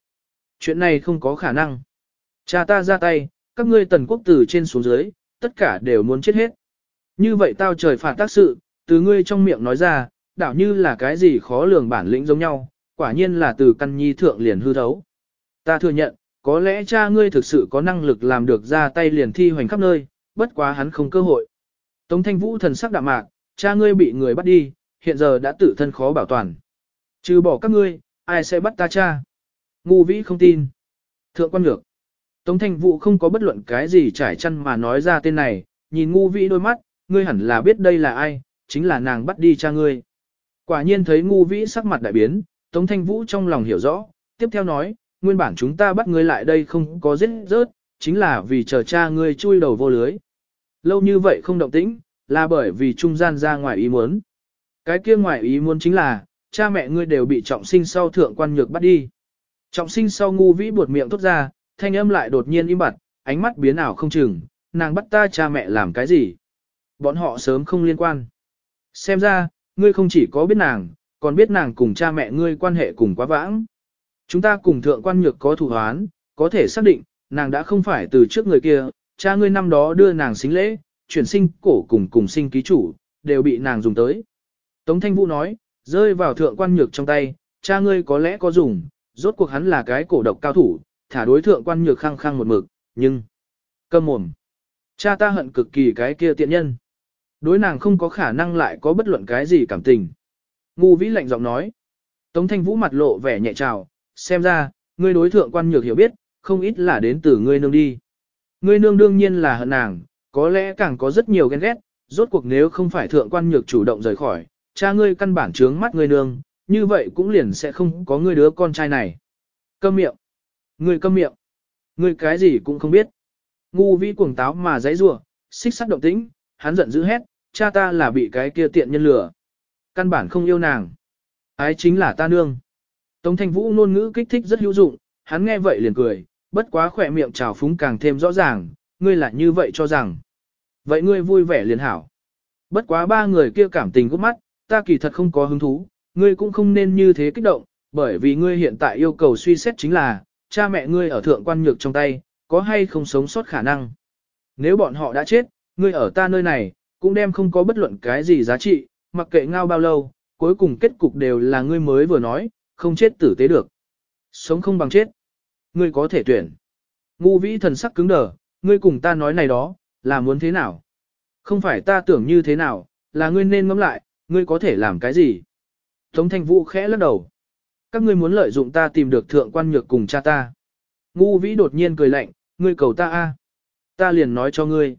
Chuyện này không có khả năng. Cha ta ra tay, các ngươi tần quốc tử trên xuống dưới, tất cả đều muốn chết hết. Như vậy tao trời phạt tác sự, từ ngươi trong miệng nói ra, đảo như là cái gì khó lường bản lĩnh giống nhau, quả nhiên là từ căn nhi thượng liền hư thấu. Ta thừa nhận, có lẽ cha ngươi thực sự có năng lực làm được ra tay liền thi hoành khắp nơi, bất quá hắn không cơ hội. Tống thanh vũ thần sắc đạm mạc, cha ngươi bị người bắt đi, hiện giờ đã tự thân khó bảo toàn. Trừ bỏ các ngươi, ai sẽ bắt ta cha? Ngu vĩ không tin. Thượng quan ngược. Tống thanh vũ không có bất luận cái gì trải chăn mà nói ra tên này, nhìn ngu vĩ đôi mắt, ngươi hẳn là biết đây là ai, chính là nàng bắt đi cha ngươi. Quả nhiên thấy ngu vĩ sắc mặt đại biến, Tống thanh vũ trong lòng hiểu rõ, tiếp theo nói, nguyên bản chúng ta bắt ngươi lại đây không có giết rớt, chính là vì chờ cha ngươi chui đầu vô lưới. Lâu như vậy không động tĩnh, là bởi vì trung gian ra ngoài ý muốn. Cái kia ngoài ý muốn chính là, cha mẹ ngươi đều bị trọng sinh sau thượng quan nhược bắt đi. Trọng sinh sau ngu vĩ buột miệng thốt ra, thanh âm lại đột nhiên im bặt, ánh mắt biến ảo không chừng, nàng bắt ta cha mẹ làm cái gì. Bọn họ sớm không liên quan. Xem ra, ngươi không chỉ có biết nàng, còn biết nàng cùng cha mẹ ngươi quan hệ cùng quá vãng. Chúng ta cùng thượng quan nhược có thủ hoán, có thể xác định, nàng đã không phải từ trước người kia, cha ngươi năm đó đưa nàng xính lễ, chuyển sinh cổ cùng cùng sinh ký chủ, đều bị nàng dùng tới. Tống Thanh Vũ nói, rơi vào thượng quan nhược trong tay, cha ngươi có lẽ có dùng, rốt cuộc hắn là cái cổ độc cao thủ, thả đối thượng quan nhược khăng khăng một mực, nhưng... Câm mồm. Cha ta hận cực kỳ cái kia tiện nhân. Đối nàng không có khả năng lại có bất luận cái gì cảm tình. Ngu vĩ lạnh giọng nói. Tống thanh vũ mặt lộ vẻ nhẹ trào, xem ra, ngươi đối thượng quan nhược hiểu biết, không ít là đến từ ngươi nương đi. Ngươi nương đương nhiên là hận nàng, có lẽ càng có rất nhiều ghen ghét, rốt cuộc nếu không phải thượng quan nhược chủ động rời khỏi, cha ngươi căn bản trướng mắt ngươi nương, như vậy cũng liền sẽ không có ngươi đứa con trai này. Câm miệng. Ngươi câm miệng. Ngươi cái gì cũng không biết. Ngu vĩ cuồng táo mà giấy rủa, xích sắt động tĩnh, hắn giận dữ hét, cha ta là bị cái kia tiện nhân lừa. Căn bản không yêu nàng. Ái chính là ta nương. Tống thanh vũ ngôn ngữ kích thích rất hữu dụng, hắn nghe vậy liền cười, bất quá khỏe miệng trào phúng càng thêm rõ ràng, ngươi là như vậy cho rằng. Vậy ngươi vui vẻ liền hảo. Bất quá ba người kia cảm tình gốc mắt, ta kỳ thật không có hứng thú, ngươi cũng không nên như thế kích động, bởi vì ngươi hiện tại yêu cầu suy xét chính là, cha mẹ ngươi ở thượng quan nhược trong tay, có hay không sống sót khả năng. Nếu bọn họ đã chết, ngươi ở ta nơi này, cũng đem không có bất luận cái gì giá trị, mặc kệ ngao bao lâu, cuối cùng kết cục đều là ngươi mới vừa nói, không chết tử tế được. Sống không bằng chết. Ngươi có thể tuyển. Ngu vĩ thần sắc cứng đờ, ngươi cùng ta nói này đó, là muốn thế nào? Không phải ta tưởng như thế nào, là ngươi nên ngẫm lại, ngươi có thể làm cái gì? Tống thanh vũ khẽ lắc đầu. Các ngươi muốn lợi dụng ta tìm được thượng quan nhược cùng cha ta. Ngu vĩ đột nhiên cười lạnh, ngươi cầu ta a, Ta liền nói cho ngươi.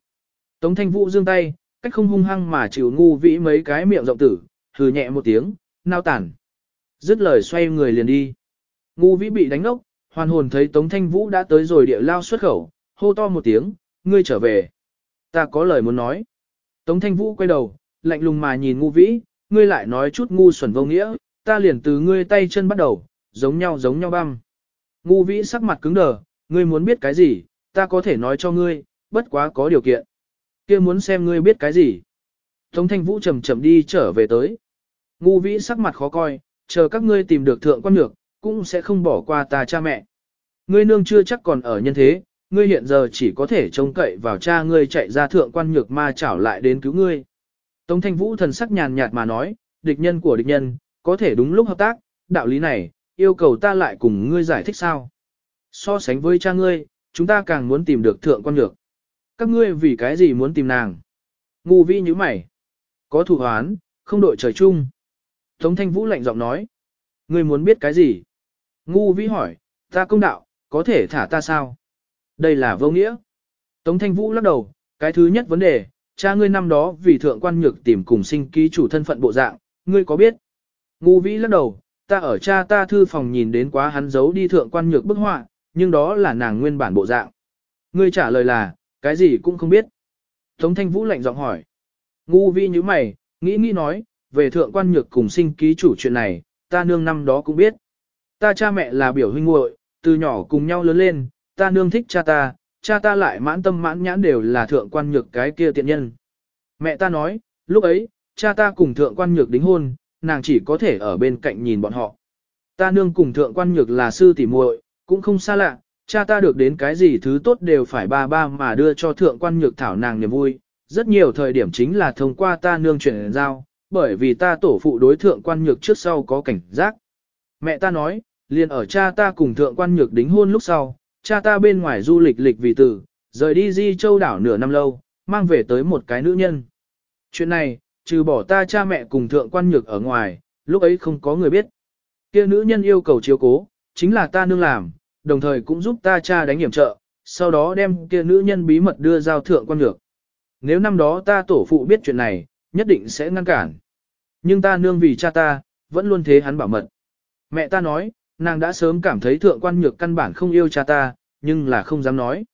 Tống thanh vũ giương tay, cách không hung hăng mà chịu ngu vĩ mấy cái miệng rộng tử, hừ nhẹ một tiếng, nao tản. Dứt lời xoay người liền đi. Ngu vĩ bị đánh ốc, hoàn hồn thấy Tống Thanh Vũ đã tới rồi địa lao xuất khẩu, hô to một tiếng, ngươi trở về. Ta có lời muốn nói. Tống Thanh Vũ quay đầu, lạnh lùng mà nhìn ngu vĩ, ngươi lại nói chút ngu xuẩn vô nghĩa, ta liền từ ngươi tay chân bắt đầu, giống nhau giống nhau băm. Ngu vĩ sắc mặt cứng đờ, ngươi muốn biết cái gì, ta có thể nói cho ngươi, bất quá có điều kiện. kia muốn xem ngươi biết cái gì. Tống thanh vũ chậm chậm đi trở về tới. Ngu vĩ sắc mặt khó coi, chờ các ngươi tìm được thượng quan nhược, cũng sẽ không bỏ qua ta cha mẹ. Ngươi nương chưa chắc còn ở nhân thế, ngươi hiện giờ chỉ có thể trông cậy vào cha ngươi chạy ra thượng quan nhược ma chảo lại đến cứu ngươi. Tống thanh vũ thần sắc nhàn nhạt mà nói, địch nhân của địch nhân, có thể đúng lúc hợp tác, đạo lý này, yêu cầu ta lại cùng ngươi giải thích sao. So sánh với cha ngươi, chúng ta càng muốn tìm được thượng quan nhược. Các ngươi vì cái gì muốn tìm nàng? Ngu vi như mày. Có thủ hoán, không đội trời chung. Tống thanh vũ lạnh giọng nói. Ngươi muốn biết cái gì? Ngu vi hỏi, ta công đạo, có thể thả ta sao? Đây là vô nghĩa. Tống thanh vũ lắc đầu, cái thứ nhất vấn đề, cha ngươi năm đó vì thượng quan nhược tìm cùng sinh ký chủ thân phận bộ dạng, ngươi có biết? Ngu vĩ lắc đầu, ta ở cha ta thư phòng nhìn đến quá hắn giấu đi thượng quan nhược bức họa, nhưng đó là nàng nguyên bản bộ dạng. Ngươi trả lời là, cái gì cũng không biết. Tống thanh vũ lạnh giọng hỏi. Ngu Vĩ như mày, nghĩ nghĩ nói, về thượng quan nhược cùng sinh ký chủ chuyện này, ta nương năm đó cũng biết. Ta cha mẹ là biểu huynh muội, từ nhỏ cùng nhau lớn lên, ta nương thích cha ta, cha ta lại mãn tâm mãn nhãn đều là thượng quan nhược cái kia tiện nhân. Mẹ ta nói, lúc ấy, cha ta cùng thượng quan nhược đính hôn, nàng chỉ có thể ở bên cạnh nhìn bọn họ. Ta nương cùng thượng quan nhược là sư tỷ muội, cũng không xa lạ, cha ta được đến cái gì thứ tốt đều phải ba ba mà đưa cho thượng quan nhược thảo nàng niềm vui. Rất nhiều thời điểm chính là thông qua ta nương chuyển giao, bởi vì ta tổ phụ đối thượng quan nhược trước sau có cảnh giác. Mẹ ta nói, liền ở cha ta cùng thượng quan nhược đính hôn lúc sau, cha ta bên ngoài du lịch lịch vì tử, rời đi di châu đảo nửa năm lâu, mang về tới một cái nữ nhân. Chuyện này, trừ bỏ ta cha mẹ cùng thượng quan nhược ở ngoài, lúc ấy không có người biết. Kia nữ nhân yêu cầu chiếu cố, chính là ta nương làm, đồng thời cũng giúp ta cha đánh hiểm trợ, sau đó đem kia nữ nhân bí mật đưa giao thượng quan nhược. Nếu năm đó ta tổ phụ biết chuyện này, nhất định sẽ ngăn cản. Nhưng ta nương vì cha ta, vẫn luôn thế hắn bảo mật. Mẹ ta nói, nàng đã sớm cảm thấy thượng quan nhược căn bản không yêu cha ta, nhưng là không dám nói.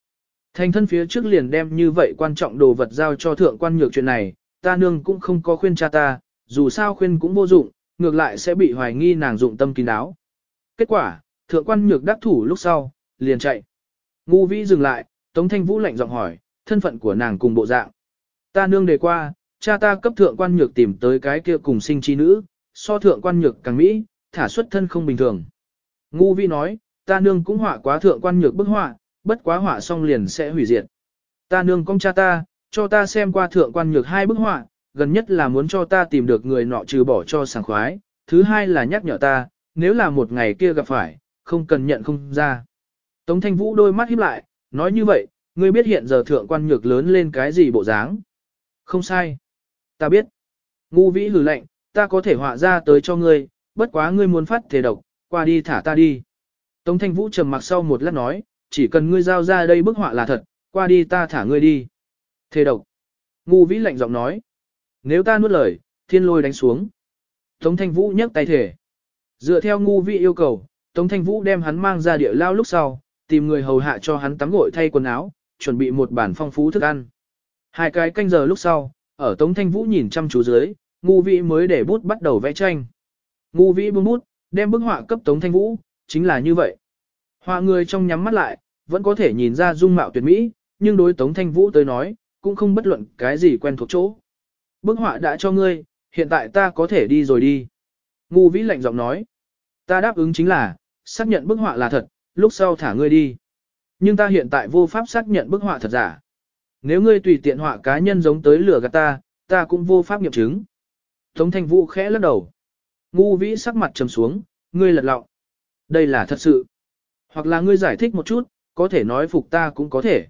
Thành thân phía trước liền đem như vậy quan trọng đồ vật giao cho thượng quan nhược chuyện này, ta nương cũng không có khuyên cha ta, dù sao khuyên cũng vô dụng, ngược lại sẽ bị hoài nghi nàng dụng tâm kín đáo. Kết quả, thượng quan nhược đắc thủ lúc sau, liền chạy. Ngu vĩ dừng lại, Tống Thanh Vũ lạnh giọng hỏi, thân phận của nàng cùng bộ dạng. Ta nương đề qua, cha ta cấp thượng quan nhược tìm tới cái kia cùng sinh chi nữ, so thượng quan nhược càng mỹ, thả xuất thân không bình thường. Ngu vi nói, ta nương cũng họa quá thượng quan nhược bức họa, bất quá họa xong liền sẽ hủy diệt. Ta nương công cha ta, cho ta xem qua thượng quan nhược hai bức họa, gần nhất là muốn cho ta tìm được người nọ trừ bỏ cho sảng khoái, thứ hai là nhắc nhở ta, nếu là một ngày kia gặp phải, không cần nhận không ra. Tống Thanh Vũ đôi mắt híp lại, nói như vậy, ngươi biết hiện giờ thượng quan nhược lớn lên cái gì bộ dáng? Không sai. Ta biết. Ngu vĩ hừ lạnh, ta có thể họa ra tới cho ngươi, bất quá ngươi muốn phát thể độc, qua đi thả ta đi. Tống Thanh Vũ trầm mặc sau một lát nói, chỉ cần ngươi giao ra đây bức họa là thật, qua đi ta thả ngươi đi. thế độc. Ngu vĩ lạnh giọng nói. Nếu ta nuốt lời, thiên lôi đánh xuống. Tống Thanh Vũ nhấc tay thể. Dựa theo ngu vĩ yêu cầu, Tống Thanh Vũ đem hắn mang ra địa lao lúc sau, tìm người hầu hạ cho hắn tắm gội thay quần áo, chuẩn bị một bản phong phú thức ăn. Hai cái canh giờ lúc sau, ở Tống Thanh Vũ nhìn chăm chú dưới, ngu vĩ mới để bút bắt đầu vẽ tranh. Ngu vĩ buông bút, đem bức họa cấp Tống Thanh Vũ, chính là như vậy. Họa người trong nhắm mắt lại, vẫn có thể nhìn ra dung mạo tuyệt mỹ, nhưng đối Tống Thanh Vũ tới nói, cũng không bất luận cái gì quen thuộc chỗ. Bức họa đã cho ngươi, hiện tại ta có thể đi rồi đi. Ngu vĩ lạnh giọng nói. Ta đáp ứng chính là, xác nhận bức họa là thật, lúc sau thả ngươi đi. Nhưng ta hiện tại vô pháp xác nhận bức họa thật giả. Nếu ngươi tùy tiện họa cá nhân giống tới lửa gạt ta, ta cũng vô pháp nghiệm chứng. Tống thanh vũ khẽ lắc đầu. Ngu vĩ sắc mặt trầm xuống, ngươi lật lọng. Đây là thật sự. Hoặc là ngươi giải thích một chút, có thể nói phục ta cũng có thể.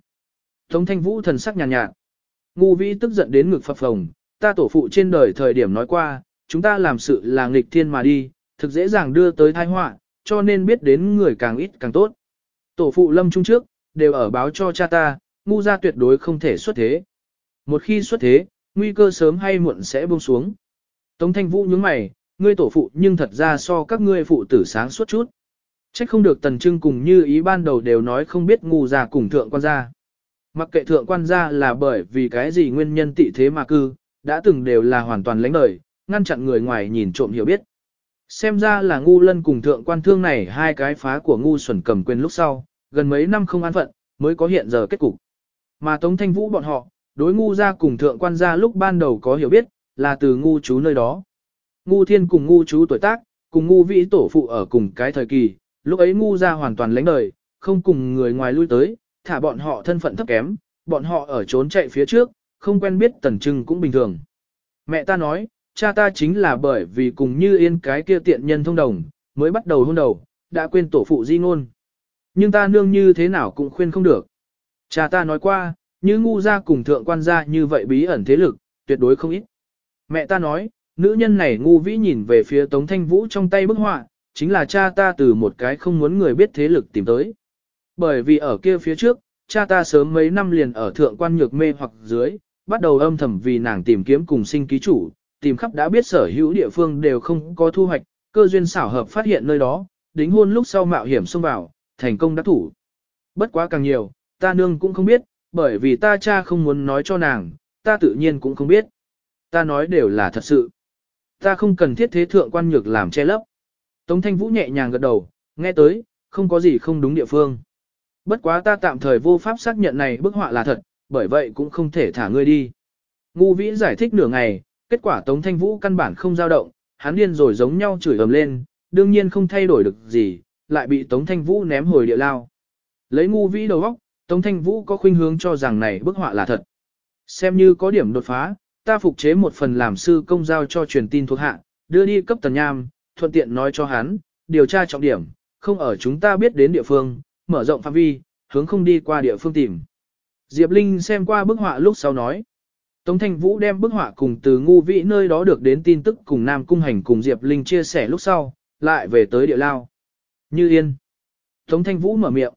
Tống thanh vũ thần sắc nhàn nhạt, nhạt. Ngu vĩ tức giận đến ngực phập phồng, ta tổ phụ trên đời thời điểm nói qua, chúng ta làm sự là nghịch thiên mà đi, thực dễ dàng đưa tới tai họa, cho nên biết đến người càng ít càng tốt. Tổ phụ lâm trung trước, đều ở báo cho cha ta, ngu gia tuyệt đối không thể xuất thế. Một khi xuất thế, nguy cơ sớm hay muộn sẽ buông xuống. Tống thanh vũ nhướng mày, ngươi tổ phụ nhưng thật ra so các ngươi phụ tử sáng suốt chút. Trách không được tần trưng cùng như ý ban đầu đều nói không biết ngu già cùng thượng quan gia. Mặc kệ thượng quan gia là bởi vì cái gì nguyên nhân tị thế mà cư, đã từng đều là hoàn toàn lãnh đời, ngăn chặn người ngoài nhìn trộm hiểu biết. Xem ra là ngu lân cùng thượng quan thương này hai cái phá của ngu xuẩn cầm quyền lúc sau, gần mấy năm không an phận, mới có hiện giờ kết cục. Mà Tống Thanh Vũ bọn họ, đối ngu ra cùng thượng quan gia lúc ban đầu có hiểu biết, là từ ngu chú nơi đó. Ngu thiên cùng ngu chú tuổi tác, cùng ngu vĩ tổ phụ ở cùng cái thời kỳ, lúc ấy ngu ra hoàn toàn lãnh đời, không cùng người ngoài lui tới, thả bọn họ thân phận thấp kém, bọn họ ở trốn chạy phía trước, không quen biết tần trưng cũng bình thường. Mẹ ta nói, cha ta chính là bởi vì cùng như yên cái kia tiện nhân thông đồng, mới bắt đầu hôn đầu, đã quên tổ phụ di ngôn. Nhưng ta nương như thế nào cũng khuyên không được. Cha ta nói qua, như ngu gia cùng thượng quan gia như vậy bí ẩn thế lực, tuyệt đối không ít. Mẹ ta nói, nữ nhân này ngu vĩ nhìn về phía Tống Thanh Vũ trong tay bức họa, chính là cha ta từ một cái không muốn người biết thế lực tìm tới. Bởi vì ở kia phía trước, cha ta sớm mấy năm liền ở thượng quan nhược mê hoặc dưới, bắt đầu âm thầm vì nàng tìm kiếm cùng sinh ký chủ, tìm khắp đã biết sở hữu địa phương đều không có thu hoạch, cơ duyên xảo hợp phát hiện nơi đó, đính hôn lúc sau mạo hiểm xông vào, thành công đã thủ. Bất quá càng nhiều, ta nương cũng không biết, bởi vì ta cha không muốn nói cho nàng, ta tự nhiên cũng không biết. Ta nói đều là thật sự. Ta không cần thiết thế thượng quan nhược làm che lấp. Tống thanh vũ nhẹ nhàng gật đầu, nghe tới, không có gì không đúng địa phương. Bất quá ta tạm thời vô pháp xác nhận này bức họa là thật, bởi vậy cũng không thể thả ngươi đi. Ngu vĩ giải thích nửa ngày, kết quả Tống Thanh Vũ căn bản không dao động, hắn điên rồi giống nhau chửi ầm lên, đương nhiên không thay đổi được gì, lại bị Tống Thanh Vũ ném hồi địa lao. Lấy ngu vĩ đầu óc, Tống Thanh Vũ có khuynh hướng cho rằng này bức họa là thật. Xem như có điểm đột phá, ta phục chế một phần làm sư công giao cho truyền tin thuộc hạ, đưa đi cấp tần nham, thuận tiện nói cho hắn, điều tra trọng điểm, không ở chúng ta biết đến địa phương, mở rộng phạm vi, hướng không đi qua địa phương tìm. Diệp Linh xem qua bức họa lúc sau nói. Tống Thanh Vũ đem bức họa cùng từ ngu vị nơi đó được đến tin tức cùng Nam Cung Hành cùng Diệp Linh chia sẻ lúc sau, lại về tới địa lao. Như Yên. Tống Thanh Vũ mở miệng.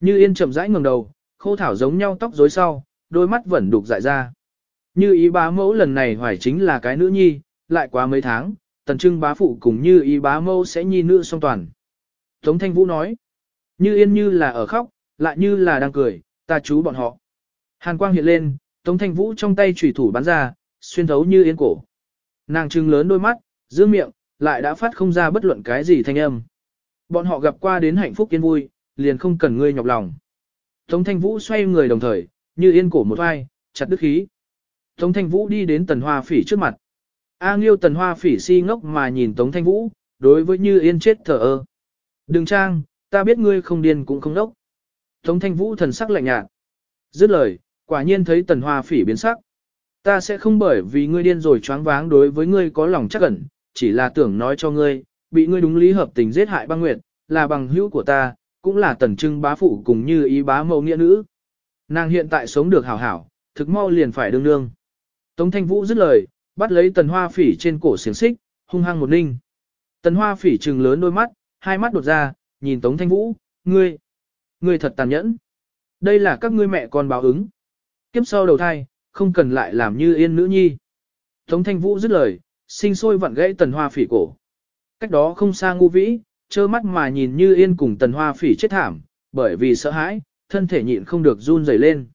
Như Yên chậm rãi ngẩng đầu, khô thảo giống nhau tóc rối sau, đôi mắt vẫn đục dại ra. Như ý bá mẫu lần này hoài chính là cái nữ nhi, lại quá mấy tháng, tần trưng bá phụ cùng như ý bá mẫu sẽ nhi nữ song toàn. Tống Thanh Vũ nói. Như Yên như là ở khóc, lại như là đang cười, ta chú bọn họ. Hàn quang hiện lên, Tống Thanh Vũ trong tay chủy thủ bắn ra, xuyên thấu như yên cổ. Nàng trưng lớn đôi mắt, giữ miệng, lại đã phát không ra bất luận cái gì thanh âm. Bọn họ gặp qua đến hạnh phúc yên vui, liền không cần ngươi nhọc lòng. Tống Thanh Vũ xoay người đồng thời, như yên cổ một vai, chặt đứt khí. Tống Thanh Vũ đi đến Tần Hoa Phỉ trước mặt. A Nghiêu Tần Hoa Phỉ si ngốc mà nhìn Tống Thanh Vũ, đối với Như Yên chết thở ơ. Đừng trang, ta biết ngươi không điên cũng không đốc. Tống Thanh Vũ thần sắc lạnh nhạt. Dứt lời, quả nhiên thấy tần hoa phỉ biến sắc. Ta sẽ không bởi vì ngươi điên rồi choáng váng đối với ngươi có lòng chắc ẩn, chỉ là tưởng nói cho ngươi, bị ngươi đúng lý hợp tình giết hại băng nguyệt, là bằng hữu của ta, cũng là tần trưng bá phụ cùng như ý bá mẫu nghĩa nữ. Nàng hiện tại sống được hảo hảo, thực mau liền phải đương đương. Tống thanh vũ dứt lời, bắt lấy tần hoa phỉ trên cổ xiềng xích, hung hăng một ninh. Tần hoa phỉ trừng lớn đôi mắt, hai mắt đột ra, nhìn tống thanh vũ, ngươi, ngươi thật tàn nhẫn. Đây là các ngươi mẹ con báo ứng. Kiếp sau đầu thai, không cần lại làm như yên nữ nhi. Tống thanh vũ dứt lời, sinh sôi vặn gãy tần hoa phỉ cổ. Cách đó không xa ngu vĩ, trơ mắt mà nhìn như yên cùng tần hoa phỉ chết thảm, bởi vì sợ hãi, thân thể nhịn không được run rẩy lên.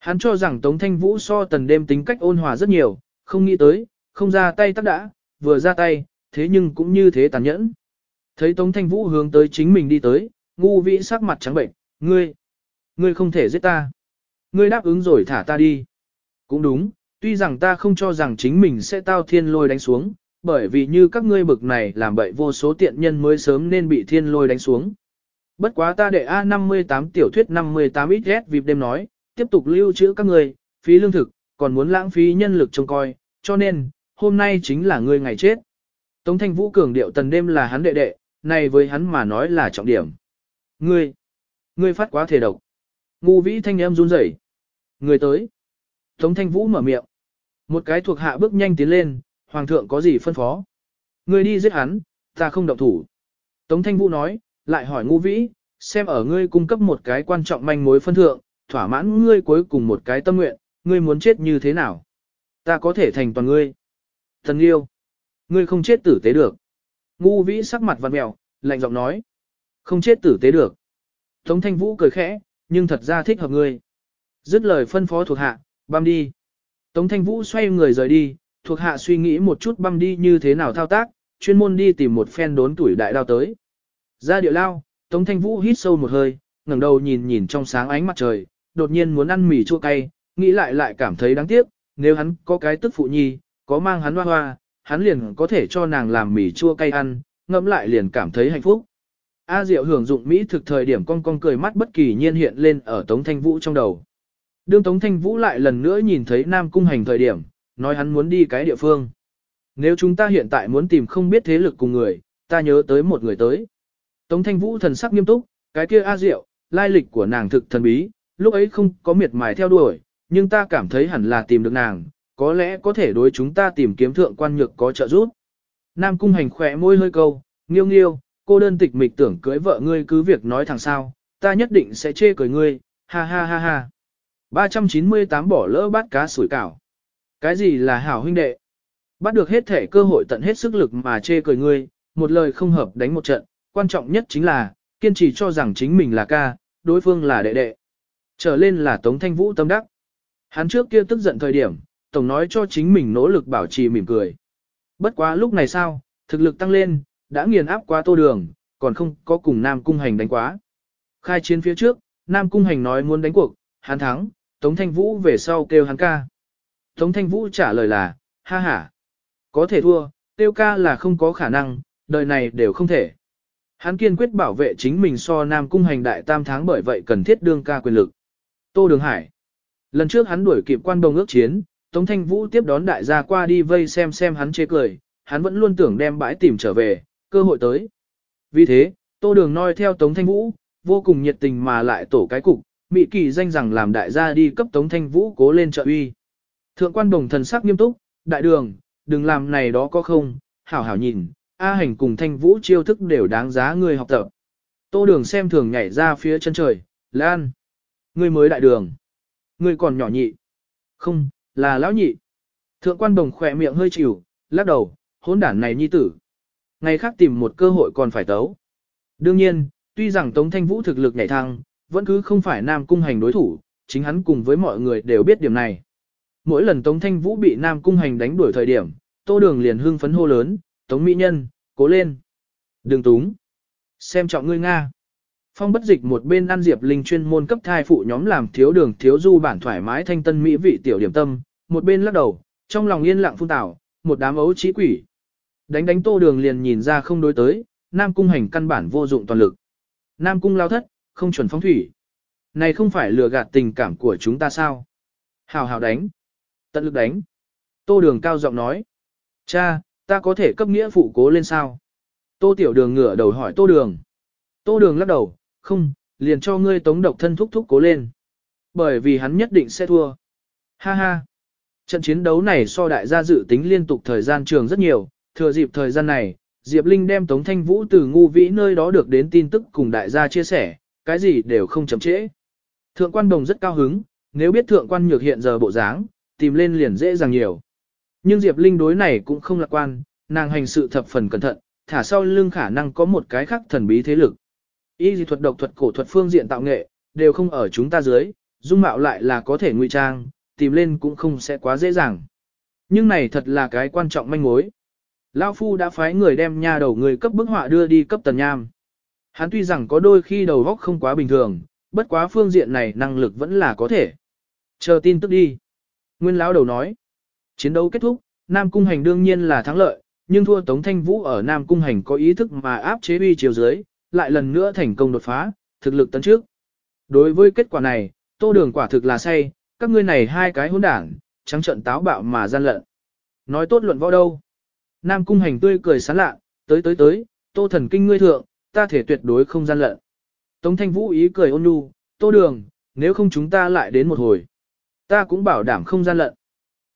Hắn cho rằng Tống Thanh Vũ so tần đêm tính cách ôn hòa rất nhiều, không nghĩ tới, không ra tay tắc đã, vừa ra tay, thế nhưng cũng như thế tàn nhẫn. Thấy Tống Thanh Vũ hướng tới chính mình đi tới, ngu vĩ sắc mặt trắng bệnh, ngươi, ngươi không thể giết ta. Ngươi đáp ứng rồi thả ta đi. Cũng đúng, tuy rằng ta không cho rằng chính mình sẽ tao thiên lôi đánh xuống, bởi vì như các ngươi bực này làm bậy vô số tiện nhân mới sớm nên bị thiên lôi đánh xuống. Bất quá ta để A58 tiểu thuyết 58 XS vịp đêm nói, tiếp tục lưu trữ các người phí lương thực, còn muốn lãng phí nhân lực trông coi, cho nên, hôm nay chính là ngươi ngày chết. Tống thanh vũ cường điệu tần đêm là hắn đệ đệ, này với hắn mà nói là trọng điểm. Ngươi, ngươi phát quá thể độc. Ngu vĩ thanh em run rẩy. Người tới. Tống thanh vũ mở miệng. Một cái thuộc hạ bước nhanh tiến lên, hoàng thượng có gì phân phó. Ngươi đi giết hắn, ta không động thủ. Tống thanh vũ nói, lại hỏi ngu vĩ, xem ở ngươi cung cấp một cái quan trọng manh mối phân thượng, thỏa mãn ngươi cuối cùng một cái tâm nguyện, ngươi muốn chết như thế nào? Ta có thể thành toàn ngươi. Thần yêu, ngươi không chết tử tế được. Ngu vĩ sắc mặt vặn mèo, lạnh giọng nói. Không chết tử tế được. Tống thanh vũ cười khẽ, nhưng thật ra thích hợp ngươi. Dứt lời phân phó thuộc hạ, băm đi. Tống thanh vũ xoay người rời đi, thuộc hạ suy nghĩ một chút băm đi như thế nào thao tác, chuyên môn đi tìm một phen đốn tuổi đại đao tới. Ra địa lao, Tống thanh vũ hít sâu một hơi, ngẩng đầu nhìn nhìn trong sáng ánh mặt trời, đột nhiên muốn ăn mì chua cay, nghĩ lại lại cảm thấy đáng tiếc, nếu hắn có cái tức phụ nhi, có mang hắn hoa hoa, hắn liền có thể cho nàng làm mì chua cay ăn, ngẫm lại liền cảm thấy hạnh phúc. A Diệu hưởng dụng Mỹ thực thời điểm con con cười mắt bất kỳ nhiên hiện lên ở Tống Thanh Vũ trong đầu. Đương Tống Thanh Vũ lại lần nữa nhìn thấy Nam Cung Hành thời điểm, nói hắn muốn đi cái địa phương. Nếu chúng ta hiện tại muốn tìm không biết thế lực cùng người, ta nhớ tới một người tới. Tống Thanh Vũ thần sắc nghiêm túc, cái kia A Diệu, lai lịch của nàng thực thần bí, lúc ấy không có miệt mài theo đuổi, nhưng ta cảm thấy hẳn là tìm được nàng, có lẽ có thể đối chúng ta tìm kiếm thượng quan nhược có trợ giúp. Nam cung hành khỏe môi hơi câu, nghiêu nghiêu, cô đơn tịch mịch tưởng cưới vợ ngươi cứ việc nói thẳng sao, ta nhất định sẽ chê cười ngươi, ha ha ha ha. 398 bỏ lỡ bát cá sủi cảo. Cái gì là hảo huynh đệ? Bắt được hết thể cơ hội tận hết sức lực mà chê cười ngươi, một lời không hợp đánh một trận, quan trọng nhất chính là, kiên trì cho rằng chính mình là ca, đối phương là đệ đệ. Trở lên là Tống Thanh Vũ tâm đắc. Hắn trước kia tức giận thời điểm, Tổng nói cho chính mình nỗ lực bảo trì mỉm cười. Bất quá lúc này sao, thực lực tăng lên, đã nghiền áp qua tô đường, còn không có cùng Nam Cung Hành đánh quá. Khai chiến phía trước, Nam Cung Hành nói muốn đánh cuộc, hắn thắng, Tống Thanh Vũ về sau kêu hắn ca. Tống Thanh Vũ trả lời là, ha ha, có thể thua, kêu ca là không có khả năng, đời này đều không thể. Hắn kiên quyết bảo vệ chính mình so Nam Cung Hành đại tam tháng bởi vậy cần thiết đương ca quyền lực. Tô Đường Hải. Lần trước hắn đuổi kịp quan đồng ước chiến, Tống Thanh Vũ tiếp đón đại gia qua đi vây xem xem hắn chê cười, hắn vẫn luôn tưởng đem bãi tìm trở về, cơ hội tới. Vì thế, Tô Đường noi theo Tống Thanh Vũ, vô cùng nhiệt tình mà lại tổ cái cục, Mỹ kỳ danh rằng làm đại gia đi cấp Tống Thanh Vũ cố lên trợ uy. Thượng quan đồng thần sắc nghiêm túc, đại đường, đừng làm này đó có không, hảo hảo nhìn, A hành cùng Thanh Vũ chiêu thức đều đáng giá người học tập. Tô Đường xem thường nhảy ra phía chân trời, Lan. Ngươi mới đại đường. Ngươi còn nhỏ nhị. Không, là lão nhị. Thượng quan đồng khỏe miệng hơi chịu, lắc đầu, hỗn đản này nhi tử. Ngày khác tìm một cơ hội còn phải tấu. Đương nhiên, tuy rằng Tống Thanh Vũ thực lực nhảy thăng, vẫn cứ không phải Nam Cung Hành đối thủ, chính hắn cùng với mọi người đều biết điểm này. Mỗi lần Tống Thanh Vũ bị Nam Cung Hành đánh đuổi thời điểm, Tô Đường liền hưng phấn hô lớn, Tống Mỹ Nhân, cố lên. Đừng túng. Xem trọng ngươi Nga. Phong bất dịch một bên ăn Diệp Linh chuyên môn cấp thai phụ nhóm làm thiếu đường thiếu du bản thoải mái thanh tân mỹ vị tiểu điểm tâm, một bên lắc đầu, trong lòng yên lặng phun tảo, một đám ấu trí quỷ. Đánh đánh tô đường liền nhìn ra không đối tới, Nam Cung hành căn bản vô dụng toàn lực. Nam Cung lao thất, không chuẩn phong thủy. Này không phải lừa gạt tình cảm của chúng ta sao? Hào hào đánh. Tận lực đánh. Tô đường cao giọng nói. Cha, ta có thể cấp nghĩa phụ cố lên sao? Tô tiểu đường ngửa đầu hỏi tô đường. Tô đường lắc đầu, không, liền cho ngươi tống độc thân thúc thúc cố lên. Bởi vì hắn nhất định sẽ thua. Ha ha. Trận chiến đấu này so đại gia dự tính liên tục thời gian trường rất nhiều, thừa dịp thời gian này, Diệp Linh đem Tống Thanh Vũ từ ngu vĩ nơi đó được đến tin tức cùng đại gia chia sẻ, cái gì đều không chậm trễ. Thượng quan đồng rất cao hứng, nếu biết thượng quan nhược hiện giờ bộ dáng, tìm lên liền dễ dàng nhiều. Nhưng Diệp Linh đối này cũng không lạc quan, nàng hành sự thập phần cẩn thận, thả sau lưng khả năng có một cái khác thần bí thế lực. Y dị thuật độc thuật cổ thuật phương diện tạo nghệ, đều không ở chúng ta dưới, dung mạo lại là có thể ngụy trang, tìm lên cũng không sẽ quá dễ dàng. Nhưng này thật là cái quan trọng manh mối. Lão Phu đã phái người đem nha đầu người cấp bức họa đưa đi cấp tần nham. Hắn tuy rằng có đôi khi đầu góc không quá bình thường, bất quá phương diện này năng lực vẫn là có thể. Chờ tin tức đi. Nguyên lão đầu nói. Chiến đấu kết thúc, Nam Cung Hành đương nhiên là thắng lợi, nhưng thua Tống Thanh Vũ ở Nam Cung Hành có ý thức mà áp chế uy chiều dưới, lại lần nữa thành công đột phá, thực lực tấn trước. Đối với kết quả này, Tô Đường quả thực là say, các ngươi này hai cái hỗn đảng, trắng trận táo bạo mà gian lận. Nói tốt luận võ đâu. Nam Cung Hành tươi cười sán lạ, tới tới tới, Tô Thần Kinh ngươi thượng, ta thể tuyệt đối không gian lận. Tống Thanh Vũ ý cười ôn nhu, Tô Đường, nếu không chúng ta lại đến một hồi. Ta cũng bảo đảm không gian lận.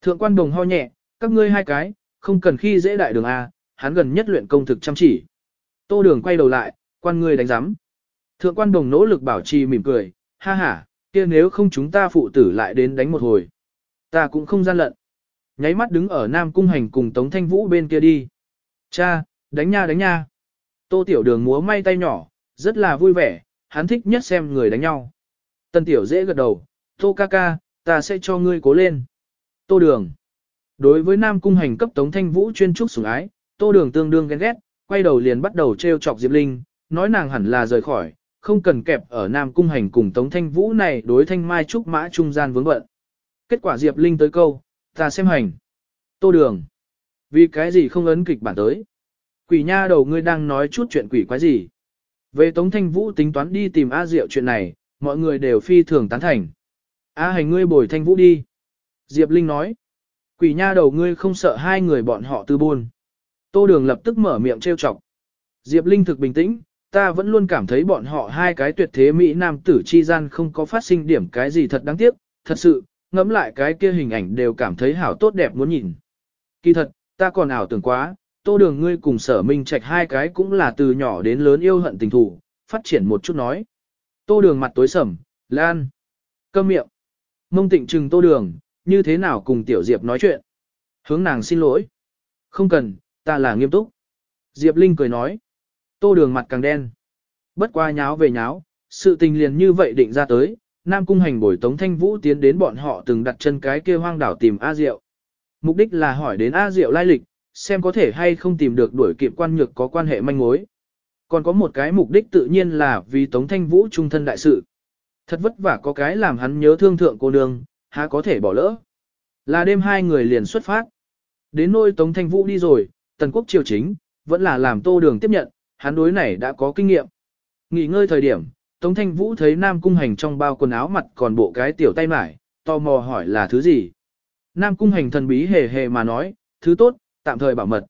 Thượng quan đồng ho nhẹ, các ngươi hai cái, không cần khi dễ đại đường A, hắn gần nhất luyện công thực chăm chỉ. Tô đường quay đầu lại, quan ngươi đánh giám. Thượng quan đồng nỗ lực bảo trì mỉm cười, ha ha, kia nếu không chúng ta phụ tử lại đến đánh một hồi. Ta cũng không gian lận. Nháy mắt đứng ở Nam Cung Hành cùng Tống Thanh Vũ bên kia đi. Cha, đánh nha đánh nha. Tô Tiểu Đường múa may tay nhỏ, rất là vui vẻ, hắn thích nhất xem người đánh nhau. Tân Tiểu dễ gật đầu, Tô ca ca, ta sẽ cho ngươi cố lên. Tô Đường. Đối với Nam Cung Hành cấp Tống Thanh Vũ chuyên trúc sủng ái, Tô Đường tương đương ghen ghét, quay đầu liền bắt đầu trêu chọc Diệp Linh, nói nàng hẳn là rời khỏi, không cần kẹp ở Nam Cung Hành cùng Tống Thanh Vũ này đối thanh mai trúc mã trung gian vướng bận. Kết quả Diệp Linh tới câu, ta xem hành. Tô Đường. Vì cái gì không ấn kịch bản tới? Quỷ nha đầu ngươi đang nói chút chuyện quỷ quái gì? Về Tống Thanh Vũ tính toán đi tìm A Diệu chuyện này, mọi người đều phi thường tán thành. A hành ngươi bồi Thanh Vũ đi. Diệp Linh nói. Quỷ nha đầu ngươi không sợ hai người bọn họ tư buôn. Tô Đường lập tức mở miệng trêu chọc. Diệp Linh thực bình tĩnh, ta vẫn luôn cảm thấy bọn họ hai cái tuyệt thế Mỹ Nam tử chi gian không có phát sinh điểm cái gì thật đáng tiếc, thật sự, ngẫm lại cái kia hình ảnh đều cảm thấy hảo tốt đẹp muốn nhìn. Kỳ thật, ta còn ảo tưởng quá, tô đường ngươi cùng sở minh trạch hai cái cũng là từ nhỏ đến lớn yêu hận tình thủ, phát triển một chút nói. Tô đường mặt tối sầm, lan, cơm miệng, mông tịnh trừng tô đường, như thế nào cùng Tiểu Diệp nói chuyện. Hướng nàng xin lỗi. Không cần, ta là nghiêm túc. Diệp Linh cười nói. Tô đường mặt càng đen. Bất qua nháo về nháo, sự tình liền như vậy định ra tới, Nam Cung hành bồi Tống Thanh Vũ tiến đến bọn họ từng đặt chân cái kia hoang đảo tìm A Diệu. Mục đích là hỏi đến A Diệu lai lịch, xem có thể hay không tìm được đuổi kịp quan nhược có quan hệ manh mối. Còn có một cái mục đích tự nhiên là vì Tống Thanh Vũ trung thân đại sự. Thật vất vả có cái làm hắn nhớ thương thượng cô nương, há có thể bỏ lỡ. Là đêm hai người liền xuất phát. Đến nôi Tống Thanh Vũ đi rồi, Tần Quốc triều chính, vẫn là làm tô đường tiếp nhận, hắn đối này đã có kinh nghiệm. Nghỉ ngơi thời điểm, Tống Thanh Vũ thấy Nam Cung Hành trong bao quần áo mặt còn bộ cái tiểu tay mải, tò mò hỏi là thứ gì. Nam Cung Hành thần bí hề hề mà nói, thứ tốt, tạm thời bảo mật.